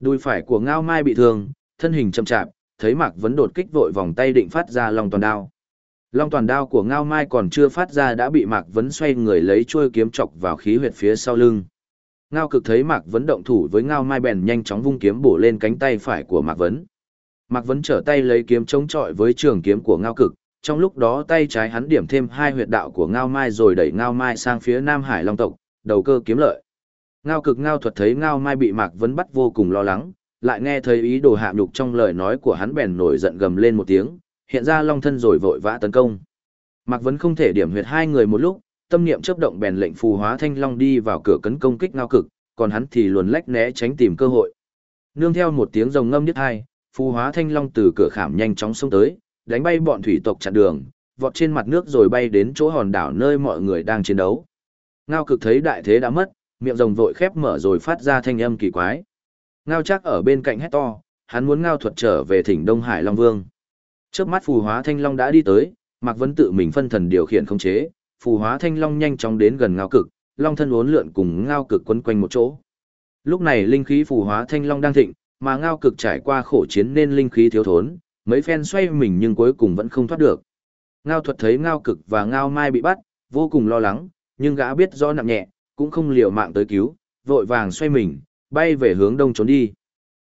Đùi phải của ngao mai bị thương, thân hình chậm chạp, thấy Mạc Vấn đột kích vội vòng tay định phát ra long toàn đao. Long toàn đao của Ngao Mai còn chưa phát ra đã bị Mạc Vấn xoay người lấy chuôi kiếm chọc vào khí huyệt phía sau lưng. Ngao cực thấy Mạc Vấn động thủ với Ngao Mai bèn nhanh chóng vung kiếm bổ lên cánh tay phải của Mạc Vấn. Mạc Vấn trở tay lấy kiếm chống chọi với trường kiếm của Ngao cực, trong lúc đó tay trái hắn điểm thêm hai huyệt đạo của Ngao Mai rồi đẩy Ngao Mai sang phía Nam Hải Long tộc, đầu cơ kiếm lợi. Ngao cực Ngao thuật thấy Ngao Mai bị Mạc Vấn bắt vô cùng lo lắng, lại nghe thấy ý đồ hạ nhục trong lời nói của hắn bèn nổi giận gầm lên một tiếng, hiện ra long thân rồi vội vã tấn công. Mạc Vấn không thể điểm huyệt hai người một lúc, tâm niệm chấp động bèn lệnh phù hóa thanh long đi vào cửa cấn công kích ngao cực, còn hắn thì luồn lách né tránh tìm cơ hội. Nương theo một tiếng rồng ngâm nhất hai, phù hóa thanh long từ cửa khảm nhanh chóng xông tới, đánh bay bọn thủy tộc chặn đường, vọt trên mặt nước rồi bay đến chỗ hòn đảo nơi mọi người đang chiến đấu. Ngao cực thấy đại thế đã mất, miệng rồng vội khép mở rồi phát ra thanh âm kỳ quái. Ngao chắc ở bên cạnh hét to, hắn muốn ngao thuật trở về thỉnh Đông Hải Long Vương. Trước mắt phù hóa thanh long đã đi tới, Mạc Vấn tự mình phân thần điều khiển khống chế, phù hóa thanh long nhanh chóng đến gần ngao cực, long thân uốn lượn cùng ngao cực quấn quanh một chỗ. Lúc này linh khí phù hóa thanh long đang thịnh, mà ngao cực trải qua khổ chiến nên linh khí thiếu thốn, mấy phen xoay mình nhưng cuối cùng vẫn không thoát được. Ngao thuật thấy ngao cực và ngao mai bị bắt, vô cùng lo lắng, nhưng gã biết rõ nặng nhẹ, cũng không liều mạng tới cứu, vội vàng xoay mình, bay về hướng đông trốn đi.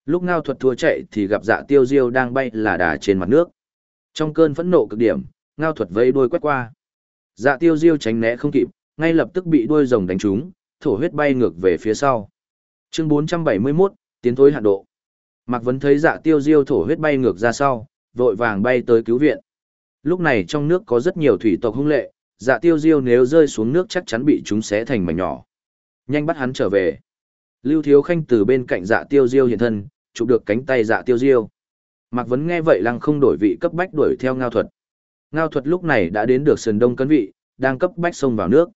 Lúc ngao thuật thua chạy thì gặp dạ tiêu diêu đang bay là đà trên mặt nước. Trong cơn phẫn nộ cực điểm, ngao thuật vây đuôi quét qua. Dạ tiêu diêu tránh né không kịp, ngay lập tức bị đuôi rồng đánh trúng, thổ huyết bay ngược về phía sau. Chương 471, tiến thối hạn độ. Mạc Vấn thấy dạ tiêu diêu thổ huyết bay ngược ra sau, vội vàng bay tới cứu viện. Lúc này trong nước có rất nhiều thủy tộc hung lệ, dạ tiêu diêu nếu rơi xuống nước chắc chắn bị chúng xé thành mảnh nhỏ. Nhanh bắt hắn trở về. Lưu Thiếu Khanh từ bên cạnh dạ tiêu diêu hiện thân, chụp được cánh tay dạ tiêu diêu. Mạc Vấn nghe vậy lăng không đổi vị cấp bách đuổi theo ngao thuật. Ngao thuật lúc này đã đến được sườn đông cấn vị, đang cấp bách sông vào nước.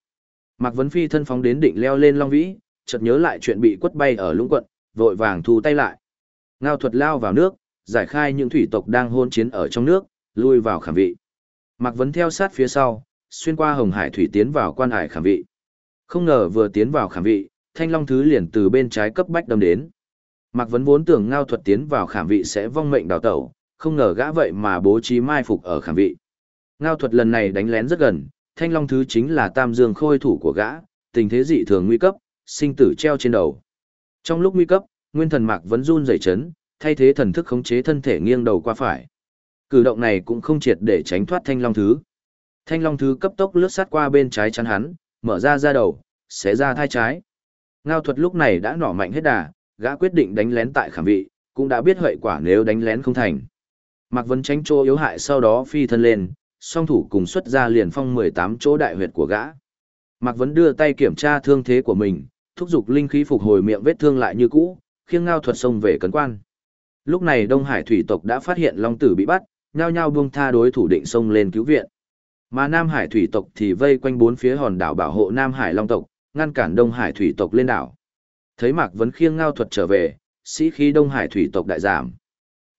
Mạc Vấn Phi thân phóng đến định leo lên Long Vĩ, chợt nhớ lại chuyện bị quất bay ở lũng quận, vội vàng thu tay lại. Ngao thuật lao vào nước, giải khai những thủy tộc đang hôn chiến ở trong nước, lui vào khảm vị. Mạc Vấn theo sát phía sau, xuyên qua Hồng Hải thủy tiến vào quan hải khảm vị. Không ngờ vừa tiến vào khảm vị, Thanh Long thứ liền từ bên trái cấp bách đâm đến. Mạc Vấn vốn tưởng Ngao thuật tiến vào khảm vị sẽ vong mệnh đào tẩu, không ngờ gã vậy mà bố trí mai phục ở khảm vị. Ngao thuật lần này đánh lén rất gần, Thanh Long thứ chính là Tam Dương khôi thủ của gã, tình thế dị thường nguy cấp, sinh tử treo trên đầu. Trong lúc nguy cấp, Nguyên Thần Mạc Vấn run rẩy chấn, thay thế thần thức khống chế thân thể nghiêng đầu qua phải. Cử động này cũng không triệt để tránh thoát Thanh Long thứ. Thanh Long thứ cấp tốc lướt sát qua bên trái chắn hắn, mở ra ra đầu, xé ra thai trái. Ngao thuật lúc này đã nỏ mạnh hết đà, gã quyết định đánh lén tại khảm vị, cũng đã biết hậu quả nếu đánh lén không thành. Mạc Vấn tránh chỗ yếu hại sau đó phi thân lên, song thủ cùng xuất ra liền phong 18 chỗ đại huyệt của gã. Mạc Vấn đưa tay kiểm tra thương thế của mình, thúc giục linh khí phục hồi miệng vết thương lại như cũ, khiêng ngao thuật xông về cấn quan. Lúc này Đông Hải thủy tộc đã phát hiện Long Tử bị bắt, nhao nhao buông tha đối thủ định xông lên cứu viện. Mà Nam Hải thủy tộc thì vây quanh bốn phía hòn đảo bảo hộ Nam Hải Long tộc, ngăn cản Đông Hải thủy tộc lên đảo. Thấy Mạc Vấn khiêng ngao thuật trở về, sĩ khí Đông Hải thủy tộc đại giảm.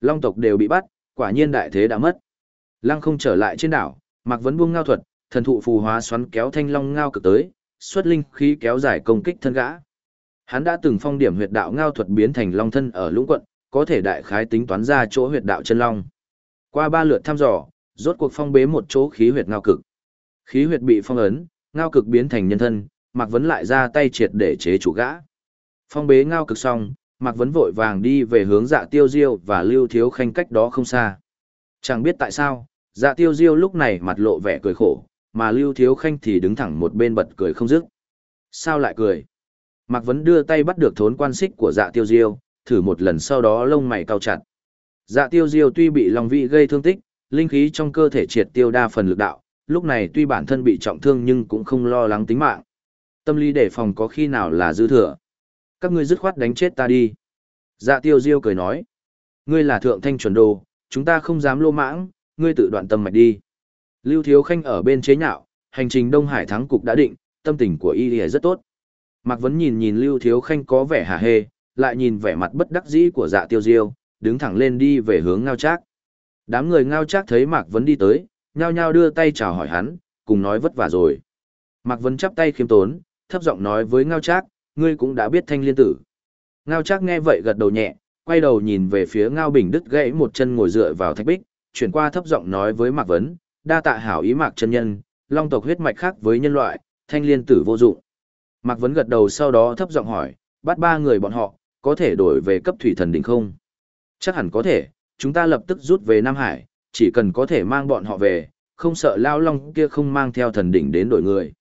Long tộc đều bị bắt, quả nhiên đại thế đã mất. Lăng không trở lại trên đảo, Mạc Vấn buông ngao thuật, thần thụ phù hóa xoắn kéo thanh long ngao cực tới, xuất linh khí kéo dài công kích thân gã. Hắn đã từng phong điểm huyệt đạo ngao thuật biến thành long thân ở lũng quận, có thể đại khái tính toán ra chỗ huyệt đạo chân long. Qua ba lượt thăm dò, rốt cuộc phong bế một chỗ khí huyệt ngao cực. Khí huyệt bị phong ấn, ngao cực biến thành nhân thân, Mạc Vấn lại ra tay triệt để chế chủ gã. Phong bế ngao cực xong, Mạc Vấn vội vàng đi về hướng dạ tiêu diêu và lưu thiếu khanh cách đó không xa. Chẳng biết tại sao, dạ tiêu diêu lúc này mặt lộ vẻ cười khổ, mà lưu thiếu khanh thì đứng thẳng một bên bật cười không dứt. Sao lại cười? Mạc Vấn đưa tay bắt được thốn quan xích của dạ tiêu diêu, thử một lần sau đó lông mày cau chặt. Dạ tiêu diêu tuy bị lòng vị gây thương tích, linh khí trong cơ thể triệt tiêu đa phần lực đạo, lúc này tuy bản thân bị trọng thương nhưng cũng không lo lắng tính mạng. Tâm lý đề phòng có khi nào là dư thừa. Các ngươi dứt khoát đánh chết ta đi. Dạ tiêu diêu cười nói. Ngươi là thượng thanh chuẩn đồ, chúng ta không dám lô mãng, ngươi tự đoạn tâm mạch đi. Lưu Thiếu Khanh ở bên chế nhạo, hành trình Đông Hải thắng cục đã định, tâm tình của y rất tốt. Mạc Vấn nhìn nhìn Lưu Thiếu Khanh có vẻ hả hê, lại nhìn vẻ mặt bất đắc dĩ của dạ tiêu diêu, đứng thẳng lên đi về hướng ngao trác. Đám người ngao trác thấy Mạc Vấn đi tới, nhao nhao đưa tay chào hỏi hắn, cùng nói vất vả rồi. Mạc Vấn chắp tay khiêm tốn, thấp giọng nói với ngao trác, ngươi cũng đã biết thanh liên tử. Ngao trác nghe vậy gật đầu nhẹ, quay đầu nhìn về phía ngao bình đứt gãy một chân ngồi dựa vào thạch bích, chuyển qua thấp giọng nói với Mạc Vấn, đa tạ hảo ý Mạc chân nhân, long tộc huyết mạch khác với nhân loại, thanh liên tử vô dụng. Mạc Vấn gật đầu sau đó thấp giọng hỏi, bắt ba người bọn họ, có thể đổi về cấp thủy thần đỉnh không? Chắc hẳn có thể, chúng ta lập tức rút về Nam Hải, chỉ cần có thể mang bọn họ về, không sợ lao long kia không mang theo thần đỉnh đến đổi người.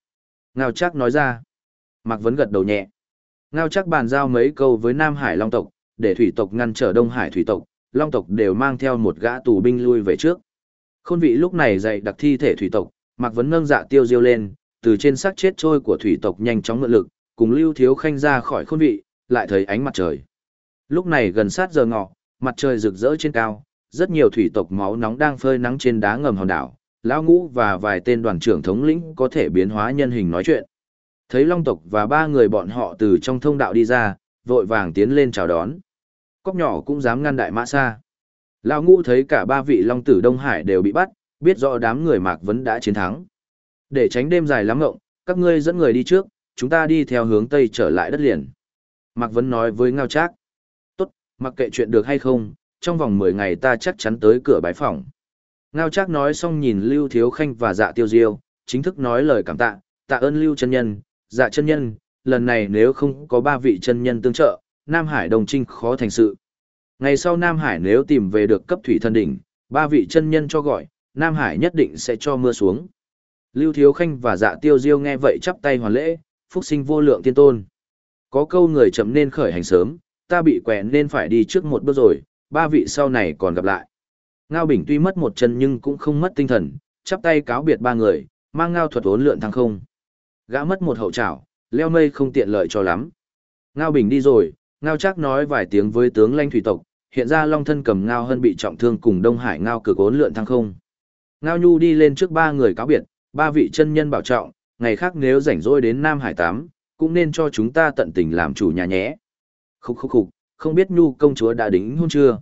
Ngao chắc nói ra. Mạc Vấn gật đầu nhẹ. Ngao chắc bàn giao mấy câu với Nam Hải long tộc, để thủy tộc ngăn trở Đông Hải thủy tộc, long tộc đều mang theo một gã tù binh lui về trước. Khôn vị lúc này dậy đặc thi thể thủy tộc, Mạc Vấn nâng dạ tiêu diêu lên, từ trên xác chết trôi của thủy tộc nhanh chóng mượn lực, cùng Lưu Thiếu Khanh ra khỏi khôn vị, lại thấy ánh mặt trời. Lúc này gần sát giờ ngọ, mặt trời rực rỡ trên cao, rất nhiều thủy tộc máu nóng đang phơi nắng trên đá ngầm hòn đảo, lão ngũ và vài tên đoàn trưởng thống lĩnh có thể biến hóa nhân hình nói chuyện. Thấy Long tộc và ba người bọn họ từ trong thông đạo đi ra, vội vàng tiến lên chào đón. Cóc nhỏ cũng dám ngăn đại mã xa. Lão ngũ thấy cả ba vị Long tử Đông Hải đều bị bắt, biết rõ đám người Mạc Vấn đã chiến thắng. Để tránh đêm dài lắm ngộng, các ngươi dẫn người đi trước, chúng ta đi theo hướng Tây trở lại đất liền. Mạc Vấn nói với Ngao Trác. Mặc kệ chuyện được hay không, trong vòng 10 ngày ta chắc chắn tới cửa bái phòng. Ngao Trác nói xong nhìn Lưu Thiếu Khanh và Dạ Tiêu Diêu, chính thức nói lời cảm tạ, tạ ơn Lưu chân nhân, Dạ chân nhân, lần này nếu không có ba vị chân nhân tương trợ, Nam Hải đồng trinh khó thành sự. Ngày sau Nam Hải nếu tìm về được cấp thủy thần đỉnh, ba vị chân nhân cho gọi, Nam Hải nhất định sẽ cho mưa xuống. Lưu Thiếu Khanh và Dạ Tiêu Diêu nghe vậy chắp tay hoàn lễ, phúc sinh vô lượng tiên tôn. Có câu người chậm nên khởi hành sớm, ta bị quẹn nên phải đi trước một bước rồi, ba vị sau này còn gặp lại. Ngao Bình tuy mất một chân nhưng cũng không mất tinh thần, chắp tay cáo biệt ba người, mang ngao thuật ốn lượn thăng không. Gã mất một hậu trảo, leo mây không tiện lợi cho lắm. Ngao Bình đi rồi, Ngao chắc nói vài tiếng với tướng lãnh thủy tộc, hiện ra Long thân cầm Ngao Hân bị trọng thương cùng Đông Hải Ngao cực ốn lượn thăng không. Ngao Nhu đi lên trước ba người cáo biệt, ba vị chân nhân bảo trọng, ngày khác nếu rảnh rỗi đến Nam Hải tắm, cũng nên cho chúng ta tận tình làm chủ nhà nhé. Khúc khúc khúc, không biết nhu công chúa đã đính hôn chưa?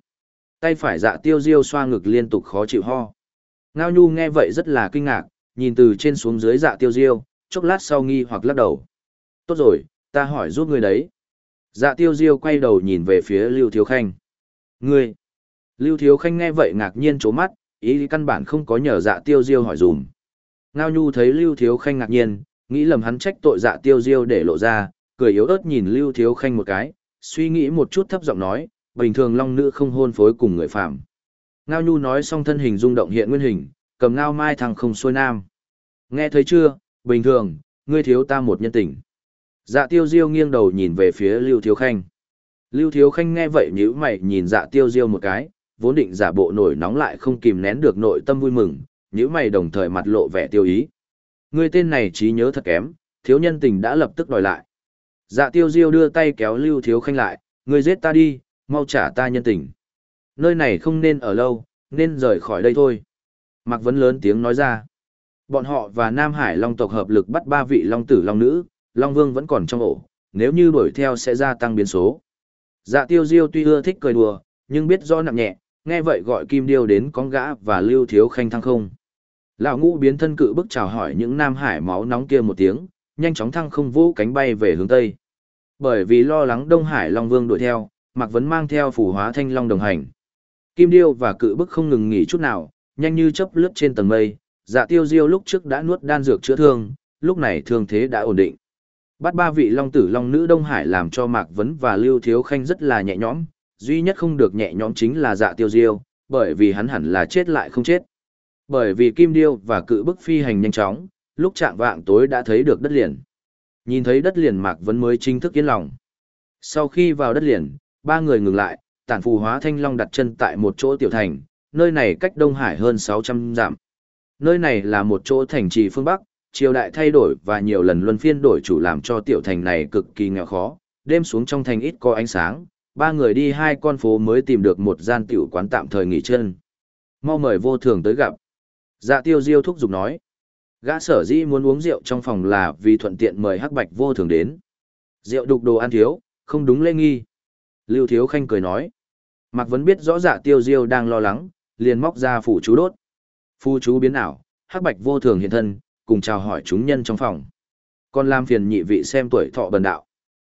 Tay phải dạ tiêu diêu xoa ngực liên tục khó chịu ho. Ngao nhu nghe vậy rất là kinh ngạc, nhìn từ trên xuống dưới dạ tiêu diêu, chốc lát sau nghi hoặc lắc đầu. Tốt rồi, ta hỏi giúp người đấy. Dạ tiêu diêu quay đầu nhìn về phía Lưu Thiếu Khanh. Ngươi! Lưu Thiếu Khanh nghe vậy ngạc nhiên trố mắt, ý căn bản không có nhờ dạ tiêu diêu hỏi dùm. Ngao nhu thấy Lưu Thiếu Khanh ngạc nhiên, nghĩ lầm hắn trách tội dạ tiêu diêu để lộ ra, cười yếu ớt nhìn Lưu Thiếu Khanh một cái, suy nghĩ một chút thấp giọng nói, bình thường long nữ không hôn phối cùng người phạm. Ngao nhu nói xong thân hình rung động hiện nguyên hình, cầm ngao mai thằng không xuôi nam. Nghe thấy chưa, bình thường, ngươi thiếu ta một nhân tình. Dạ tiêu diêu nghiêng đầu nhìn về phía Lưu Thiếu Khanh. Lưu Thiếu Khanh nghe vậy nhíu mày nhìn dạ tiêu diêu một cái, vốn định giả bộ nổi nóng lại không kìm nén được nội tâm vui mừng, nhíu mày đồng thời mặt lộ vẻ tiêu ý. Ngươi tên này trí nhớ thật kém, thiếu nhân tình đã lập tức đòi lại. Dạ tiêu diêu đưa tay kéo Lưu Thiếu Khanh lại, ngươi giết ta đi, mau trả ta nhân tình. Nơi này không nên ở lâu, nên rời khỏi đây thôi. Mạc Vấn lớn tiếng nói ra. Bọn họ và Nam Hải Long tộc hợp lực bắt ba vị Long tử Long nữ, Long Vương vẫn còn trong ổ, nếu như đuổi theo sẽ gia tăng biến số. Dạ tiêu diêu tuy ưa thích cười đùa, nhưng biết rõ nặng nhẹ, nghe vậy gọi Kim Điêu đến con gã và lưu thiếu khanh thăng không. Lão ngũ biến thân cự bức chào hỏi những Nam Hải máu nóng kia một tiếng, nhanh chóng thăng không vũ cánh bay về hướng Tây. Bởi vì lo lắng Đông Hải Long Vương đuổi theo, Mạc Vấn mang theo phù hóa thanh long đồng hành. Kim Điêu và cự bức không ngừng nghỉ chút nào, nhanh như chớp lướt trên tầng mây, dạ tiêu diêu lúc trước đã nuốt đan dược chữa thương, lúc này thương thế đã ổn định. Bắt ba vị long tử long nữ Đông Hải làm cho Mạc Vấn và Lưu Thiếu Khanh rất là nhẹ nhõm, duy nhất không được nhẹ nhõm chính là dạ tiêu diêu, bởi vì hắn hẳn là chết lại không chết. Bởi vì Kim Điêu và cự bức phi hành nhanh chóng, lúc chạm vạng tối đã thấy được đất liền. Nhìn thấy đất liền Mạc Vấn mới chính thức yên lòng. Sau khi vào đất liền, ba người ngừng lại, tản phù hóa thanh long đặt chân tại một chỗ tiểu thành, nơi này cách Đông Hải hơn 600 dặm. Nơi này là một chỗ thành trì phương Bắc, triều đại thay đổi và nhiều lần luân phiên đổi chủ làm cho tiểu thành này cực kỳ nghèo khó, đêm xuống trong thành ít có ánh sáng, ba người đi hai con phố mới tìm được một gian tiểu quán tạm thời nghỉ chân. Mau mời vô thường tới gặp. Dạ tiêu diêu thúc giục nói. Gã sở dĩ muốn uống rượu trong phòng là vì thuận tiện mời hắc bạch vô thường đến. Rượu đục đồ ăn thiếu, không đúng lễ nghi. Lưu Thiếu Khanh cười nói. Mạc Vấn biết rõ dạ tiêu diêu đang lo lắng, liền móc ra phủ chú đốt. Phu chú biến ảo, hắc bạch vô thường hiện thân, cùng chào hỏi chúng nhân trong phòng. Còn làm phiền nhị vị xem tuổi thọ bần đạo.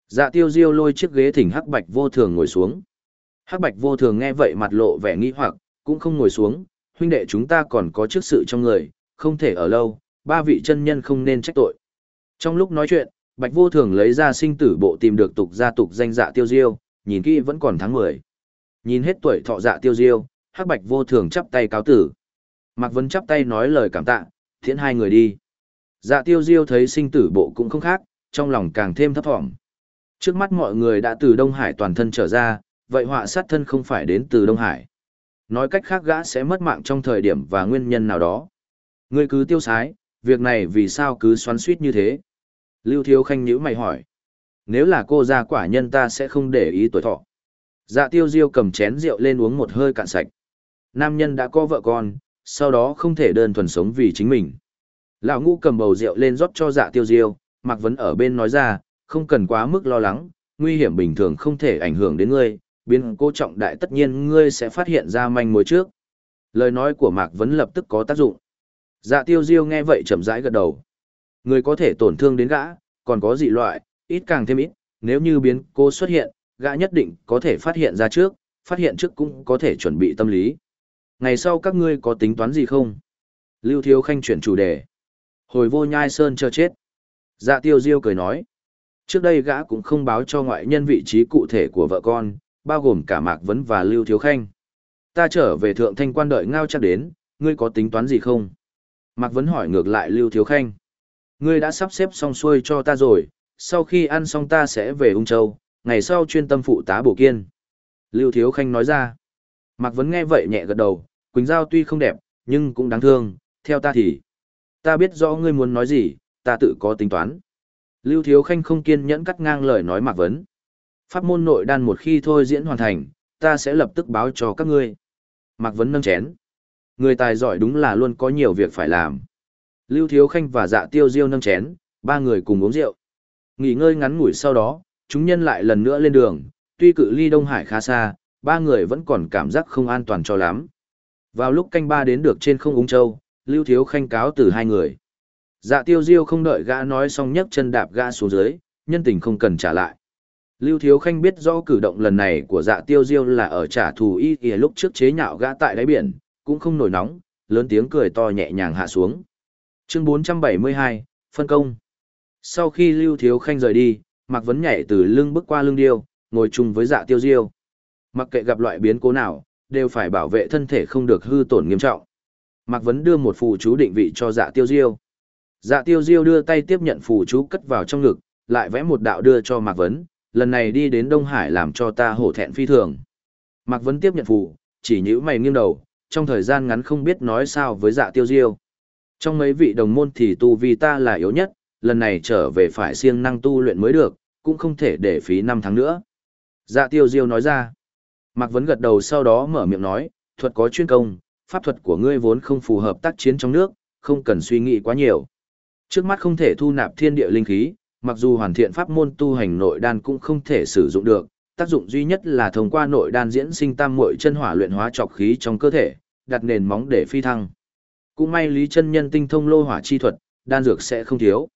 Dạ tiêu diêu lôi chiếc ghế thỉnh hắc bạch vô thường ngồi xuống. Hắc bạch vô thường nghe vậy mặt lộ vẻ nghi hoặc, cũng không ngồi xuống, huynh đệ chúng ta còn có chức sự trong người, không thể ở lâu, ba vị chân nhân không nên trách tội. Trong lúc nói chuyện, bạch vô thường lấy ra sinh tử bộ tìm được tục gia tục danh dạ tiêu diêu, nhìn kỹ vẫn còn tháng 10. Nhìn hết tuổi thọ dạ tiêu diêu, hắc bạch vô thường chắp tay cáo tử. Mạc Vân chắp tay nói lời cảm tạ, thiện hai người đi. Dạ tiêu diêu thấy sinh tử bộ cũng không khác, trong lòng càng thêm thấp thỏm. Trước mắt mọi người đã từ Đông Hải toàn thân trở ra, vậy họa sát thân không phải đến từ Đông Hải. Nói cách khác gã sẽ mất mạng trong thời điểm và nguyên nhân nào đó. Ngươi cứ tiêu sái, việc này vì sao cứ xoắn suýt như thế? Lưu Thiếu Khanh nhữ mày hỏi. Nếu là cô gia quả nhân ta sẽ không để ý tuổi thọ. Dạ tiêu diêu cầm chén rượu lên uống một hơi cạn sạch. Nam nhân đã có vợ con, sau đó không thể đơn thuần sống vì chính mình. Lão ngũ cầm bầu rượu lên rót cho dạ tiêu diêu, Mạc Vấn ở bên nói ra, không cần quá mức lo lắng, nguy hiểm bình thường không thể ảnh hưởng đến ngươi, biến cố trọng đại tất nhiên ngươi sẽ phát hiện ra manh mối trước. Lời nói của Mạc Vấn lập tức có tác dụng. Dạ tiêu diêu nghe vậy chậm rãi gật đầu. Người có thể tổn thương đến gã, còn có dị loại, ít càng thêm ít, nếu như biến cố xuất hiện, gã nhất định có thể phát hiện ra trước, phát hiện trước cũng có thể chuẩn bị tâm lý. Ngày sau các ngươi có tính toán gì không? Lưu Thiếu Khanh chuyển chủ đề. Hồi vô nhai sơn chờ chết. Dạ tiêu diêu cười nói. Trước đây gã cũng không báo cho ngoại nhân vị trí cụ thể của vợ con, bao gồm cả Mạc Vấn và Lưu Thiếu Khanh. Ta trở về thượng thanh quan đợi ngao chắc đến, ngươi có tính toán gì không? Mạc Vấn hỏi ngược lại Lưu Thiếu Khanh. Ngươi đã sắp xếp xong xuôi cho ta rồi, sau khi ăn xong ta sẽ về Ung Châu, ngày sau chuyên tâm phụ tá bổ kiên. Lưu Thiếu Khanh nói ra. Mạc Vấn nghe vậy nhẹ gật đầu, Quỳnh Giao tuy không đẹp, nhưng cũng đáng thương, theo ta thì. Ta biết rõ ngươi muốn nói gì, ta tự có tính toán. Lưu Thiếu Khanh không kiên nhẫn cắt ngang lời nói Mạc Vấn. Pháp môn nội đan một khi thôi diễn hoàn thành, ta sẽ lập tức báo cho các ngươi. Mạc Vấn nâng chén. Người tài giỏi đúng là luôn có nhiều việc phải làm. Lưu Thiếu Khanh và Dạ Tiêu Diêu nâng chén, ba người cùng uống rượu. Nghỉ ngơi ngắn ngủi sau đó, chúng nhân lại lần nữa lên đường, tuy cự ly Đông Hải khá xa, ba người vẫn còn cảm giác không an toàn cho lắm. Vào lúc canh ba đến được trên không úng châu, Lưu Thiếu Khanh cáo từ hai người. Dạ Tiêu Diêu không đợi gã nói xong nhấc chân đạp gã xuống dưới, nhân tình không cần trả lại. Lưu Thiếu Khanh biết rõ cử động lần này của dạ tiêu diêu là ở trả thù y y lúc trước chế nhạo gã tại đáy biển, cũng không nổi nóng, lớn tiếng cười to nhẹ nhàng hạ xuống. Chương 472, Phân công. Sau khi Lưu Thiếu Khanh rời đi, Mạc Vấn nhảy từ lưng bước qua lưng điêu, ngồi chung với dạ tiêu diêu. Mặc kệ gặp loại biến cố nào, đều phải bảo vệ thân thể không được hư tổn nghiêm trọng. Mạc Vấn đưa một phù chú định vị cho dạ tiêu diêu. Dạ tiêu diêu đưa tay tiếp nhận phù chú cất vào trong ngực, lại vẽ một đạo đưa cho Mạc Vấn, lần này đi đến Đông Hải làm cho ta hổ thẹn phi thường. Mạc Vấn tiếp nhận phù, chỉ nhíu mày nghiêng đầu, trong thời gian ngắn không biết nói sao với dạ tiêu diêu. Trong mấy vị đồng môn thì tu vi ta là yếu nhất, lần này trở về phải siêng năng tu luyện mới được, cũng không thể để phí năm tháng nữa. Dạ tiêu diêu nói ra. Mạc Vấn gật đầu sau đó mở miệng nói, thuật có chuyên công, pháp thuật của ngươi vốn không phù hợp tác chiến trong nước, không cần suy nghĩ quá nhiều. Trước mắt không thể thu nạp thiên địa linh khí, mặc dù hoàn thiện pháp môn tu hành nội đan cũng không thể sử dụng được, tác dụng duy nhất là thông qua nội đan diễn sinh tam muội chân hỏa luyện hóa trọc khí trong cơ thể, đặt nền móng để phi thăng. Cũng may Lý chân nhân tinh thông lô hỏa chi thuật, đan dược sẽ không thiếu.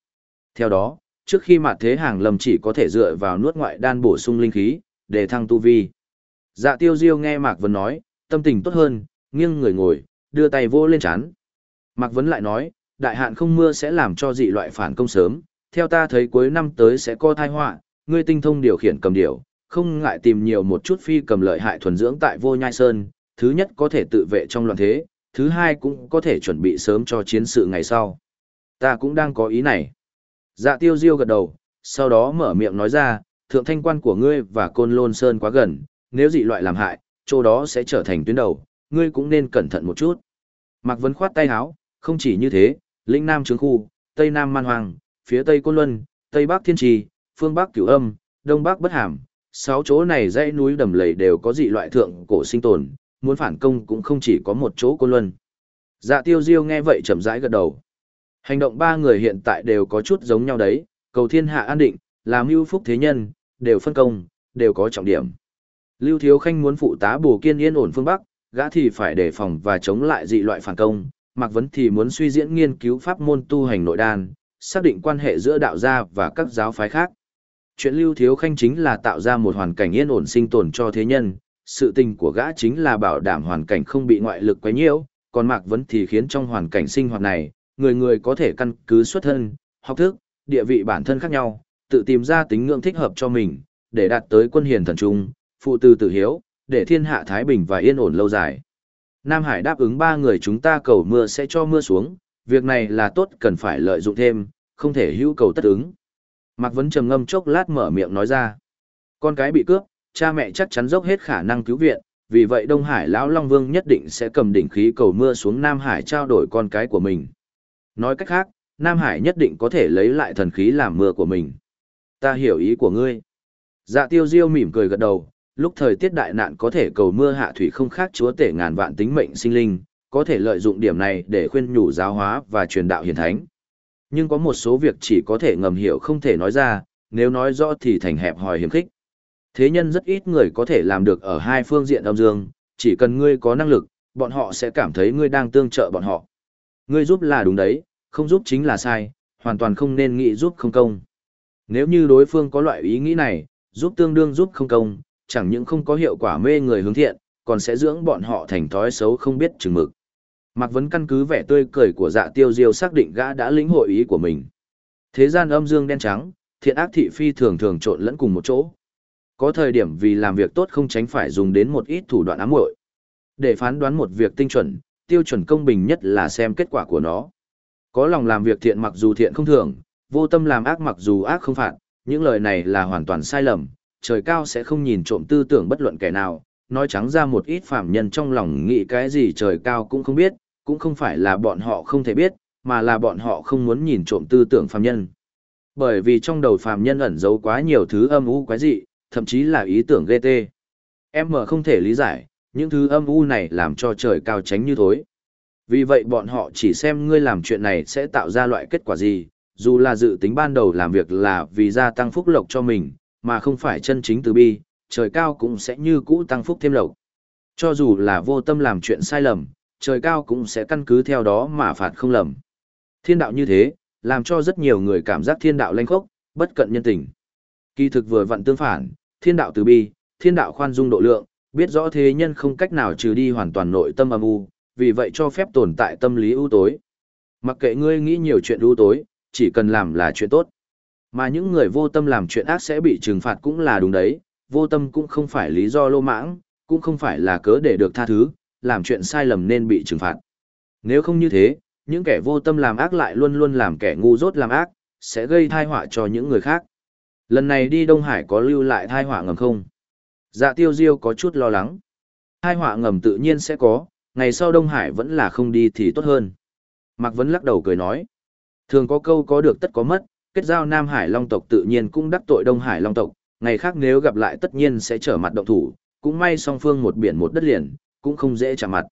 Theo đó, trước khi mạt thế hàng lầm chỉ có thể dựa vào nuốt ngoại đan bổ sung linh khí, để thăng tu vi. Dạ tiêu diêu nghe Mạc Vân nói, tâm tình tốt hơn, nghiêng người ngồi, đưa tay vô lên chán. Mạc Vân lại nói, đại hạn không mưa sẽ làm cho dị loại phản công sớm, theo ta thấy cuối năm tới sẽ có tai họa, ngươi tinh thông điều khiển cầm điều, không ngại tìm nhiều một chút phi cầm lợi hại thuần dưỡng tại vô nhai sơn, thứ nhất có thể tự vệ trong loạn thế, thứ hai cũng có thể chuẩn bị sớm cho chiến sự ngày sau. Ta cũng đang có ý này. Dạ tiêu diêu gật đầu, sau đó mở miệng nói ra, thượng thanh quan của ngươi và côn lôn sơn quá gần, nếu dị loại làm hại, chỗ đó sẽ trở thành tuyến đầu, ngươi cũng nên cẩn thận một chút. Mạc Vấn khoát tay háo không chỉ như thế, lĩnh nam trường khu, tây nam man hoàng, phía tây côn luân, tây bắc thiên trì, phương bắc cửu âm, đông bắc bất hàm, sáu chỗ này dãy núi đầm lầy đều có dị loại thượng cổ sinh tồn, muốn phản công cũng không chỉ có một chỗ cô luân. Dạ tiêu diêu nghe vậy chậm rãi gật đầu. Hành động ba người hiện tại đều có chút giống nhau đấy, cầu thiên hạ an định, làm mưu phúc thế nhân, đều phân công, đều có trọng điểm. Lưu Thiếu Khanh muốn phụ tá bổ kiên yên ổn phương Bắc, gã thì phải đề phòng và chống lại dị loại phản công, Mạc Vấn thì muốn suy diễn nghiên cứu pháp môn tu hành nội đan, xác định quan hệ giữa đạo gia và các giáo phái khác. Chuyện Lưu Thiếu Khanh chính là tạo ra một hoàn cảnh yên ổn sinh tồn cho thế nhân, sự tình của gã chính là bảo đảm hoàn cảnh không bị ngoại lực quấy nhiễu, còn Mạc Vấn thì khiến trong hoàn cảnh sinh hoạt này, người người có thể căn cứ xuất thân, học thức, địa vị bản thân khác nhau, tự tìm ra tính ngưỡng thích hợp cho mình, để đạt tới quân hiền thần trung, phụ tư tự hiếu, để thiên hạ thái bình và yên ổn lâu dài. Nam Hải đáp ứng ba người chúng ta cầu mưa sẽ cho mưa xuống, việc này là tốt cần phải lợi dụng thêm, không thể hữu cầu tất ứng. Mạc Vấn trầm ngâm chốc lát mở miệng nói ra. Con cái bị cướp, cha mẹ chắc chắn dốc hết khả năng cứu viện, vì vậy Đông Hải lão Long Vương nhất định sẽ cầm đỉnh khí cầu mưa xuống Nam Hải trao đổi con cái của mình. Nói cách khác, Nam Hải nhất định có thể lấy lại thần khí làm mưa của mình. Ta hiểu ý của ngươi. Dạ tiêu diêu mỉm cười gật đầu, lúc thời tiết đại nạn có thể cầu mưa hạ thủy không khác chúa tể ngàn vạn tính mệnh sinh linh, có thể lợi dụng điểm này để khuyên nhủ giáo hóa và truyền đạo hiền thánh. Nhưng có một số việc chỉ có thể ngầm hiểu không thể nói ra, nếu nói rõ thì thành hẹp hòi hiếm khích. Thế nhân rất ít người có thể làm được ở hai phương diện âm dương, chỉ cần ngươi có năng lực, bọn họ sẽ cảm thấy ngươi đang tương trợ bọn họ. Ngươi giúp là đúng đấy, không giúp chính là sai, hoàn toàn không nên nghĩ giúp không công. Nếu như đối phương có loại ý nghĩ này, giúp tương đương giúp không công, chẳng những không có hiệu quả mê người hướng thiện, còn sẽ dưỡng bọn họ thành thói xấu không biết chừng mực. Mạc Vấn căn cứ vẻ tươi cười của dạ tiêu diêu xác định gã đã lĩnh hội ý của mình. Thế gian âm dương đen trắng, thiện ác thị phi thường thường trộn lẫn cùng một chỗ. Có thời điểm vì làm việc tốt không tránh phải dùng đến một ít thủ đoạn ám muội. Để phán đoán một việc tinh chuẩn, tiêu chuẩn công bình nhất là xem kết quả của nó. Có lòng làm việc thiện mặc dù thiện không thường, vô tâm làm ác mặc dù ác không phạt, những lời này là hoàn toàn sai lầm, trời cao sẽ không nhìn trộm tư tưởng bất luận kẻ nào, nói trắng ra một ít phạm nhân trong lòng nghĩ cái gì trời cao cũng không biết, cũng không phải là bọn họ không thể biết, mà là bọn họ không muốn nhìn trộm tư tưởng phạm nhân. Bởi vì trong đầu phạm nhân ẩn giấu quá nhiều thứ âm u quái dị, thậm chí là ý tưởng ghê tê. Em mở không thể lý giải, những thứ âm u này làm cho trời cao tránh như thối. Vì vậy bọn họ chỉ xem ngươi làm chuyện này sẽ tạo ra loại kết quả gì, dù là dự tính ban đầu làm việc là vì gia tăng phúc lộc cho mình, mà không phải chân chính từ bi, trời cao cũng sẽ như cũ tăng phúc thêm lộc. Cho dù là vô tâm làm chuyện sai lầm, trời cao cũng sẽ căn cứ theo đó mà phạt không lầm. Thiên đạo như thế, làm cho rất nhiều người cảm giác thiên đạo lanh khốc, bất cận nhân tình. Kỳ thực vừa vặn tương phản, thiên đạo từ bi, thiên đạo khoan dung độ lượng, biết rõ thế nhân không cách nào trừ đi hoàn toàn nội tâm âm u, vì vậy cho phép tồn tại tâm lý ưu tối. Mặc kệ ngươi nghĩ nhiều chuyện ưu tối, chỉ cần làm là chuyện tốt. Mà những người vô tâm làm chuyện ác sẽ bị trừng phạt cũng là đúng đấy, vô tâm cũng không phải lý do lô mãng, cũng không phải là cớ để được tha thứ, làm chuyện sai lầm nên bị trừng phạt. Nếu không như thế, những kẻ vô tâm làm ác lại luôn luôn làm kẻ ngu dốt làm ác, sẽ gây thai họa cho những người khác. Lần này đi Đông Hải có lưu lại thai họa ngầm không? Dạ tiêu diêu có chút lo lắng. Thai họa ngầm tự nhiên sẽ có, ngày sau Đông Hải vẫn là không đi thì tốt hơn. Mạc Vấn lắc đầu cười nói. Thường có câu có được tất có mất, kết giao Nam Hải Long tộc tự nhiên cũng đắc tội Đông Hải Long tộc, ngày khác nếu gặp lại tất nhiên sẽ trở mặt động thủ, cũng may song phương một biển một đất liền, cũng không dễ chạm mặt.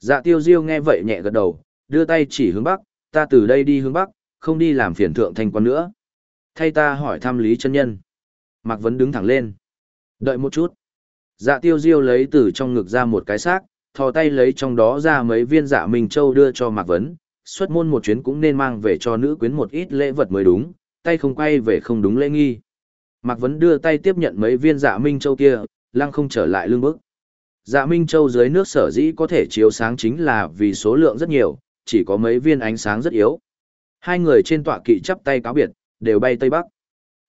Dạ tiêu diêu nghe vậy nhẹ gật đầu, đưa tay chỉ hướng bắc, ta từ đây đi hướng bắc, không đi làm phiền thượng thanh quan nữa. Thay ta hỏi thăm Lý chân nhân. Mạc Vấn đứng thẳng lên. Đợi một chút. Dạ tiêu diêu lấy từ trong ngực ra một cái xác, thò tay lấy trong đó ra mấy viên dạ Minh Châu đưa cho Mạc Vấn. Xuất môn một chuyến cũng nên mang về cho nữ quyến một ít lễ vật mới đúng, tay không quay về không đúng lễ nghi. Mạc Vấn đưa tay tiếp nhận mấy viên dạ Minh Châu kia, lăng không trở lại lưng bước. Dạ Minh Châu dưới nước sở dĩ có thể chiếu sáng chính là vì số lượng rất nhiều, chỉ có mấy viên ánh sáng rất yếu. Hai người trên tọa kỵ chắp tay cáo biệt, đều bay Tây Bắc.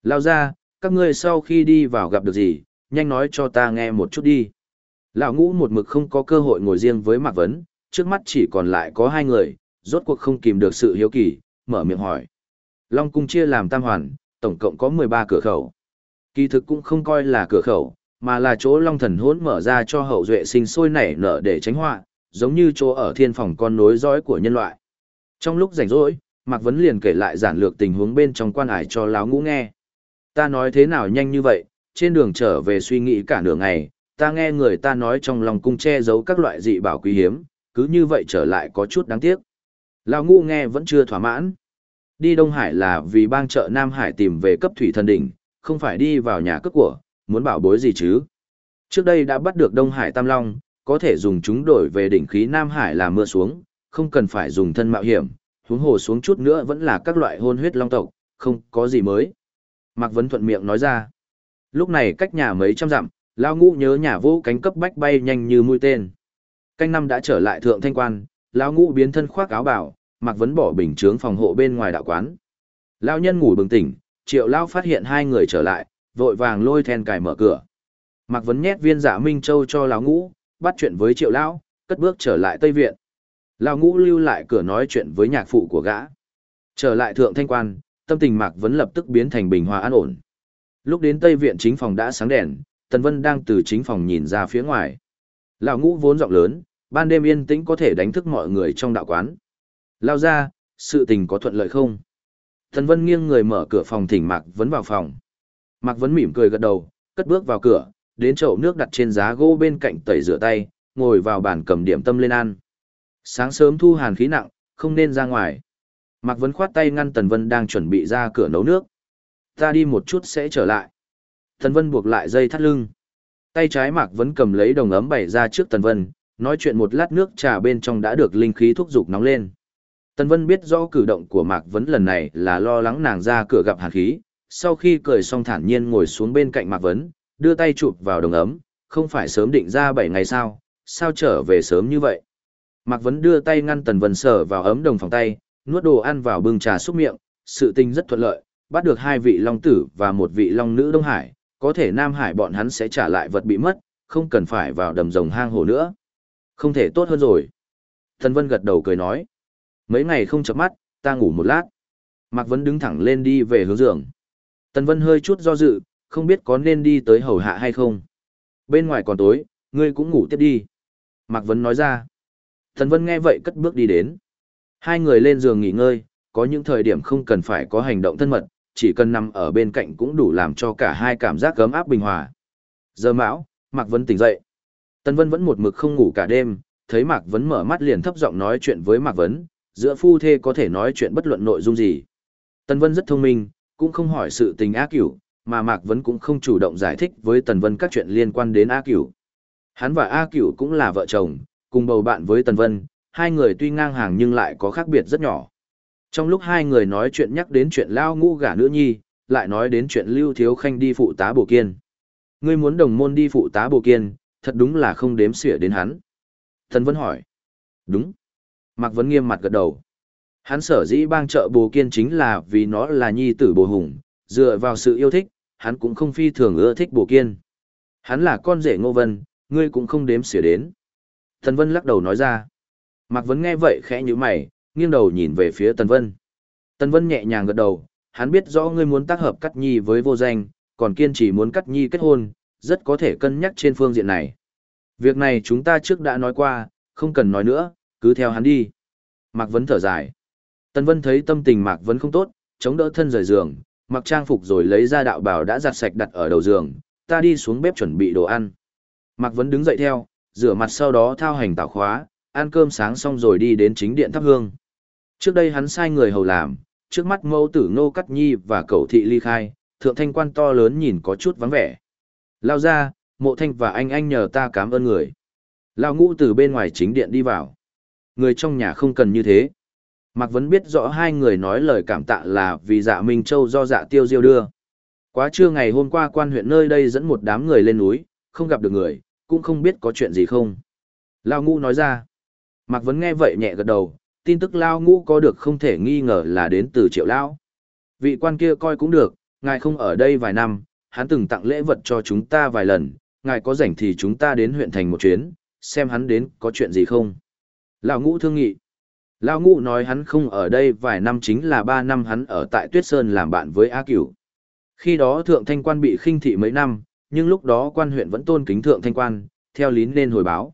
Lao ra, các ngươi sau khi đi vào gặp được gì, nhanh nói cho ta nghe một chút đi. Lão ngũ một mực không có cơ hội ngồi riêng với Mạc Vấn, trước mắt chỉ còn lại có hai người, rốt cuộc không kìm được sự hiếu kỳ, mở miệng hỏi. Long cung chia làm tam hoàn, tổng cộng có 13 cửa khẩu. Kỳ thực cũng không coi là cửa khẩu, mà là chỗ Long thần hỗn mở ra cho hậu duệ sinh sôi nảy nở để tránh họa, giống như chỗ ở thiên phòng con nối dõi của nhân loại. Trong lúc rảnh rỗi, Mạc Vấn liền kể lại giản lược tình huống bên trong quan ải cho lão ngũ nghe. Ta nói thế nào nhanh như vậy, trên đường trở về suy nghĩ cả nửa ngày, ta nghe người ta nói trong lòng cung che giấu các loại dị bảo quý hiếm, cứ như vậy trở lại có chút đáng tiếc. Lão ngũ nghe vẫn chưa thỏa mãn. Đi Đông Hải là vì bang chợ Nam Hải tìm về cấp thủy thần đỉnh, không phải đi vào nhà cướp của, muốn bảo bối gì chứ. Trước đây đã bắt được Đông Hải Tam Long, có thể dùng chúng đổi về đỉnh khí Nam Hải làm mưa xuống, không cần phải dùng thân mạo hiểm, huống hồ xuống chút nữa vẫn là các loại hôn huyết long tộc, không có gì mới. Mạc Vấn thuận miệng nói ra. Lúc này cách nhà mấy trăm dặm, Lao Ngũ nhớ nhà vô cánh cấp bách bay nhanh như mũi tên. Canh năm đã trở lại thượng thanh quan, Lao Ngũ biến thân khoác áo bảo, Mạc Vấn bỏ bình chướng phòng hộ bên ngoài đạo quán. Lao nhân ngủ bừng tỉnh, triệu Lao phát hiện hai người trở lại, vội vàng lôi then cài mở cửa. Mạc Vấn nhét viên giả dạ Minh Châu cho Lão Ngũ, bắt chuyện với triệu Lão, cất bước trở lại Tây Viện. Lão Ngũ lưu lại cửa nói chuyện với nhạc phụ của gã. Trở lại thượng thanh quan, tâm tình Mạc Vấn lập tức biến thành bình hòa an ổn. Lúc đến Tây Viện chính phòng đã sáng đèn, Tần Vân đang từ chính phòng nhìn ra phía ngoài. Lão Ngũ vốn giọng lớn, ban đêm yên tĩnh có thể đánh thức mọi người trong đạo quán. Lao ra, sự tình có thuận lợi không? Thần Vân nghiêng người mở cửa phòng thỉnh Mạc Vấn vào phòng. Mạc Vấn mỉm cười gật đầu, cất bước vào cửa, đến chậu nước đặt trên giá gỗ bên cạnh tẩy rửa tay, ngồi vào bàn cầm điểm tâm lên ăn. Sáng sớm thu hàn khí nặng, không nên ra ngoài. Mạc Vấn khoát tay ngăn Tần Vân đang chuẩn bị ra cửa nấu nước. Ta đi một chút sẽ trở lại. Tần Vân buộc lại dây thắt lưng. Tay trái Mạc Vấn cầm lấy đồng ấm bày ra trước Tần Vân, nói chuyện một lát nước trà bên trong đã được linh khí thúc dục nóng lên. Tần Vân biết rõ cử động của Mạc Vấn lần này là lo lắng nàng ra cửa gặp hàn khí, sau khi cười xong thản nhiên ngồi xuống bên cạnh Mạc Vấn, đưa tay chụp vào đồng ấm, không phải sớm định ra 7 ngày sao, sao trở về sớm như vậy. Mạc Vấn đưa tay ngăn Tần Vân sở vào ấm đồng phòng tay, nuốt đồ ăn vào bưng trà xúc miệng, sự tình rất thuận lợi, bắt được hai vị long tử và một vị long nữ Đông Hải, có thể Nam Hải bọn hắn sẽ trả lại vật bị mất, không cần phải vào đầm rồng hang hồ nữa. Không thể tốt hơn rồi. Tần Vân gật đầu cười nói. Mấy ngày không chợp mắt, ta ngủ một lát. Mạc Vấn đứng thẳng lên đi về hướng giường. Tần Vân hơi chút do dự, không biết có nên đi tới hầu hạ hay không. Bên ngoài còn tối, ngươi cũng ngủ tiếp đi. Mạc Vấn nói ra. Tần Vân nghe vậy cất bước đi đến. Hai người lên giường nghỉ ngơi, có những thời điểm không cần phải có hành động thân mật, chỉ cần nằm ở bên cạnh cũng đủ làm cho cả hai cảm giác gấm áp bình hòa. Giờ mão, Mạc Vấn tỉnh dậy. Tần Vân vẫn một mực không ngủ cả đêm, thấy Mạc Vấn mở mắt liền thấp giọng nói chuyện với Mạc Vấn, giữa phu thê có thể nói chuyện bất luận nội dung gì. Tần Vân rất thông minh, cũng không hỏi sự tình A Cửu, mà Mạc Vân cũng không chủ động giải thích với Tần Vân các chuyện liên quan đến A Cửu. Hắn và A Cửu cũng là vợ chồng, cùng bầu bạn với Tần Vân, hai người tuy ngang hàng nhưng lại có khác biệt rất nhỏ. Trong lúc hai người nói chuyện nhắc đến chuyện lao ngũ gả nữ nhi, lại nói đến chuyện Lưu Thiếu Khanh đi phụ tá bổ kiên. Ngươi muốn đồng môn đi phụ tá bổ kiên, thật đúng là không đếm xỉa đến hắn. Tần Vân hỏi. Đúng. Mạc Vấn nghiêm mặt gật đầu. Hắn sở dĩ bang trợ bồ kiên chính là vì nó là nhi tử bồ hùng, dựa vào sự yêu thích, hắn cũng không phi thường ưa thích bồ kiên. Hắn là con rể ngô vân, ngươi cũng không đếm xỉa đến. Tần Vân lắc đầu nói ra. Mạc Vấn nghe vậy khẽ như mày, nghiêng đầu nhìn về phía Tần Vân. Tần Vân nhẹ nhàng gật đầu, hắn biết rõ ngươi muốn tác hợp cắt nhi với vô danh, còn kiên trì muốn cắt nhi kết hôn, rất có thể cân nhắc trên phương diện này. Việc này chúng ta trước đã nói qua, không cần nói nữa, cứ theo hắn đi. Mạc Vấn thở dài. Tần Vân thấy tâm tình Mạc Vấn không tốt, chống đỡ thân rời giường, mặc trang phục rồi lấy ra đạo bào đã giặt sạch đặt ở đầu giường, ta đi xuống bếp chuẩn bị đồ ăn. Mạc Vấn đứng dậy theo, rửa mặt sau đó thao hành tạo khóa, ăn cơm sáng xong rồi đi đến chính điện thắp hương. Trước đây hắn sai người hầu làm, trước mắt mẫu tử Ngô Cắt Nhi và cậu thị ly khai, thượng thanh quan to lớn nhìn có chút vắng vẻ. Lao ra, mộ thanh và anh anh nhờ ta cảm ơn người. Lao ngũ từ bên ngoài chính điện đi vào. Người trong nhà không cần như thế. Mạc Vấn biết rõ hai người nói lời cảm tạ là vì dạ Minh Châu do dạ tiêu diêu đưa. Quá trưa ngày hôm qua quan huyện nơi đây dẫn một đám người lên núi, không gặp được người, cũng không biết có chuyện gì không. Lao ngũ nói ra. Mạc Vấn nghe vậy nhẹ gật đầu, tin tức Lao ngũ có được không thể nghi ngờ là đến từ triệu Lao. Vị quan kia coi cũng được, ngài không ở đây vài năm, hắn từng tặng lễ vật cho chúng ta vài lần, ngài có rảnh thì chúng ta đến huyện thành một chuyến, xem hắn đến có chuyện gì không. Lão ngũ thương nghị. Lão ngũ nói hắn không ở đây vài năm chính là ba năm hắn ở tại Tuyết Sơn làm bạn với A Cửu. Khi đó thượng thanh quan bị khinh thị mấy năm, nhưng lúc đó quan huyện vẫn tôn kính thượng thanh quan, theo lý nên hồi báo.